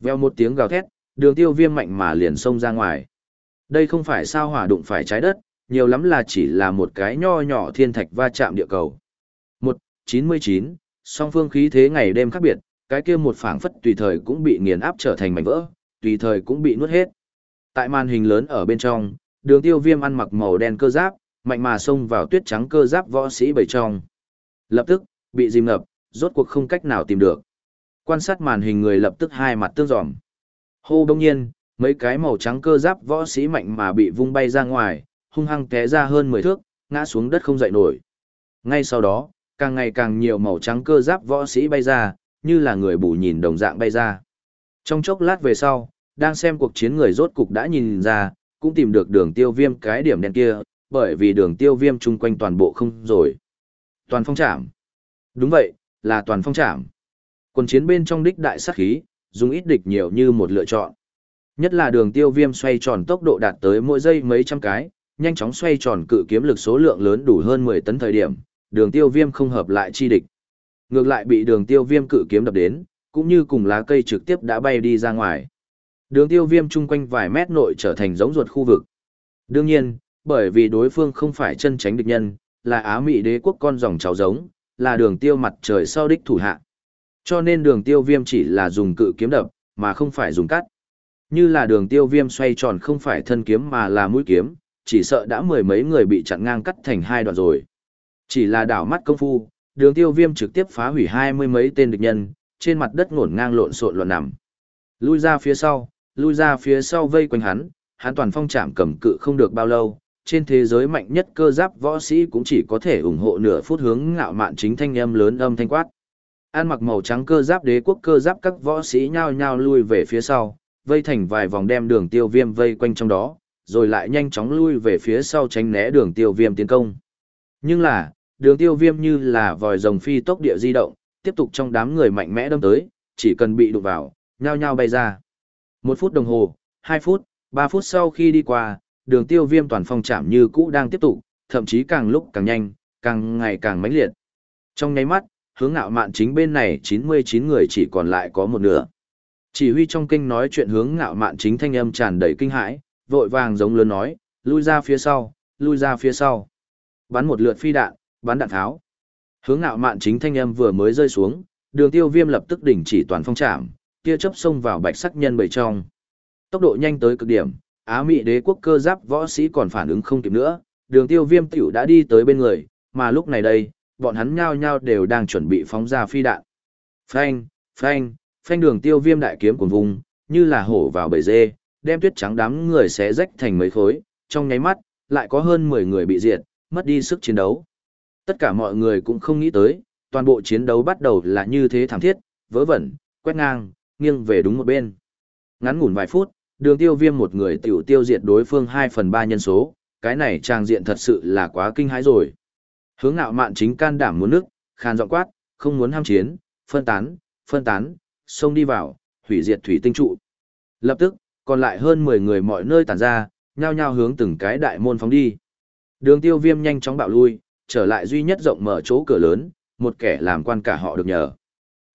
Veo một tiếng gào thét, đường tiêu viêm mạnh mà liền xông ra ngoài. Đây không phải sao hỏa đụng phải trái đất, nhiều lắm là chỉ là một cái nho nhỏ thiên thạch va chạm địa cầu. Một, chín mươi chín, song phương khí thế ngày đêm khác biệt, cái kia một phảng phất tùy thời cũng bị nghiền áp trở thành mảnh vỡ, tùy thời cũng bị nuốt hết. Tại màn hình lớn ở bên trong, đường tiêu viêm ăn mặc màu đen cơ giáp, mạnh mà xông vào tuyết trắng cơ giáp võ sĩ bảy trong. Lập tức, bị dìm ngập, rốt cuộc không cách nào tìm được. Quan sát màn hình người lập tức hai mặt tương giòm. Hô đông nhiên, mấy cái màu trắng cơ giáp võ sĩ mạnh mà bị vung bay ra ngoài, hung hăng té ra hơn 10 thước, ngã xuống đất không dậy nổi. Ngay sau đó, càng ngày càng nhiều màu trắng cơ giáp võ sĩ bay ra, như là người bù nhìn đồng dạng bay ra. Trong chốc lát về sau, đang xem cuộc chiến người rốt cục đã nhìn ra, cũng tìm được đường tiêu viêm cái điểm đen kia, bởi vì đường tiêu viêm chung quanh toàn bộ không rồi. Toàn phong trảm. Đúng vậy, là toàn phong trảm. Quân chiến bên trong đích đại sát khí, dùng ít địch nhiều như một lựa chọn. Nhất là đường tiêu viêm xoay tròn tốc độ đạt tới mỗi giây mấy trăm cái, nhanh chóng xoay tròn cự kiếm lực số lượng lớn đủ hơn 10 tấn thời điểm, đường tiêu viêm không hợp lại chi địch. Ngược lại bị đường tiêu viêm cự kiếm đập đến, cũng như cùng lá cây trực tiếp đã bay đi ra ngoài. Đường tiêu viêm chung quanh vài mét nội trở thành giống ruột khu vực. Đương nhiên, bởi vì đối phương không phải chân tránh địch nhân, là Á Mỹ đế quốc con dòng cháu giống, là đường tiêu mặt trời sau đích thủ hạ. Cho nên đường tiêu viêm chỉ là dùng cự kiếm đập, mà không phải dùng cắt. Như là đường tiêu viêm xoay tròn không phải thân kiếm mà là mũi kiếm, chỉ sợ đã mười mấy người bị chặn ngang cắt thành hai đoạn rồi. Chỉ là đảo mắt công phu, đường tiêu viêm trực tiếp phá hủy hai mươi mấy tên địch nhân, trên mặt đất ngổn ngang lộn xộn loạn nằm. Lui ra phía sau, lui ra phía sau vây quanh hắn, hắn toàn phong chạm cầm cự không được bao lâu, trên thế giới mạnh nhất cơ giáp võ sĩ cũng chỉ có thể ủng hộ nửa phút hướng ngạo mạn chính thanh âm lớn âm thanh quát. An mặc màu trắng cơ giáp đế quốc cơ giáp các võ sĩ nhao nhao lui về phía sau, vây thành vài vòng đem đường tiêu viêm vây quanh trong đó, rồi lại nhanh chóng lui về phía sau tránh né đường tiêu viêm tiến công. Nhưng là, đường tiêu viêm như là vòi rồng phi tốc địa di động, tiếp tục trong đám người mạnh mẽ đâm tới, chỉ cần bị đụng vào, nhao nhao bay ra. Một phút đồng hồ, hai phút, ba phút sau khi đi qua, đường tiêu viêm toàn phong chạm như cũ đang tiếp tục, thậm chí càng lúc càng nhanh, càng ngày càng mãnh liệt. Trong nháy mắt, hướng ngạo mạn chính bên này 99 người chỉ còn lại có một nửa. Chỉ huy trong kinh nói chuyện hướng ngạo mạn chính thanh âm tràn đầy kinh hãi, vội vàng giống lớn nói, lui ra phía sau, lui ra phía sau. Bắn một lượt phi đạn, bắn đạn tháo. Hướng ngạo mạn chính thanh âm vừa mới rơi xuống, đường tiêu viêm lập tức đỉnh chỉ toàn phong trạm, tia chớp xông vào bạch sắc nhân bầy trong. Tốc độ nhanh tới cực điểm, Á Mỹ đế quốc cơ giáp võ sĩ còn phản ứng không kịp nữa, đường tiêu viêm tiểu đã đi tới bên người, mà lúc này đây, bọn hắn nhao nhao đều đang chuẩn bị phóng ra phi đạn. Phanh, phanh, phanh đường tiêu viêm đại kiếm cuồng vùng, như là hổ vào bầy dê, đem tuyết trắng đám người xé rách thành mấy khối, trong nháy mắt, lại có hơn 10 người bị diệt, mất đi sức chiến đấu. Tất cả mọi người cũng không nghĩ tới, toàn bộ chiến đấu bắt đầu là như thế thảm thiết, vớ vẩn, quét ngang, nghiêng về đúng một bên. Ngắn ngủn vài phút, đường tiêu viêm một người tiểu tiêu diệt đối phương 2 phần 3 nhân số, cái này trang diện thật sự là quá kinh hãi rồi. Hướng ngạo mạn chính can đảm muốn nước, khan giọng quát, không muốn ham chiến, phân tán, phân tán, xông đi vào, hủy diệt thủy tinh trụ. Lập tức, còn lại hơn 10 người mọi nơi tản ra, nhao nhao hướng từng cái đại môn phóng đi. Đường tiêu viêm nhanh chóng bạo lui, trở lại duy nhất rộng mở chỗ cửa lớn, một kẻ làm quan cả họ được nhờ.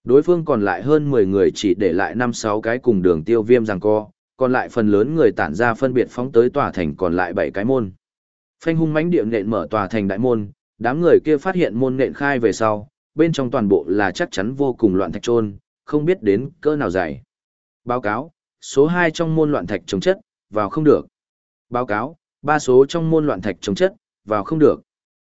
Đối phương còn lại hơn 10 người chỉ để lại 5-6 cái cùng đường tiêu viêm rằng co, còn lại phần lớn người tản ra phân biệt phóng tới tòa thành còn lại 7 cái môn. Phanh hung mãnh điệm nện mở tòa thành đại môn, đám người kia phát hiện môn nện khai về sau, bên trong toàn bộ là chắc chắn vô cùng loạn thạch trôn, không biết đến cỡ nào dày. Báo cáo, số 2 trong môn loạn thạch chống chất, vào không được. Báo cáo, ba số trong môn loạn thạch chống chất, vào không được.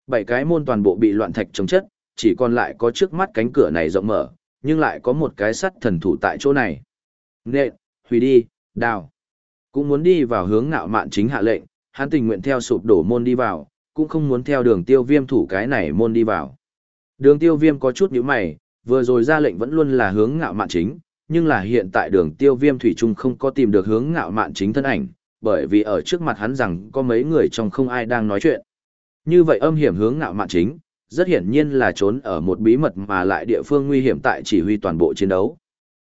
Bảy cái môn toàn bộ bị loạn thạch chống chất, chỉ còn lại có trước mắt cánh cửa này rộng mở, nhưng lại có một cái sắt thần thủ tại chỗ này. Nện, hủy đi, đào. Cũng muốn đi vào hướng ngạo mạn chính hạ lệnh, hắn tình nguyện theo sụp đổ môn đi vào, cũng không muốn theo đường tiêu viêm thủ cái này môn đi vào. Đường tiêu viêm có chút nhíu mày, vừa rồi ra lệnh vẫn luôn là hướng ngạo mạn chính, nhưng là hiện tại đường tiêu viêm thủy trung không có tìm được hướng ngạo mạn chính thân ảnh, bởi vì ở trước mặt hắn rằng có mấy người trong không ai đang nói chuyện. Như vậy âm hiểm hướng ngạo mạn chính, rất hiển nhiên là trốn ở một bí mật mà lại địa phương nguy hiểm tại chỉ huy toàn bộ chiến đấu.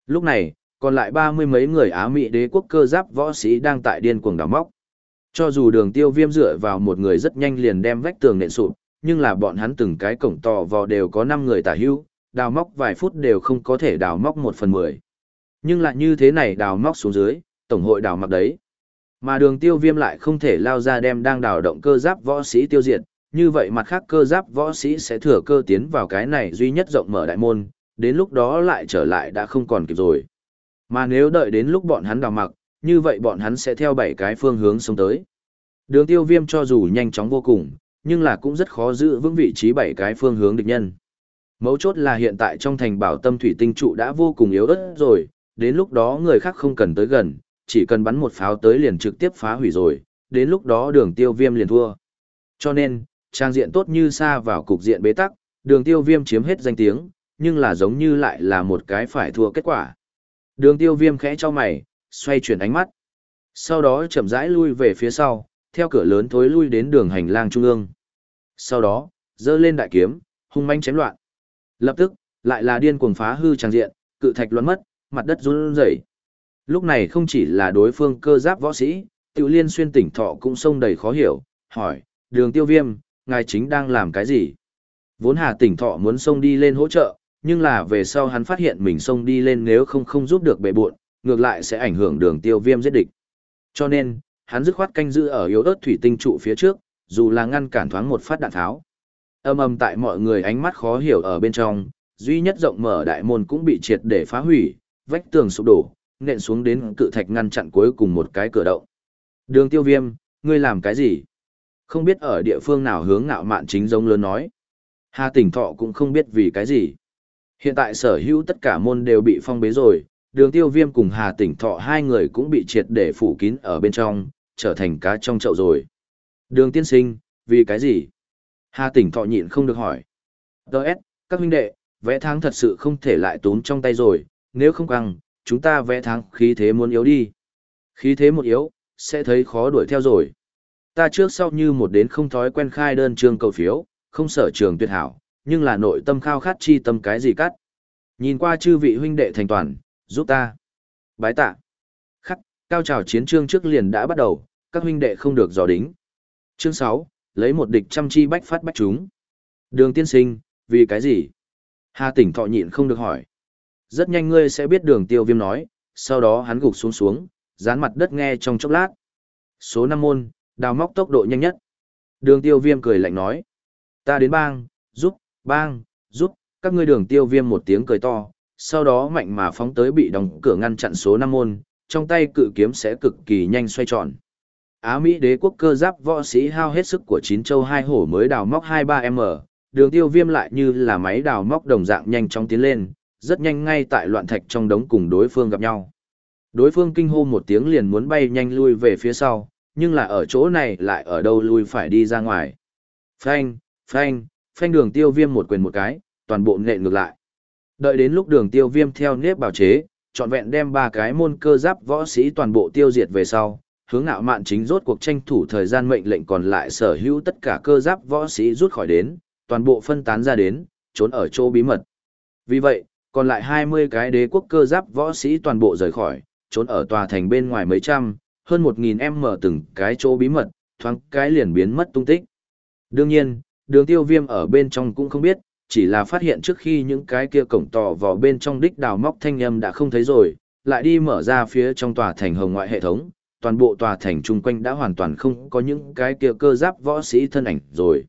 Lúc này, còn lại ba mươi mấy người Á Mỹ đế quốc cơ giáp võ sĩ đang tại điên cuồng đào móc. Cho dù đường tiêu viêm dựa vào một người rất nhanh liền đem vách tường nện sụp, nhưng là bọn hắn từng cái cổng to vò đều có 5 người tả hữu, đào móc vài phút đều không có thể đào móc một phần mười. Nhưng lại như thế này đào móc xuống dưới, tổng hội đào mặc đấy. Mà đường tiêu viêm lại không thể lao ra đem đang đào động cơ giáp võ sĩ tiêu diệt, như vậy mặt khác cơ giáp võ sĩ sẽ thừa cơ tiến vào cái này duy nhất rộng mở đại môn, đến lúc đó lại trở lại đã không còn kịp rồi. Mà nếu đợi đến lúc bọn hắn đào mặc, như vậy bọn hắn sẽ theo bảy cái phương hướng xuống tới. Đường tiêu viêm cho dù nhanh chóng vô cùng, nhưng là cũng rất khó giữ vững vị trí bảy cái phương hướng địch nhân. Mấu chốt là hiện tại trong thành bảo tâm thủy tinh trụ đã vô cùng yếu ớt rồi, đến lúc đó người khác không cần tới gần, chỉ cần bắn một pháo tới liền trực tiếp phá hủy rồi, đến lúc đó đường tiêu viêm liền thua. Cho nên, trang diện tốt như xa vào cục diện bế tắc, đường tiêu viêm chiếm hết danh tiếng, nhưng là giống như lại là một cái phải thua kết quả. Đường tiêu viêm khẽ cho mày, xoay chuyển ánh mắt. Sau đó chậm rãi lui về phía sau, theo cửa lớn thối lui đến đường hành lang trung ương. Sau đó, dơ lên đại kiếm, hung manh chém loạn. Lập tức, lại là điên cuồng phá hư trang diện, cự thạch loạn mất, mặt đất run rẩy. Lúc này không chỉ là đối phương cơ giáp võ sĩ, tiểu liên xuyên tỉnh thọ cũng sông đầy khó hiểu, hỏi, đường tiêu viêm, ngài chính đang làm cái gì? Vốn hà tỉnh thọ muốn sông đi lên hỗ trợ, nhưng là về sau hắn phát hiện mình sông đi lên nếu không không giúp được bệ buộn, ngược lại sẽ ảnh hưởng đường tiêu viêm giết địch. Cho nên, hắn dứt khoát canh giữ ở yếu ớt thủy tinh trụ phía trước, dù là ngăn cản thoáng một phát đạn tháo. Âm âm tại mọi người ánh mắt khó hiểu ở bên trong, duy nhất rộng mở đại môn cũng bị triệt để phá hủy, vách tường sụp đổ, nện xuống đến cự thạch ngăn chặn cuối cùng một cái cửa động. Đường tiêu viêm, ngươi làm cái gì? Không biết ở địa phương nào hướng ngạo mạn chính giống lớn nói. Hà tỉnh thọ cũng không biết vì cái gì. Hiện tại sở hữu tất cả môn đều bị phong bế rồi, đường tiêu viêm cùng Hà tỉnh thọ hai người cũng bị triệt để phủ kín ở bên trong, trở thành cá trong chậu rồi. Đường tiên sinh, vì cái gì? Hà tỉnh thọ nhịn không được hỏi. Đợt, các huynh đệ, vẽ tháng thật sự không thể lại tốn trong tay rồi, nếu không căng, chúng ta vẽ thắng khí thế muốn yếu đi. Khí thế một yếu, sẽ thấy khó đuổi theo rồi. Ta trước sau như một đến không thói quen khai đơn trường cầu phiếu, không sở trường tuyệt hảo, nhưng là nội tâm khao khát chi tâm cái gì cắt. Nhìn qua chư vị huynh đệ thành toàn, giúp ta. Bái tạ. Khắc, cao trào chiến trương trước liền đã bắt đầu, các huynh đệ không được dò đính. Chương 6, lấy một địch trăm chi bách phát bách chúng. Đường tiên sinh, vì cái gì? Hà tỉnh thọ nhịn không được hỏi. Rất nhanh ngươi sẽ biết đường tiêu viêm nói, sau đó hắn gục xuống xuống, dán mặt đất nghe trong chốc lát. Số 5 môn, đào móc tốc độ nhanh nhất. Đường tiêu viêm cười lạnh nói. Ta đến bang, giúp, bang, giúp, các ngươi đường tiêu viêm một tiếng cười to, sau đó mạnh mà phóng tới bị đóng cửa ngăn chặn số 5 môn, trong tay cự kiếm sẽ cực kỳ nhanh xoay tròn. Á Mỹ đế quốc cơ giáp võ sĩ hao hết sức của chín châu hai hổ mới đào móc 23M, đường tiêu viêm lại như là máy đào móc đồng dạng nhanh chóng tiến lên, rất nhanh ngay tại loạn thạch trong đống cùng đối phương gặp nhau. Đối phương kinh hô một tiếng liền muốn bay nhanh lui về phía sau, nhưng là ở chỗ này lại ở đâu lui phải đi ra ngoài. Phanh, phanh, phanh đường tiêu viêm một quyền một cái, toàn bộ nện ngược lại. Đợi đến lúc đường tiêu viêm theo nếp bào chế, trọn vẹn đem ba cái môn cơ giáp võ sĩ toàn bộ tiêu diệt về sau, hướng nạo mạn chính rốt cuộc tranh thủ thời gian mệnh lệnh còn lại sở hữu tất cả cơ giáp võ sĩ rút khỏi đến, toàn bộ phân tán ra đến, trốn ở chỗ bí mật. Vì vậy, còn lại 20 cái đế quốc cơ giáp võ sĩ toàn bộ rời khỏi, trốn ở tòa thành bên ngoài mấy trăm, hơn 1.000 em mở từng cái chỗ bí mật, thoáng cái liền biến mất tung tích. Đương nhiên, đường tiêu viêm ở bên trong cũng không biết, chỉ là phát hiện trước khi những cái kia cổng tỏ vào bên trong đích đào móc thanh âm đã không thấy rồi, lại đi mở ra phía trong tòa thành hồng ngoại hệ thống, toàn bộ tòa thành chung quanh đã hoàn toàn không có những cái kia cơ giáp võ sĩ thân ảnh rồi.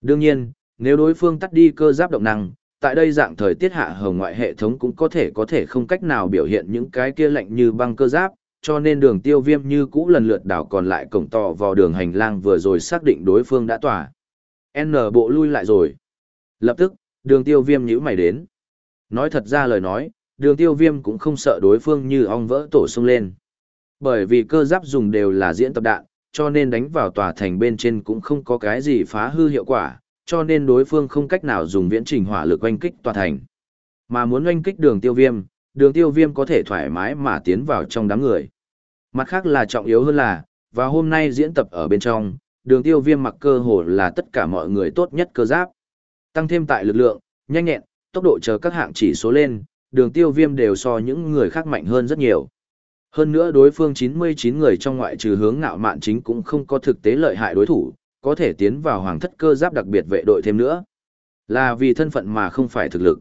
Đương nhiên, nếu đối phương tắt đi cơ giáp động năng, tại đây dạng thời tiết hạ hồng ngoại hệ thống cũng có thể có thể không cách nào biểu hiện những cái kia lạnh như băng cơ giáp, cho nên đường tiêu viêm như cũ lần lượt đảo còn lại cổng tỏ vào đường hành lang vừa rồi xác định đối phương đã tỏa. N bộ lui lại rồi. Lập tức, đường tiêu viêm nhíu mày đến. Nói thật ra lời nói, đường tiêu viêm cũng không sợ đối phương như ong vỡ tổ sung lên. Bởi vì cơ giáp dùng đều là diễn tập đạn, cho nên đánh vào tòa thành bên trên cũng không có cái gì phá hư hiệu quả, cho nên đối phương không cách nào dùng viễn trình hỏa lực oanh kích tòa thành. Mà muốn oanh kích đường tiêu viêm, đường tiêu viêm có thể thoải mái mà tiến vào trong đám người. Mặt khác là trọng yếu hơn là, và hôm nay diễn tập ở bên trong, đường tiêu viêm mặc cơ hồ là tất cả mọi người tốt nhất cơ giáp. Tăng thêm tại lực lượng, nhanh nhẹn, tốc độ chờ các hạng chỉ số lên, đường tiêu viêm đều so những người khác mạnh hơn rất nhiều. Hơn nữa đối phương 99 người trong ngoại trừ hướng ngạo mạn chính cũng không có thực tế lợi hại đối thủ, có thể tiến vào hoàng thất cơ giáp đặc biệt vệ đội thêm nữa. Là vì thân phận mà không phải thực lực.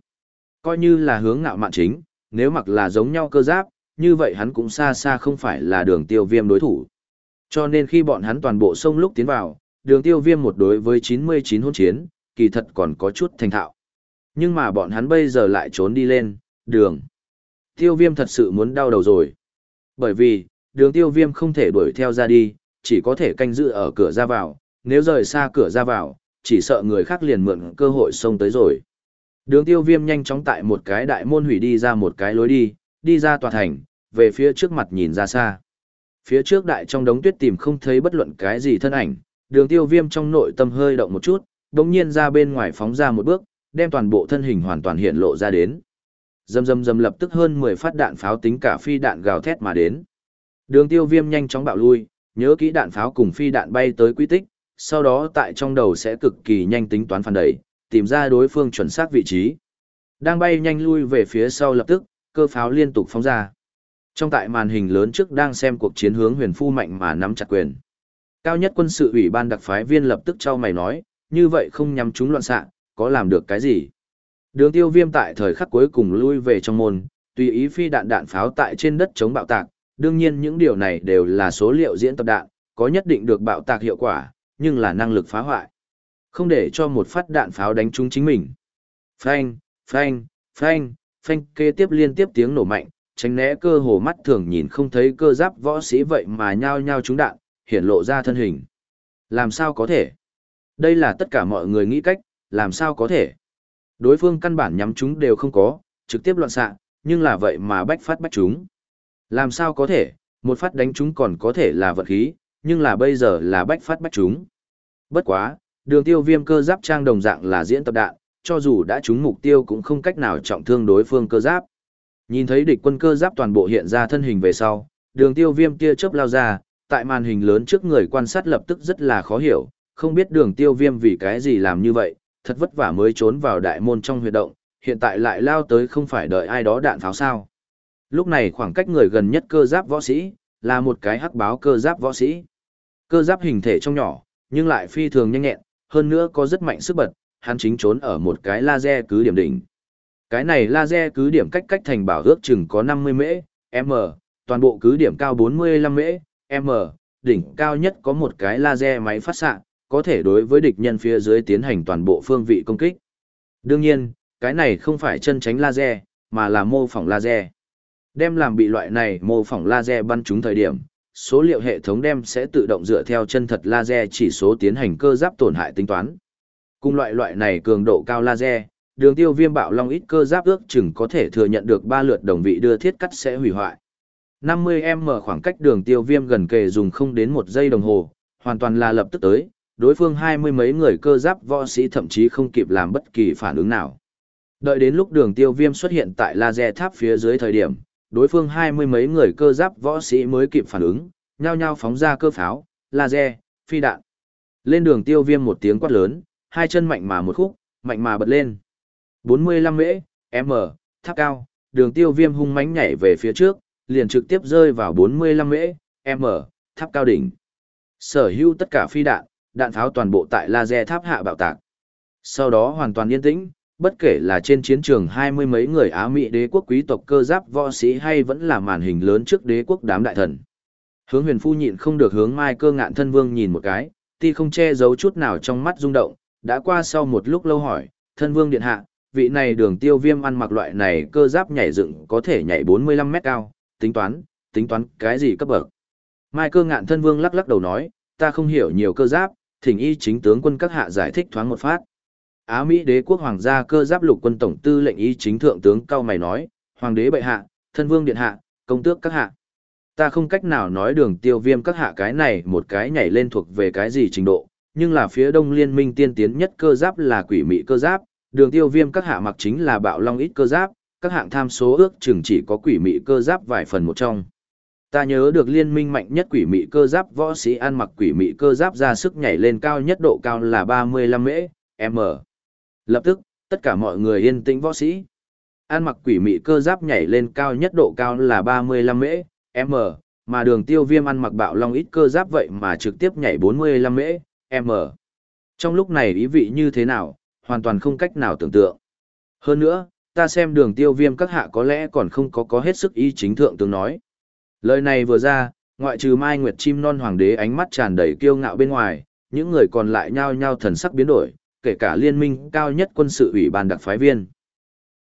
Coi như là hướng ngạo mạn chính, nếu mặc là giống nhau cơ giáp, như vậy hắn cũng xa xa không phải là đường tiêu viêm đối thủ. Cho nên khi bọn hắn toàn bộ sông lúc tiến vào, đường tiêu viêm một đối với 99 hôn chiến, kỳ thật còn có chút thành thạo. Nhưng mà bọn hắn bây giờ lại trốn đi lên, đường. Tiêu viêm thật sự muốn đau đầu rồi. Bởi vì, đường tiêu viêm không thể đuổi theo ra đi, chỉ có thể canh giữ ở cửa ra vào, nếu rời xa cửa ra vào, chỉ sợ người khác liền mượn cơ hội xông tới rồi. Đường tiêu viêm nhanh chóng tại một cái đại môn hủy đi ra một cái lối đi, đi ra tòa thành, về phía trước mặt nhìn ra xa. Phía trước đại trong đống tuyết tìm không thấy bất luận cái gì thân ảnh, đường tiêu viêm trong nội tâm hơi động một chút, đồng nhiên ra bên ngoài phóng ra một bước, đem toàn bộ thân hình hoàn toàn hiện lộ ra đến. Dầm dầm dầm lập tức hơn 10 phát đạn pháo tính cả phi đạn gào thét mà đến. Đường tiêu viêm nhanh chóng bạo lui, nhớ kỹ đạn pháo cùng phi đạn bay tới quy tích, sau đó tại trong đầu sẽ cực kỳ nhanh tính toán phản đẩy, tìm ra đối phương chuẩn xác vị trí. Đang bay nhanh lui về phía sau lập tức, cơ pháo liên tục phóng ra. Trong tại màn hình lớn trước đang xem cuộc chiến hướng huyền phu mạnh mà nắm chặt quyền. Cao nhất quân sự ủy ban đặc phái viên lập tức trao mày nói, như vậy không nhắm chúng loạn xạ, có làm được cái gì? Đường tiêu viêm tại thời khắc cuối cùng lui về trong môn, tùy ý phi đạn đạn pháo tại trên đất chống bạo tạc, đương nhiên những điều này đều là số liệu diễn tập đạn, có nhất định được bạo tạc hiệu quả, nhưng là năng lực phá hoại. Không để cho một phát đạn pháo đánh trúng chính mình. Phanh, phanh, phanh, phanh kế tiếp liên tiếp tiếng nổ mạnh, tránh né cơ hồ mắt thường nhìn không thấy cơ giáp võ sĩ vậy mà nhao nhao trúng đạn, hiện lộ ra thân hình. Làm sao có thể? Đây là tất cả mọi người nghĩ cách, làm sao có thể? Đối phương căn bản nhắm chúng đều không có, trực tiếp loạn xạ, nhưng là vậy mà bách phát bách chúng. Làm sao có thể, một phát đánh chúng còn có thể là vật khí, nhưng là bây giờ là bách phát bách chúng. Bất quá, đường tiêu viêm cơ giáp trang đồng dạng là diễn tập đạn, cho dù đã trúng mục tiêu cũng không cách nào trọng thương đối phương cơ giáp. Nhìn thấy địch quân cơ giáp toàn bộ hiện ra thân hình về sau, đường tiêu viêm tia chớp lao ra, tại màn hình lớn trước người quan sát lập tức rất là khó hiểu, không biết đường tiêu viêm vì cái gì làm như vậy, thật vất vả mới trốn vào đại môn trong huyệt động, hiện tại lại lao tới không phải đợi ai đó đạn pháo sao. Lúc này khoảng cách người gần nhất cơ giáp võ sĩ, là một cái hắc báo cơ giáp võ sĩ. Cơ giáp hình thể trong nhỏ, nhưng lại phi thường nhanh nhẹn, hơn nữa có rất mạnh sức bật, hắn chính trốn ở một cái laser cứ điểm đỉnh. Cái này laser cứ điểm cách cách thành bảo ước chừng có 50 mễ, m, toàn bộ cứ điểm cao 45 mễ, m, đỉnh cao nhất có một cái laser máy phát xạ, có thể đối với địch nhân phía dưới tiến hành toàn bộ phương vị công kích. Đương nhiên, cái này không phải chân tránh laser, mà là mô phỏng laser. Đem làm bị loại này mô phỏng laser bắn trúng thời điểm, số liệu hệ thống đem sẽ tự động dựa theo chân thật laser chỉ số tiến hành cơ giáp tổn hại tính toán. Cùng loại loại này cường độ cao laser, đường tiêu viêm bạo long ít cơ giáp ước chừng có thể thừa nhận được 3 lượt đồng vị đưa thiết cắt sẽ hủy hoại. 50m khoảng cách đường tiêu viêm gần kề dùng không đến một giây đồng hồ, hoàn toàn là lập tức tới, đối phương hai mươi mấy người cơ giáp võ sĩ thậm chí không kịp làm bất kỳ phản ứng nào. Đợi đến lúc đường tiêu viêm xuất hiện tại laser tháp phía dưới thời điểm, đối phương hai mươi mấy người cơ giáp võ sĩ mới kịp phản ứng, nhao nhao phóng ra cơ pháo, laser, phi đạn. Lên đường tiêu viêm một tiếng quát lớn, hai chân mạnh mà một khúc, mạnh mà bật lên. 45 mễ, m, tháp cao, đường tiêu viêm hung mãnh nhảy về phía trước, liền trực tiếp rơi vào 45 mễ, m, tháp cao đỉnh. Sở hữu tất cả phi đạn, đạn pháo toàn bộ tại laser tháp hạ bạo tạc. Sau đó hoàn toàn yên tĩnh, bất kể là trên chiến trường hai mươi mấy người Á Mỹ đế quốc quý tộc cơ giáp võ sĩ hay vẫn là màn hình lớn trước đế quốc đám đại thần. Hướng huyền phu nhịn không được hướng mai cơ ngạn thân vương nhìn một cái, ti không che giấu chút nào trong mắt rung động, đã qua sau một lúc lâu hỏi, thân vương điện hạ, vị này đường tiêu viêm ăn mặc loại này cơ giáp nhảy dựng có thể nhảy 45 mét cao, tính toán, tính toán cái gì cấp bậc. Mai cơ ngạn thân vương lắc lắc đầu nói, ta không hiểu nhiều cơ giáp, thỉnh y chính tướng quân các hạ giải thích thoáng một phát. Á Mỹ đế quốc hoàng gia cơ giáp lục quân tổng tư lệnh y chính thượng tướng cao mày nói, hoàng đế bệ hạ, thân vương điện hạ, công tước các hạ. Ta không cách nào nói đường tiêu viêm các hạ cái này một cái nhảy lên thuộc về cái gì trình độ, nhưng là phía đông liên minh tiên tiến nhất cơ giáp là quỷ mị cơ giáp, đường tiêu viêm các hạ mặc chính là bạo long ít cơ giáp, các hạng tham số ước chừng chỉ có quỷ mị cơ giáp vài phần một trong. Ta nhớ được liên minh mạnh nhất quỷ mị cơ giáp võ sĩ ăn mặc quỷ mị cơ giáp ra sức nhảy lên cao nhất độ cao là 35 mễ, m. Lập tức, tất cả mọi người yên tĩnh võ sĩ. an mặc quỷ mị cơ giáp nhảy lên cao nhất độ cao là 35 mễ, m, mà đường tiêu viêm ăn mặc bạo long ít cơ giáp vậy mà trực tiếp nhảy 45 mễ, m. Trong lúc này ý vị như thế nào, hoàn toàn không cách nào tưởng tượng. Hơn nữa, ta xem đường tiêu viêm các hạ có lẽ còn không có có hết sức ý chính thượng tướng nói. Lời này vừa ra, ngoại trừ Mai Nguyệt chim non hoàng đế ánh mắt tràn đầy kiêu ngạo bên ngoài, những người còn lại nhao nhao thần sắc biến đổi, kể cả liên minh cao nhất quân sự ủy ban đặc phái viên.